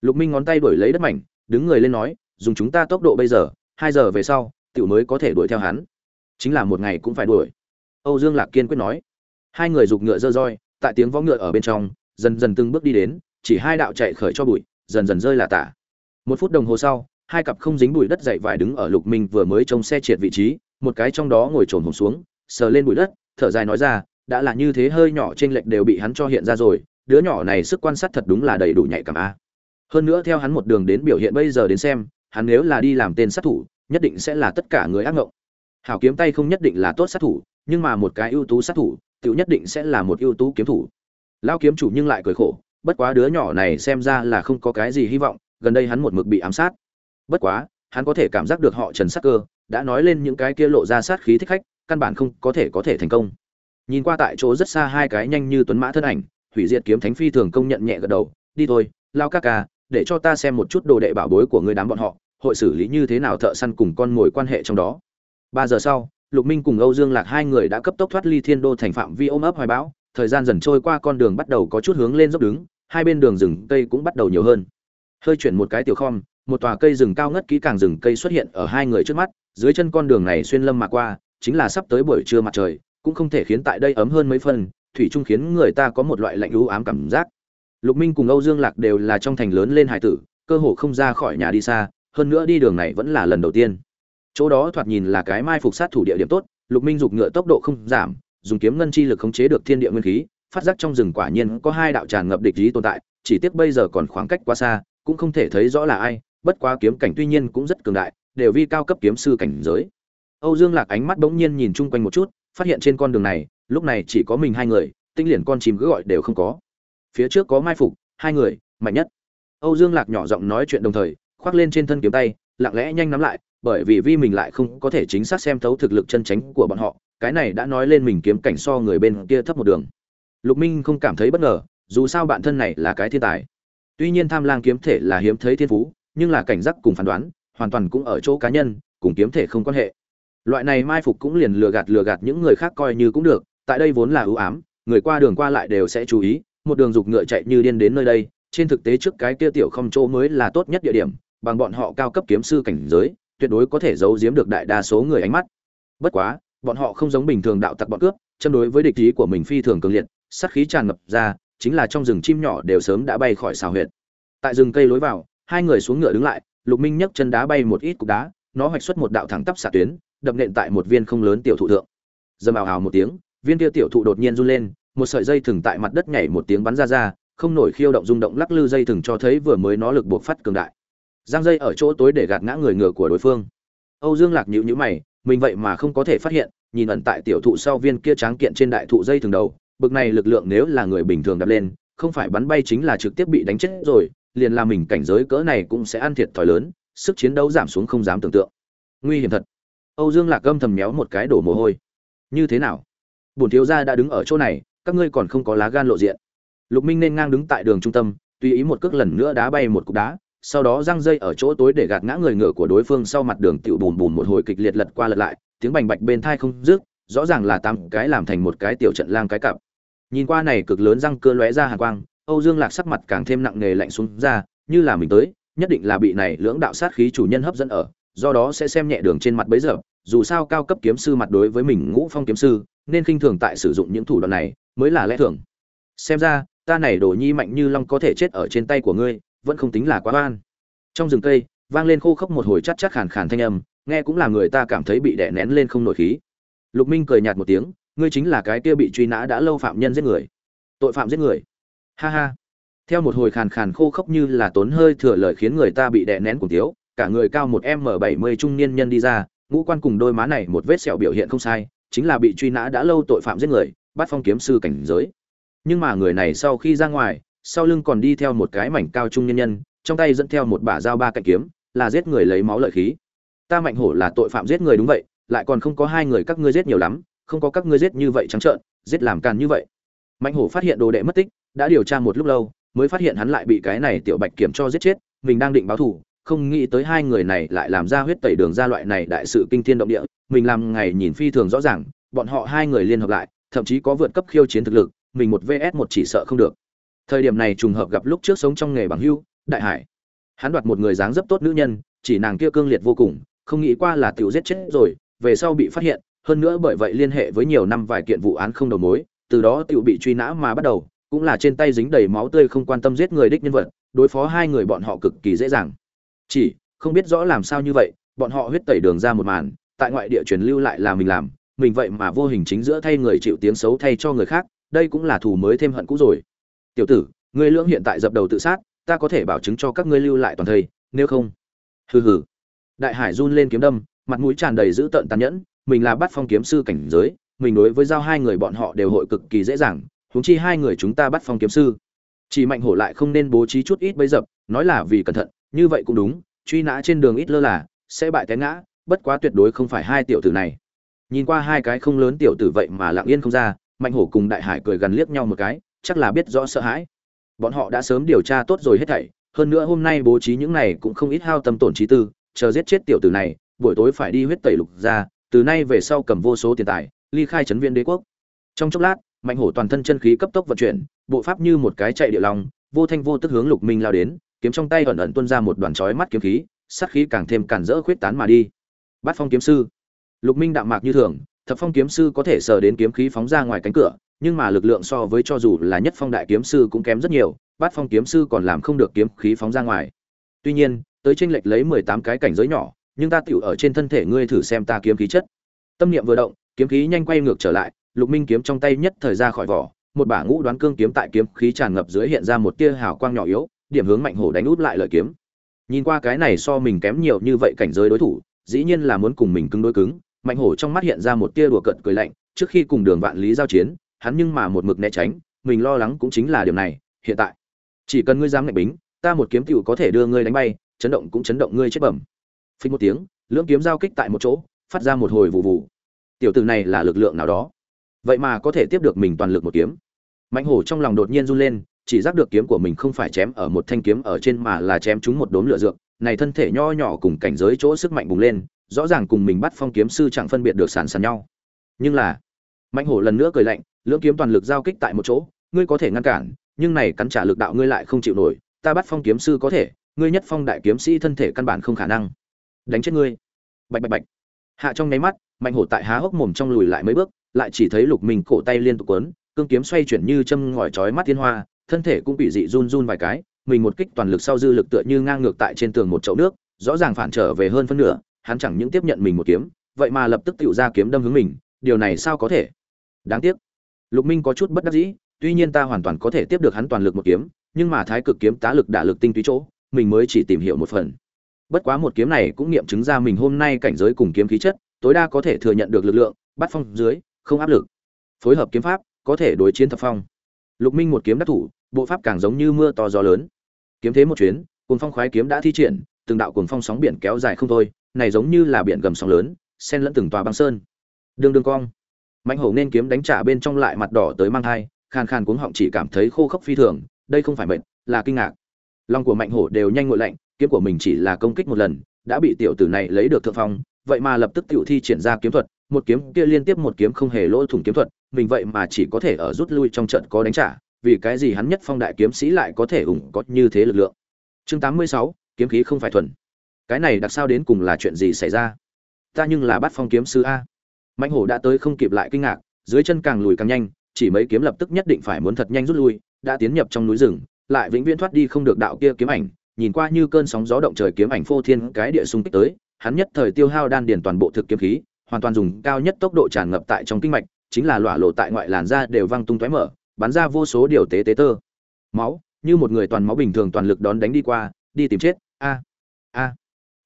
Lục minh ngón tay đuổi lấy đất mảnh, đứng người lên nói, dùng chúng ta tốc độ bây giờ, hai giờ về sau, tiểu mới có thể đuổi theo hắn. Chính là một ngày cũng phải đuổi. Âu dương lạc kiên quyết nói. Hai người dục ngựa dơ roi tại tiếng vó ngựa ở bên trong, dần dần từng bước đi đến, chỉ hai đạo chạy khởi cho bụi, dần dần rơi là tả. Một phút đồng hồ sau, hai cặp không dính bụi đất dậy vải đứng ở lục minh vừa mới trông xe triệt vị trí, một cái trong đó ngồi trồn hồn xuống, sờ lên bụi đất, thở dài nói ra, đã là như thế hơi nhỏ trên lệch đều bị hắn cho hiện ra rồi, đứa nhỏ này sức quan sát thật đúng là đầy đủ nhạy cảm a. Hơn nữa theo hắn một đường đến biểu hiện bây giờ đến xem, hắn nếu là đi làm tên sát thủ, nhất định sẽ là tất cả người ác ngộng. Hảo kiếm tay không nhất định là tốt sát thủ, nhưng mà một cái ưu tú sát thủ Tiểu nhất định sẽ là một ưu tú kiếm thủ. Lão kiếm chủ nhưng lại cười khổ, bất quá đứa nhỏ này xem ra là không có cái gì hy vọng, gần đây hắn một mực bị ám sát. Bất quá, hắn có thể cảm giác được họ trần sắc cơ, đã nói lên những cái kia lộ ra sát khí thích khách, căn bản không có thể có thể thành công. Nhìn qua tại chỗ rất xa hai cái nhanh như tuấn mã thân ảnh, hủy diệt kiếm thánh phi thường công nhận nhẹ gật đầu, đi thôi lao ca ca, để cho ta xem một chút đồ đệ bảo bối của người đám bọn họ, hội xử lý như thế nào thợ săn cùng con mồi quan hệ trong đó. Ba giờ sau lục minh cùng âu dương lạc hai người đã cấp tốc thoát ly thiên đô thành phạm vi ôm ấp hoài bão, thời gian dần trôi qua con đường bắt đầu có chút hướng lên dốc đứng, hai bên đường rừng cây cũng bắt đầu nhiều hơn. Hơi chuyển một cái tiểu khom, một tòa cây rừng cao ngất kỹ càng rừng cây xuất hiện ở hai người trước mắt, dưới chân con đường này xuyên lâm mà qua, chính là sắp tới buổi trưa mặt trời, cũng không thể khiến tại đây ấm hơn mấy phần, thủy chung khiến người ta có một loại lạnh lũ ám cảm giác. Lục minh cùng âu dương lạc đều là trong thành lớn lên hải tử, cơ hồ không ra khỏi nhà đi xa, hơn nữa đi đường này vẫn là lần đầu tiên chỗ đó thoạt nhìn là cái mai phục sát thủ địa điểm tốt, lục minh giục ngựa tốc độ không giảm, dùng kiếm ngân chi lực khống chế được thiên địa nguyên khí, phát giác trong rừng quả nhiên có hai đạo tràn ngập địch ý tồn tại, chỉ tiếc bây giờ còn khoảng cách quá xa, cũng không thể thấy rõ là ai, bất quá kiếm cảnh tuy nhiên cũng rất cường đại, đều vi cao cấp kiếm sư cảnh giới. Âu dương lạc ánh mắt bỗng nhiên nhìn chung quanh một chút, phát hiện trên con đường này, lúc này chỉ có mình hai người, tinh liền con chim cứ gọi đều không có. Phía trước có mai phục, hai người, mạnh nhất. Âu dương lạc nhỏ giọng nói chuyện đồng thời, khoác lên trên thân kiếm tay, lặng lẽ nhanh nắm lại bởi vì vi mình lại không có thể chính xác xem thấu thực lực chân tránh của bọn họ, cái này đã nói lên mình kiếm cảnh so người bên kia thấp một đường. Lục minh không cảm thấy bất ngờ, dù sao bản thân này là cái thiên tài. Tuy nhiên tham lang kiếm thể là hiếm thấy thiên phú, nhưng là cảnh giác cùng phán đoán, hoàn toàn cũng ở chỗ cá nhân, cùng kiếm thể không quan hệ. Loại này mai phục cũng liền lừa gạt lừa gạt những người khác coi như cũng được, tại đây vốn là ưu ám, người qua đường qua lại đều sẽ chú ý, một đường dục ngựa chạy như điên đến nơi đây, trên thực tế trước cái kia tiểu không chỗ mới là tốt nhất địa điểm, bằng bọn họ cao cấp kiếm sư cảnh giới tuyệt đối có thể giấu giếm được đại đa số người ánh mắt. Bất quá, bọn họ không giống bình thường đạo tặc bọn cướp, châm đối với địch ý của mình phi thường cường liệt, sát khí tràn ngập ra, chính là trong rừng chim nhỏ đều sớm đã bay khỏi xào huyệt. Tại rừng cây lối vào, hai người xuống ngựa đứng lại, lục minh nhấc chân đá bay một ít cục đá, nó hoạch xuất một đạo thẳng tắp xạ tuyến, đập nện tại một viên không lớn tiểu thụ thượng. Dầm ào ào một tiếng, viên kia tiểu thụ đột nhiên run lên, một sợi dây thừng tại mặt đất nhảy một tiếng bắn ra ra, không nổi khiêu động rung động lắc lư dây thừng cho thấy vừa mới nó lực buộc phát cường đại giang dây ở chỗ tối để gạt ngã người ngựa của đối phương. Âu dương lạc nhíu nhữ mày, mình vậy mà không có thể phát hiện, nhìn ẩn tại tiểu thụ sau viên kia tráng kiện trên đại thụ dây thường đầu, bực này lực lượng nếu là người bình thường đập lên, không phải bắn bay chính là trực tiếp bị đánh chết rồi, liền là mình cảnh giới cỡ này cũng sẽ ăn thiệt thòi lớn, sức chiến đấu giảm xuống không dám tưởng tượng. Nguy hiểm thật. Âu dương lạc gâm thầm méo một cái đổ mồ hôi. Như thế nào? Bổn thiếu gia đã đứng ở chỗ này, các ngươi còn không có lá gan lộ diện. Lục minh nên ngang đứng tại đường trung tâm, tùy ý một cước lần nữa đá bay một cục đá sau đó răng dây ở chỗ tối để gạt ngã người ngựa của đối phương sau mặt đường tiểu bùn bùn một hồi kịch liệt lật qua lật lại, tiếng bành bạch bên thai không dứt, rõ ràng là tám cái làm thành một cái tiểu trận lang cái cặp. Nhìn qua này cực lớn răng cơ lóe ra hàn quang, âu dương lạc sắc mặt càng thêm nặng nề lạnh xuống ra, như là mình tới, nhất định là bị này lưỡng đạo sát khí chủ nhân hấp dẫn ở, do đó sẽ xem nhẹ đường trên mặt bấy giờ, dù sao cao cấp kiếm sư mặt đối với mình ngũ phong kiếm sư, nên khinh thường tại sử dụng những thủ đoạn này, mới là lẽ thường. Xem ra, ta này đồ nhi mạnh như long có thể chết ở trên tay của ngươi vẫn không tính là quá oan. Trong rừng cây, vang lên khô khốc một hồi chát chát khàn khàn thanh âm, nghe cũng là người ta cảm thấy bị đè nén lên không nổi khí. Lục minh cười nhạt một tiếng, ngươi chính là cái kia bị truy nã đã lâu phạm nhân giết người. Tội phạm giết người. Ha ha. Theo một hồi khàn khàn khô khốc như là tốn hơi thừa lời khiến người ta bị đè nén cùng tiếu cả người cao một m bảy mươi trung niên nhân đi ra, ngũ quan cùng đôi má này một vết sẹo biểu hiện không sai, chính là bị truy nã đã lâu tội phạm giết người, bắt phong kiếm sư cảnh giới. Nhưng mà người này sau khi ra ngoài sau lưng còn đi theo một cái mảnh cao trung nhân nhân, trong tay dẫn theo một bả dao ba cạnh kiếm, là giết người lấy máu lợi khí. Ta mạnh hổ là tội phạm giết người đúng vậy, lại còn không có hai người các ngươi giết nhiều lắm, không có các ngươi giết như vậy trắng trợn, giết làm càn như vậy. Mạnh hổ phát hiện đồ đệ mất tích, đã điều tra một lúc lâu, mới phát hiện hắn lại bị cái này tiểu bạch kiểm cho giết chết, mình đang định báo thù, không nghĩ tới hai người này lại làm ra huyết tẩy đường ra loại này đại sự kinh thiên động địa, mình làm ngày nhìn phi thường rõ ràng, bọn họ hai người liên hợp lại, thậm chí có vượt cấp khiêu chiến thực lực, mình một vs một chỉ sợ không được thời điểm này trùng hợp gặp lúc trước sống trong nghề bằng hưu, đại hải. Hắn đoạt một người dáng dấp tốt nữ nhân, chỉ nàng kia cương liệt vô cùng, không nghĩ qua là tiểu giết chết rồi, về sau bị phát hiện, hơn nữa bởi vậy liên hệ với nhiều năm vài kiện vụ án không đầu mối, từ đó tiểu bị truy nã mà bắt đầu, cũng là trên tay dính đầy máu tươi không quan tâm giết người đích nhân vật, đối phó hai người bọn họ cực kỳ dễ dàng. Chỉ, không biết rõ làm sao như vậy, bọn họ huyết tẩy đường ra một màn, tại ngoại địa truyền lưu lại là mình làm, mình vậy mà vô hình chính giữa thay người chịu tiếng xấu thay cho người khác, đây cũng là thù mới thêm hận cũ rồi tiểu tử, ngươi lưỡng hiện tại dập đầu tự sát, ta có thể bảo chứng cho các ngươi lưu lại toàn thây, nếu không. Hừ hừ. Đại hải run lên kiếm đâm, mặt mũi tràn đầy dữ tợn tàn nhẫn, mình là bắt phong kiếm sư cảnh giới, mình đối với giao hai người bọn họ đều hội cực kỳ dễ dàng, huống chi hai người chúng ta bắt phong kiếm sư. Chỉ mạnh hổ lại không nên bố trí chút ít bấy dập, nói là vì cẩn thận, như vậy cũng đúng, truy nã trên đường ít lơ là, sẽ bại té ngã, bất quá tuyệt đối không phải hai tiểu tử này. Nhìn qua hai cái không lớn tiểu tử vậy mà lặng yên không ra, mạnh hổ cùng đại hải cười gần liếc nhau một cái chắc là biết rõ sợ hãi. Bọn họ đã sớm điều tra tốt rồi hết thảy, hơn nữa hôm nay bố trí những này cũng không ít hao tâm tổn trí tư, chờ giết chết tiểu tử này, buổi tối phải đi huyết tẩy lục ra, từ nay về sau cầm vô số tiền tài, ly khai trấn viên đế quốc. Trong chốc lát, mạnh hổ toàn thân chân khí cấp tốc vận chuyển, bộ pháp như một cái chạy địa lòng vô thanh vô tức hướng lục minh lao đến, kiếm trong tay ẩn ẩn tuôn ra một đoàn chói mắt kiếm khí, sát khí càng thêm cản rỡ khuyết tán mà đi. Bát phong kiếm sư. Lục minh đạm mạc như thường, thập phong kiếm sư có thể sờ đến kiếm khí phóng ra ngoài cánh cửa nhưng mà lực lượng so với cho dù là nhất phong đại kiếm sư cũng kém rất nhiều, bát phong kiếm sư còn làm không được kiếm khí phóng ra ngoài. Tuy nhiên, tới tranh lệch lấy mười tám cái cảnh giới nhỏ, nhưng ta tựu ở trên thân thể ngươi thử xem ta kiếm khí chất. Tâm niệm vừa động, kiếm khí nhanh quay ngược trở lại, lục minh kiếm trong tay nhất thời ra khỏi vỏ, một bả ngũ đoán cương kiếm tại kiếm khí tràn ngập dưới hiện ra một tia hào quang nhỏ yếu, điểm hướng mạnh hổ đánh út lại lợi kiếm. Nhìn qua cái này so mình kém nhiều như vậy cảnh giới đối thủ, dĩ nhiên là muốn cùng mình cứng đối cứng, mạnh hổ trong mắt hiện ra một tia đùa cợt cười lạnh, trước khi cùng đường vạn lý giao chiến hắn nhưng mà một mực né tránh, mình lo lắng cũng chính là điều này, hiện tại. Chỉ cần ngươi dám ngạnh bính, ta một kiếm tiểu có thể đưa ngươi đánh bay, chấn động cũng chấn động ngươi chết bẩm. Phình một tiếng, lưỡng kiếm giao kích tại một chỗ, phát ra một hồi vụ vụ tiểu tử này là lực lượng nào đó? Vậy mà có thể tiếp được mình toàn lực một kiếm. Mạnh hổ trong lòng đột nhiên run lên, chỉ giác được kiếm của mình không phải chém ở một thanh kiếm ở trên mà là chém trúng một đốm lửa dược, này thân thể nho nhỏ cùng cảnh giới chỗ sức mạnh bùng lên, rõ ràng cùng mình bắt phong kiếm sư chẳng phân biệt được sàn sàn nhau. Nhưng là mạnh hổ lần nữa cười lạnh, lưỡng kiếm toàn lực giao kích tại một chỗ, ngươi có thể ngăn cản, nhưng này cắn trả lực đạo ngươi lại không chịu nổi, ta bắt phong kiếm sư có thể, ngươi nhất phong đại kiếm sĩ thân thể căn bản không khả năng. Đánh chết ngươi. Bạch bạch bạch. Hạ trong nháy mắt, mạnh hổ tại há hốc mồm trong lùi lại mấy bước, lại chỉ thấy lục mình cổ tay liên tục quấn, cương kiếm xoay chuyển như châm ngòi chói mắt thiên hoa, thân thể cũng bị dị run run vài cái, mình một kích toàn lực sau dư lực tựa như ngang ngược tại trên tường một chậu nước, rõ ràng phản trở về hơn phân nửa, hắn chẳng những tiếp nhận mình một kiếm, vậy mà lập tức tựu ra kiếm đâm hướng mình, điều này sao có thể? Đáng tiếc. Lục minh có chút bất đắc dĩ, tuy nhiên ta hoàn toàn có thể tiếp được hắn toàn lực một kiếm, nhưng mà thái cực kiếm tá lực đả lực tinh túy chỗ, mình mới chỉ tìm hiểu một phần. Bất quá một kiếm này cũng nghiệm chứng ra mình hôm nay cảnh giới cùng kiếm khí chất, tối đa có thể thừa nhận được lực lượng, bắt phong dưới, không áp lực. Phối hợp kiếm pháp, có thể đối chiến thập phong. Lục minh một kiếm đắc thủ, bộ pháp càng giống như mưa to gió lớn. Kiếm thế một chuyến cùng phong khoái kiếm đã thi triển, từng đạo cuồng phong sóng biển kéo dài không thôi, này giống như là biển gầm sóng lớn, xen lẫn từng tòa băng sơn. Đường đường cong mạnh hổ nên kiếm đánh trả bên trong lại mặt đỏ tới mang thai khàn khàn cuống họng chỉ cảm thấy khô khốc phi thường đây không phải mệt là kinh ngạc. Lòng của mạnh hổ đều nhanh ngội lạnh kiếm của mình chỉ là công kích một lần đã bị tiểu tử này lấy được thượng phong vậy mà lập tức tiểu thi triển ra kiếm thuật một kiếm kia liên tiếp một kiếm không hề lỗ thủng kiếm thuật mình vậy mà chỉ có thể ở rút lui trong trận có đánh trả vì cái gì hắn nhất phong đại kiếm sĩ lại có thể ủng có như thế lực lượng. Chương 86, kiếm khí không phải thuần. Cái này đặc sao đến cùng là chuyện gì xảy ra? Ta nhưng là bắt phong kiếm sư a mạnh hổ đã tới không kịp lại kinh ngạc, dưới chân càng lùi càng nhanh, chỉ mấy kiếm lập tức nhất định phải muốn thật nhanh rút lui, đã tiến nhập trong núi rừng, lại vĩnh viễn thoát đi không được đạo kia kiếm ảnh, nhìn qua như cơn sóng gió động trời kiếm ảnh phô thiên cái địa xung kích tới, hắn nhất thời tiêu hao đan điền toàn bộ thực kiếm khí, hoàn toàn dùng cao nhất tốc độ tràn ngập tại trong kinh mạch, chính là lỏa lộ tại ngoại làn da đều văng tung tóe mở, bắn ra vô số điều tế tế tơ. Máu, như một người toàn máu bình thường toàn lực đón đánh đi qua, đi tìm chết. A a.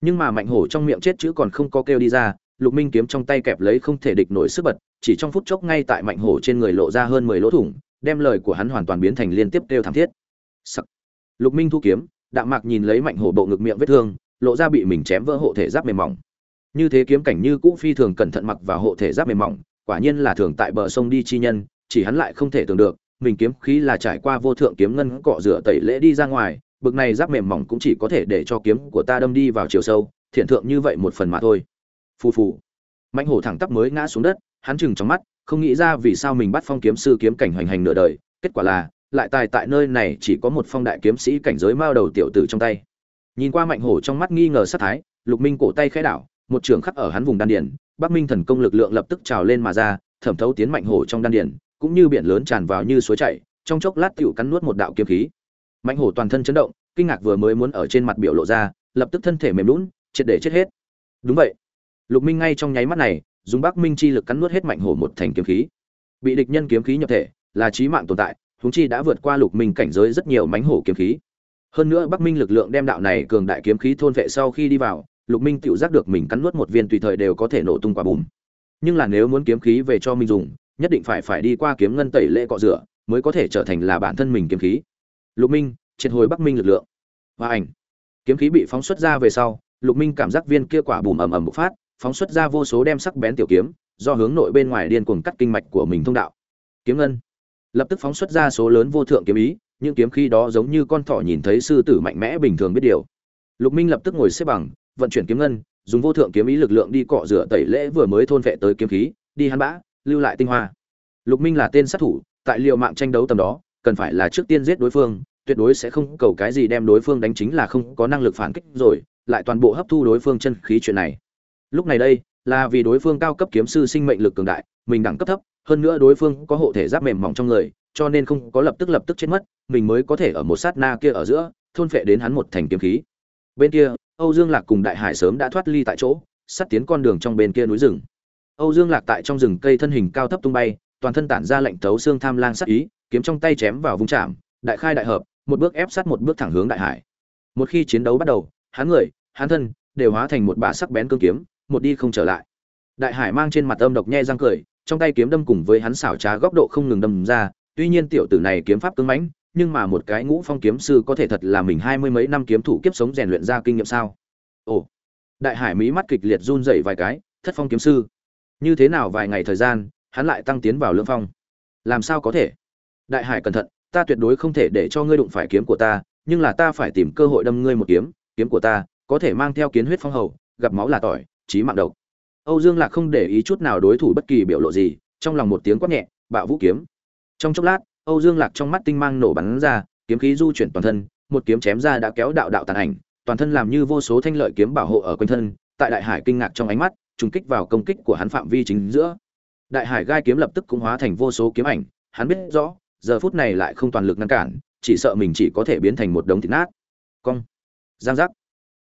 Nhưng mà mạnh hổ trong miệng chết chữ còn không có kêu đi ra lục minh kiếm trong tay kẹp lấy không thể địch nổi sức bật, chỉ trong phút chốc ngay tại mạnh hổ trên người lộ ra hơn mười lỗ thủng, đem lời của hắn hoàn toàn biến thành liên tiếp kêu thảm thiết. Sắc. lục minh thu kiếm, đạm mạc nhìn lấy mạnh hổ bộ ngực miệng vết thương, lộ ra bị mình chém vỡ hộ thể giáp mềm mỏng. Như thế kiếm cảnh như cũ phi thường cẩn thận mặc vào hộ thể giáp mềm mỏng, quả nhiên là thường tại bờ sông đi chi nhân, chỉ hắn lại không thể tưởng được, mình kiếm khí là trải qua vô thượng kiếm ngân cọ rửa tẩy lễ đi ra ngoài, bực này giáp mềm mỏng cũng chỉ có thể để cho kiếm của ta đâm đi vào chiều sâu, thiện thượng như vậy một phần mà thôi phù phù. Mạnh hổ thẳng tắp mới ngã xuống đất, hắn chừng trong mắt, không nghĩ ra vì sao mình bắt phong kiếm sư kiếm cảnh hoành hành nửa đời, kết quả là, lại tài tại nơi này chỉ có một phong đại kiếm sĩ cảnh giới mao đầu tiểu tử trong tay. Nhìn qua mạnh hổ trong mắt nghi ngờ sát thái, lục minh cổ tay khẽ đảo, một trường khắc ở hắn vùng đan điền, bắc minh thần công lực lượng lập tức trào lên mà ra, thẩm thấu tiến mạnh hổ trong đan điền, cũng như biển lớn tràn vào như suối chảy, trong chốc lát tiểu cắn nuốt một đạo kiếm khí. Mạnh hổ toàn thân chấn động, kinh ngạc vừa mới muốn ở trên mặt biểu lộ ra, lập tức thân thể mềm lún triệt để chết hết. Đúng vậy lục minh ngay trong nháy mắt này, dùng bắc minh chi lực cắn nuốt hết mạnh hổ một thành kiếm khí. Bị địch nhân kiếm khí nhập thể, là chí mạng tồn tại, huống chi đã vượt qua lục minh cảnh giới rất nhiều mánh hổ kiếm khí. Hơn nữa bắc minh lực lượng đem đạo này cường đại kiếm khí thôn vệ sau khi đi vào, lục minh tự giác được mình cắn nuốt một viên tùy thời đều có thể nổ tung quả bùm. Nhưng là nếu muốn kiếm khí về cho mình dùng, nhất định phải phải đi qua kiếm ngân tẩy lễ cọ rửa, mới có thể trở thành là bản thân mình kiếm khí. Lục minh, triệt hồi bắc minh lực lượng. Và ảnh. Kiếm khí bị phóng xuất ra về sau, lục minh cảm giác viên kia quả bùm ầm ầm bộc phát phóng xuất ra vô số đem sắc bén tiểu kiếm, do hướng nội bên ngoài điên cuồng cắt kinh mạch của mình thông đạo. Kiếm ngân. Lập tức phóng xuất ra số lớn vô thượng kiếm ý, những kiếm khí đó giống như con thỏ nhìn thấy sư tử mạnh mẽ bình thường biết điều. Lục minh lập tức ngồi xếp bằng, vận chuyển kiếm ngân, dùng vô thượng kiếm ý lực lượng đi cọ rửa tẩy lễ vừa mới thôn vệ tới kiếm khí, đi hắn bã, lưu lại tinh hoa. Lục minh là tên sát thủ, tại liều mạng tranh đấu tầm đó, cần phải là trước tiên giết đối phương, tuyệt đối sẽ không cầu cái gì đem đối phương đánh chính là không có năng lực phản kích rồi, lại toàn bộ hấp thu đối phương chân khí chuyện này lúc này đây, là vì đối phương cao cấp kiếm sư sinh mệnh lực cường đại, mình đẳng cấp thấp, hơn nữa đối phương có hộ thể giáp mềm mỏng trong người, cho nên không có lập tức lập tức chết mất, mình mới có thể ở một sát na kia ở giữa, thôn phệ đến hắn một thành kiếm khí. Bên kia, âu dương lạc cùng đại hải sớm đã thoát ly tại chỗ, sắt tiến con đường trong bên kia núi rừng. Âu dương lạc tại trong rừng cây thân hình cao thấp tung bay, toàn thân tản ra lệnh tấu xương tham lang sắc ý, kiếm trong tay chém vào vung chạm, đại khai đại hợp, một bước ép sát một bước thẳng hướng đại hải. Một khi chiến đấu bắt đầu, hắn người, hắn thân, đều hóa thành một bả sắc bén cương kiếm một đi không trở lại. Đại hải mang trên mặt âm độc nhe răng cười, trong tay kiếm đâm cùng với hắn xảo trá góc độ không ngừng đâm ra, tuy nhiên tiểu tử này kiếm pháp cứng mãnh, nhưng mà một cái ngũ phong kiếm sư có thể thật là mình hai mươi mấy năm kiếm thủ kiếp sống rèn luyện ra kinh nghiệm sao? Ồ. Đại hải mỹ mắt kịch liệt run rẩy vài cái, thất phong kiếm sư. Như thế nào vài ngày thời gian, hắn lại tăng tiến vào lưỡng phong? Làm sao có thể? Đại hải cẩn thận, ta tuyệt đối không thể để cho ngươi đụng phải kiếm của ta, nhưng là ta phải tìm cơ hội đâm ngươi một kiếm kiếm của ta có thể mang theo kiến huyết phong hầu, gặp máu là tỏi chí mạng độc. Âu dương lạc không để ý chút nào đối thủ bất kỳ biểu lộ gì, trong lòng một tiếng quát nhẹ, bạo vũ kiếm. Trong chốc lát, âu dương lạc trong mắt tinh mang nổ bắn ra, kiếm khí du chuyển toàn thân, một kiếm chém ra đã kéo đạo đạo tàn ảnh, toàn thân làm như vô số thanh lợi kiếm bảo hộ ở quanh thân, tại đại hải kinh ngạc trong ánh mắt, trùng kích vào công kích của hắn phạm vi chính giữa. Đại hải gai kiếm lập tức cũng hóa thành vô số kiếm ảnh, hắn biết rõ, giờ phút này lại không toàn lực ngăn cản, chỉ sợ mình chỉ có thể biến thành một đống thịt nát. Cong. Giang giác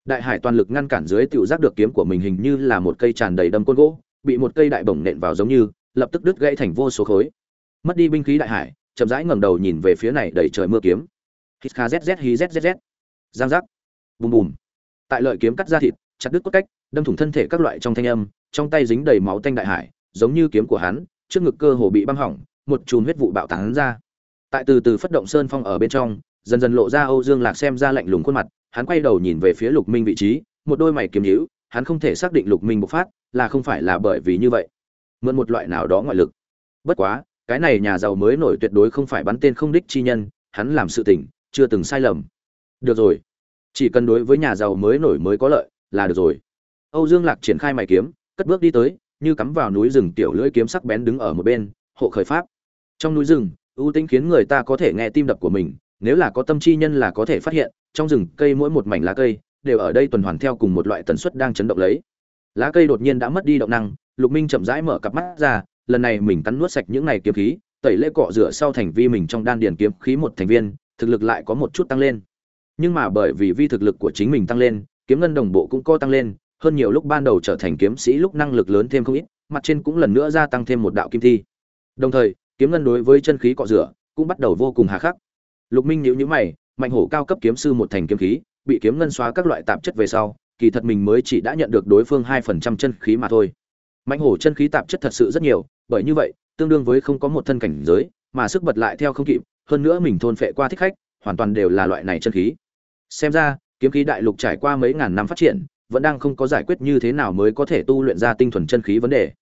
đại hải toàn lực ngăn cản dưới tiểu giác được kiếm của mình hình như là một cây tràn đầy đâm côn gỗ, bị một cây đại bổng nện vào giống như, lập tức đứt gãy thành vô số khối. Mất đi binh khí đại hải, chậm rãi ngẩng đầu nhìn về phía này đầy trời mưa kiếm. Hít kha zz hí zzz giang giác. Bùm bùm. Tại lợi kiếm cắt ra thịt, chặt đứt cốt cách, đâm thủng thân thể các loại trong thanh âm, trong tay dính đầy máu tanh đại hải, giống như kiếm của hắn, trước ngực cơ hồ bị băng hỏng, một chùm huyết vụ bạo tán ra. Tại từ từ phất động sơn phong ở bên trong, dần dần lộ ra âu dương lạc xem ra lạnh lùng khuôn mặt hắn quay đầu nhìn về phía lục minh vị trí, một đôi mày kiếm nhíu, hắn không thể xác định lục minh bộc phát là không phải là bởi vì như vậy. Mượn một loại nào đó ngoại lực. Bất quá, cái này nhà giàu mới nổi tuyệt đối không phải bắn tên không đích chi nhân, hắn làm sự tình, chưa từng sai lầm. Được rồi. Chỉ cần đối với nhà giàu mới nổi mới có lợi, là được rồi. Âu dương lạc triển khai mày kiếm, cất bước đi tới, như cắm vào núi rừng tiểu lưỡi kiếm sắc bén đứng ở một bên, hộ khởi pháp. Trong núi rừng, ưu tĩnh khiến người ta có thể nghe tim đập của mình, nếu là có tâm chi nhân là có thể phát hiện trong rừng cây mỗi một mảnh lá cây đều ở đây tuần hoàn theo cùng một loại tần suất đang chấn động lấy. Lá cây đột nhiên đã mất đi động năng, lục minh chậm rãi mở cặp mắt ra, lần này mình cắn nuốt sạch những này kiếm khí, tẩy lễ cọ rửa sau thành vi mình trong đan điền kiếm khí một thành viên, thực lực lại có một chút tăng lên. Nhưng mà bởi vì vi thực lực của chính mình tăng lên, kiếm ngân đồng bộ cũng co tăng lên, hơn nhiều lúc ban đầu trở thành kiếm sĩ lúc năng lực lớn thêm không ít, mặt trên cũng lần nữa gia tăng thêm một đạo kim thi. Đồng thời, kiếm ngân đối với chân khí cọ rửa cũng bắt đầu vô cùng hà khắc. Lục minh nhíu nhíu mày mạnh hổ cao cấp kiếm sư một thành kiếm khí, bị kiếm ngân xóa các loại tạp chất về sau, kỳ thật mình mới chỉ đã nhận được đối phương hai phần trăm chân khí mà thôi. Mạnh hổ chân khí tạp chất thật sự rất nhiều, bởi như vậy, tương đương với không có một thân cảnh giới, mà sức bật lại theo không kịp, hơn nữa mình thôn phệ qua thích khách, hoàn toàn đều là loại này chân khí. Xem ra, kiếm khí đại lục trải qua mấy ngàn năm phát triển, vẫn đang không có giải quyết như thế nào mới có thể tu luyện ra tinh thuần chân khí vấn đề.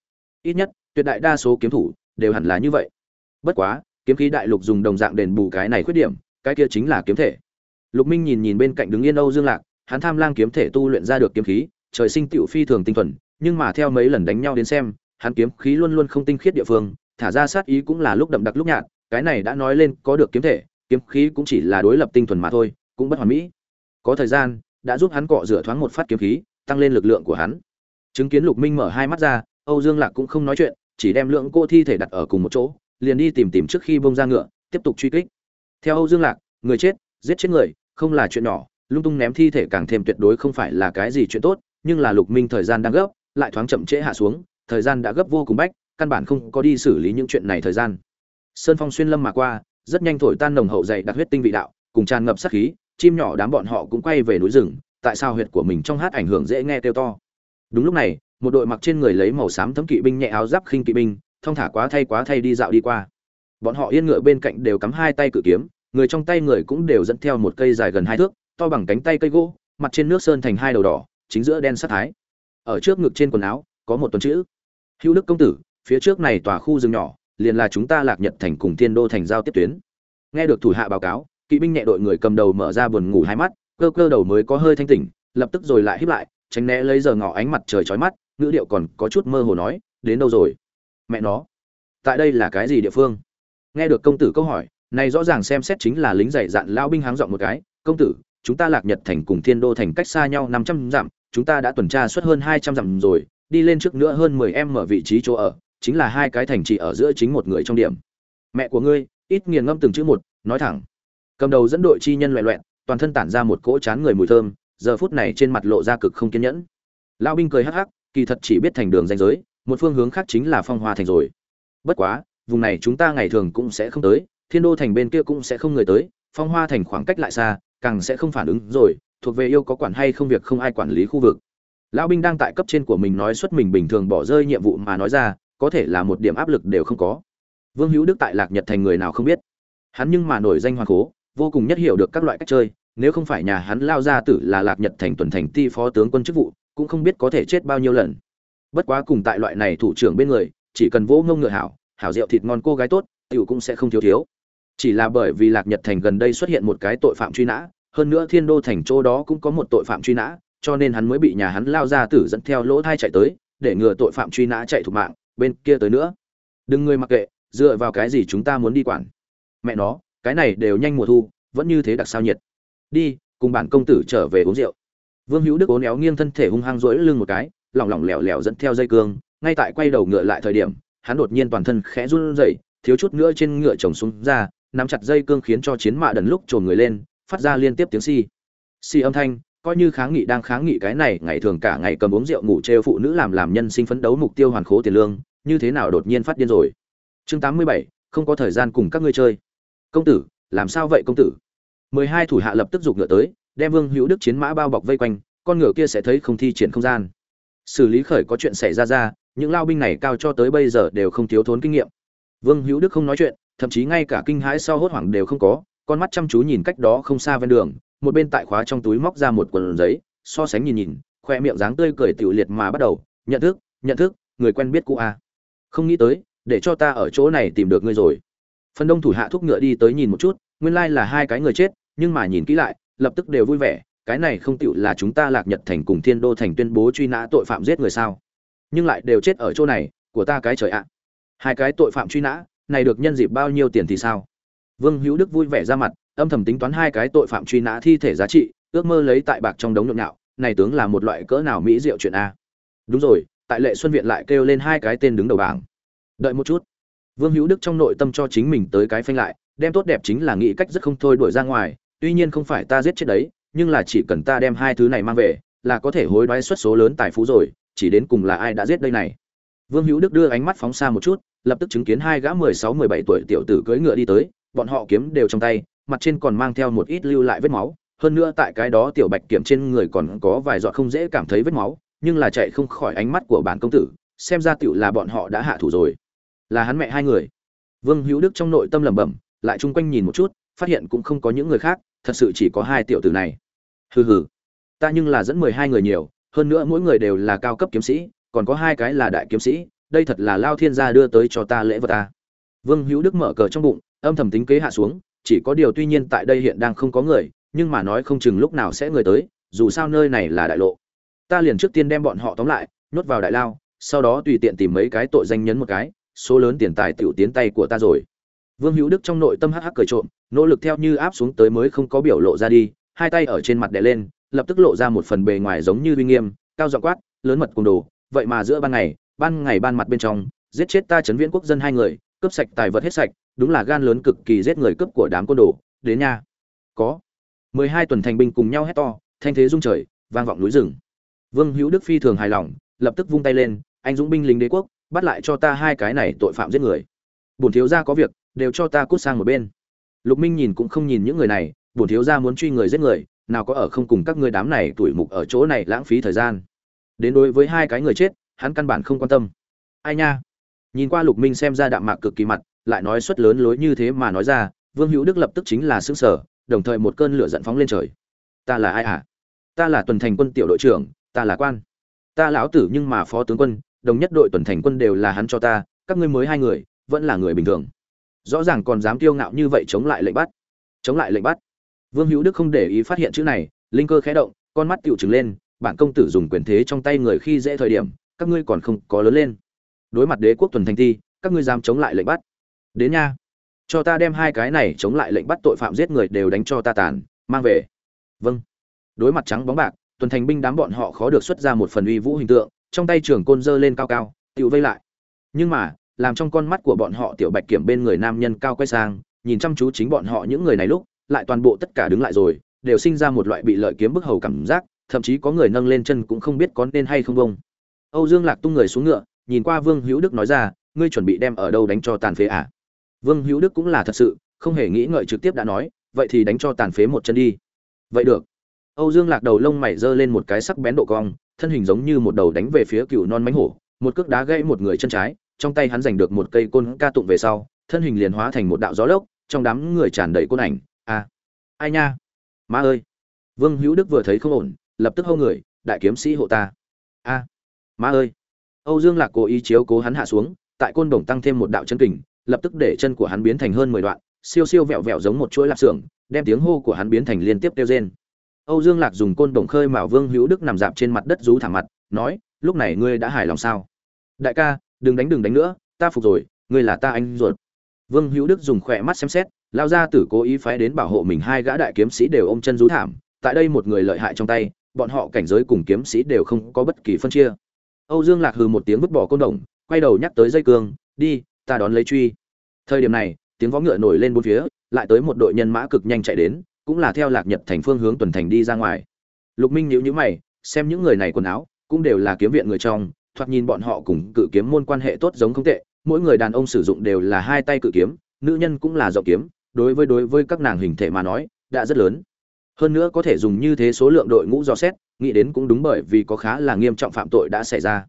Ít nhất, tuyệt đại đa số kiếm thủ đều hẳn là như vậy. Bất quá, kiếm khí đại lục dùng đồng dạng đền bù cái này khuyết điểm cái kia chính là kiếm thể. Lục minh nhìn nhìn bên cạnh đứng yên âu dương lạc, hắn tham lang kiếm thể tu luyện ra được kiếm khí, trời sinh tiểu phi thường tinh thuần, nhưng mà theo mấy lần đánh nhau đến xem, hắn kiếm khí luôn luôn không tinh khiết địa phương, thả ra sát ý cũng là lúc đậm đặc lúc nhạt, cái này đã nói lên có được kiếm thể, kiếm khí cũng chỉ là đối lập tinh thuần mà thôi, cũng bất hoàn mỹ. Có thời gian, đã giúp hắn cọ rửa thoáng một phát kiếm khí, tăng lên lực lượng của hắn. Chứng kiến lục minh mở hai mắt ra, âu dương lạc cũng không nói chuyện, chỉ đem lượng cô thi thể đặt ở cùng một chỗ, liền đi tìm tìm trước khi bông ra ngựa, tiếp tục truy kích theo âu dương lạc, người chết, giết chết người, không là chuyện nhỏ, lung tung ném thi thể càng thêm tuyệt đối không phải là cái gì chuyện tốt, nhưng là lục minh thời gian đang gấp, lại thoáng chậm trễ hạ xuống, thời gian đã gấp vô cùng bách, căn bản không có đi xử lý những chuyện này thời gian. Sơn phong xuyên lâm mà qua, rất nhanh thổi tan nồng hậu dày đặc huyết tinh vị đạo, cùng tràn ngập sát khí, chim nhỏ đám bọn họ cũng quay về núi rừng, tại sao huyệt của mình trong hát ảnh hưởng dễ nghe kêu to. Đúng lúc này, một đội mặc trên người lấy màu xám thấm kỵ binh nhẹ áo giáp khinh kỵ binh, thong thả quá thay quá thay đi dạo đi qua bọn họ yên ngựa bên cạnh đều cắm hai tay cự kiếm, người trong tay người cũng đều dẫn theo một cây dài gần hai thước, to bằng cánh tay cây gỗ, mặt trên nước sơn thành hai đầu đỏ, chính giữa đen sát thái. Ở trước ngực trên quần áo, có một tuần chữ. Hữu đức công tử, phía trước này tòa khu rừng nhỏ, liền là chúng ta lạc nhật thành cùng thiên đô thành giao tiếp tuyến. Nghe được thủ hạ báo cáo, kỵ binh nhẹ đội người cầm đầu mở ra buồn ngủ hai mắt, cơ cơ đầu mới có hơi thanh tỉnh, lập tức rồi lại híp lại, tránh né lấy giờ ngỏ ánh mặt trời chói mắt, ngữ điệu còn có chút mơ hồ nói, đến đâu rồi? Mẹ nó, tại đây là cái gì địa phương? Nghe được công tử câu hỏi, này rõ ràng xem xét chính là lính dày dạn lao binh háng dọn một cái, công tử, chúng ta lạc nhật thành cùng thiên đô thành cách xa nhau năm trăm dặm, chúng ta đã tuần tra suốt hơn hai trăm dặm rồi, đi lên trước nữa hơn mười em mở vị trí chỗ ở, chính là hai cái thành trì ở giữa chính một người trong điểm. Mẹ của ngươi? Ít nghiền ngâm từng chữ một, nói thẳng. Cầm đầu dẫn đội chi nhân loẹ loẹn toàn thân tản ra một cỗ chán người mùi thơm, giờ phút này trên mặt lộ ra cực không kiên nhẫn. Lao binh cười hắc hắc, kỳ thật chỉ biết thành đường danh giới, một phương hướng khác chính là phong hoa thành rồi. Bất quá vùng này chúng ta ngày thường cũng sẽ không tới, thiên đô thành bên kia cũng sẽ không người tới, phong hoa thành khoảng cách lại xa, càng sẽ không phản ứng rồi, thuộc về yêu có quản hay không việc không ai quản lý khu vực. Lão binh đang tại cấp trên của mình nói xuất mình bình thường bỏ rơi nhiệm vụ mà nói ra, có thể là một điểm áp lực đều không có. Vương hữu đức tại lạc nhật thành người nào không biết. Hắn nhưng mà nổi danh hoàng cố, vô cùng nhất hiểu được các loại cách chơi, nếu không phải nhà hắn lao ra tử là lạc nhật thành tuần thành ti phó tướng quân chức vụ, cũng không biết có thể chết bao nhiêu lần. Bất quá cùng tại loại này thủ trưởng bên người, chỉ cần vỗ ngông ngựa hảo hảo rượu thịt ngon cô gái tốt, tiểu cũng sẽ không thiếu thiếu. Chỉ là bởi vì lạc nhật thành gần đây xuất hiện một cái tội phạm truy nã, hơn nữa thiên đô thành chỗ đó cũng có một tội phạm truy nã, cho nên hắn mới bị nhà hắn lao ra tử dẫn theo lỗ thai chạy tới, để ngừa tội phạm truy nã chạy thục mạng, bên kia tới nữa. Đừng người mặc kệ, dựa vào cái gì chúng ta muốn đi quản? Mẹ nó, cái này đều nhanh mùa thu, vẫn như thế đặc sao nhiệt. Đi, cùng bản công tử trở về uống rượu. Vương hữu đức ố néo nghiêng thân thể hung hăng rỗi lưng một cái, lỏng lỏng lẻo lẻo dẫn theo dây cương, ngay tại quay đầu ngựa lại thời điểm hắn đột nhiên toàn thân khẽ run rẩy, thiếu chút nữa trên ngựa chồng xuống ra, nắm chặt dây cương khiến cho chiến mã đần lúc trồn người lên, phát ra liên tiếp tiếng xi、si. xi âm thanh, coi như kháng nghị đang kháng nghị cái này, ngày thường cả ngày cầm uống rượu ngủ trêu phụ nữ làm làm nhân sinh phấn đấu mục tiêu hoàn khố tiền lương, như thế nào đột nhiên phát điên rồi? Chương tám mươi bảy, không có thời gian cùng các ngươi chơi. Công tử, làm sao vậy công tử? Mười hai thủ hạ lập tức giục ngựa tới, đem vương hữu đức chiến mã bao bọc vây quanh, con ngựa kia sẽ thấy không thi triển không gian. Xử lý khởi có chuyện xảy ra ra những lao binh này cao cho tới bây giờ đều không thiếu thốn kinh nghiệm. Vương hữu đức không nói chuyện, thậm chí ngay cả kinh hãi sau hốt hoảng đều không có, con mắt chăm chú nhìn cách đó không xa ven đường, một bên tại khóa trong túi móc ra một quần giấy, so sánh nhìn nhìn, khoe miệng dáng tươi cười tiểu liệt mà bắt đầu, nhận thức nhận thức, người quen biết cũ a không nghĩ tới, để cho ta ở chỗ này tìm được ngươi rồi. Phần đông thủ hạ thúc ngựa đi tới nhìn một chút, nguyên lai là hai cái người chết, nhưng mà nhìn kỹ lại, lập tức đều vui vẻ, cái này không tựu là chúng ta lạc nhật thành cùng thiên đô thành tuyên bố truy nã tội phạm giết người sao? Nhưng lại đều chết ở chỗ này, của ta cái trời ạ. Hai cái tội phạm truy nã, này được nhân dịp bao nhiêu tiền thì sao? Vương hữu đức vui vẻ ra mặt, âm thầm tính toán hai cái tội phạm truy nã thi thể giá trị, ước mơ lấy tại bạc trong đống nhộn nhạo, này tướng là một loại cỡ nào mỹ diệu chuyện a. Đúng rồi, tại lệ xuân viện lại kêu lên hai cái tên đứng đầu bảng. Đợi một chút. Vương hữu đức trong nội tâm cho chính mình tới cái phanh lại, đem tốt đẹp chính là nghĩ cách rất không thôi đuổi ra ngoài, tuy nhiên không phải ta giết chết đấy, nhưng là chỉ cần ta đem hai thứ này mang về, là có thể hối đoái xuất số lớn tài phú rồi chỉ đến cùng là ai đã giết đây này. Vương hữu đức đưa ánh mắt phóng xa một chút, lập tức chứng kiến hai gã mười sáu, mười bảy tuổi tiểu tử cưỡi ngựa đi tới, bọn họ kiếm đều trong tay, mặt trên còn mang theo một ít lưu lại vết máu. Hơn nữa tại cái đó tiểu bạch kiểm trên người còn có vài giọt không dễ cảm thấy vết máu, nhưng là chạy không khỏi ánh mắt của bản công tử, xem ra tiểu là bọn họ đã hạ thủ rồi. Là hắn mẹ hai người. Vương hữu đức trong nội tâm lẩm bẩm, lại chung quanh nhìn một chút, phát hiện cũng không có những người khác, thật sự chỉ có hai tiểu tử này. Hừ hừ, ta nhưng là dẫn mười hai người nhiều hơn nữa mỗi người đều là cao cấp kiếm sĩ, còn có hai cái là đại kiếm sĩ, đây thật là lao thiên gia đưa tới cho ta lễ vật ta. Vương hữu đức mở cờ trong bụng, âm thầm tính kế hạ xuống, chỉ có điều tuy nhiên tại đây hiện đang không có người, nhưng mà nói không chừng lúc nào sẽ người tới, dù sao nơi này là đại lộ. Ta liền trước tiên đem bọn họ tóm lại, nhốt vào đại lao, sau đó tùy tiện tìm mấy cái tội danh nhấn một cái, số lớn tiền tài tiểu tiến tay của ta rồi. Vương hữu đức trong nội tâm hắc hắc cười trộm, nỗ lực theo như áp xuống tới mới không có biểu lộ ra đi, hai tay ở trên mặt đè lên lập tức lộ ra một phần bề ngoài giống như uy nghiêm, cao giọng quát, lớn mật cùng đồ, vậy mà giữa ban ngày ban ngày ban mặt bên trong, giết chết ta chấn viễn quốc dân hai người, cướp sạch tài vật hết sạch, đúng là gan lớn cực kỳ giết người cướp của đám côn đồ, đến nha. Có. Mười hai tuần thành binh cùng nhau hét to, thanh thế rung trời, vang vọng núi rừng. Vương hữu đức phi thường hài lòng, lập tức vung tay lên, anh dũng binh lính đế quốc, bắt lại cho ta hai cái này tội phạm giết người. Bổn thiếu gia có việc, đều cho ta cút sang một bên. Lục minh nhìn cũng không nhìn những người này, bổn thiếu gia muốn truy người giết người nào có ở không cùng các ngươi đám này tuổi mục ở chỗ này lãng phí thời gian. Đến đối với hai cái người chết, hắn căn bản không quan tâm. Ai nha? Nhìn qua lục minh xem ra đạm mạc cực kỳ mặt, lại nói suất lớn lối như thế mà nói ra, vương hữu đức lập tức chính là xứng sở đồng thời một cơn lửa giận phóng lên trời. Ta là ai à ta là tuần thành quân tiểu đội trưởng, ta là quan. Ta lão tử nhưng mà phó tướng quân, đồng nhất đội tuần thành quân đều là hắn cho ta, các ngươi mới hai người, vẫn là người bình thường. Rõ ràng còn dám kiêu ngạo như vậy chống lại lệnh bắt. Chống lại lệnh bắt vương hữu đức không để ý phát hiện chữ này, linh cơ khẽ động, con mắt tiểu trừng lên, bản công tử dùng quyền thế trong tay người khi dễ thời điểm, các ngươi còn không có lớn lên. Đối mặt đế quốc tuần thành thi, các ngươi dám chống lại lệnh bắt. Đến nha. Cho ta đem hai cái này chống lại lệnh bắt tội phạm giết người đều đánh cho ta tàn, mang về. Vâng. Đối mặt trắng bóng bạc, tuần thành binh đám bọn họ khó được xuất ra một phần uy vũ hình tượng, trong tay trưởng côn dơ lên cao cao, tiểu vây lại. Nhưng mà, làm trong con mắt của bọn họ tiểu bạch kiểm bên người nam nhân cao quay sang, nhìn chăm chú chính bọn họ những người này lúc lại toàn bộ tất cả đứng lại rồi, đều sinh ra một loại bị lợi kiếm bức hầu cảm giác, thậm chí có người nâng lên chân cũng không biết có nên hay không bông. Âu dương lạc tung người xuống ngựa, nhìn qua vương hữu đức nói ra, ngươi chuẩn bị đem ở đâu đánh cho tàn phế à? Vương hữu đức cũng là thật sự, không hề nghĩ ngợi trực tiếp đã nói, vậy thì đánh cho tàn phế một chân đi. Vậy được. Âu dương lạc đầu lông mày giơ lên một cái sắc bén độ cong, thân hình giống như một đầu đánh về phía cựu non mánh hổ, một cước đá gãy một người chân trái, trong tay hắn giành được một cây côn ca tụng về sau, thân hình liền hóa thành một đạo gió lốc, trong đám người tràn đầy côn ảnh ai nha? Má ơi! Vương hữu đức vừa thấy không ổn lập tức hô người đại kiếm sĩ hộ ta. A à, ơi! Âu dương lạc cố ý chiếu cố hắn hạ xuống tại côn đồng tăng thêm một đạo chân kình lập tức để chân của hắn biến thành hơn mười đoạn siêu siêu vẹo vẹo giống một chuỗi lạp xưởng đem tiếng hô của hắn biến thành liên tiếp kêu rên. Âu dương lạc dùng côn đồng khơi mào vương hữu đức nằm dạp trên mặt đất rú thẳng mặt nói lúc này ngươi đã hài lòng sao? Đại ca đừng đánh đừng đánh nữa ta phục rồi ngươi là ta anh ruột. Vương hữu đức dùng khỏe mắt xem xét lao ra tử cố ý phái đến bảo hộ mình hai gã đại kiếm sĩ đều ôm chân rú thảm, tại đây một người lợi hại trong tay, bọn họ cảnh giới cùng kiếm sĩ đều không có bất kỳ phân chia. Âu dương lạc hừ một tiếng vứt bỏ côn đồng, quay đầu nhắc tới dây cương, đi, ta đón lấy truy. Thời điểm này, tiếng vó ngựa nổi lên bốn phía, lại tới một đội nhân mã cực nhanh chạy đến, cũng là theo lạc nhật thành phương hướng tuần thành đi ra ngoài. Lục minh nhíu nhíu mày, xem những người này quần áo, cũng đều là kiếm viện người trong, thoạt nhìn bọn họ cùng cự kiếm môn quan hệ tốt giống không tệ, mỗi người đàn ông sử dụng đều là hai tay cự kiếm, nữ nhân cũng là rộng kiếm đối với đối với các nàng hình thể mà nói, đã rất lớn. Hơn nữa có thể dùng như thế số lượng đội ngũ dò xét, nghĩ đến cũng đúng bởi vì có khá là nghiêm trọng phạm tội đã xảy ra.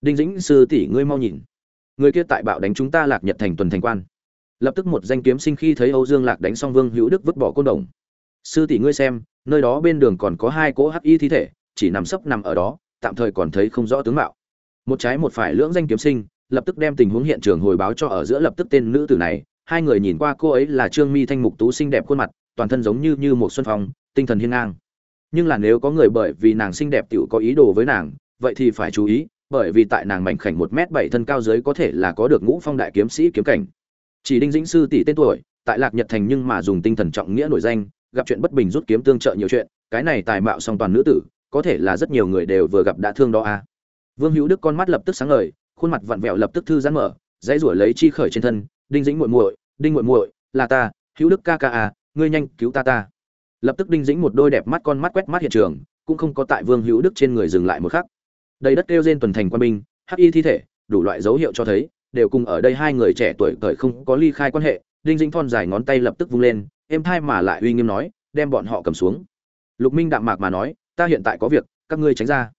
Đinh dĩnh sư tỷ, ngươi mau nhìn. Người kia tại bạo đánh chúng ta lạc nhật thành tuần thành quan. Lập tức một danh kiếm sinh khi thấy âu dương lạc đánh xong vương hữu đức vứt bỏ côn đồng. Sư tỷ ngươi xem, nơi đó bên đường còn có hai cỗ hắc y thi thể, chỉ nằm sấp nằm ở đó, tạm thời còn thấy không rõ tướng mạo. Một trái một phải lưỡng danh kiếm sinh, lập tức đem tình huống hiện trường hồi báo cho ở giữa lập tức tên nữ tử này hai người nhìn qua cô ấy là trương mi thanh mục tú xinh đẹp khuôn mặt, toàn thân giống như như một xuân phong, tinh thần hiên ngang nhưng là nếu có người bởi vì nàng xinh đẹp tiểu có ý đồ với nàng, vậy thì phải chú ý, bởi vì tại nàng mảnh khảnh một m bảy thân cao dưới có thể là có được ngũ phong đại kiếm sĩ kiếm cảnh chỉ đinh dĩnh sư tỷ tên tuổi, tại lạc nhật thành nhưng mà dùng tinh thần trọng nghĩa nổi danh, gặp chuyện bất bình rút kiếm tương trợ nhiều chuyện, cái này tài mạo song toàn nữ tử, có thể là rất nhiều người đều vừa gặp đã thương đó a à. vương hữu đức con mắt lập tức sáng ngời, khuôn mặt vặn vẹo lập tức thư giãn mở, dãy rủi lấy chi khởi trên thân đinh dĩnh muội muội, đinh muội muội, là ta, hữu đức ca ca à ngươi nhanh cứu ta ta. Lập tức đinh dĩnh một đôi đẹp mắt con mắt quét mắt hiện trường, cũng không có tại vương hữu đức trên người dừng lại một khắc. Đầy đất kêu trên tuần thành quan binh, hắc y thi thể, đủ loại dấu hiệu cho thấy, đều cùng ở đây hai người trẻ tuổi cởi không có ly khai quan hệ, đinh dĩnh thon dài ngón tay lập tức vung lên, êm thai mà lại uy nghiêm nói, đem bọn họ cầm xuống. Lục minh đạm mạc mà nói, ta hiện tại có việc, các ngươi tránh ra.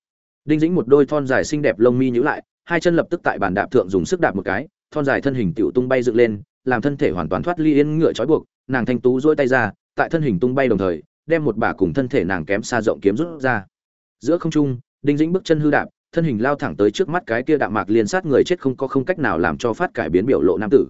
Đinh dĩnh một đôi thon dài xinh đẹp lông mi nhíu lại, hai chân lập tức tại bàn đạp thượng dùng sức đạp một cái thon dài thân hình tiểu tung bay dựng lên, làm thân thể hoàn toàn thoát ly yên ngựa trói buộc, nàng thanh tú duỗi tay ra, tại thân hình tung bay đồng thời, đem một bả cùng thân thể nàng kém xa rộng kiếm rút ra. Giữa không trung, đinh dĩnh bước chân hư đạp, thân hình lao thẳng tới trước mắt cái kia đạm mạc liên sát người chết không có không cách nào làm cho phát cải biến biểu lộ nam tử.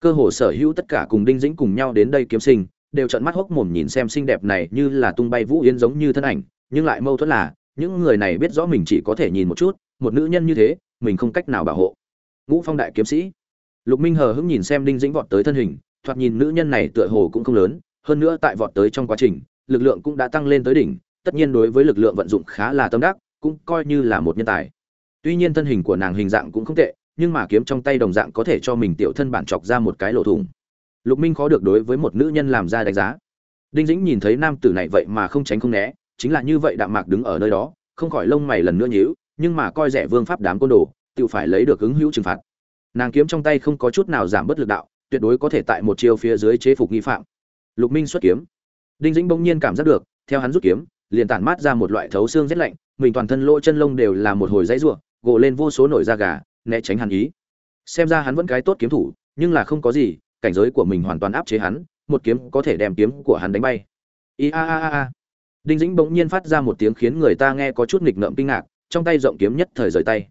Cơ hồ sở hữu tất cả cùng đinh dĩnh cùng nhau đến đây kiếm sinh, đều trợn mắt hốc mồm nhìn xem xinh đẹp này như là tung bay vũ yên giống như thân ảnh, nhưng lại mâu thuẫn là, những người này biết rõ mình chỉ có thể nhìn một chút, một nữ nhân như thế, mình không cách nào bảo hộ. Ngũ phong đại kiếm sĩ lục minh hờ hững nhìn xem đinh dĩnh vọt tới thân hình, thoạt nhìn nữ nhân này tựa hồ cũng không lớn, hơn nữa tại vọt tới trong quá trình, lực lượng cũng đã tăng lên tới đỉnh, tất nhiên đối với lực lượng vận dụng khá là tâm đắc, cũng coi như là một nhân tài. Tuy nhiên thân hình của nàng hình dạng cũng không tệ, nhưng mà kiếm trong tay đồng dạng có thể cho mình tiểu thân bản chọc ra một cái lỗ thủng. Lục minh khó được đối với một nữ nhân làm ra đánh giá. Đinh dĩnh nhìn thấy nam tử này vậy mà không tránh không né, chính là như vậy đạm mạc đứng ở nơi đó, không khỏi lông mày lần nữa nhíu, nhưng mà coi rẻ vương pháp đám côn đồ, tự phải lấy được ứng hữu trừng phạt nàng kiếm trong tay không có chút nào giảm bất lực đạo, tuyệt đối có thể tại một chiêu phía dưới chế phục nghi phạm. Lục minh xuất kiếm. Đinh dĩnh bỗng nhiên cảm giác được, theo hắn rút kiếm, liền tản mát ra một loại thấu xương rét lạnh, mình toàn thân lỗ chân lông đều là một hồi dãy ruộng gộ lên vô số nổi da gà, né tránh hắn ý. Xem ra hắn vẫn cái tốt kiếm thủ, nhưng là không có gì, cảnh giới của mình hoàn toàn áp chế hắn, một kiếm có thể đem kiếm của hắn đánh bay. I a a a a. Đinh dĩnh bỗng nhiên phát ra một tiếng khiến người ta nghe có chút nghịch ngợm kinh ngạc, trong tay rộng kiếm nhất thời rời tay.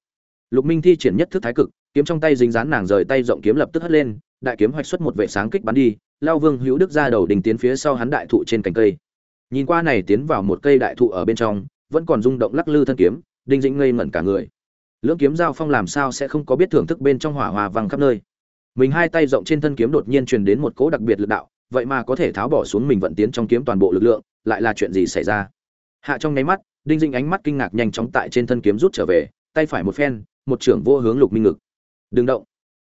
Lục minh thi triển nhất thức thái cực kiếm trong tay dính dán nàng rời tay rộng kiếm lập tức hất lên, đại kiếm hoạch xuất một vệ sáng kích bắn đi, lao vương hữu đức ra đầu đình tiến phía sau hắn đại thụ trên cành cây. Nhìn qua này tiến vào một cây đại thụ ở bên trong, vẫn còn rung động lắc lư thân kiếm, đinh dĩnh ngây ngẩn cả người. Lưỡng kiếm giao phong làm sao sẽ không có biết thưởng thức bên trong hỏa hòa văng khắp nơi. Mình hai tay rộng trên thân kiếm đột nhiên truyền đến một cỗ đặc biệt lực đạo, vậy mà có thể tháo bỏ xuống mình vận tiến trong kiếm toàn bộ lực lượng, lại là chuyện gì xảy ra? Hạ trong nháy mắt, đinh dĩnh ánh mắt kinh ngạc nhanh chóng tại trên thân kiếm rút trở về, tay phải một phen, một trưởng vô hướng lục minh ngực đừng động.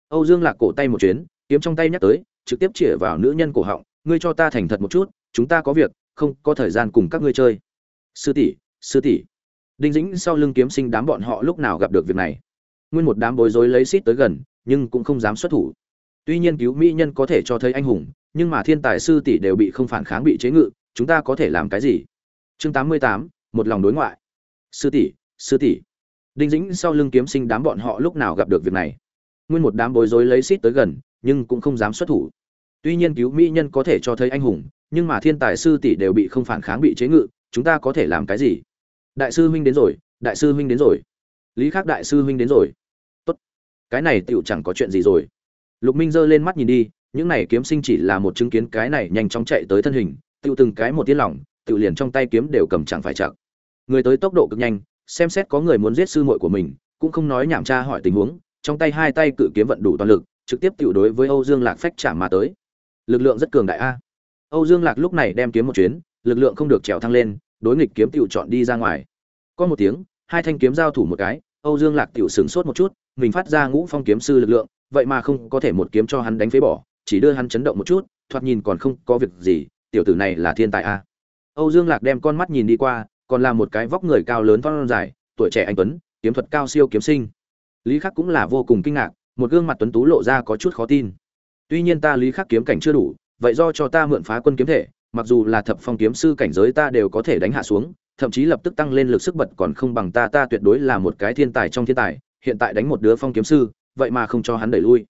Âu dương lạc cổ tay một chuyến, kiếm trong tay nhắc tới, trực tiếp chĩa vào nữ nhân cổ họng, ngươi cho ta thành thật một chút, chúng ta có việc, không có thời gian cùng các ngươi chơi. Sư tỷ sư tỷ. Đinh dĩnh sau lưng kiếm sinh đám bọn họ lúc nào gặp được việc này? Nguyên một đám bối rối lấy xít tới gần, nhưng cũng không dám xuất thủ. Tuy nhiên cứu mỹ nhân có thể cho thấy anh hùng, nhưng mà thiên tài sư tỷ đều bị không phản kháng bị chế ngự, chúng ta có thể làm cái gì? Chương tám mươi tám, một lòng đối ngoại. Sư tỷ sư tỷ. Đinh dĩnh sau lưng kiếm sinh đám bọn họ lúc nào gặp được việc này? Nguyên một đám bối rối lấy xít tới gần, nhưng cũng không dám xuất thủ. Tuy nhiên cứu mỹ nhân có thể cho thấy anh hùng, nhưng mà thiên tài sư tỷ đều bị không phản kháng bị chế ngự, chúng ta có thể làm cái gì? Đại sư huynh đến rồi, đại sư huynh đến rồi. Lý khắc đại sư huynh đến rồi. Tốt. Cái này tựu chẳng có chuyện gì rồi. Lục minh giơ lên mắt nhìn đi, những này kiếm sinh chỉ là một chứng kiến cái này nhanh chóng chạy tới thân hình, tựu từng cái một tiên lỏng tựu liền trong tay kiếm đều cầm chẳng phải chặt. Người tới tốc độ cực nhanh, xem xét có người muốn giết sư muội của mình, cũng không nói nhảm tra hỏi tình huống trong tay hai tay cự kiếm vận đủ toàn lực, trực tiếp tiểu đối với âu dương lạc phách trả mà tới. Lực lượng rất cường đại a. Âu dương lạc lúc này đem kiếm một chuyến, lực lượng không được trèo thăng lên, đối nghịch kiếm tiểu chọn đi ra ngoài. Có một tiếng, hai thanh kiếm giao thủ một cái, âu dương lạc tiểu sửng sốt một chút, mình phát ra ngũ phong kiếm sư lực lượng, vậy mà không có thể một kiếm cho hắn đánh phế bỏ, chỉ đưa hắn chấn động một chút, thoạt nhìn còn không có việc gì, tiểu tử này là thiên tài a. Âu dương lạc đem con mắt nhìn đi qua, còn là một cái vóc người cao lớn thon dài, tuổi trẻ anh tuấn, kiếm thuật cao siêu kiếm sinh lý khắc cũng là vô cùng kinh ngạc, một gương mặt tuấn tú lộ ra có chút khó tin. Tuy nhiên ta lý khắc kiếm cảnh chưa đủ, vậy do cho ta mượn phá quân kiếm thể, mặc dù là thập phong kiếm sư cảnh giới ta đều có thể đánh hạ xuống, thậm chí lập tức tăng lên lực sức bật còn không bằng ta ta tuyệt đối là một cái thiên tài trong thiên tài, hiện tại đánh một đứa phong kiếm sư, vậy mà không cho hắn đẩy lui.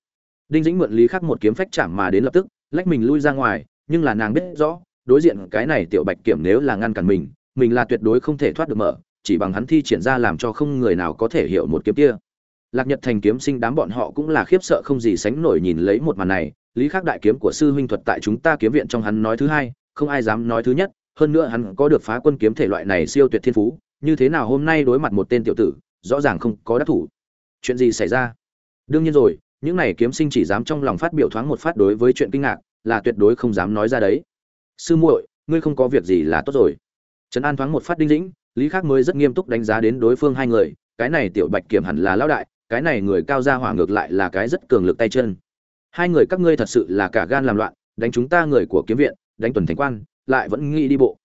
Đinh dĩnh mượn lý khắc một kiếm phách chạm mà đến lập tức, lách mình lui ra ngoài, nhưng là nàng biết rõ, đối diện cái này tiểu bạch kiểm nếu là ngăn cản mình mình là tuyệt đối không thể thoát được mở, chỉ bằng hắn thi triển ra làm cho không người nào có thể hiểu một kiếm kia lạc nhật thành kiếm sinh đám bọn họ cũng là khiếp sợ không gì sánh nổi nhìn lấy một màn này, lý khắc đại kiếm của sư huynh thuật tại chúng ta kiếm viện trong hắn nói thứ hai, không ai dám nói thứ nhất, hơn nữa hắn có được phá quân kiếm thể loại này siêu tuyệt thiên phú, như thế nào hôm nay đối mặt một tên tiểu tử, rõ ràng không có đắc thủ. Chuyện gì xảy ra? Đương nhiên rồi, những này kiếm sinh chỉ dám trong lòng phát biểu thoáng một phát đối với chuyện kinh ngạc, là tuyệt đối không dám nói ra đấy. Sư muội, ngươi không có việc gì là tốt rồi. Trấn an thoáng một phát đinh dĩnh, lý khắc mới rất nghiêm túc đánh giá đến đối phương hai người, cái này tiểu bạch kiểm hẳn là lão đại cái này người cao gia hỏa ngược lại là cái rất cường lực tay chân. Hai người các ngươi thật sự là cả gan làm loạn, đánh chúng ta người của kiếm viện, đánh tuần thành quan, lại vẫn nghĩ đi bộ.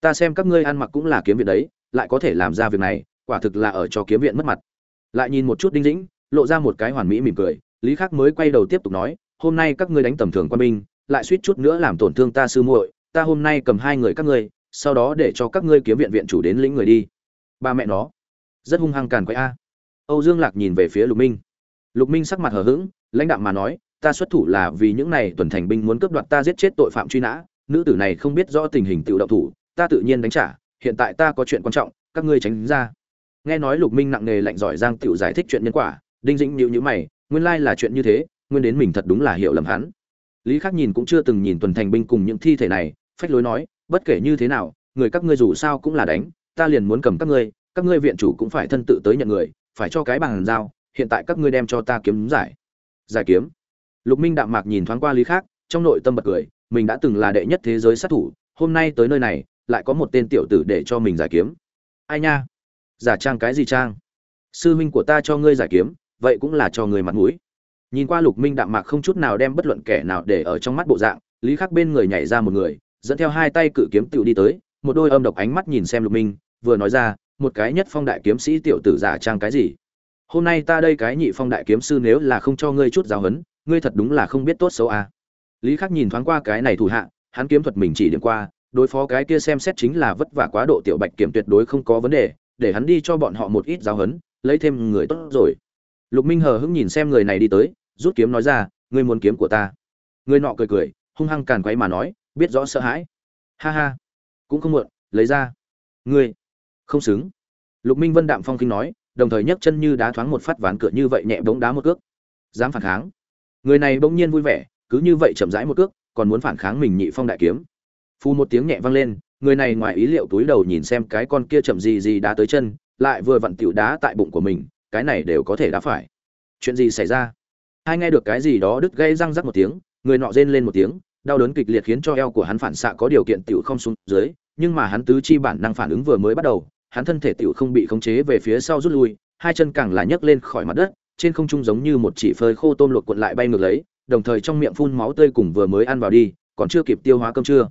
Ta xem các ngươi ăn mặc cũng là kiếm viện đấy, lại có thể làm ra việc này, quả thực là ở cho kiếm viện mất mặt. Lại nhìn một chút đinh dĩnh, lộ ra một cái hoàn mỹ mỉm cười, lý khắc mới quay đầu tiếp tục nói, hôm nay các ngươi đánh tầm thường quan binh, lại suýt chút nữa làm tổn thương ta sư muội, ta hôm nay cầm hai người các ngươi, sau đó để cho các ngươi kiếm viện viện chủ đến lĩnh người đi. Ba mẹ nó, rất hung hăng càn quấy a âu dương lạc nhìn về phía lục minh. Lục minh sắc mặt hờ hững, lãnh đạm mà nói, ta xuất thủ là vì những này tuần thành binh muốn cướp đoạt ta giết chết tội phạm truy nã, nữ tử này không biết rõ tình hình tự động thủ, ta tự nhiên đánh trả, hiện tại ta có chuyện quan trọng, các ngươi tránh ra. Nghe nói lục minh nặng nề lạnh giỏi giang Tiểu giải thích chuyện nhân quả, đinh dĩnh nhíu nhíu mày, nguyên lai là chuyện như thế, nguyên đến mình thật đúng là hiểu lầm hắn. Lý khắc nhìn cũng chưa từng nhìn tuần thành binh cùng những thi thể này, phách lối nói, bất kể như thế nào, người các ngươi dù sao cũng là đánh, ta liền muốn cầm các ngươi các ngươi viện chủ cũng phải thân tự tới nhận người phải cho cái bằng giao, hiện tại các ngươi đem cho ta kiếm giải. Giải kiếm? Lục minh đạm mạc nhìn thoáng qua lý khác, trong nội tâm bật cười, mình đã từng là đệ nhất thế giới sát thủ, hôm nay tới nơi này, lại có một tên tiểu tử để cho mình giải kiếm. Ai nha? Giả trang cái gì trang? Sư huynh của ta cho ngươi giải kiếm, vậy cũng là cho người mặt mũi. Nhìn qua lục minh đạm mạc không chút nào đem bất luận kẻ nào để ở trong mắt bộ dạng, lý khắc bên người nhảy ra một người, dẫn theo hai tay cự kiếm tựu đi tới, một đôi âm độc ánh mắt nhìn xem lục minh, vừa nói ra một cái nhất phong đại kiếm sĩ tiểu tử giả trang cái gì? Hôm nay ta đây cái nhị phong đại kiếm sư nếu là không cho ngươi chút giáo huấn, ngươi thật đúng là không biết tốt xấu à. lý khắc nhìn thoáng qua cái này thủ hạ, hắn kiếm thuật mình chỉ điểm qua, đối phó cái kia xem xét chính là vất vả quá độ tiểu bạch kiểm tuyệt đối không có vấn đề, để hắn đi cho bọn họ một ít giáo hấn lấy thêm người tốt rồi. Lục minh hờ hững nhìn xem người này đi tới, rút kiếm nói ra, ngươi muốn kiếm của ta? Người nọ cười cười, hung hăng càn quấy mà nói, biết rõ sợ hãi. Ha ha, cũng không muộn, lấy ra. Ngươi không xứng. Lục minh vân đạm phong kinh nói, đồng thời nhấc chân như đá thoáng một phát ván cửa như vậy nhẹ bóng đá một cước. Dám phản kháng. Người này bỗng nhiên vui vẻ, cứ như vậy chậm rãi một cước, còn muốn phản kháng mình nhị phong đại kiếm. Phu một tiếng nhẹ vang lên, người này ngoài ý liệu túi đầu nhìn xem cái con kia chậm gì gì đá tới chân, lại vừa vặn tiểu đá tại bụng của mình, cái này đều có thể đá phải. Chuyện gì xảy ra? Hai nghe được cái gì đó đứt gây răng rắc một tiếng, người nọ rên lên một tiếng, đau đớn kịch liệt khiến cho eo của hắn phản xạ có điều kiện tiểu không xuống dưới, nhưng mà hắn tứ chi bản năng phản ứng vừa mới bắt đầu hắn thân thể tiểu không bị khống chế về phía sau rút lui, hai chân càng là nhấc lên khỏi mặt đất, trên không trung giống như một chỉ phơi khô tôm luộc cuộn lại bay ngược lấy, đồng thời trong miệng phun máu tươi cùng vừa mới ăn vào đi, còn chưa kịp tiêu hóa cơm trưa.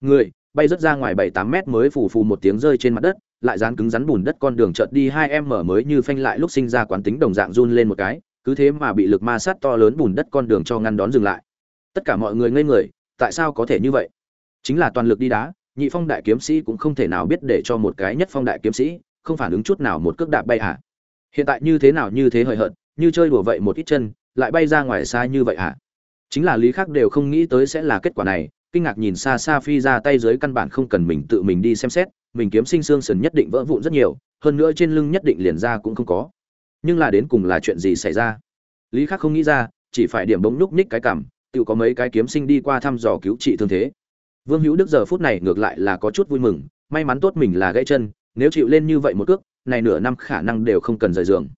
Người, bay rất ra ngoài bảy tám mét mới phù phù một tiếng rơi trên mặt đất, lại dán cứng rắn bùn đất con đường chợt đi hai em mở mới như phanh lại lúc sinh ra quán tính đồng dạng run lên một cái, cứ thế mà bị lực ma sát to lớn bùn đất con đường cho ngăn đón dừng lại. Tất cả mọi người ngây người, tại sao có thể như vậy? Chính là toàn lực đi đá nhị phong đại kiếm sĩ cũng không thể nào biết để cho một cái nhất phong đại kiếm sĩ không phản ứng chút nào một cước đạp bay hả? Hiện tại như thế nào như thế hời hợt, như chơi đùa vậy một ít chân, lại bay ra ngoài xa như vậy hả? Chính là lý khác đều không nghĩ tới sẽ là kết quả này, kinh ngạc nhìn xa xa phi ra tay dưới căn bản không cần mình tự mình đi xem xét, mình kiếm sinh xương sần nhất định vỡ vụn rất nhiều, hơn nữa trên lưng nhất định liền ra cũng không có. Nhưng là đến cùng là chuyện gì xảy ra? Lý khắc không nghĩ ra, chỉ phải điểm bóng núc ních cái cảm, tự có mấy cái kiếm sinh đi qua thăm dò cứu trị thương thế vương hữu đức giờ phút này ngược lại là có chút vui mừng, may mắn tốt mình là gãy chân, nếu chịu lên như vậy một cước, này nửa năm khả năng đều không cần rời giường.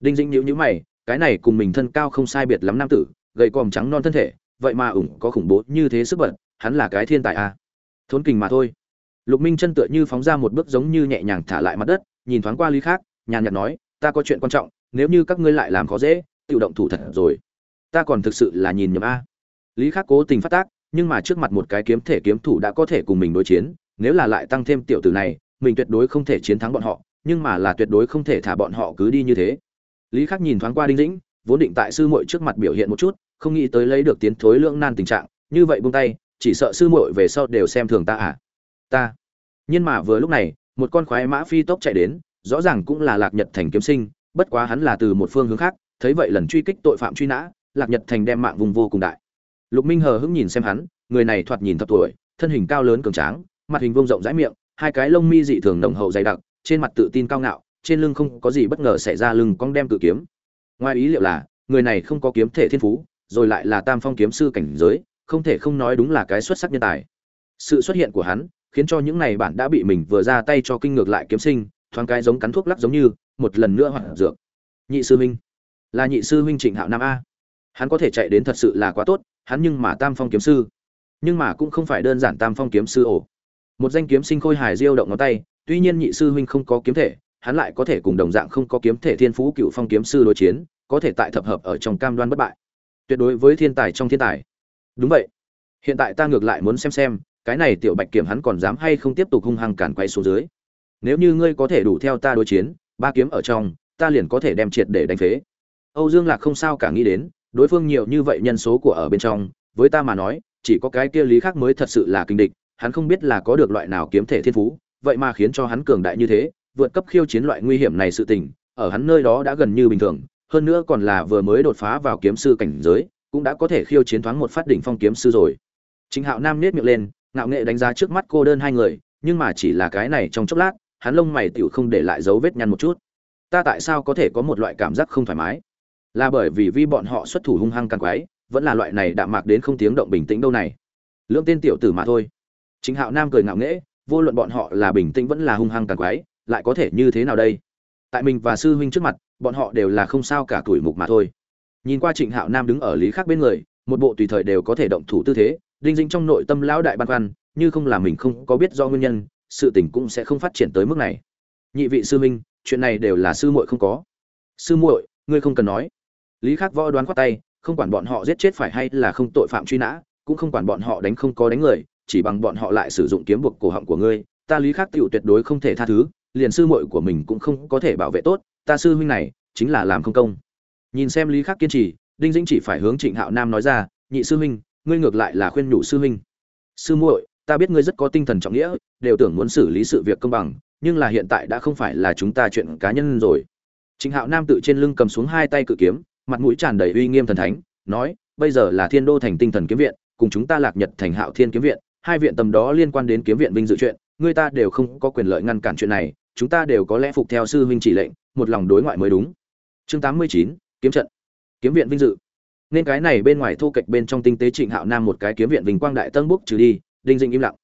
Đinh dĩnh nhíu nhíu mày, cái này cùng mình thân cao không sai biệt lắm nam tử, gầy còm trắng non thân thể, vậy mà ủng có khủng bố như thế sức bật, hắn là cái thiên tài à. thốn kình mà thôi. Lục minh chân tựa như phóng ra một bước giống như nhẹ nhàng thả lại mặt đất, nhìn thoáng qua lý khác, nhàn nhạt nói, ta có chuyện quan trọng, nếu như các ngươi lại làm khó dễ, tự động thủ thật rồi. Ta còn thực sự là nhìn nhầm a. Lý khắc cố tình phát tác nhưng mà trước mặt một cái kiếm thể kiếm thủ đã có thể cùng mình đối chiến, nếu là lại tăng thêm tiểu tử này, mình tuyệt đối không thể chiến thắng bọn họ, nhưng mà là tuyệt đối không thể thả bọn họ cứ đi như thế. Lý khắc nhìn thoáng qua đinh dĩnh, vốn định tại sư muội trước mặt biểu hiện một chút, không nghĩ tới lấy được tiến thối lưỡng nan tình trạng, như vậy buông tay, chỉ sợ sư muội về sau đều xem thường ta à? Ta. Nhưng mà vừa lúc này, một con khoái mã phi tốc chạy đến, rõ ràng cũng là lạc nhật thành kiếm sinh, bất quá hắn là từ một phương hướng khác, thấy vậy lần truy kích tội phạm truy nã, lạc nhật thành đem mạng vùng vô cùng đại lục minh hờ hững nhìn xem hắn, người này thoạt nhìn thập tuổi, thân hình cao lớn cường tráng, mặt hình vông rộng rãi miệng, hai cái lông mi dị thường nồng hậu dày đặc, trên mặt tự tin cao ngạo, trên lưng không có gì bất ngờ xảy ra lưng cong đem cự kiếm. Ngoài ý liệu là, người này không có kiếm thể thiên phú, rồi lại là tam phong kiếm sư cảnh giới, không thể không nói đúng là cái xuất sắc nhân tài. Sự xuất hiện của hắn, khiến cho những này bạn đã bị mình vừa ra tay cho kinh ngược lại kiếm sinh, thoáng cái giống cắn thuốc lắc giống như, một lần nữa hoặc dược. Nhị sư huynh. Là nhị sư huynh trịnh hạo nam a hắn có thể chạy đến thật sự là quá tốt, hắn nhưng mà tam phong kiếm sư. Nhưng mà cũng không phải đơn giản tam phong kiếm sư ổ. Một danh kiếm sinh khôi hài diêu động ngón tay, tuy nhiên nhị sư huynh không có kiếm thể, hắn lại có thể cùng đồng dạng không có kiếm thể thiên phú cựu phong kiếm sư đối chiến, có thể tại thập hợp ở trong cam đoan bất bại. Tuyệt đối với thiên tài trong thiên tài. Đúng vậy. Hiện tại ta ngược lại muốn xem xem, cái này tiểu bạch kiểm hắn còn dám hay không tiếp tục hung hăng cản quay xuống dưới. Nếu như ngươi có thể đủ theo ta đối chiến, ba kiếm ở trong, ta liền có thể đem triệt để đánh phế. Âu dương lạc không sao cả nghĩ đến đối phương nhiều như vậy nhân số của ở bên trong, với ta mà nói, chỉ có cái kia lý khác mới thật sự là kinh địch, hắn không biết là có được loại nào kiếm thể thiên phú, vậy mà khiến cho hắn cường đại như thế, vượt cấp khiêu chiến loại nguy hiểm này sự tình, ở hắn nơi đó đã gần như bình thường, hơn nữa còn là vừa mới đột phá vào kiếm sư cảnh giới, cũng đã có thể khiêu chiến thoáng một phát đỉnh phong kiếm sư rồi. Chính hạo nam nết miệng lên, ngạo nghệ đánh giá trước mắt cô đơn hai người, nhưng mà chỉ là cái này trong chốc lát, hắn lông mày tựu không để lại dấu vết nhăn một chút. Ta tại sao có thể có một loại cảm giác không thoải mái? Là bởi vì vi bọn họ xuất thủ hung hăng càng quái, vẫn là loại này đạm mạc đến không tiếng động bình tĩnh đâu này. Lưỡng tên tiểu tử mà thôi. Chính hạo nam cười ngạo nghễ, vô luận bọn họ là bình tĩnh vẫn là hung hăng càng quái, lại có thể như thế nào đây? Tại mình và sư huynh trước mặt, bọn họ đều là không sao cả tuổi mục mà thôi. Nhìn qua trịnh hạo nam đứng ở lý khác bên người, một bộ tùy thời đều có thể động thủ tư thế, đinh dính trong nội tâm lão đại băn khoăn, như không là mình không có biết do nguyên nhân, sự tình cũng sẽ không phát triển tới mức này. Nhị vị sư huynh, chuyện này đều là sư muội không có. Sư muội, ngươi không cần nói lý khắc võ đoán khoát tay không quản bọn họ giết chết phải hay là không tội phạm truy nã cũng không quản bọn họ đánh không có đánh người chỉ bằng bọn họ lại sử dụng kiếm buộc cổ họng của ngươi ta lý khắc tựu tuyệt đối không thể tha thứ liền sư muội của mình cũng không có thể bảo vệ tốt ta sư huynh này chính là làm không công. Nhìn xem lý khắc kiên trì đinh dĩnh chỉ phải hướng trịnh hạo nam nói ra nhị sư huynh ngươi ngược lại là khuyên nhủ sư huynh. Sư muội ta biết ngươi rất có tinh thần trọng nghĩa đều tưởng muốn xử lý sự việc công bằng nhưng là hiện tại đã không phải là chúng ta chuyện cá nhân rồi. Trịnh Hạo Nam tự trên lưng cầm xuống hai tay cự kiếm, mặt mũi tràn đầy uy nghiêm thần thánh, nói: "Bây giờ là Thiên Đô thành Tinh Thần kiếm viện, cùng chúng ta Lạc Nhật thành Hạo Thiên kiếm viện, hai viện tầm đó liên quan đến kiếm viện vinh dự chuyện, người ta đều không có quyền lợi ngăn cản chuyện này, chúng ta đều có lẽ phục theo sư huynh chỉ lệnh, một lòng đối ngoại mới đúng." Chương 89, kiếm trận. Kiếm viện vinh dự. Nên cái này bên ngoài thu kịch bên trong tinh tế Trịnh Hạo Nam một cái kiếm viện vinh quang đại tân bốc trừ đi, đinh dinh im lặng.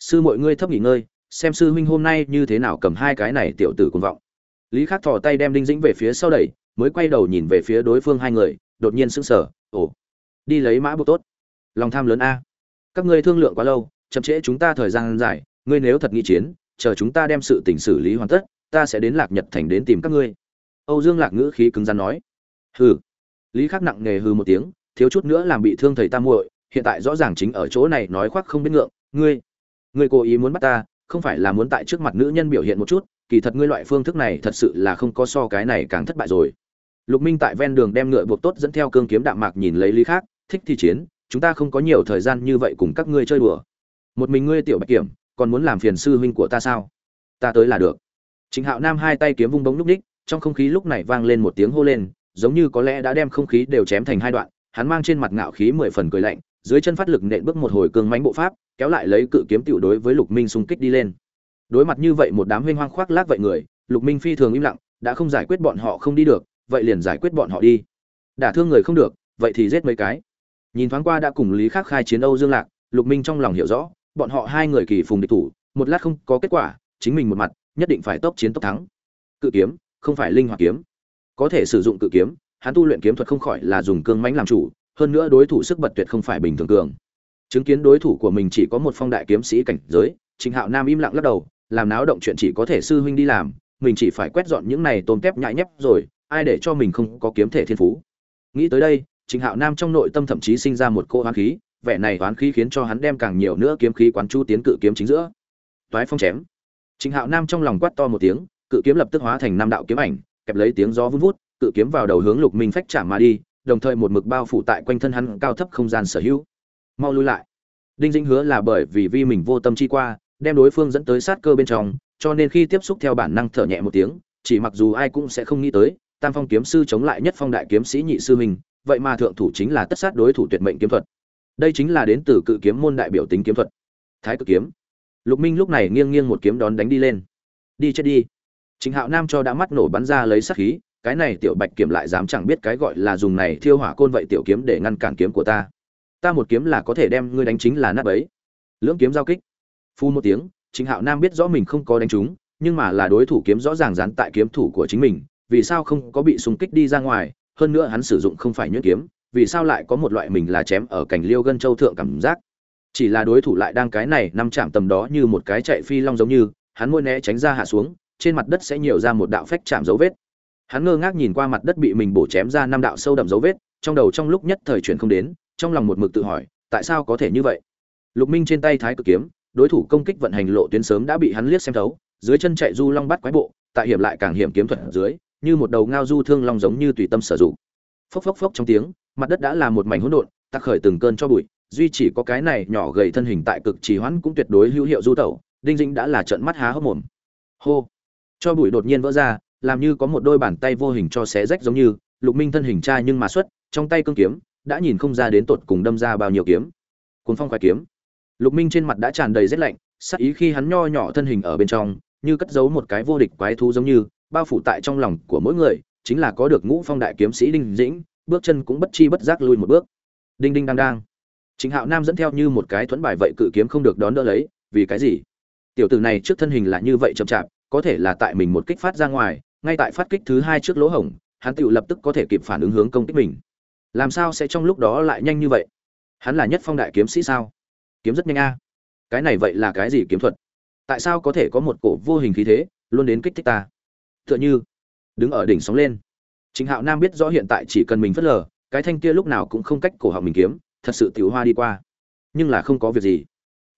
Sư mọi ngươi thấp nghỉ ngơi, xem sư huynh hôm nay như thế nào cầm hai cái này tiểu tử cuồng vọng lý khắc thò tay đem đinh dĩnh về phía sau đẩy mới quay đầu nhìn về phía đối phương hai người, đột nhiên sững sờ, ồ, đi lấy mã buộc tốt. Lòng tham lớn a. Các ngươi thương lượng quá lâu, chậm trễ chúng ta thời gian dài, ngươi nếu thật nghị chiến, chờ chúng ta đem sự tình xử lý hoàn tất, ta sẽ đến lạc nhật thành đến tìm các ngươi. Âu dương lạc ngữ khí cứng rắn nói. Hừ. Lý khắc nặng nề hừ một tiếng, thiếu chút nữa làm bị thương thầy ta muội, hiện tại rõ ràng chính ở chỗ này nói khoác không biết ngượng, ngươi ngươi cố ý muốn bắt ta, không phải là muốn tại trước mặt nữ nhân biểu hiện một chút, kỳ thật ngươi loại phương thức này thật sự là không có so cái này càng thất bại rồi lục minh tại ven đường đem ngựa buộc tốt dẫn theo cương kiếm đạm mạc nhìn lấy lý khác thích thi chiến chúng ta không có nhiều thời gian như vậy cùng các ngươi chơi đùa. Một mình ngươi tiểu bạch kiểm còn muốn làm phiền sư huynh của ta sao? Ta tới là được. Trịnh Hạo Nam hai tay kiếm vung bóng lúc ních, trong không khí lúc này vang lên một tiếng hô lên, giống như có lẽ đã đem không khí đều chém thành hai đoạn, hắn mang trên mặt ngạo khí mười phần cười lạnh, dưới chân phát lực nện bước một hồi cường mãnh bộ pháp, kéo lại lấy cự kiếm tiểu đối với Lục Minh xung kích đi lên. Đối mặt như vậy một đám huynh hoang khoác lác vậy người lục minh phi thường im lặng đã không giải quyết bọn họ không đi được vậy liền giải quyết bọn họ đi. Đả thương người không được vậy thì giết mấy cái. Nhìn thoáng qua đã cùng lý khắc khai chiến âu dương lạc lục minh trong lòng hiểu rõ bọn họ hai người kỳ phùng địch thủ một lát không có kết quả chính mình một mặt nhất định phải tốc chiến tốc thắng. Cự kiếm không phải linh hoạt kiếm. Có thể sử dụng cự kiếm hắn tu luyện kiếm thuật không khỏi là dùng cương mãnh làm chủ hơn nữa đối thủ sức bật tuyệt không phải bình thường cường. Chứng kiến đối thủ của mình chỉ có một phong đại kiếm sĩ cảnh giới Trình Hạo Nam im lặng lắc đầu, làm náo động chuyện chỉ có thể sư huynh đi làm mình chỉ phải quét dọn những này tôm tép nhãi nhép rồi ai để cho mình không có kiếm thể thiên phú. Nghĩ tới đây trịnh hạo nam trong nội tâm thậm chí sinh ra một cô hoán khí vẻ này hoán khí khiến cho hắn đem càng nhiều nữa kiếm khí quán chu tiến cự kiếm chính giữa. Toái phong chém. Trịnh hạo nam trong lòng quát to một tiếng cự kiếm lập tức hóa thành năm đạo kiếm ảnh kẹp lấy tiếng gió vun vút cự kiếm vào đầu hướng lục minh phách chạm mà đi đồng thời một mực bao phủ tại quanh thân hắn cao thấp không gian sở hữu. Mau lui lại. Đinh dĩnh hứa là bởi vì vi mình vô tâm chi qua đem đối phương dẫn tới sát cơ bên trong, cho nên khi tiếp xúc theo bản năng thở nhẹ một tiếng, chỉ mặc dù ai cũng sẽ không nghĩ tới, Tam Phong kiếm sư chống lại nhất phong đại kiếm sĩ nhị sư mình, vậy mà thượng thủ chính là tất sát đối thủ tuyệt mệnh kiếm thuật. Đây chính là đến từ cự kiếm môn đại biểu tính kiếm thuật. Thái cực kiếm. Lục Minh lúc này nghiêng nghiêng một kiếm đón đánh đi lên. Đi chết đi. Chính Hạo Nam cho đã mắt nổ bắn ra lấy sát khí, cái này tiểu Bạch kiếm lại dám chẳng biết cái gọi là dùng này thiêu hỏa côn vậy tiểu kiếm để ngăn cản kiếm của ta. Ta một kiếm là có thể đem ngươi đánh chính là nát bấy. Lưỡng kiếm giao kích phu một tiếng chính hạo nam biết rõ mình không có đánh trúng nhưng mà là đối thủ kiếm rõ ràng dán tại kiếm thủ của chính mình vì sao không có bị xung kích đi ra ngoài hơn nữa hắn sử dụng không phải nhuyễn kiếm vì sao lại có một loại mình là chém ở cảnh liêu gân châu thượng cảm giác? Chỉ là đối thủ lại đang cái này năm chạm tầm đó như một cái chạy phi long giống như hắn môi né tránh ra hạ xuống trên mặt đất sẽ nhiều ra một đạo phách chạm dấu vết. Hắn ngơ ngác nhìn qua mặt đất bị mình bổ chém ra năm đạo sâu đậm dấu vết trong đầu trong lúc nhất thời chuyển không đến trong lòng một mực tự hỏi tại sao có thể như vậy? Lục minh trên tay thái cực kiếm đối thủ công kích vận hành lộ tuyến sớm đã bị hắn liếc xem thấu, dưới chân chạy du long bắt quái bộ, tại hiểm lại càng hiểm kiếm thuật ở dưới, như một đầu ngao du thương long giống như tùy tâm sở dụng. Phốc phốc phốc trong tiếng, mặt đất đã là một mảnh hỗn độn, tắc khởi từng cơn cho bụi, duy chỉ có cái này nhỏ gầy thân hình tại cực trì hoãn cũng tuyệt đối hữu hiệu du tẩu, đinh dĩnh đã là trợn mắt há hốc mồm. Hô! Cho bụi đột nhiên vỡ ra, làm như có một đôi bàn tay vô hình cho xé rách giống như, Lục Minh thân hình trai nhưng mà xuất, trong tay cương kiếm, đã nhìn không ra đến tột cùng đâm ra bao nhiêu kiếm. Cuốn phong khoái kiếm, lục minh trên mặt đã tràn đầy rét lạnh sắc ý khi hắn nho nhỏ thân hình ở bên trong như cất giấu một cái vô địch quái thú giống như bao phủ tại trong lòng của mỗi người, chính là có được ngũ phong đại kiếm sĩ đinh dĩnh, bước chân cũng bất chi bất giác lui một bước. Đinh đinh đang đang. Chính hạo nam dẫn theo như một cái thuẫn bài vậy cự kiếm không được đón đỡ lấy, vì cái gì? Tiểu tử này trước thân hình là như vậy chậm chạp, có thể là tại mình một kích phát ra ngoài, ngay tại phát kích thứ hai trước lỗ hổng, hắn tự lập tức có thể kịp phản ứng hướng công kích mình. Làm sao sẽ trong lúc đó lại nhanh như vậy? Hắn là nhất phong đại kiếm sĩ sao? Kiếm rất nhanh a. Cái này vậy là cái gì kiếm thuật? Tại sao có thể có một cổ vô hình khí thế, luôn đến kích thích ta? Tựa như đứng ở đỉnh sóng lên. Chính hạo nam biết rõ hiện tại chỉ cần mình phớt lờ, cái thanh kia lúc nào cũng không cách cổ họng mình kiếm, thật sự tiểu hoa đi qua. Nhưng là không có việc gì.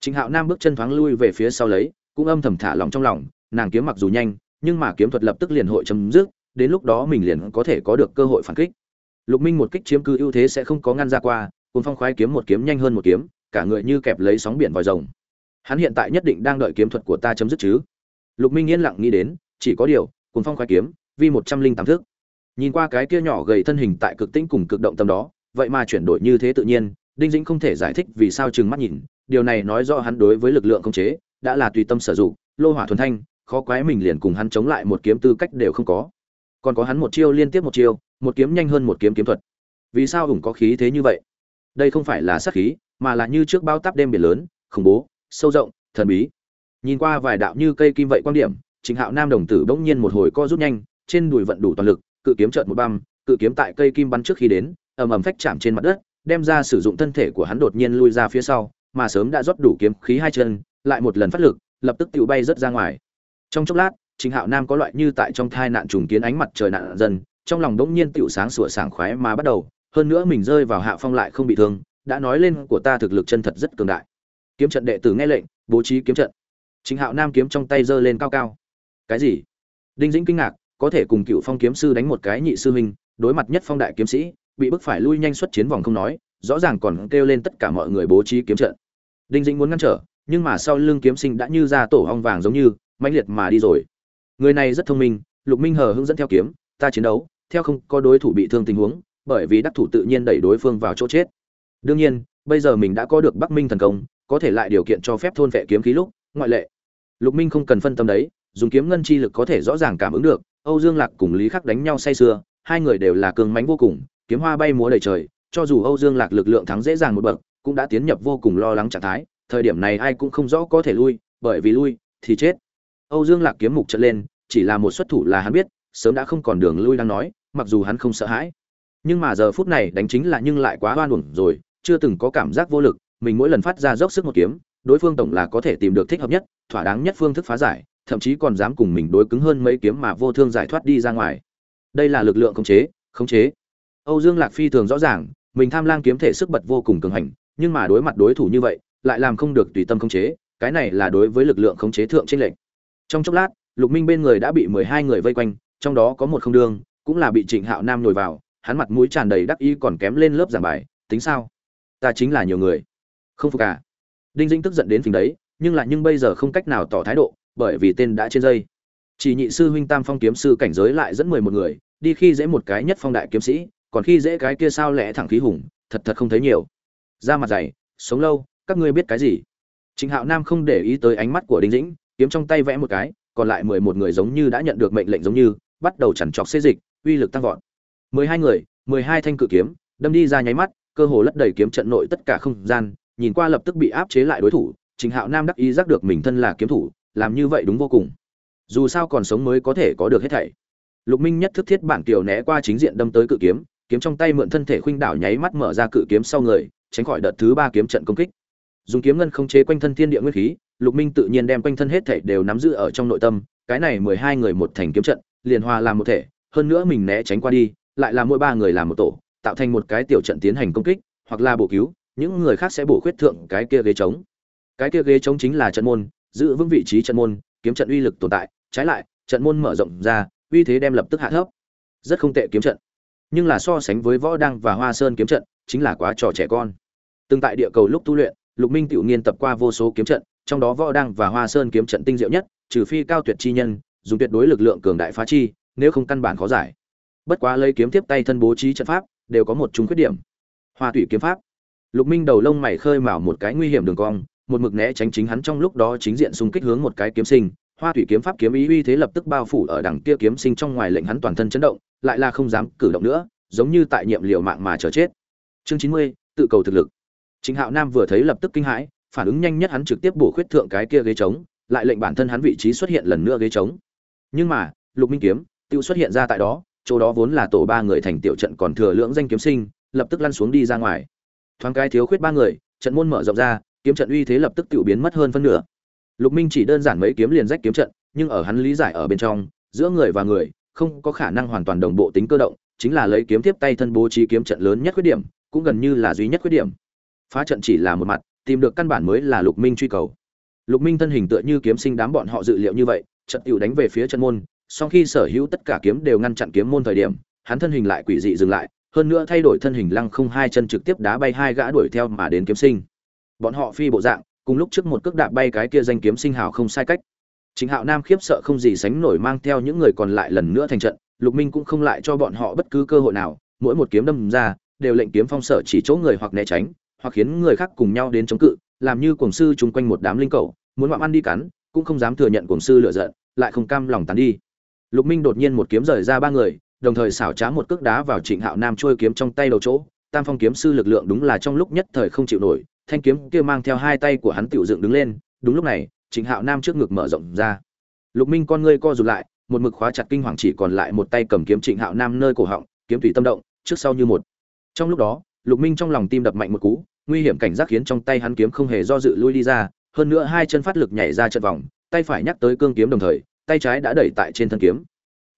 Chính hạo nam bước chân thoáng lui về phía sau lấy, cũng âm thầm thả lòng trong lòng, nàng kiếm mặc dù nhanh, nhưng mà kiếm thuật lập tức liền hội chấm dứt, đến lúc đó mình liền có thể có được cơ hội phản kích. Lục minh một kích chiếm cứ ưu thế sẽ không có ngăn ra qua cùng phong khoái kiếm một kiếm nhanh hơn một kiếm, cả người như kẹp lấy sóng biển vòi rồng. Hắn hiện tại nhất định đang đợi kiếm thuật của ta chấm dứt chứ? Lục minh yên lặng nghĩ đến, chỉ có điều cùng phong khoái kiếm, vi một trăm linh tám thước nhìn qua cái kia nhỏ gầy thân hình tại cực tĩnh cùng cực động tâm đó, vậy mà chuyển đổi như thế tự nhiên, đinh dĩnh không thể giải thích vì sao chừng mắt nhìn, điều này nói rõ hắn đối với lực lượng không chế, đã là tùy tâm sử dụng, lô hỏa thuần thanh, khó quái mình liền cùng hắn chống lại một kiếm tư cách đều không có. Còn có hắn một chiêu liên tiếp một chiêu, một kiếm nhanh hơn một kiếm kiếm thuật. Vì sao hùng có khí thế như vậy? Đây không phải là sát khí, mà là như trước bao táp đêm biển lớn, khủng bố, sâu rộng, thần bí. Nhìn qua vài đạo như cây kim vậy quan điểm chính hạo nam đồng tử bỗng nhiên một hồi co rút nhanh, trên đùi vận đủ toàn lực, cự kiếm chợt một băm, cự kiếm tại cây kim bắn trước khi đến, ầm ầm phách chạm trên mặt đất, đem ra sử dụng thân thể của hắn đột nhiên lui ra phía sau, mà sớm đã rót đủ kiếm khí hai chân, lại một lần phát lực, lập tức tiểu bay rất ra ngoài. Trong chốc lát chính hạo nam có loại như tại trong thai nạn trùng kiến ánh mặt trời nạn dần, trong lòng đống nhiên tiểu sáng sủa sảng khoái mà bắt đầu, hơn nữa mình rơi vào hạ phong lại không bị thương, đã nói lên của ta thực lực chân thật rất cường đại. Kiếm trận đệ tử nghe lệnh, bố trí kiếm trận. Chính hạo nam kiếm trong tay giơ lên cao cao cái gì? Đinh dĩnh kinh ngạc, có thể cùng cựu phong kiếm sư đánh một cái nhị sư huynh, đối mặt nhất phong đại kiếm sĩ, bị bức phải lui nhanh xuất chiến vòng không nói, rõ ràng còn kêu lên tất cả mọi người bố trí kiếm trận. Đinh dĩnh muốn ngăn trở, nhưng mà sau lưng kiếm sinh đã như ra tổ ong vàng giống như, mãnh liệt mà đi rồi. Người này rất thông minh, lục minh hờ hướng dẫn theo kiếm, ta chiến đấu, theo không có đối thủ bị thương tình huống, bởi vì đắc thủ tự nhiên đẩy đối phương vào chỗ chết. Đương nhiên, bây giờ mình đã có được bắc minh thần công, có thể lại điều kiện cho phép thôn vệ kiếm khí lúc, ngoại lệ. Lục minh không cần phân tâm đấy dùng kiếm ngân chi lực có thể rõ ràng cảm ứng được, âu dương lạc cùng lý khắc đánh nhau say sưa, hai người đều là cường mãnh vô cùng, kiếm hoa bay múa đầy trời, cho dù âu dương lạc lực lượng thắng dễ dàng một bậc, cũng đã tiến nhập vô cùng lo lắng trạng thái, thời điểm này ai cũng không rõ có thể lui, bởi vì lui thì chết. Âu dương lạc kiếm mục trận lên, chỉ là một xuất thủ là hắn biết, sớm đã không còn đường lui đang nói, mặc dù hắn không sợ hãi. Nhưng mà giờ phút này đánh chính là nhưng lại quá oan uổng rồi, chưa từng có cảm giác vô lực, mình mỗi lần phát ra dốc sức một kiếm, đối phương tổng là có thể tìm được thích hợp nhất, thỏa đáng nhất phương thức phá giải thậm chí còn dám cùng mình đối cứng hơn mấy kiếm mà vô thương giải thoát đi ra ngoài. Đây là lực lượng khống chế khống chế. Âu dương lạc phi thường rõ ràng, mình tham lang kiếm thể sức bật vô cùng cường hành, nhưng mà đối mặt đối thủ như vậy, lại làm không được tùy tâm khống chế, cái này là đối với lực lượng khống chế thượng trên lệnh trong chốc lát, lục minh bên người đã bị mười hai người vây quanh, trong đó có một không đương, cũng là bị trịnh hạo nam nhồi vào, hắn mặt mũi tràn đầy đắc ý còn kém lên lớp giảng bài, tính sao? Ta chính là nhiều người. Không phục à? Đinh dĩnh tức giận đến phình đấy, nhưng lại nhưng bây giờ không cách nào tỏ thái độ bởi vì tên đã trên dây. Chỉ nhị sư huynh tam phong kiếm sư cảnh giới lại dẫn mười một người, đi khi dễ một cái nhất phong đại kiếm sĩ, còn khi dễ cái kia sao lẽ thẳng khí hùng, thật thật không thấy nhiều. Ra mặt dày, sống lâu, các ngươi biết cái gì? Trịnh hạo nam không để ý tới ánh mắt của đinh dĩnh, kiếm trong tay vẽ một cái, còn lại mười một người giống như đã nhận được mệnh lệnh giống như, bắt đầu chằn trọc xê dịch, uy lực tăng vọt. mười hai người, mười hai thanh cự kiếm, đâm đi ra nháy mắt, cơ hồ lất đầy kiếm trận nội tất cả không gian, nhìn qua lập tức bị áp chế lại đối thủ trình hạo nam đắc ý giác được mình thân là kiếm thủ làm như vậy đúng vô cùng. Dù sao còn sống mới có thể có được hết thảy. Lục minh nhất thức thiết bản kiều né qua chính diện đâm tới cự kiếm kiếm trong tay mượn thân thể khuynh đảo nháy mắt mở ra cự kiếm sau người, tránh khỏi đợt thứ ba kiếm trận công kích. Dùng kiếm ngân không chế quanh thân thiên địa nguyên khí, lục minh tự nhiên đem quanh thân hết thảy đều nắm giữ ở trong nội tâm, cái này mười hai người một thành kiếm trận, liền hòa làm một thể, hơn nữa mình né tránh qua đi, lại là mỗi ba người làm một tổ, tạo thành một cái tiểu trận tiến hành công kích, hoặc là bổ cứu, những người khác sẽ bổ khuyết thượng cái kia ghế trống. Cái kia ghế trống chính là trận môn giữ vững vị trí trận môn, kiếm trận uy lực tồn tại, trái lại, trận môn mở rộng ra, uy thế đem lập tức hạ thấp. Rất không tệ kiếm trận. Nhưng là so sánh với võ đăng và hoa sơn kiếm trận, chính là quá trò trẻ con. Từng tại địa cầu lúc tu luyện, lục minh tiểu nghiên tập qua vô số kiếm trận, trong đó võ đăng và hoa sơn kiếm trận tinh diệu nhất, trừ phi cao tuyệt chi nhân, dùng tuyệt đối lực lượng cường đại phá chi, nếu không căn bản khó giải. Bất quá lấy kiếm tiếp tay thân bố trí trận pháp, đều có một chung khuyết điểm. Hoa thủy kiếm pháp. Lục minh đầu lông mày khơi mào một cái nguy hiểm đường cong một mực né tránh chính hắn trong lúc đó chính diện xung kích hướng một cái kiếm sinh. Hoa thủy kiếm pháp kiếm ý uy thế lập tức bao phủ ở đằng kia kiếm sinh trong ngoài lệnh hắn toàn thân chấn động, lại là không dám cử động nữa, giống như tại nhiệm liều mạng mà chờ chết. Chương chín mươi, tự cầu thực lực. Chính hạo nam vừa thấy lập tức kinh hãi, phản ứng nhanh nhất hắn trực tiếp bổ khuyết thượng cái kia ghế trống, lại lệnh bản thân hắn vị trí xuất hiện lần nữa ghế trống. Nhưng mà, lục minh kiếm, tiêu xuất hiện ra tại đó, chỗ đó vốn là tổ ba người thành tiểu trận còn thừa lưỡng danh kiếm sinh, lập tức lăn xuống đi ra ngoài. Thoáng cái thiếu khuyết ba người, trận môn mở rộng ra kiếm trận uy thế lập tức tự biến mất hơn phân nửa. Lục minh chỉ đơn giản mấy kiếm liền rách kiếm trận, nhưng ở hắn lý giải ở bên trong, giữa người và người, không có khả năng hoàn toàn đồng bộ tính cơ động, chính là lấy kiếm tiếp tay thân bố trí kiếm trận lớn nhất khuyết điểm, cũng gần như là duy nhất khuyết điểm. Phá trận chỉ là một mặt, tìm được căn bản mới là lục minh truy cầu. Lục minh thân hình tựa như kiếm sinh đám bọn họ dự liệu như vậy, trận tiểu đánh về phía chân môn, sau khi sở hữu tất cả kiếm đều ngăn chặn kiếm môn thời điểm, hắn thân hình lại quỷ dị dừng lại, hơn nữa thay đổi thân hình lăng không hai chân trực tiếp đá bay hai gã đuổi theo mà đến kiếm sinh bọn họ phi bộ dạng, cùng lúc trước một cước đạp bay cái kia danh kiếm sinh hào không sai cách. Chính hạo nam khiếp sợ không gì sánh nổi mang theo những người còn lại lần nữa thành trận, lục minh cũng không lại cho bọn họ bất cứ cơ hội nào, mỗi một kiếm đâm ra, đều lệnh kiếm phong sợ chỉ chỗ người hoặc né tránh, hoặc khiến người khác cùng nhau đến chống cự, làm như cuồng sư chung quanh một đám linh cầu, muốn ngoạm ăn đi cắn, cũng không dám thừa nhận cuồng sư lựa giận, lại không cam lòng tán đi. Lục minh đột nhiên một kiếm rời ra ba người, đồng thời xảo trá một cước đá vào trịnh hạo nam trôi kiếm trong tay đầu chỗ, tam phong kiếm sư lực lượng đúng là trong lúc nhất thời không chịu nổi thanh kiếm kia mang theo hai tay của hắn tiểu dựng đứng lên, đúng lúc này, trịnh hạo nam trước ngực mở rộng ra. Lục minh con ngươi co rụt lại, một mực khóa chặt kinh hoàng chỉ còn lại một tay cầm kiếm trịnh hạo nam nơi cổ họng, kiếm tùy tâm động, trước sau như một. Trong lúc đó, lục minh trong lòng tim đập mạnh một cú, nguy hiểm cảnh giác khiến trong tay hắn kiếm không hề do dự lui đi ra, hơn nữa hai chân phát lực nhảy ra trận vòng, tay phải nhắc tới cương kiếm đồng thời, tay trái đã đẩy tại trên thân kiếm.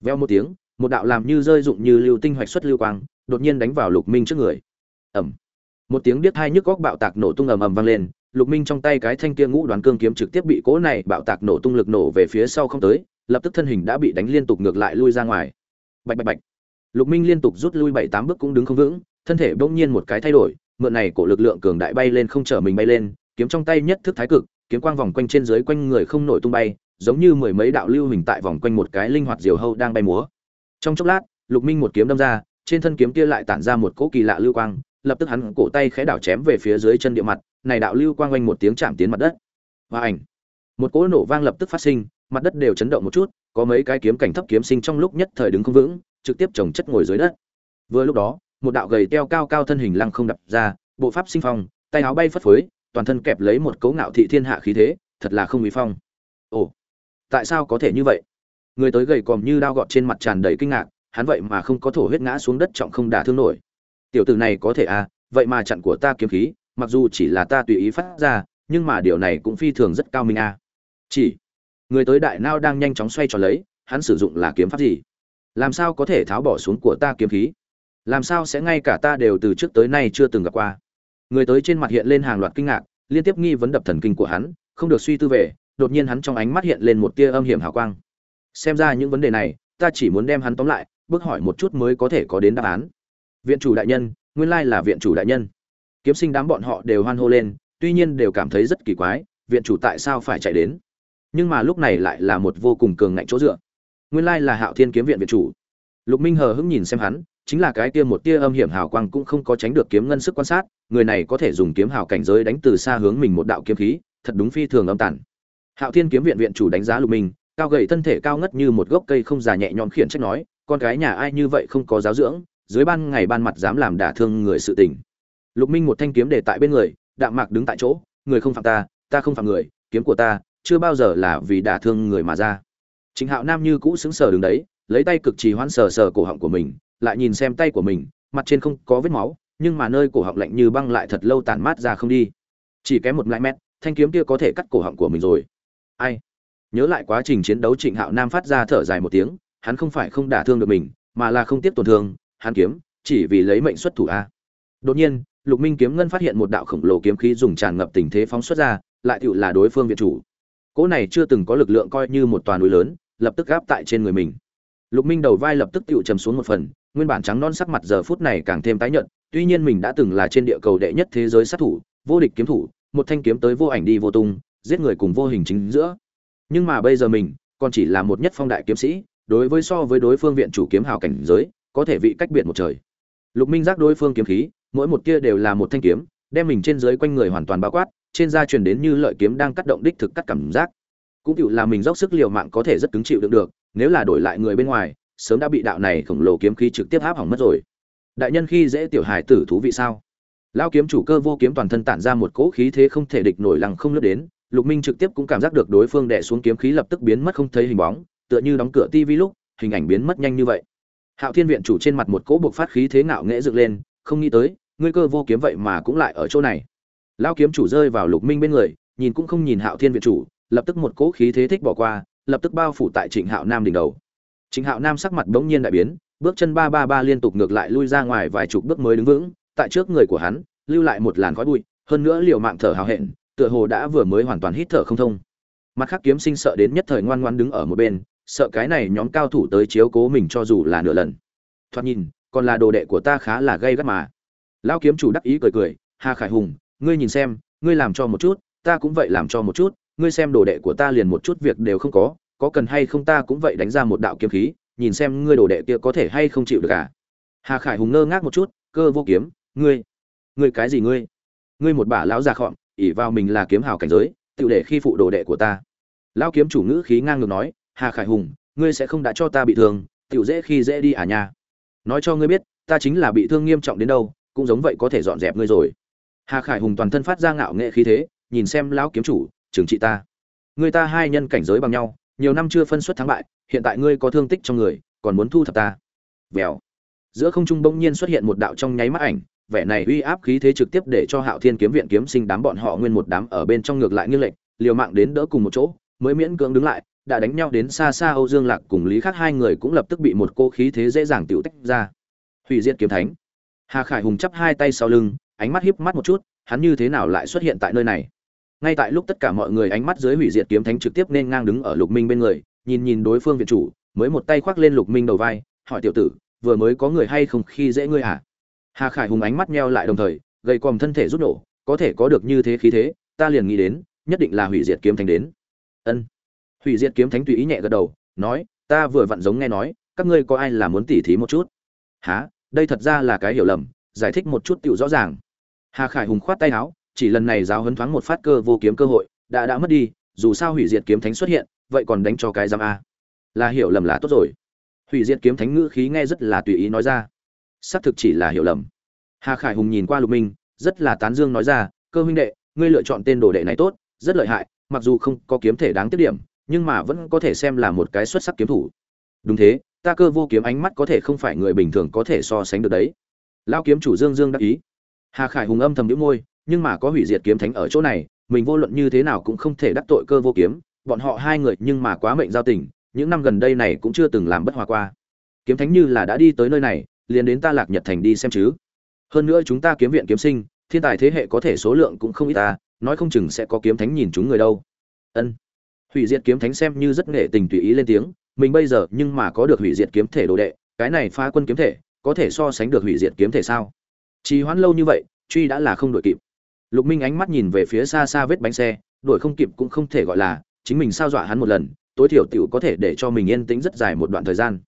Veo một tiếng, một đạo làm như rơi dụng như lưu tinh hoạch xuất lưu quang, đột nhiên đánh vào lục minh trước người. Ẩm một tiếng biết hai nhức góc bạo tạc nổ tung ầm ầm vang lên, lục minh trong tay cái thanh kia ngũ đoán cương kiếm trực tiếp bị cỗ này bạo tạc nổ tung lực nổ về phía sau không tới, lập tức thân hình đã bị đánh liên tục ngược lại lui ra ngoài. Bạch bạch bạch. Lục minh liên tục rút lui bảy tám bước cũng đứng không vững, thân thể bỗng nhiên một cái thay đổi, mượn này cổ lực lượng cường đại bay lên không chở mình bay lên, kiếm trong tay nhất thức thái cực, kiếm quang vòng quanh trên dưới quanh người không nổi tung bay, giống như mười mấy đạo lưu hình tại vòng quanh một cái linh hoạt diều hâu đang bay múa. Trong chốc lát, lục minh một kiếm đâm ra, trên thân kiếm kia lại tản ra một cỗ kỳ lạ lưu quang lập tức hắn cổ tay khẽ đảo chém về phía dưới chân địa mặt, này đạo lưu quang quanh một tiếng chạm tiến mặt đất. Và ảnh. Một cỗ nổ vang lập tức phát sinh, mặt đất đều chấn động một chút, có mấy cái kiếm cảnh thấp kiếm sinh trong lúc nhất thời đứng không vững, trực tiếp trồng chất ngồi dưới đất. Vừa lúc đó, một đạo gầy teo cao cao thân hình lăng không đập ra, bộ pháp sinh phong, tay áo bay phất phới, toàn thân kẹp lấy một cấu ngạo thị thiên hạ khí thế, thật là không uy phong. Ồ, tại sao có thể như vậy? Người tới gầy còm như đao gọt trên mặt tràn đầy kinh ngạc, hắn vậy mà không có thổ huyết ngã xuống đất trọng không đả thương nổi tiểu tử này có thể à vậy mà chặn của ta kiếm khí, mặc dù chỉ là ta tùy ý phát ra, nhưng mà điều này cũng phi thường rất cao minh à. Chỉ, người tới đại nao đang nhanh chóng xoay tròn lấy, hắn sử dụng là kiếm pháp gì? Làm sao có thể tháo bỏ xuống của ta kiếm khí? Làm sao sẽ ngay cả ta đều từ trước tới nay chưa từng gặp qua? Người tới trên mặt hiện lên hàng loạt kinh ngạc, liên tiếp nghi vấn đập thần kinh của hắn, không được suy tư về, đột nhiên hắn trong ánh mắt hiện lên một tia âm hiểm hào quang. Xem ra những vấn đề này, ta chỉ muốn đem hắn tóm lại, bước hỏi một chút mới có thể có đến đáp án viện chủ đại nhân, nguyên lai là viện chủ đại nhân. Kiếm sinh đám bọn họ đều hoan hô lên, tuy nhiên đều cảm thấy rất kỳ quái, viện chủ tại sao phải chạy đến? Nhưng mà lúc này lại là một vô cùng cường ngạnh chỗ dựa. Nguyên lai là hạo thiên kiếm viện viện chủ. Lục minh hờ hững nhìn xem hắn, chính là cái kia một tia âm hiểm hào quang cũng không có tránh được kiếm ngân sức quan sát, người này có thể dùng kiếm hào cảnh giới đánh từ xa hướng mình một đạo kiếm khí, thật đúng phi thường âm tản hạo thiên kiếm viện viện chủ đánh giá lục minh, cao gầy thân thể cao ngất như một gốc cây không già nhẹ nhõm khiển trách nói, con gái nhà ai như vậy không có giáo dưỡng dưới ban ngày ban mặt dám làm đả thương người sự tình. Lục minh một thanh kiếm để tại bên người, đạm mạc đứng tại chỗ, người không phạm ta ta không phạm người, kiếm của ta chưa bao giờ là vì đả thương người mà ra. Chính hạo nam như cũ xứng sờ đứng đấy, lấy tay cực trì hoãn sờ sờ cổ họng của mình, lại nhìn xem tay của mình, mặt trên không có vết máu, nhưng mà nơi cổ họng lạnh như băng lại thật lâu tàn mát ra không đi. Chỉ kém một lại mét, thanh kiếm kia có thể cắt cổ họng của mình rồi. Ai? Nhớ lại quá trình chiến đấu, trịnh hạo nam phát ra thở dài một tiếng, hắn không phải không đả thương được mình, mà là không tiếp tổn thương hắn kiếm, chỉ vì lấy mệnh xuất thủ a. Đột nhiên, lục minh kiếm ngân phát hiện một đạo khổng lồ kiếm khí dùng tràn ngập tình thế phóng xuất ra, lại tựu là đối phương viện chủ. Cỗ này chưa từng có lực lượng coi như một toàn núi lớn, lập tức gáp tại trên người mình. Lục minh đầu vai lập tức tựu trầm xuống một phần, nguyên bản trắng non sắc mặt giờ phút này càng thêm tái nhợt, tuy nhiên mình đã từng là trên địa cầu đệ nhất thế giới sát thủ, vô địch kiếm thủ, một thanh kiếm tới vô ảnh đi vô tung, giết người cùng vô hình chính giữa. Nhưng mà bây giờ mình còn chỉ là một nhất phong đại kiếm sĩ, đối với so với đối phương viện chủ kiếm hào cảnh giới có thể vị cách biệt một trời. Lục minh giác đối phương kiếm khí, mỗi một kia đều là một thanh kiếm, đem mình trên dưới quanh người hoàn toàn bao quát, trên da truyền đến như lợi kiếm đang cắt động đích thực cắt cảm giác. Cũng chịu là mình dốc sức liều mạng có thể rất cứng chịu đựng được, nếu là đổi lại người bên ngoài, sớm đã bị đạo này khổng lồ kiếm khí trực tiếp hấp hỏng mất rồi. Đại nhân khi dễ tiểu hài tử thú vị sao? Lao kiếm chủ cơ vô kiếm toàn thân tản ra một cỗ khí thế không thể địch nổi lằng không lướt đến, lục minh trực tiếp cũng cảm giác được đối phương đè xuống kiếm khí lập tức biến mất không thấy hình bóng, tựa như đóng cửa tivi lúc, hình ảnh biến mất nhanh như vậy hạo thiên viện chủ trên mặt một cỗ buộc phát khí thế ngạo nghễ dựng lên, không nghĩ tới, ngươi cơ vô kiếm vậy mà cũng lại ở chỗ này. Lao kiếm chủ rơi vào lục minh bên người, nhìn cũng không nhìn hạo thiên viện chủ, lập tức một cỗ khí thế thích bỏ qua, lập tức bao phủ tại trịnh hạo nam đỉnh đầu. Trịnh hạo nam sắc mặt bỗng nhiên đại biến, bước chân ba ba ba liên tục ngược lại lui ra ngoài vài chục bước mới đứng vững, tại trước người của hắn, lưu lại một làn khói bụi, hơn nữa liều mạng thở hào hẹn, tựa hồ đã vừa mới hoàn toàn hít thở không thông. Mặt khác kiếm sinh sợ đến nhất thời ngoan ngoan đứng ở một bên sợ cái này nhóm cao thủ tới chiếu cố mình cho dù là nửa lần. Thoạt nhìn, còn là đồ đệ của ta khá là gây gắt mà. Lão kiếm chủ đắc ý cười cười hà khải hùng, ngươi nhìn xem, ngươi làm cho một chút, ta cũng vậy làm cho một chút, ngươi xem đồ đệ của ta liền một chút việc đều không có có cần hay không ta cũng vậy đánh ra một đạo kiếm khí, nhìn xem ngươi đồ đệ kia có thể hay không chịu được à? cả hà khải hùng ngơ ngác một chút, cơ vô kiếm, ngươi ngươi cái gì ngươi? Ngươi một bả lão già khọm ỉ vào mình là kiếm hào cảnh giới, tự để khi phụ đồ đệ của ta. Lão kiếm chủ ngữ khí ngang ngược nói hà khải hùng, ngươi sẽ không đã cho ta bị thương, tiểu dễ khi dễ đi à nha. Nói cho ngươi biết, ta chính là bị thương nghiêm trọng đến đâu, cũng giống vậy có thể dọn dẹp ngươi rồi. Hà khải hùng toàn thân phát ra ngạo nghệ khí thế, nhìn xem lão kiếm chủ, trừng trị ta. Người ta hai nhân cảnh giới bằng nhau, nhiều năm chưa phân xuất thắng bại, hiện tại ngươi có thương tích trong người, còn muốn thu thập ta. Vèo. Giữa không trung bỗng nhiên xuất hiện một đạo trong nháy mắt ảnh, vẻ này uy áp khí thế trực tiếp để cho hạo thiên kiếm viện kiếm sinh đám bọn họ nguyên một đám ở bên trong ngược lại như lệnh liều mạng đến đỡ cùng một chỗ, mới miễn cưỡng đứng lại đã đánh nhau đến xa xa âu dương lạc cùng lý khác hai người cũng lập tức bị một cô khí thế dễ dàng tiểu tách ra. Hủy diệt kiếm thánh. Hà khải hùng chắp hai tay sau lưng, ánh mắt hiếp mắt một chút, hắn như thế nào lại xuất hiện tại nơi này? Ngay tại lúc tất cả mọi người ánh mắt dưới hủy diệt kiếm thánh trực tiếp nên ngang đứng ở lục minh bên người, nhìn nhìn đối phương viện chủ, mới một tay khoác lên lục minh đầu vai, hỏi tiểu tử, vừa mới có người hay không khi dễ ngươi à hà khải hùng ánh mắt meo lại đồng thời, gầy còm thân thể rút nổ, có thể có được như thế khí thế, ta liền nghĩ đến, nhất định là hủy diệt kiếm thánh đến. Ân hủy diệt kiếm thánh tùy ý nhẹ gật đầu, nói, ta vừa vặn giống nghe nói, các ngươi có ai là muốn tỉ thí một chút? Há đây thật ra là cái hiểu lầm, giải thích một chút tựu rõ ràng. Hà khải hùng khoát tay áo, chỉ lần này giáo hấn thoáng một phát cơ vô kiếm cơ hội, đã đã mất đi, dù sao hủy diệt kiếm thánh xuất hiện, vậy còn đánh cho cái giam a. Là hiểu lầm là tốt rồi. Hủy diệt kiếm thánh ngữ khí nghe rất là tùy ý nói ra. Xác thực chỉ là hiểu lầm. Hà khải hùng nhìn qua lục minh, rất là tán dương nói ra, cơ huynh đệ, ngươi lựa chọn tên đồ đệ này tốt, rất lợi hại, mặc dù không có kiếm thể đáng tiết điểm nhưng mà vẫn có thể xem là một cái xuất sắc kiếm thủ. Đúng thế ta cơ vô kiếm ánh mắt có thể không phải người bình thường có thể so sánh được đấy. Lao kiếm chủ dương dương đắc ý. Hà khải hùng âm thầm đĩu môi, nhưng mà có hủy diệt kiếm thánh ở chỗ này, mình vô luận như thế nào cũng không thể đắc tội cơ vô kiếm. Bọn họ hai người nhưng mà quá mệnh giao tình, những năm gần đây này cũng chưa từng làm bất hòa qua. Kiếm thánh như là đã đi tới nơi này, liền đến ta lạc nhật thành đi xem chứ. Hơn nữa chúng ta kiếm viện kiếm sinh, thiên tài thế hệ có thể số lượng cũng không ít ta, nói không chừng sẽ có kiếm thánh nhìn chúng người đâu. Ân hủy diệt kiếm thánh xem như rất nghệ tình tùy ý lên tiếng, mình bây giờ nhưng mà có được hủy diệt kiếm thể đồ đệ, cái này phá quân kiếm thể, có thể so sánh được hủy diệt kiếm thể sao? Trì hoãn lâu như vậy, truy đã là không đội kịp. Lục minh ánh mắt nhìn về phía xa xa vết bánh xe, đuổi không kịp cũng không thể gọi là, chính mình sao dọa hắn một lần, tối thiểu tiểu có thể để cho mình yên tĩnh rất dài một đoạn thời gian.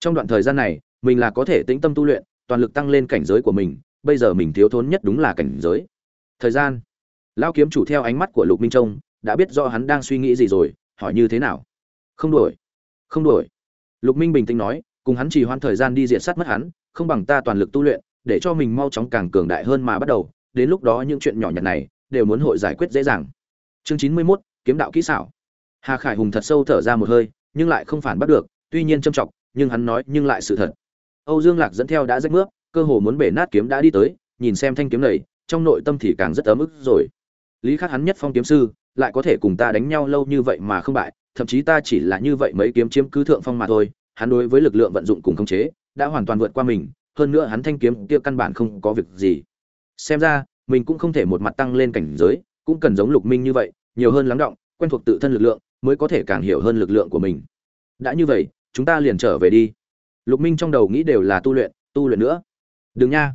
Trong đoạn thời gian này, mình là có thể tĩnh tâm tu luyện, toàn lực tăng lên cảnh giới của mình, bây giờ mình thiếu thốn nhất đúng là cảnh giới. Thời gian. Lão kiếm chủ theo ánh mắt của lục minh trông đã biết do hắn đang suy nghĩ gì rồi hỏi như thế nào? Không đổi không đổi lục minh bình tĩnh nói cùng hắn chỉ hoãn thời gian đi diện sát mất hắn không bằng ta toàn lực tu luyện để cho mình mau chóng càng cường đại hơn mà bắt đầu. Đến lúc đó những chuyện nhỏ nhặt này đều muốn hội giải quyết dễ dàng. Chương chín mươi 91, kiếm đạo kỹ xảo. Hà khải hùng thật sâu thở ra một hơi nhưng lại không phản bắt được tuy nhiên trâm trọng nhưng hắn nói nhưng lại sự thật. Âu dương lạc dẫn theo đã rách mướp cơ hồ muốn bể nát kiếm đã đi tới nhìn xem thanh kiếm này trong nội tâm thì càng rất ấm ức rồi. Lý khắc hắn nhất phong kiếm sư lại có thể cùng ta đánh nhau lâu như vậy mà không bại, thậm chí ta chỉ là như vậy mấy kiếm chiếm cứ thượng phong mà thôi, hắn đối với lực lượng vận dụng cùng khống chế, đã hoàn toàn vượt qua mình, hơn nữa hắn thanh kiếm kia căn bản không có việc gì. Xem ra, mình cũng không thể một mặt tăng lên cảnh giới, cũng cần giống lục minh như vậy, nhiều hơn lắng động, quen thuộc tự thân lực lượng, mới có thể càng hiểu hơn lực lượng của mình. Đã như vậy, chúng ta liền trở về đi. Lục minh trong đầu nghĩ đều là tu luyện tu luyện nữa. Đừng nha.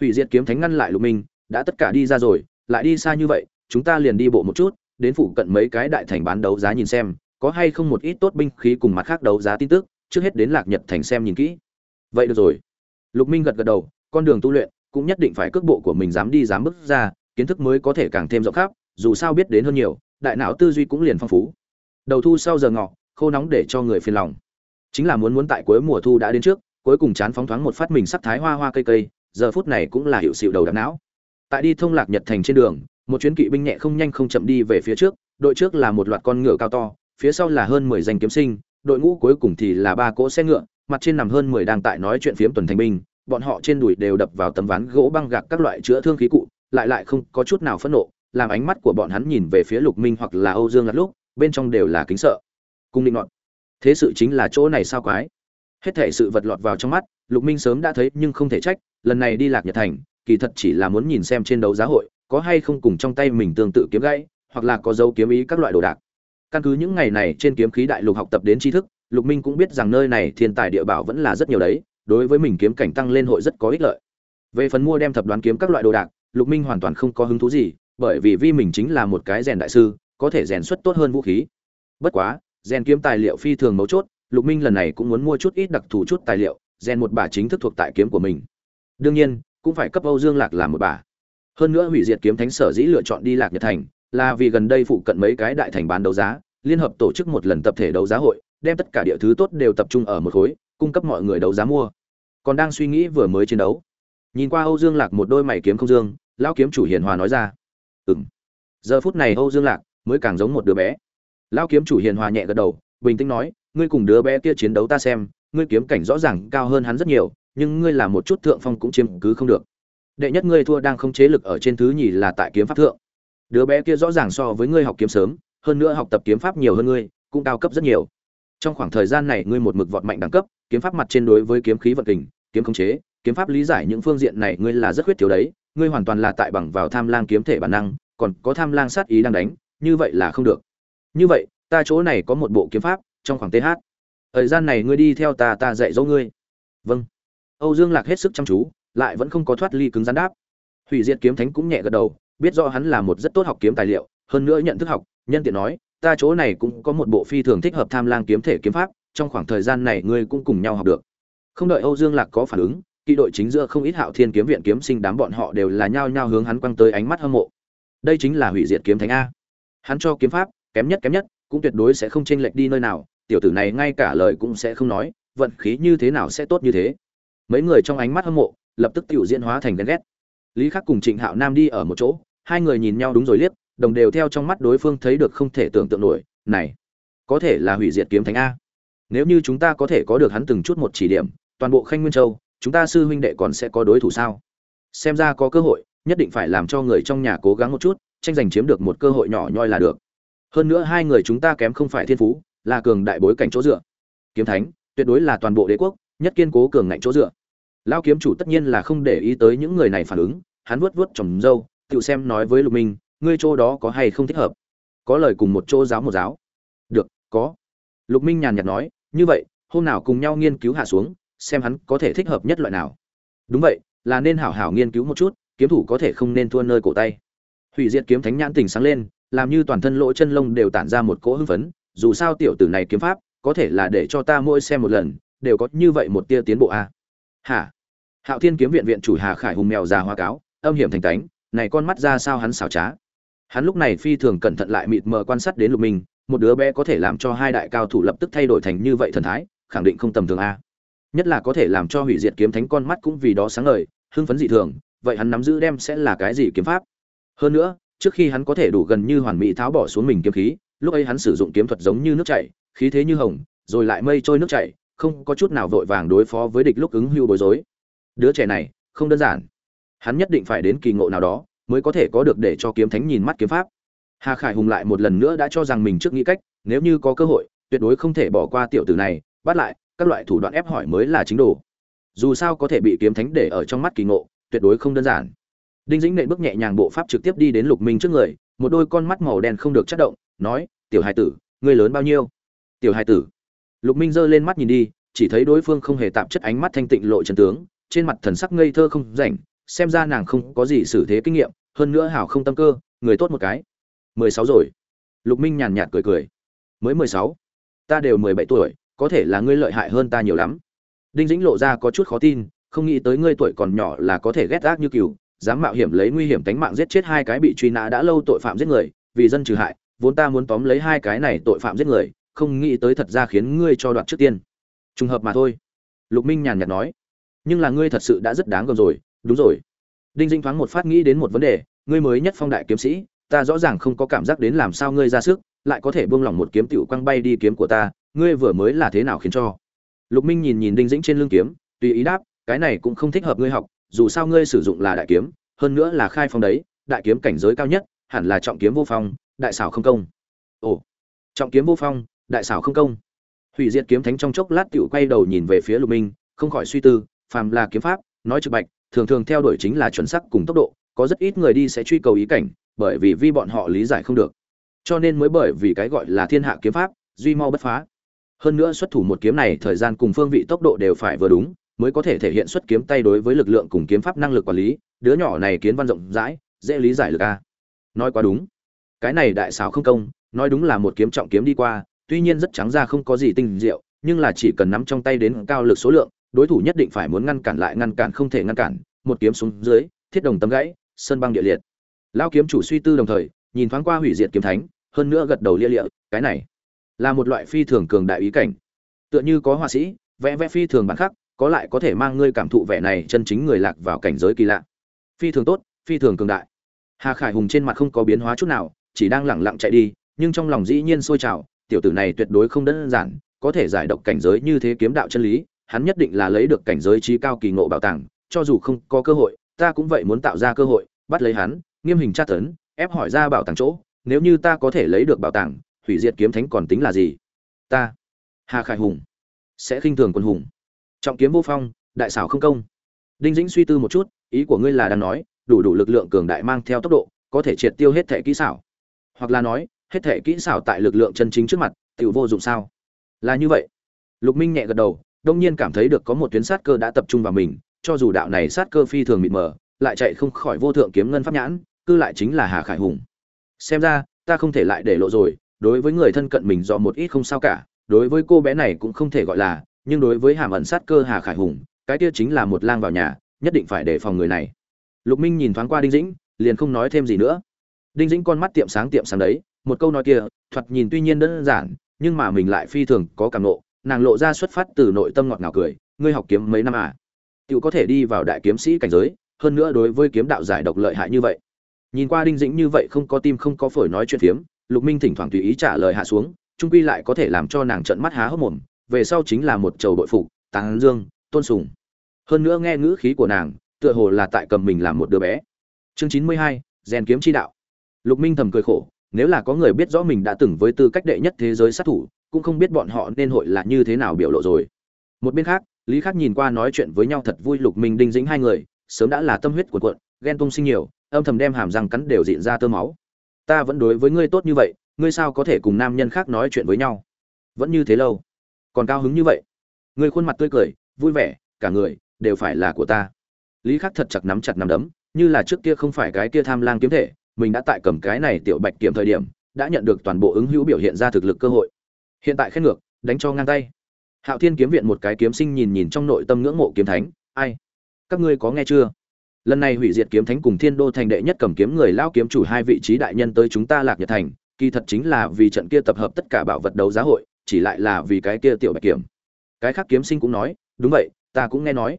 Hủy diệt kiếm thánh ngăn lại lục minh, đã tất cả đi ra rồi, lại đi xa như vậy, chúng ta liền đi bộ một chút đến phụ cận mấy cái đại thành bán đấu giá nhìn xem, có hay không một ít tốt binh khí cùng mặt khác đấu giá tin tức, trước hết đến lạc nhật thành xem nhìn kỹ. Vậy được rồi. Lục minh gật gật đầu, con đường tu luyện cũng nhất định phải cước bộ của mình dám đi dám bước ra, kiến thức mới có thể càng thêm rộng khắp, dù sao biết đến hơn nhiều, đại não tư duy cũng liền phong phú. Đầu thu sau giờ ngọ, khô nóng để cho người phiền lòng. Chính là muốn muốn tại cuối mùa thu đã đến trước, cuối cùng chán phóng thoáng một phát mình sắp thái hoa hoa cây cây, giờ phút này cũng là hiệu sự đầu đạp não. Tại đi thông lạc nhật thành trên đường một chuyến kỵ binh nhẹ không nhanh không chậm đi về phía trước, đội trước là một loạt con ngựa cao to, phía sau là hơn mười danh kiếm sinh, đội ngũ cuối cùng thì là ba cỗ xe ngựa, mặt trên nằm hơn mười đang tại nói chuyện phiếm tuần thành binh, bọn họ trên đùi đều đập vào tấm ván gỗ băng gạc các loại chữa thương khí cụ, lại lại không có chút nào phẫn nộ, làm ánh mắt của bọn hắn nhìn về phía lục minh hoặc là âu dương lát lúc, bên trong đều là kính sợ. Cung định ngọn thế sự chính là chỗ này sao quái? Hết thể sự vật lọt vào trong mắt, lục minh sớm đã thấy nhưng không thể trách, lần này đi lạc nhật thành, kỳ thật chỉ là muốn nhìn xem trên đấu giá hội có hay không cùng trong tay mình tương tự kiếm gãy, hoặc là có dấu kiếm ý các loại đồ đạc. Căn cứ những ngày này trên kiếm khí đại lục học tập đến tri thức, lục minh cũng biết rằng nơi này thiên tài địa bảo vẫn là rất nhiều đấy, đối với mình kiếm cảnh tăng lên hội rất có ích lợi. Về phần mua đem thập đoán kiếm các loại đồ đạc, lục minh hoàn toàn không có hứng thú gì, bởi vì vi mình chính là một cái rèn đại sư, có thể rèn xuất tốt hơn vũ khí. Bất quá, rèn kiếm tài liệu phi thường mấu chốt, lục minh lần này cũng muốn mua chút ít đặc thù chút tài liệu, rèn một bả chính thức thuộc tại kiếm của mình. Đương nhiên, cũng phải cấp âu dương lạc làm một bả hơn nữa hủy diệt kiếm thánh sở dĩ lựa chọn đi lạc nhật thành là vì gần đây phụ cận mấy cái đại thành bán đấu giá, liên hợp tổ chức một lần tập thể đấu giá hội, đem tất cả địa thứ tốt đều tập trung ở một khối, cung cấp mọi người đấu giá mua. Còn đang suy nghĩ vừa mới chiến đấu, nhìn qua âu dương lạc một đôi mày kiếm không dương, lão kiếm chủ hiền hòa nói ra, ừm. Giờ phút này âu dương lạc mới càng giống một đứa bé. Lão kiếm chủ hiền hòa nhẹ gật đầu, bình tĩnh nói, ngươi cùng đứa bé kia chiến đấu ta xem, ngươi kiếm cảnh rõ ràng cao hơn hắn rất nhiều, nhưng ngươi là một chút thượng phong cũng chiếm cứ không được đệ nhất ngươi thua đang không chế lực ở trên thứ nhì là tại kiếm pháp thượng. Đứa bé kia rõ ràng so với ngươi học kiếm sớm, hơn nữa học tập kiếm pháp nhiều hơn ngươi, cũng cao cấp rất nhiều. Trong khoảng thời gian này ngươi một mực vọt mạnh đẳng cấp, kiếm pháp mặt trên đối với kiếm khí vận kình, kiếm khống chế, kiếm pháp lý giải những phương diện này ngươi là rất khuyết thiếu đấy. Ngươi hoàn toàn là tại bằng vào tham lang kiếm thể bản năng, còn có tham lang sát ý đang đánh, như vậy là không được. Như vậy, ta chỗ này có một bộ kiếm pháp, trong khoảng th thời gian này ngươi đi theo ta ta dạy dỗ ngươi. Vâng. Âu dương lạc hết sức chăm chú lại vẫn không có thoát ly cứng rắn đáp. Hủy diệt kiếm thánh cũng nhẹ gật đầu, biết rõ hắn là một rất tốt học kiếm tài liệu, hơn nữa nhận thức học, nhân tiện nói, ta chỗ này cũng có một bộ phi thường thích hợp tham lang kiếm thể kiếm pháp, trong khoảng thời gian này ngươi cũng cùng nhau học được. Không đợi âu dương lạc có phản ứng, kỵ đội chính giữa không ít hạo thiên kiếm viện kiếm sinh đám bọn họ đều là nhao nhao hướng hắn quăng tới ánh mắt hâm mộ. Đây chính là hủy diệt kiếm thánh a. Hắn cho kiếm pháp, kém nhất kém nhất, cũng tuyệt đối sẽ không chênh lệch đi nơi nào, tiểu tử này ngay cả lời cũng sẽ không nói, vận khí như thế nào sẽ tốt như thế. Mấy người trong ánh mắt hâm mộ lập tức tiểu diễn hóa thành ghen ghét. Lý khắc cùng trịnh hạo nam đi ở một chỗ, hai người nhìn nhau đúng rồi liếc, đồng đều theo trong mắt đối phương thấy được không thể tưởng tượng nổi, này, có thể là hủy diệt kiếm thánh a. Nếu như chúng ta có thể có được hắn từng chút một chỉ điểm, toàn bộ khanh nguyên châu, chúng ta sư huynh đệ còn sẽ có đối thủ sao? Xem ra có cơ hội, nhất định phải làm cho người trong nhà cố gắng một chút, tranh giành chiếm được một cơ hội nhỏ nhoi là được. Hơn nữa hai người chúng ta kém không phải thiên phú, là cường đại bối cảnh chỗ dựa. Kiếm thánh, tuyệt đối là toàn bộ đế quốc, nhất kiên cố cường ngạnh chỗ dựa lao kiếm chủ tất nhiên là không để ý tới những người này phản ứng, hắn vuốt vuốt trồng dâu tự xem nói với lục minh, ngươi chỗ đó có hay không thích hợp? Có lời cùng một chỗ giáo một giáo. Được, có. Lục minh nhàn nhạt nói, như vậy, hôm nào cùng nhau nghiên cứu hạ xuống, xem hắn có thể thích hợp nhất loại nào. Đúng vậy, là nên hảo hảo nghiên cứu một chút, kiếm thủ có thể không nên thua nơi cổ tay. Hủy diệt kiếm thánh nhãn tình sáng lên, làm như toàn thân lỗ chân lông đều tản ra một cỗ hưng phấn, dù sao tiểu tử này kiếm pháp, có thể là để cho ta mỗi xem một lần, đều có như vậy một tia tiến bộ a. à? Hả? Hạo thiên kiếm viện viện chủ hà khải hùng mèo già hoa cáo, âm hiểm thành tánh này con mắt ra sao hắn xảo trá. Hắn lúc này phi thường cẩn thận lại mịt mờ quan sát đến lục minh, một đứa bé có thể làm cho hai đại cao thủ lập tức thay đổi thành như vậy thần thái, khẳng định không tầm thường a. Nhất là có thể làm cho hủy diệt kiếm thánh con mắt cũng vì đó sáng ngời, hưng phấn dị thường, vậy hắn nắm giữ đem sẽ là cái gì kiếm pháp? Hơn nữa, trước khi hắn có thể đủ gần như hoàn mỹ tháo bỏ xuống mình kiếm khí, lúc ấy hắn sử dụng kiếm thuật giống như nước chảy, khí thế như hồng, rồi lại mây trôi nước chảy không có chút nào vội vàng đối phó với địch lúc ứng hưu bối rối. Đứa trẻ này, không đơn giản. Hắn nhất định phải đến kỳ ngộ nào đó, mới có thể có được để cho kiếm thánh nhìn mắt kiếm pháp. Hà khải hùng lại một lần nữa đã cho rằng mình trước nghĩ cách, nếu như có cơ hội, tuyệt đối không thể bỏ qua tiểu tử này, bắt lại, các loại thủ đoạn ép hỏi mới là chính đồ. Dù sao có thể bị kiếm thánh để ở trong mắt kỳ ngộ, tuyệt đối không đơn giản. Đinh dĩnh nện bước nhẹ nhàng bộ pháp trực tiếp đi đến lục minh trước người, một đôi con mắt màu đen không được chất động, nói, tiểu hai tử, ngươi lớn bao nhiêu? Tiểu hai tử lục minh giơ lên mắt nhìn đi, chỉ thấy đối phương không hề tạm chất ánh mắt thanh tịnh lộ chân tướng, trên mặt thần sắc ngây thơ không rảnh, xem ra nàng không có gì xử thế kinh nghiệm, hơn nữa hảo không tâm cơ, người tốt một cái. Mười sáu rồi. Lục minh nhàn nhạt cười cười. Mới mười sáu. Ta đều mười bảy tuổi, có thể là ngươi lợi hại hơn ta nhiều lắm. Đinh dĩnh lộ ra có chút khó tin, không nghĩ tới ngươi tuổi còn nhỏ là có thể ghét ác như cừu, dám mạo hiểm lấy nguy hiểm tính mạng giết chết hai cái bị truy nã đã lâu tội phạm giết người, vì dân trừ hại, vốn ta muốn tóm lấy hai cái này tội phạm giết người không nghĩ tới thật ra khiến ngươi cho đoạn trước tiên. Trùng hợp mà thôi. Lục minh nhàn nhạt nói. Nhưng là ngươi thật sự đã rất đáng gờm rồi. Đúng rồi. Đinh dinh thoáng một phát nghĩ đến một vấn đề. Ngươi mới nhất phong đại kiếm sĩ, ta rõ ràng không có cảm giác đến làm sao ngươi ra sức, lại có thể buông lỏng một kiếm tiểu quăng bay đi kiếm của ta, ngươi vừa mới là thế nào khiến cho? Lục minh nhìn nhìn đinh dĩnh trên lưng kiếm, tùy ý đáp, cái này cũng không thích hợp ngươi học, dù sao ngươi sử dụng là đại kiếm, hơn nữa là khai phong đấy, đại kiếm cảnh giới cao nhất, hẳn là trọng kiếm vô phong, đại xảo không công. Ồ, trọng kiếm vô phong đại xảo không công. Hủy diệt kiếm thánh trong chốc lát tiểu quay đầu nhìn về phía lục minh, không khỏi suy tư, phàm là kiếm pháp, nói trực bạch, thường thường theo đuổi chính là chuẩn xác cùng tốc độ, có rất ít người đi sẽ truy cầu ý cảnh, bởi vì vi bọn họ lý giải không được. Cho nên mới bởi vì cái gọi là thiên hạ kiếm pháp, duy mau bất phá. Hơn nữa xuất thủ một kiếm này thời gian cùng phương vị tốc độ đều phải vừa đúng, mới có thể thể hiện xuất kiếm tay đối với lực lượng cùng kiếm pháp năng lực quản lý, đứa nhỏ này kiến văn rộng rãi, dễ lý giải lực a. Nói quá đúng. Cái này đại xảo không công, nói đúng là một kiếm trọng kiếm đi qua tuy nhiên rất trắng ra không có gì tinh diệu, nhưng là chỉ cần nắm trong tay đến cao lực số lượng, đối thủ nhất định phải muốn ngăn cản lại ngăn cản không thể ngăn cản, một kiếm xuống dưới, thiết đồng tấm gãy sơn băng địa liệt. Lão kiếm chủ suy tư đồng thời, nhìn thoáng qua hủy diệt kiếm thánh, hơn nữa gật đầu lia lịa, cái này là một loại phi thường cường đại ý cảnh. Tựa như có họa sĩ, vẽ vẽ phi thường bản khắc, có lại có thể mang ngươi cảm thụ vẻ này chân chính người lạc vào cảnh giới kỳ lạ. Phi thường tốt, phi thường cường đại. Hà khải hùng trên mặt không có biến hóa chút nào, chỉ đang lẳng lặng chạy đi, nhưng trong lòng dĩ nhiên sôi trào tiểu tử này tuyệt đối không đơn giản, có thể giải độc cảnh giới như thế kiếm đạo chân lý, hắn nhất định là lấy được cảnh giới trí cao kỳ ngộ bảo tàng, cho dù không có cơ hội, ta cũng vậy muốn tạo ra cơ hội, bắt lấy hắn, nghiêm hình tra tấn, ép hỏi ra bảo tàng chỗ, nếu như ta có thể lấy được bảo tàng, hủy diệt kiếm thánh còn tính là gì? Ta, hà khải hùng, sẽ khinh thường quân hùng. Trọng kiếm vô phong, đại xảo không công. Đinh dĩnh suy tư một chút, ý của ngươi là đang nói, đủ đủ lực lượng cường đại mang theo tốc độ, có thể triệt tiêu hết thể kỹ xảo. Hoặc là nói hết thể kỹ xảo tại lực lượng chân chính trước mặt tự vô dụng sao? Là như vậy. Lục minh nhẹ gật đầu, đông nhiên cảm thấy được có một tuyến sát cơ đã tập trung vào mình, cho dù đạo này sát cơ phi thường mịt mờ, lại chạy không khỏi vô thượng kiếm ngân pháp nhãn, cư lại chính là hà khải hùng. Xem ra, ta không thể lại để lộ rồi, đối với người thân cận mình dọ một ít không sao cả, đối với cô bé này cũng không thể gọi là, nhưng đối với hàm ẩn sát cơ hà khải hùng, cái kia chính là một lang vào nhà, nhất định phải đề phòng người này. Lục minh nhìn thoáng qua đinh dĩnh, liền không nói thêm gì nữa. Đinh dĩnh con mắt tiệm sáng tiệm sáng đấy một câu nói kia, thoạt nhìn tuy nhiên đơn giản, nhưng mà mình lại phi thường có cảm nộ. Nàng lộ ra xuất phát từ nội tâm ngọt ngào cười, ngươi học kiếm mấy năm à? Tự có thể đi vào đại kiếm sĩ cảnh giới, hơn nữa đối với kiếm đạo giải độc lợi hại như vậy. Nhìn qua đinh dĩnh như vậy không có tim không có phổi nói chuyện phiếm, lục minh thỉnh thoảng tùy ý trả lời hạ xuống, trung quy lại có thể làm cho nàng trợn mắt há hốc mồm. Về sau chính là một chầu bội phục, tán dương, tôn sùng. Hơn nữa nghe ngữ khí của nàng, tựa hồ là tại cầm mình làm một đứa bé. Chương chín mươi hai, rèn kiếm chi đạo. Lục minh thầm cười khổ nếu là có người biết rõ mình đã từng với tư cách đệ nhất thế giới sát thủ, cũng không biết bọn họ nên hội là như thế nào biểu lộ rồi. Một bên khác, lý khắc nhìn qua nói chuyện với nhau thật vui lục minh đinh dĩnh hai người, sớm đã là tâm huyết của cuộn, ghen tung sinh nhiều, âm thầm đem hàm răng cắn đều dịn ra tơ máu. Ta vẫn đối với ngươi tốt như vậy, ngươi sao có thể cùng nam nhân khác nói chuyện với nhau? Vẫn như thế lâu. Còn cao hứng như vậy. Ngươi khuôn mặt tươi cười, vui vẻ, cả người đều phải là của ta. Lý khắc thật chặt nắm chặt nắm đấm, như là trước kia không phải cái kia tham lang kiếm thể mình đã tại cầm cái này tiểu bạch kiểm thời điểm, đã nhận được toàn bộ ứng hữu biểu hiện ra thực lực cơ hội. Hiện tại khen ngược, đánh cho ngang tay. Hạo thiên kiếm viện một cái kiếm sinh nhìn nhìn trong nội tâm ngưỡng mộ kiếm thánh, ai? Các ngươi có nghe chưa? Lần này hủy diệt kiếm thánh cùng thiên đô thành đệ nhất cầm kiếm người lao kiếm chủ hai vị trí đại nhân tới chúng ta lạc nhật thành, kỳ thật chính là vì trận kia tập hợp tất cả bảo vật đấu giá hội, chỉ lại là vì cái kia tiểu bạch kiểm. Cái khác kiếm sinh cũng nói, đúng vậy, ta cũng nghe nói.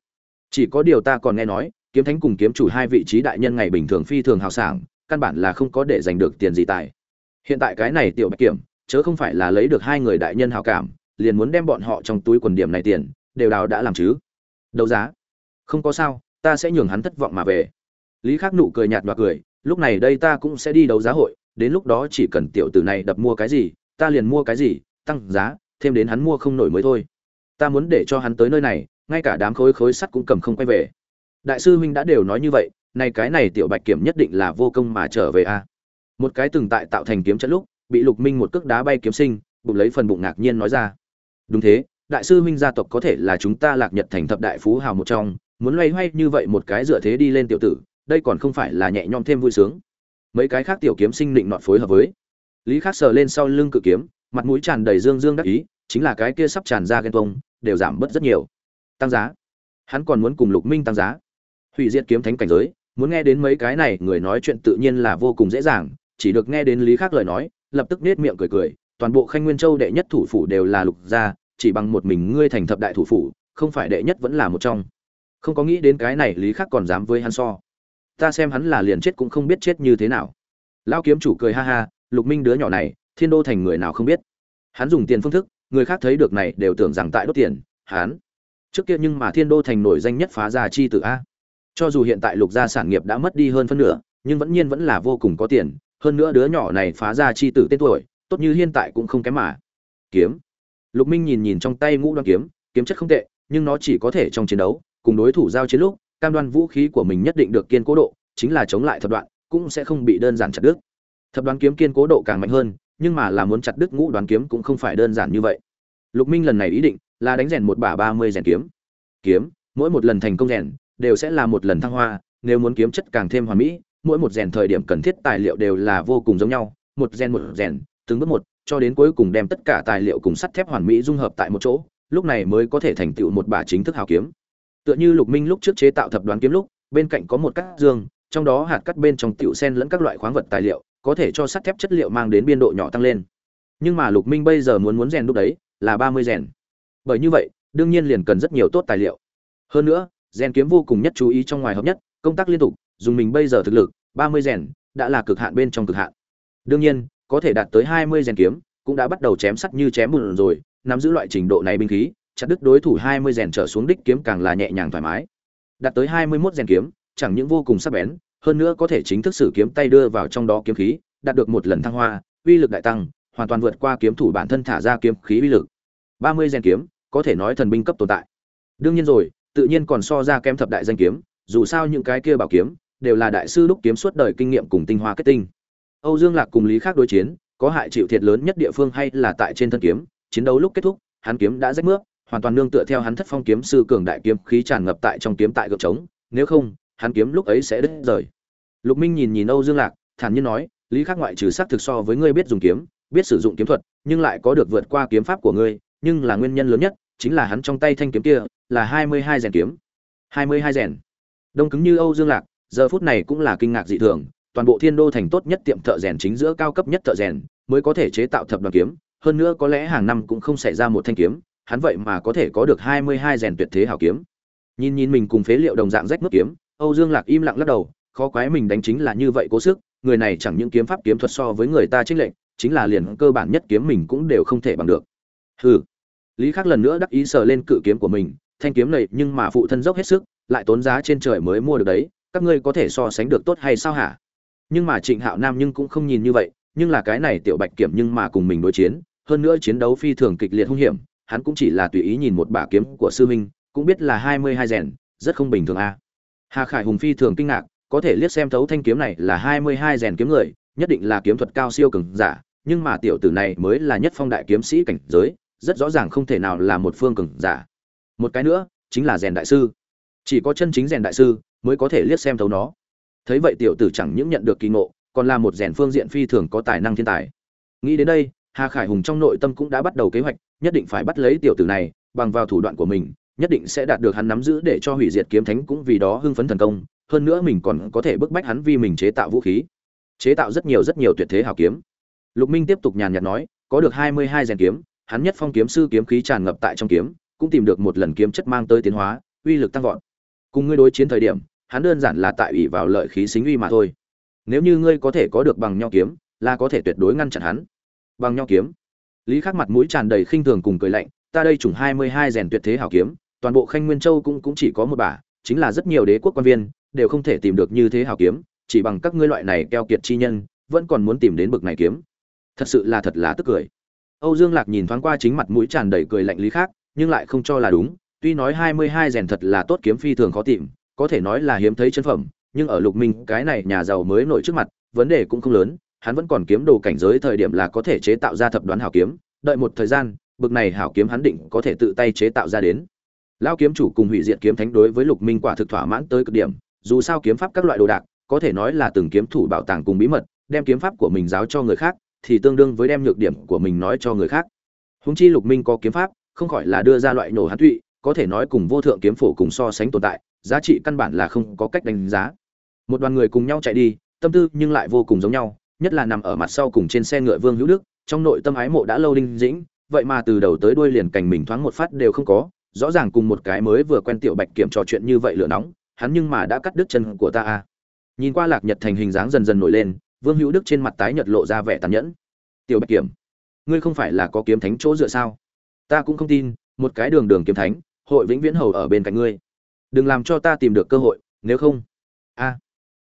Chỉ có điều ta còn nghe nói, kiếm thánh cùng kiếm chủ hai vị trí đại nhân ngày bình thường phi thường hào sảng căn bản là không có để giành được tiền gì tài. Hiện tại cái này tiểu bạch kiểm, chớ không phải là lấy được hai người đại nhân hào cảm, liền muốn đem bọn họ trong túi quần điểm này tiền, đều đào đã làm chứ. Đấu giá. Không có sao, ta sẽ nhường hắn thất vọng mà về. Lý khắc nụ cười nhạt và cười, lúc này đây ta cũng sẽ đi đấu giá hội, đến lúc đó chỉ cần tiểu tử này đập mua cái gì, ta liền mua cái gì, tăng giá, thêm đến hắn mua không nổi mới thôi. Ta muốn để cho hắn tới nơi này, ngay cả đám khối khối sắt cũng cầm không quay về. Đại sư huynh đã đều nói như vậy này cái này tiểu bạch kiểm nhất định là vô công mà trở về a. Một cái từng tại tạo thành kiếm trận lúc, bị lục minh một cước đá bay kiếm sinh, bụng lấy phần bụng ngạc nhiên nói ra. Đúng thế, đại sư huynh gia tộc có thể là chúng ta lạc nhật thành thập đại phú hào một trong, muốn loay hoay như vậy một cái dựa thế đi lên tiểu tử, đây còn không phải là nhẹ nhõm thêm vui sướng. Mấy cái khác tiểu kiếm sinh định nọt phối hợp với. Lý khắc sờ lên sau lưng cự kiếm, mặt mũi tràn đầy dương dương đắc ý, chính là cái kia sắp tràn ra ghen tông đều giảm bớt rất nhiều. Tăng giá. Hắn còn muốn cùng lục minh tăng giá. Hủy diệt kiếm thánh cảnh giới muốn nghe đến mấy cái này, người nói chuyện tự nhiên là vô cùng dễ dàng, chỉ được nghe đến lý khắc lời nói, lập tức nết miệng cười cười, toàn bộ khanh nguyên châu đệ nhất thủ phủ đều là lục gia, chỉ bằng một mình ngươi thành thập đại thủ phủ, không phải đệ nhất vẫn là một trong. Không có nghĩ đến cái này lý khắc còn dám với hắn so. Ta xem hắn là liền chết cũng không biết chết như thế nào. Lão kiếm chủ cười ha ha, lục minh đứa nhỏ này, thiên đô thành người nào không biết. Hắn dùng tiền phương thức, người khác thấy được này đều tưởng rằng tại đốt tiền, hắn. Trước kia nhưng mà thiên đô thành nổi danh nhất phá gia chi tử a cho dù hiện tại lục gia sản nghiệp đã mất đi hơn phân nửa, nhưng vẫn nhiên vẫn là vô cùng có tiền, hơn nữa đứa nhỏ này phá gia chi tử tên tuổi, tốt như hiện tại cũng không kém mà. Kiếm. Lục minh nhìn nhìn trong tay ngũ đoan kiếm kiếm chất không tệ, nhưng nó chỉ có thể trong chiến đấu, cùng đối thủ giao chiến lúc, cam đoan vũ khí của mình nhất định được kiên cố độ, chính là chống lại thập đoạn, cũng sẽ không bị đơn giản chặt đứt. Thập đoán kiếm kiên cố độ càng mạnh hơn, nhưng mà là muốn chặt đứt ngũ đoán kiếm cũng không phải đơn giản như vậy. Lục minh lần này ý định là đánh rèn một bả ba mươi rèn kiếm. Kiếm, mỗi một lần thành công rèn đều sẽ là một lần thăng hoa, nếu muốn kiếm chất càng thêm hoàn mỹ, mỗi một rèn thời điểm cần thiết tài liệu đều là vô cùng giống nhau, một rèn một rèn, từng bước một, cho đến cuối cùng đem tất cả tài liệu cùng sắt thép hoàn mỹ dung hợp tại một chỗ, lúc này mới có thể thành tựu một bả chính thức hào kiếm. Tựa như lục minh lúc trước chế tạo thập đoán kiếm lúc, bên cạnh có một cắt dương, trong đó hạt cắt bên trong tiểu sen lẫn các loại khoáng vật tài liệu, có thể cho sắt thép chất liệu mang đến biên độ nhỏ tăng lên. Nhưng mà lục minh bây giờ muốn muốn rèn lúc đấy là ba mươi rèn. Bởi như vậy, đương nhiên liền cần rất nhiều tốt tài liệu. Hơn nữa rèn kiếm vô cùng nhất chú ý trong ngoài hợp nhất, công tác liên tục, dùng mình bây giờ thực lực, ba mươi rèn đã là cực hạn bên trong cực hạn. Đương nhiên, có thể đạt tới hai mươi rèn kiếm, cũng đã bắt đầu chém sắt như chém bùn rồi, nắm giữ loại trình độ này binh khí, chặt đứt đối thủ hai mươi rèn trở xuống đích kiếm càng là nhẹ nhàng thoải mái. Đạt tới hai mươi 21 rèn kiếm, chẳng những vô cùng sắc bén, hơn nữa có thể chính thức sử kiếm tay đưa vào trong đó kiếm khí, đạt được một lần thăng hoa, uy lực đại tăng, hoàn toàn vượt qua kiếm thủ bản thân thả ra kiếm khí uy lực. ba mươi rèn kiếm, có thể nói thần binh cấp tồn tại. Đương nhiên rồi tự nhiên còn so ra kém thập đại danh kiếm, dù sao những cái kia bảo kiếm đều là đại sư đúc kiếm suốt đời kinh nghiệm cùng tinh hoa kết tinh. Âu dương lạc cùng lý khác đối chiến, có hại chịu thiệt lớn nhất địa phương hay là tại trên thân kiếm, chiến đấu lúc kết thúc, hắn kiếm đã rách mướp, hoàn toàn nương tựa theo hắn thất phong kiếm sư cường đại kiếm khí tràn ngập tại trong kiếm tại gợp trống, nếu không, hắn kiếm lúc ấy sẽ đứt rời. Lục minh nhìn nhìn âu dương lạc, thản nhiên nói, lý Khác ngoại trừ xác thực so với ngươi biết dùng kiếm, biết sử dụng kiếm thuật, nhưng lại có được vượt qua kiếm pháp của ngươi, nhưng là nguyên nhân lớn nhất chính là hắn trong tay thanh kiếm kia, là hai mươi hai rèn kiếm. hai mươi hai rèn. Đông cứng như âu dương lạc, giờ phút này cũng là kinh ngạc dị thường, toàn bộ thiên đô thành tốt nhất tiệm thợ rèn chính giữa cao cấp nhất thợ rèn mới có thể chế tạo thập đoàn kiếm, hơn nữa có lẽ hàng năm cũng không xảy ra một thanh kiếm, hắn vậy mà có thể có được hai mươi hai rèn tuyệt thế hảo kiếm. Nhìn nhìn mình cùng phế liệu đồng dạng rách nước kiếm, âu dương lạc im lặng lắc đầu, khó quái mình đánh chính là như vậy cố sức, người này chẳng những kiếm pháp kiếm thuật so với người ta trinh lệnh chính là liền cơ bản nhất kiếm mình cũng đều không thể bằng được. Hừ lý khắc lần nữa đắc ý sờ lên cự kiếm của mình, thanh kiếm này nhưng mà phụ thân dốc hết sức, lại tốn giá trên trời mới mua được đấy, các ngươi có thể so sánh được tốt hay sao hả? Nhưng mà trịnh hạo nam nhưng cũng không nhìn như vậy, nhưng là cái này tiểu bạch kiểm nhưng mà cùng mình đối chiến, hơn nữa chiến đấu phi thường kịch liệt hung hiểm, hắn cũng chỉ là tùy ý nhìn một bả kiếm của sư minh cũng biết là hai mươi hai rèn, rất không bình thường a. Hà khải hùng phi thường kinh ngạc, có thể liếc xem thấu thanh kiếm này là hai mươi hai rèn kiếm người, nhất định là kiếm thuật cao siêu cường giả, nhưng mà tiểu tử này mới là nhất phong đại kiếm sĩ cảnh giới rất rõ ràng không thể nào là một phương cường giả. Một cái nữa, chính là rèn đại sư. Chỉ có chân chính rèn đại sư mới có thể liếc xem thấu nó. Thấy vậy tiểu tử chẳng những nhận được kỳ ngộ, còn là một rèn phương diện phi thường có tài năng thiên tài. Nghĩ đến đây, hà khải hùng trong nội tâm cũng đã bắt đầu kế hoạch, nhất định phải bắt lấy tiểu tử này, bằng vào thủ đoạn của mình, nhất định sẽ đạt được hắn nắm giữ để cho hủy diệt kiếm thánh cũng vì đó hưng phấn thần công, hơn nữa mình còn có thể bức bách hắn vì mình chế tạo vũ khí. Chế tạo rất nhiều rất nhiều tuyệt thế hào kiếm. Lục minh tiếp tục nhàn nhạt nói, có được hai mươi hai rèn kiếm hắn nhất phong kiếm sư kiếm khí tràn ngập tại trong kiếm, cũng tìm được một lần kiếm chất mang tới tiến hóa, uy lực tăng vọt. Cùng ngươi đối chiến thời điểm, hắn đơn giản là tại ủy vào lợi khí xính uy mà thôi. Nếu như ngươi có thể có được bằng nho kiếm, là có thể tuyệt đối ngăn chặn hắn. Bằng nho kiếm. Lý khắc mặt mũi tràn đầy khinh thường cùng cười lạnh, ta đây trùng hai mươi hai rèn tuyệt thế hảo kiếm, toàn bộ khanh nguyên châu cũng cũng chỉ có một bả, chính là rất nhiều đế quốc quan viên, đều không thể tìm được như thế hảo kiếm, chỉ bằng các ngươi loại này keo kiệt chi nhân, vẫn còn muốn tìm đến bực này kiếm. Thật sự là thật là tức cười âu dương lạc nhìn thoáng qua chính mặt mũi tràn đầy cười lạnh lý khác, nhưng lại không cho là đúng, tuy nói hai mươi hai rèn thật là tốt kiếm phi thường khó tìm, có thể nói là hiếm thấy chân phẩm, nhưng ở lục minh, cái này nhà giàu mới nổi trước mặt, vấn đề cũng không lớn, hắn vẫn còn kiếm đồ cảnh giới thời điểm là có thể chế tạo ra thập đoán hảo kiếm, đợi một thời gian, bực này hảo kiếm hắn định có thể tự tay chế tạo ra đến. Lão kiếm chủ cùng hủy diệt kiếm thánh đối với lục minh quả thực thỏa mãn tới cực điểm, dù sao kiếm pháp các loại đồ đạc, có thể nói là từng kiếm thủ bảo tàng cùng bí mật, đem kiếm pháp của mình giáo cho người khác thì tương đương với đem nhược điểm của mình nói cho người khác húng chi lục minh có kiếm pháp, không khỏi là đưa ra loại nổ hán thụy có thể nói cùng vô thượng kiếm phổ cùng so sánh tồn tại, giá trị căn bản là không có cách đánh giá một đoàn người cùng nhau chạy đi, tâm tư nhưng lại vô cùng giống nhau, nhất là nằm ở mặt sau cùng trên xe ngựa vương hữu đức, trong nội tâm ái mộ đã lâu đinh dĩnh, vậy mà từ đầu tới đuôi liền cành mình thoáng một phát đều không có, rõ ràng cùng một cái mới vừa quen tiểu bạch kiểm trò chuyện như vậy lửa nóng, hắn nhưng mà đã cắt đứt chân của ta a à. nhìn qua lạc nhật thành hình dáng dần dần nổi lên vương hữu đức trên mặt tái nhợt lộ ra vẻ tàn nhẫn. Tiểu bạch kiểm, ngươi không phải là có kiếm thánh chỗ dựa sao? Ta cũng không tin, một cái đường đường kiếm thánh, hội vĩnh viễn hầu ở bên cạnh ngươi. Đừng làm cho ta tìm được cơ hội, nếu không. A.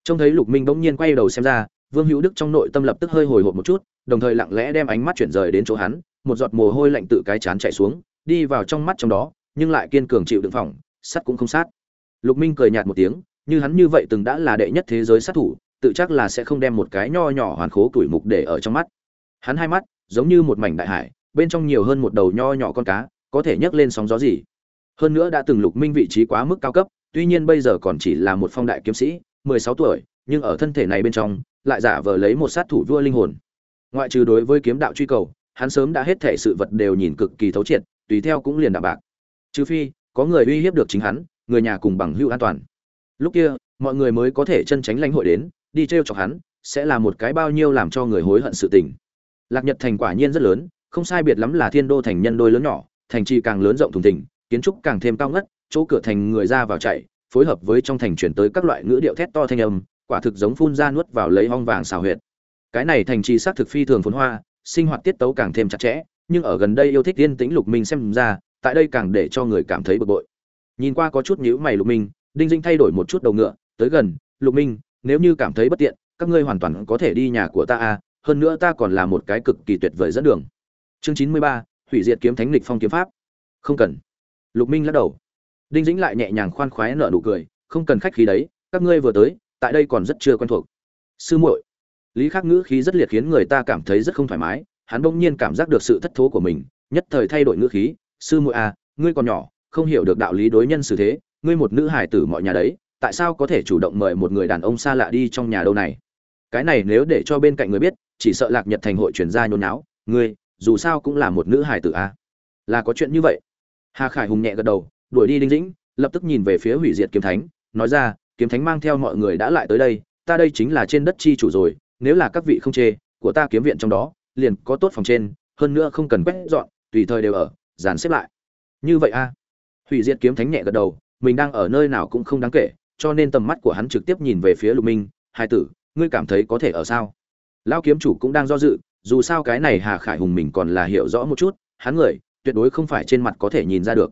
Trông thấy lục minh bỗng nhiên quay đầu xem ra, vương hữu đức trong nội tâm lập tức hơi hồi hộp một chút, đồng thời lặng lẽ đem ánh mắt chuyển rời đến chỗ hắn, một giọt mồ hôi lạnh tự cái chán chạy xuống, đi vào trong mắt trong đó, nhưng lại kiên cường chịu đựng phòng, sắt cũng không sát. Lục minh cười nhạt một tiếng, như hắn như vậy từng đã là đệ nhất thế giới sát thủ tự chắc là sẽ không đem một cái nho nhỏ hoàn khố tuổi mục để ở trong mắt. Hắn hai mắt, giống như một mảnh đại hải, bên trong nhiều hơn một đầu nho nhỏ con cá, có thể nhấc lên sóng gió gì. Hơn nữa đã từng lục minh vị trí quá mức cao cấp, tuy nhiên bây giờ còn chỉ là một phong đại kiếm sĩ, mười sáu tuổi, nhưng ở thân thể này bên trong, lại giả vờ lấy một sát thủ vua linh hồn. Ngoại trừ đối với kiếm đạo truy cầu, hắn sớm đã hết thể sự vật đều nhìn cực kỳ thấu triệt, tùy theo cũng liền đạm bạc. Trừ phi, có người uy hiếp được chính hắn, người nhà cùng bằng hữu an toàn. Lúc kia, mọi người mới có thể chân tránh lãnh hội đến đi t r e o chọc hắn, sẽ là một cái bao nhiêu làm cho người hối hận sự tình. Lạc nhật thành quả nhiên rất lớn, không sai biệt lắm là thiên đô thành nhân đôi lớn nhỏ, thành trì càng lớn rộng thùng thỉnh kiến trúc càng thêm cao ngất, chỗ cửa thành người ra vào chạy, phối hợp với trong thành chuyển tới các loại ngữ điệu thét to thanh âm, quả thực giống phun ra nuốt vào lấy hong vàng xào huyệt. Cái này thành trì xác thực phi thường phồn hoa, sinh hoạt tiết tấu càng thêm chặt chẽ, nhưng ở gần đây yêu thích yên tĩnh lục minh xem ra, tại đây càng để cho người cảm thấy bực bội. Nhìn qua có chút nhíu mày lục minh, đinh dinh thay đổi một chút đầu ngựa, tới gần, lục minh nếu như cảm thấy bất tiện, các ngươi hoàn toàn có thể đi nhà của ta à hơn nữa ta còn là một cái cực kỳ tuyệt vời dẫn đường. Chương chín mươi ba, hủy diệt kiếm thánh lịch phong kiếm pháp. Không cần. Lục minh lắc đầu. Đinh dĩnh lại nhẹ nhàng khoan khoái nở nụ cười, không cần khách khí đấy, các ngươi vừa tới, tại đây còn rất chưa quen thuộc. Sư muội. Lý khắc ngữ khí rất liệt khiến người ta cảm thấy rất không thoải mái, hắn bỗng nhiên cảm giác được sự thất thố của mình, nhất thời thay đổi ngữ khí. Sư muội à ngươi còn nhỏ, không hiểu được đạo lý đối nhân xử thế, ngươi một nữ hài tử mọi nhà đấy tại sao có thể chủ động mời một người đàn ông xa lạ đi trong nhà đâu này? Cái này nếu để cho bên cạnh người biết, chỉ sợ lạc nhật thành hội chuyển ra nhôn náo ngươi, dù sao cũng là một nữ hài tử à là có chuyện như vậy. Hà khải hùng nhẹ gật đầu, đuổi đi đinh dĩnh, lập tức nhìn về phía hủy diệt kiếm thánh, nói ra, kiếm thánh mang theo mọi người đã lại tới đây, ta đây chính là trên đất chi chủ rồi, nếu là các vị không chê, của ta kiếm viện trong đó, liền có tốt phòng trên, hơn nữa không cần quét dọn, tùy thời đều ở, dàn xếp lại. Như vậy a. Hủy diệt kiếm thánh nhẹ gật đầu, mình đang ở nơi nào cũng không đáng kể cho nên tầm mắt của hắn trực tiếp nhìn về phía lục minh, hai tử, ngươi cảm thấy có thể ở sao? Lao kiếm chủ cũng đang do dự, dù sao cái này hà khải hùng mình còn là hiểu rõ một chút, hắn người, tuyệt đối không phải trên mặt có thể nhìn ra được.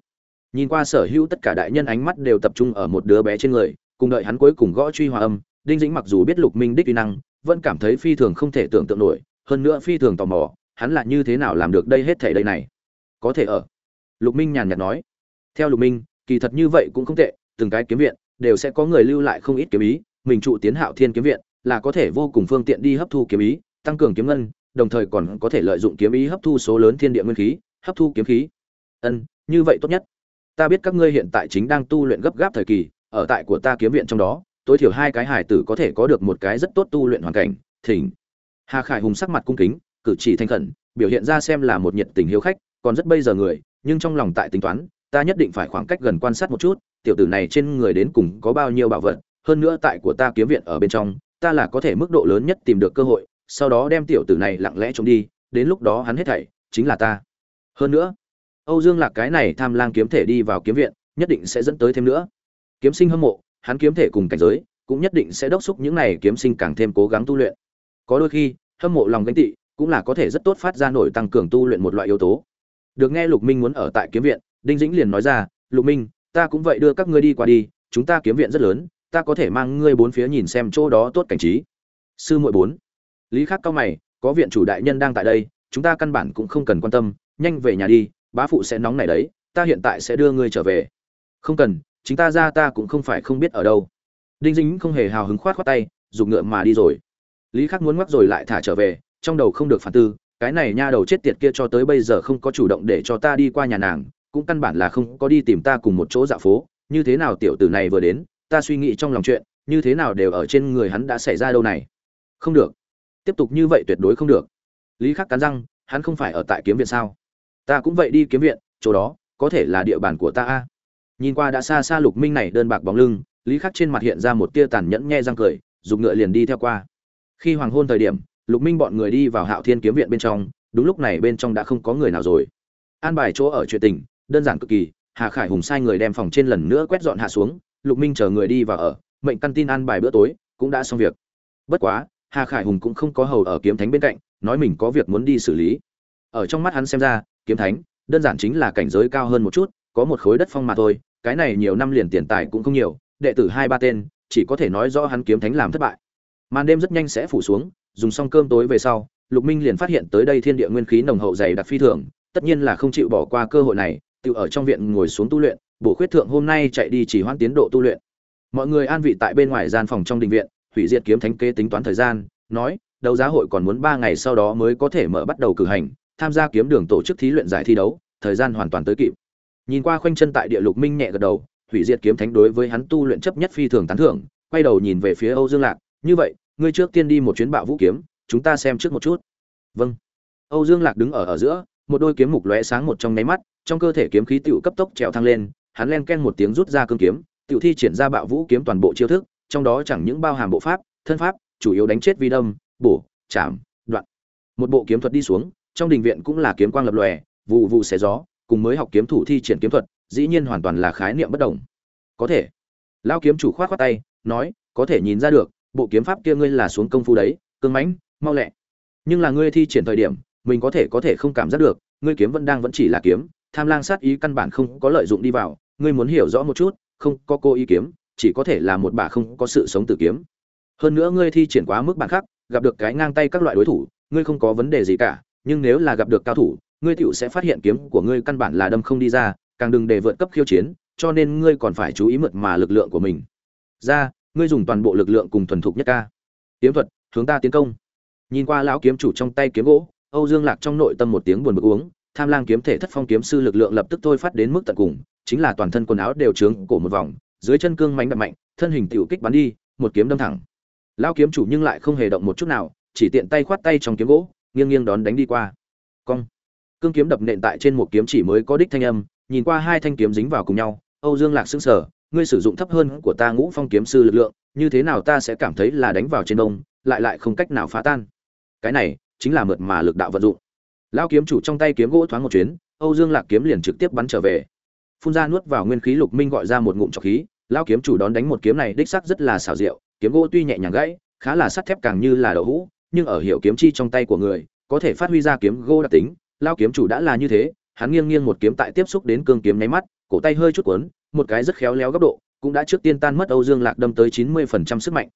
Nhìn qua sở hữu tất cả đại nhân ánh mắt đều tập trung ở một đứa bé trên người, cùng đợi hắn cuối cùng gõ truy hòa âm, đinh dĩnh mặc dù biết lục minh đích uy năng, vẫn cảm thấy phi thường không thể tưởng tượng nổi, hơn nữa phi thường tò mò, hắn là như thế nào làm được đây hết thể đây này? Có thể ở? Lục minh nhàn nhạt nói. Theo lục minh, kỳ thật như vậy cũng không tệ, từng cái kiếm viện đều sẽ có người lưu lại không ít kiếm ý, mình trụ tiến hạo thiên kiếm viện là có thể vô cùng phương tiện đi hấp thu kiếm ý, tăng cường kiếm ngân, đồng thời còn có thể lợi dụng kiếm ý hấp thu số lớn thiên địa nguyên khí, hấp thu kiếm khí. Ân, như vậy tốt nhất. Ta biết các ngươi hiện tại chính đang tu luyện gấp gáp thời kỳ, ở tại của ta kiếm viện trong đó, tối thiểu hai cái hải tử có thể có được một cái rất tốt tu luyện hoàn cảnh, thỉnh. Hà khải hùng sắc mặt cung kính, cử chỉ thanh khẩn, biểu hiện ra xem là một nhiệt tình hiếu khách, còn rất bây giờ người, nhưng trong lòng tại tính toán ta nhất định phải khoảng cách gần quan sát một chút, tiểu tử này trên người đến cùng có bao nhiêu bảo vật, hơn nữa tại của ta kiếm viện ở bên trong, ta là có thể mức độ lớn nhất tìm được cơ hội, sau đó đem tiểu tử này lặng lẽ trộm đi, đến lúc đó hắn hết thảy chính là ta. Hơn nữa, âu dương lạc cái này tham lang kiếm thể đi vào kiếm viện, nhất định sẽ dẫn tới thêm nữa. Kiếm sinh hâm mộ, hắn kiếm thể cùng cảnh giới, cũng nhất định sẽ đốc xúc những này kiếm sinh càng thêm cố gắng tu luyện. Có đôi khi, hâm mộ lòng ganh tị, cũng là có thể rất tốt phát ra nổi tăng cường tu luyện một loại yếu tố. Được nghe lục minh muốn ở tại kiếm viện đinh dĩnh liền nói ra, lục minh, ta cũng vậy đưa các ngươi đi qua đi, chúng ta kiếm viện rất lớn, ta có thể mang ngươi bốn phía nhìn xem chỗ đó tốt cảnh trí. Sư muội bốn. Lý khắc cao mày, có viện chủ đại nhân đang tại đây, chúng ta căn bản cũng không cần quan tâm, nhanh về nhà đi, bá phụ sẽ nóng này đấy, ta hiện tại sẽ đưa ngươi trở về. Không cần, chính ta ra ta cũng không phải không biết ở đâu. Đinh dính không hề hào hứng khoát khoát tay dùng ngựa mà đi rồi. Lý khắc muốn ngoắc rồi lại thả trở về, trong đầu không được phản tư, cái này nha đầu chết tiệt kia cho tới bây giờ không có chủ động để cho ta đi qua nhà nàng cũng căn bản là không có đi tìm ta cùng một chỗ dạo phố, như thế nào tiểu tử này vừa đến, ta suy nghĩ trong lòng chuyện, như thế nào đều ở trên người hắn đã xảy ra đâu này. Không được. Tiếp tục như vậy tuyệt đối không được. Lý khắc cắn răng, hắn không phải ở tại kiếm viện sao? Ta cũng vậy đi kiếm viện, chỗ đó, có thể là địa bàn của ta a. Nhìn qua đã xa xa lục minh này đơn bạc bóng lưng, lý khắc trên mặt hiện ra một tia tàn nhẫn nhe răng cười, dùng ngựa liền đi theo qua. Khi hoàng hôn thời điểm, lục minh bọn người đi vào hạo thiên kiếm viện bên trong, đúng lúc này bên trong đã không có người nào rồi. An bài chỗ ở chuyện tình đơn giản cực kỳ, hà khải hùng sai người đem phòng trên lần nữa quét dọn hạ xuống, lục minh chờ người đi vào ở, mệnh căn tin ăn bài bữa tối, cũng đã xong việc. Bất quá, hà khải hùng cũng không có hầu ở kiếm thánh bên cạnh, nói mình có việc muốn đi xử lý. Ở trong mắt hắn xem ra, kiếm thánh, đơn giản chính là cảnh giới cao hơn một chút, có một khối đất phong mà thôi, cái này nhiều năm liền tiền tài cũng không nhiều, đệ tử hai ba tên, chỉ có thể nói rõ hắn kiếm thánh làm thất bại. Màn đêm rất nhanh sẽ phủ xuống, dùng xong cơm tối về sau, lục minh liền phát hiện tới đây thiên địa nguyên khí nồng hậu dày đặc phi thường, tất nhiên là không chịu bỏ qua cơ hội này tự ở trong viện ngồi xuống tu luyện, bổ khuyết thượng hôm nay chạy đi chỉ hoãn tiến độ tu luyện. Mọi người an vị tại bên ngoài gian phòng trong đình viện, hủy diệt kiếm thánh kế tính toán thời gian, nói, đấu giá hội còn muốn ba ngày sau đó mới có thể mở bắt đầu cử hành, tham gia kiếm đường tổ chức thí luyện giải thi đấu, thời gian hoàn toàn tới kịp. Nhìn qua khoanh chân tại địa lục minh nhẹ gật đầu, hủy diệt kiếm thánh đối với hắn tu luyện chấp nhất phi thường tán thưởng, quay đầu nhìn về phía âu dương lạc, như vậy, ngươi trước tiên đi một chuyến bạo vũ kiếm, chúng ta xem trước một chút. Vâng. Âu dương lạc đứng ở ở giữa một đôi kiếm mục lóe sáng một trong nháy mắt, trong cơ thể kiếm khí tựu cấp tốc trèo thăng lên, hắn len ken một tiếng rút ra cương kiếm tiểu thi triển ra bạo vũ kiếm toàn bộ chiêu thức, trong đó chẳng những bao hàm bộ pháp, thân pháp, chủ yếu đánh chết vi đâm bổ, chạm, đoạn. Một bộ kiếm thuật đi xuống, trong đình viện cũng là kiếm quang lập lòe vụ vụ xé gió, cùng mới học kiếm thủ thi triển kiếm thuật, dĩ nhiên hoàn toàn là khái niệm bất đồng. Có thể. Lao kiếm chủ khoát khoát tay, nói, có thể nhìn ra được, bộ kiếm pháp kia ngươi là xuống công phu đấy, cương mãnh, mau lẹ. Nhưng là ngươi thi triển thời điểm mình có thể có thể không cảm giác được, ngươi kiếm vẫn đang vẫn chỉ là kiếm, tham lang sát ý căn bản không có lợi dụng đi vào, ngươi muốn hiểu rõ một chút, không có cô ý kiếm, chỉ có thể là một bà không có sự sống từ kiếm. Hơn nữa ngươi thi triển quá mức bản khác gặp được cái ngang tay các loại đối thủ, ngươi không có vấn đề gì cả, nhưng nếu là gặp được cao thủ, ngươi tựu sẽ phát hiện kiếm của ngươi căn bản là đâm không đi ra, càng đừng để vượt cấp khiêu chiến, cho nên ngươi còn phải chú ý mượt mà lực lượng của mình. Ra, ngươi dùng toàn bộ lực lượng cùng thuần thục nhất ca. Kiếm thuật, hướng ta tiến công. Nhìn qua lão kiếm chủ trong tay kiếm gỗ âu dương lạc trong nội tâm một tiếng buồn bực uống, tham lang kiếm thể thất phong kiếm sư lực lượng lập tức thôi phát đến mức tận cùng, chính là toàn thân quần áo đều trướng cổ một vòng, dưới chân cương mánh đập mạnh, thân hình tiểu kích bắn đi, một kiếm đâm thẳng. Lão kiếm chủ nhưng lại không hề động một chút nào, chỉ tiện tay khoát tay trong kiếm gỗ, nghiêng nghiêng đón đánh đi qua. Cong. Cương kiếm đập nện tại trên một kiếm chỉ mới có đích thanh âm, nhìn qua hai thanh kiếm dính vào cùng nhau, âu dương lạc sững sờ, ngươi sử dụng thấp hơn của ta ngũ phong kiếm sư lực lượng, như thế nào ta sẽ cảm thấy là đánh vào trên đông lại lại không cách nào phá tan. Cái này chính là mượt mà lực đạo vận dụng. Lão kiếm chủ trong tay kiếm gỗ thoáng một chuyến, âu dương lạc kiếm liền trực tiếp bắn trở về. Phun ra nuốt vào nguyên khí lục minh gọi ra một ngụm trọc khí, lão kiếm chủ đón đánh một kiếm này đích sắc rất là xảo diệu, kiếm gỗ tuy nhẹ nhàng gãy, khá là sắt thép càng như là đậu hũ, nhưng ở hiệu kiếm chi trong tay của người, có thể phát huy ra kiếm gỗ đặc tính, lão kiếm chủ đã là như thế, hắn nghiêng nghiêng một kiếm tại tiếp xúc đến cương kiếm nháy mắt, cổ tay hơi chút cuốn, một cái rất khéo léo góc độ, cũng đã trước tiên tan mất âu dương lạc đâm tới chín mươi phần trăm sức mạnh.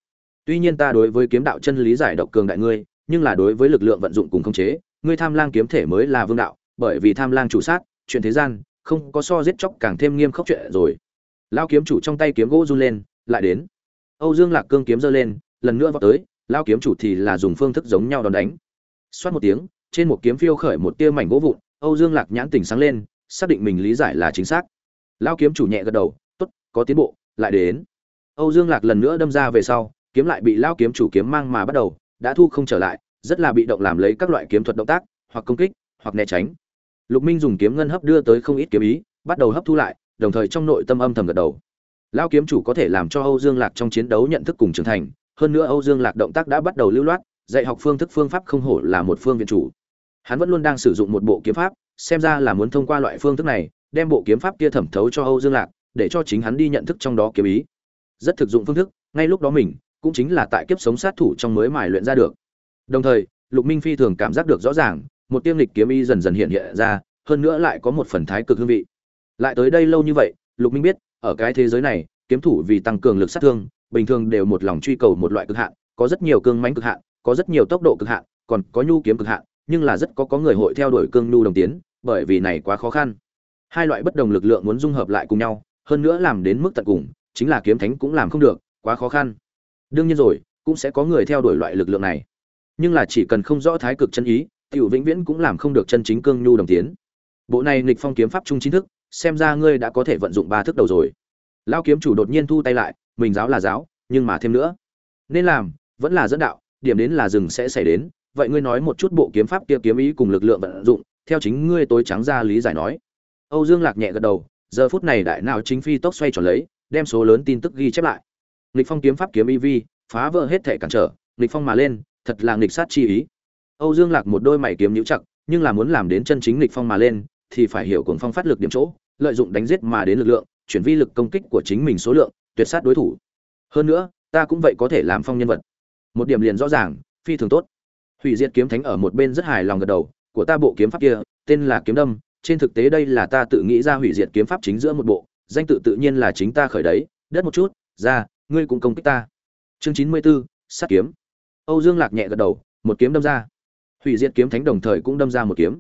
Tuy nhiên ta đối với kiếm đạo chân lý giải độc cường đại ngươi nhưng là đối với lực lượng vận dụng cùng khống chế, ngươi tham lang kiếm thể mới là vương đạo, bởi vì tham lang chủ sát, chuyện thế gian, không có so giết chóc càng thêm nghiêm khắc chuyện rồi. Lão kiếm chủ trong tay kiếm gỗ run lên, lại đến. Âu dương lạc cương kiếm giơ lên, lần nữa vọt tới, lão kiếm chủ thì là dùng phương thức giống nhau đòn đánh. Xoát một tiếng, trên một kiếm phiêu khởi một tia mảnh gỗ vụn, âu dương lạc nhãn tỉnh sáng lên, xác định mình lý giải là chính xác. Lão kiếm chủ nhẹ gật đầu, tốt, có tiến bộ, lại đến. Âu dương lạc lần nữa đâm ra về sau, kiếm lại bị lão kiếm chủ kiếm mang mà bắt đầu đã thu không trở lại, rất là bị động làm lấy các loại kiếm thuật động tác, hoặc công kích, hoặc né tránh. Lục minh dùng kiếm ngân hấp đưa tới không ít kiếm ý, bắt đầu hấp thu lại, đồng thời trong nội tâm âm thầm gật đầu. Lao kiếm chủ có thể làm cho âu dương lạc trong chiến đấu nhận thức cùng trưởng thành, hơn nữa âu dương lạc động tác đã bắt đầu lưu loát, dạy học phương thức phương pháp không hổ là một phương viện chủ. Hắn vẫn luôn đang sử dụng một bộ kiếm pháp, xem ra là muốn thông qua loại phương thức này, đem bộ kiếm pháp kia thẩm thấu cho âu dương lạc, để cho chính hắn đi nhận thức trong đó kiếm ý. Rất thực dụng phương thức, ngay lúc đó mình cũng chính là tại kiếp sống sát thủ trong mới mài luyện ra được. Đồng thời, lục minh phi thường cảm giác được rõ ràng, một tiêm lịch kiếm y dần dần hiện hiện ra, hơn nữa lại có một phần thái cực hương vị. Lại tới đây lâu như vậy, lục minh biết, ở cái thế giới này, kiếm thủ vì tăng cường lực sát thương, bình thường đều một lòng truy cầu một loại cực hạn, có rất nhiều cương mãnh cực hạn, có rất nhiều tốc độ cực hạn, còn có nhu kiếm cực hạn, nhưng là rất có có người hội theo đuổi cương nhu đồng tiến, bởi vì này quá khó khăn. Hai loại bất đồng lực lượng muốn dung hợp lại cùng nhau, hơn nữa làm đến mức tận cùng, chính là kiếm thánh cũng làm không được, quá khó khăn đương nhiên rồi, cũng sẽ có người theo đuổi loại lực lượng này. Nhưng là chỉ cần không rõ thái cực chân ý, tiểu vĩnh viễn cũng làm không được chân chính cương nhu đồng tiến. Bộ này nghịch phong kiếm pháp trung chính thức, xem ra ngươi đã có thể vận dụng ba thức đầu rồi. Lao kiếm chủ đột nhiên thu tay lại, mình giáo là giáo, nhưng mà thêm nữa. Nên làm, vẫn là dẫn đạo, điểm đến là rừng sẽ xảy đến, vậy ngươi nói một chút bộ kiếm pháp kia kiếm ý cùng lực lượng vận dụng, theo chính ngươi tối trắng ra lý giải nói. Âu dương lạc nhẹ gật đầu, giờ phút này đại nào chính phi tốc xoay tròn lấy, đem số lớn tin tức ghi chép lại nghịch phong kiếm pháp kiếm y vi, phá vỡ hết thể cản trở, nghịch phong mà lên, thật là nghịch sát chi ý. Âu dương lạc một đôi mày kiếm nhũ chặt, nhưng là muốn làm đến chân chính nghịch phong mà lên, thì phải hiểu cuồng phong phát lực điểm chỗ, lợi dụng đánh giết mà đến lực lượng, chuyển vi lực công kích của chính mình số lượng, tuyệt sát đối thủ. Hơn nữa, ta cũng vậy có thể làm phong nhân vật. Một điểm liền rõ ràng, phi thường tốt. Hủy diệt kiếm thánh ở một bên rất hài lòng gật đầu, của ta bộ kiếm pháp kia, tên là kiếm đâm, trên thực tế đây là ta tự nghĩ ra hủy diệt kiếm pháp chính giữa một bộ, danh tự tự nhiên là chính ta khởi đấy đất một chút, ra ngươi cũng công kích ta. Chương chín mươi 94, sát kiếm. Âu dương lạc nhẹ gật đầu một kiếm đâm ra. Hủy diệt kiếm thánh đồng thời cũng đâm ra một kiếm.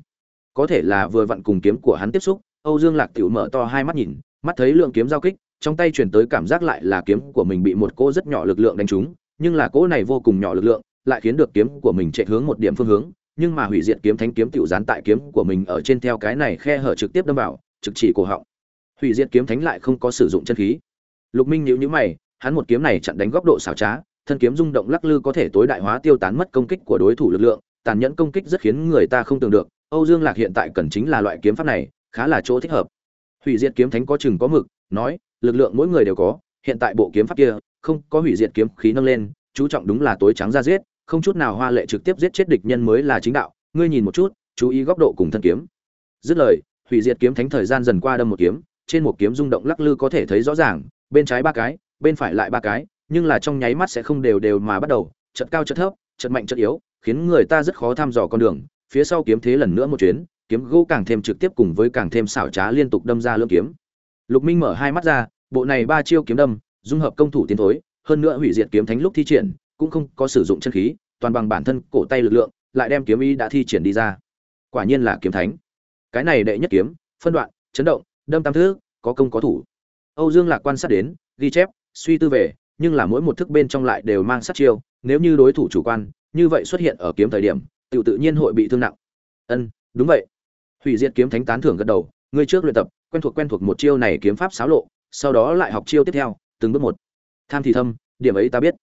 Có thể là vừa vặn cùng kiếm của hắn tiếp xúc âu dương lạc tiểu mở to hai mắt nhìn mắt thấy lượng kiếm giao kích trong tay truyền tới cảm giác lại là kiếm của mình bị một cỗ rất nhỏ lực lượng đánh trúng nhưng là cỗ này vô cùng nhỏ lực lượng lại khiến được kiếm của mình chạy hướng một điểm phương hướng nhưng mà hủy diệt kiếm thánh kiếm tiểu dán tại kiếm của mình ở trên theo cái này khe hở trực tiếp đâm vào trực chỉ cổ họng. Hủy diệt kiếm thánh lại không có sử dụng chân khí. Lục minh nhíu nhíu mày hắn một kiếm này chặn đánh góc độ xảo trá, thân kiếm rung động lắc lư có thể tối đại hóa tiêu tán mất công kích của đối thủ lực lượng, tàn nhẫn công kích rất khiến người ta không tưởng được, âu dương lạc hiện tại cần chính là loại kiếm pháp này, khá là chỗ thích hợp. Hủy diệt kiếm thánh có chừng có mực, nói, lực lượng mỗi người đều có, hiện tại bộ kiếm pháp kia, không có hủy diệt kiếm khí nâng lên, chú trọng đúng là tối trắng ra giết, không chút nào hoa lệ trực tiếp giết chết địch nhân mới là chính đạo, ngươi nhìn một chút, chú ý góc độ cùng thân kiếm. Dứt lời, hủy diệt kiếm thánh thời gian dần qua đâm một kiếm, trên một kiếm rung động lắc lư có thể thấy rõ ràng, bên trái ba cái bên phải lại ba cái, nhưng là trong nháy mắt sẽ không đều đều mà bắt đầu chật cao chật thấp chật mạnh chật yếu, khiến người ta rất khó thăm dò con đường. Phía sau kiếm thế lần nữa một chuyến, kiếm gỗ càng thêm trực tiếp cùng với càng thêm xảo trá liên tục đâm ra lưỡng kiếm. Lục minh mở hai mắt ra, bộ này ba chiêu kiếm đâm, dung hợp công thủ tiến thối, hơn nữa hủy diệt kiếm thánh lúc thi triển, cũng không có sử dụng chân khí, toàn bằng bản thân cổ tay lực lượng, lại đem kiếm ý đã thi triển đi ra. Quả nhiên là kiếm thánh. Cái này đệ nhất kiếm, phân đoạn, chấn động, đâm tam thứ có công có thủ. Âu dương lạc quan sát đến, ghi chép suy tư về, nhưng là mỗi một thức bên trong lại đều mang sát chiêu, nếu như đối thủ chủ quan, như vậy xuất hiện ở kiếm thời điểm tự tự nhiên hội bị thương nặng. Ân, đúng vậy. Hủy diệt kiếm thánh tán thưởng gật đầu, ngươi trước luyện tập, quen thuộc quen thuộc một chiêu này kiếm pháp xáo lộ, sau đó lại học chiêu tiếp theo, từng bước một. Tham thì thâm, điểm ấy ta biết.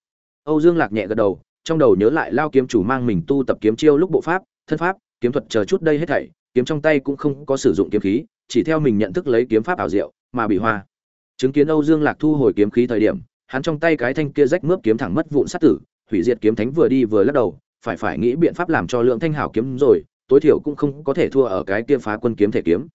Âu dương lạc nhẹ gật đầu, trong đầu nhớ lại lao kiếm chủ mang mình tu tập kiếm chiêu lúc bộ pháp, thân pháp, kiếm thuật chờ chút đây hết thảy, kiếm trong tay cũng không có sử dụng kiếm khí, chỉ theo mình nhận thức lấy kiếm pháp ảo diệu, mà bị hoa chứng kiến âu dương lạc thu hồi kiếm khí thời điểm, hắn trong tay cái thanh kia rách mướp kiếm thẳng mất vụn sát tử, hủy diệt kiếm thánh vừa đi vừa lắc đầu, phải phải nghĩ biện pháp làm cho lượng thanh hảo kiếm rồi, tối thiểu cũng không có thể thua ở cái kia phá quân kiếm thể kiếm.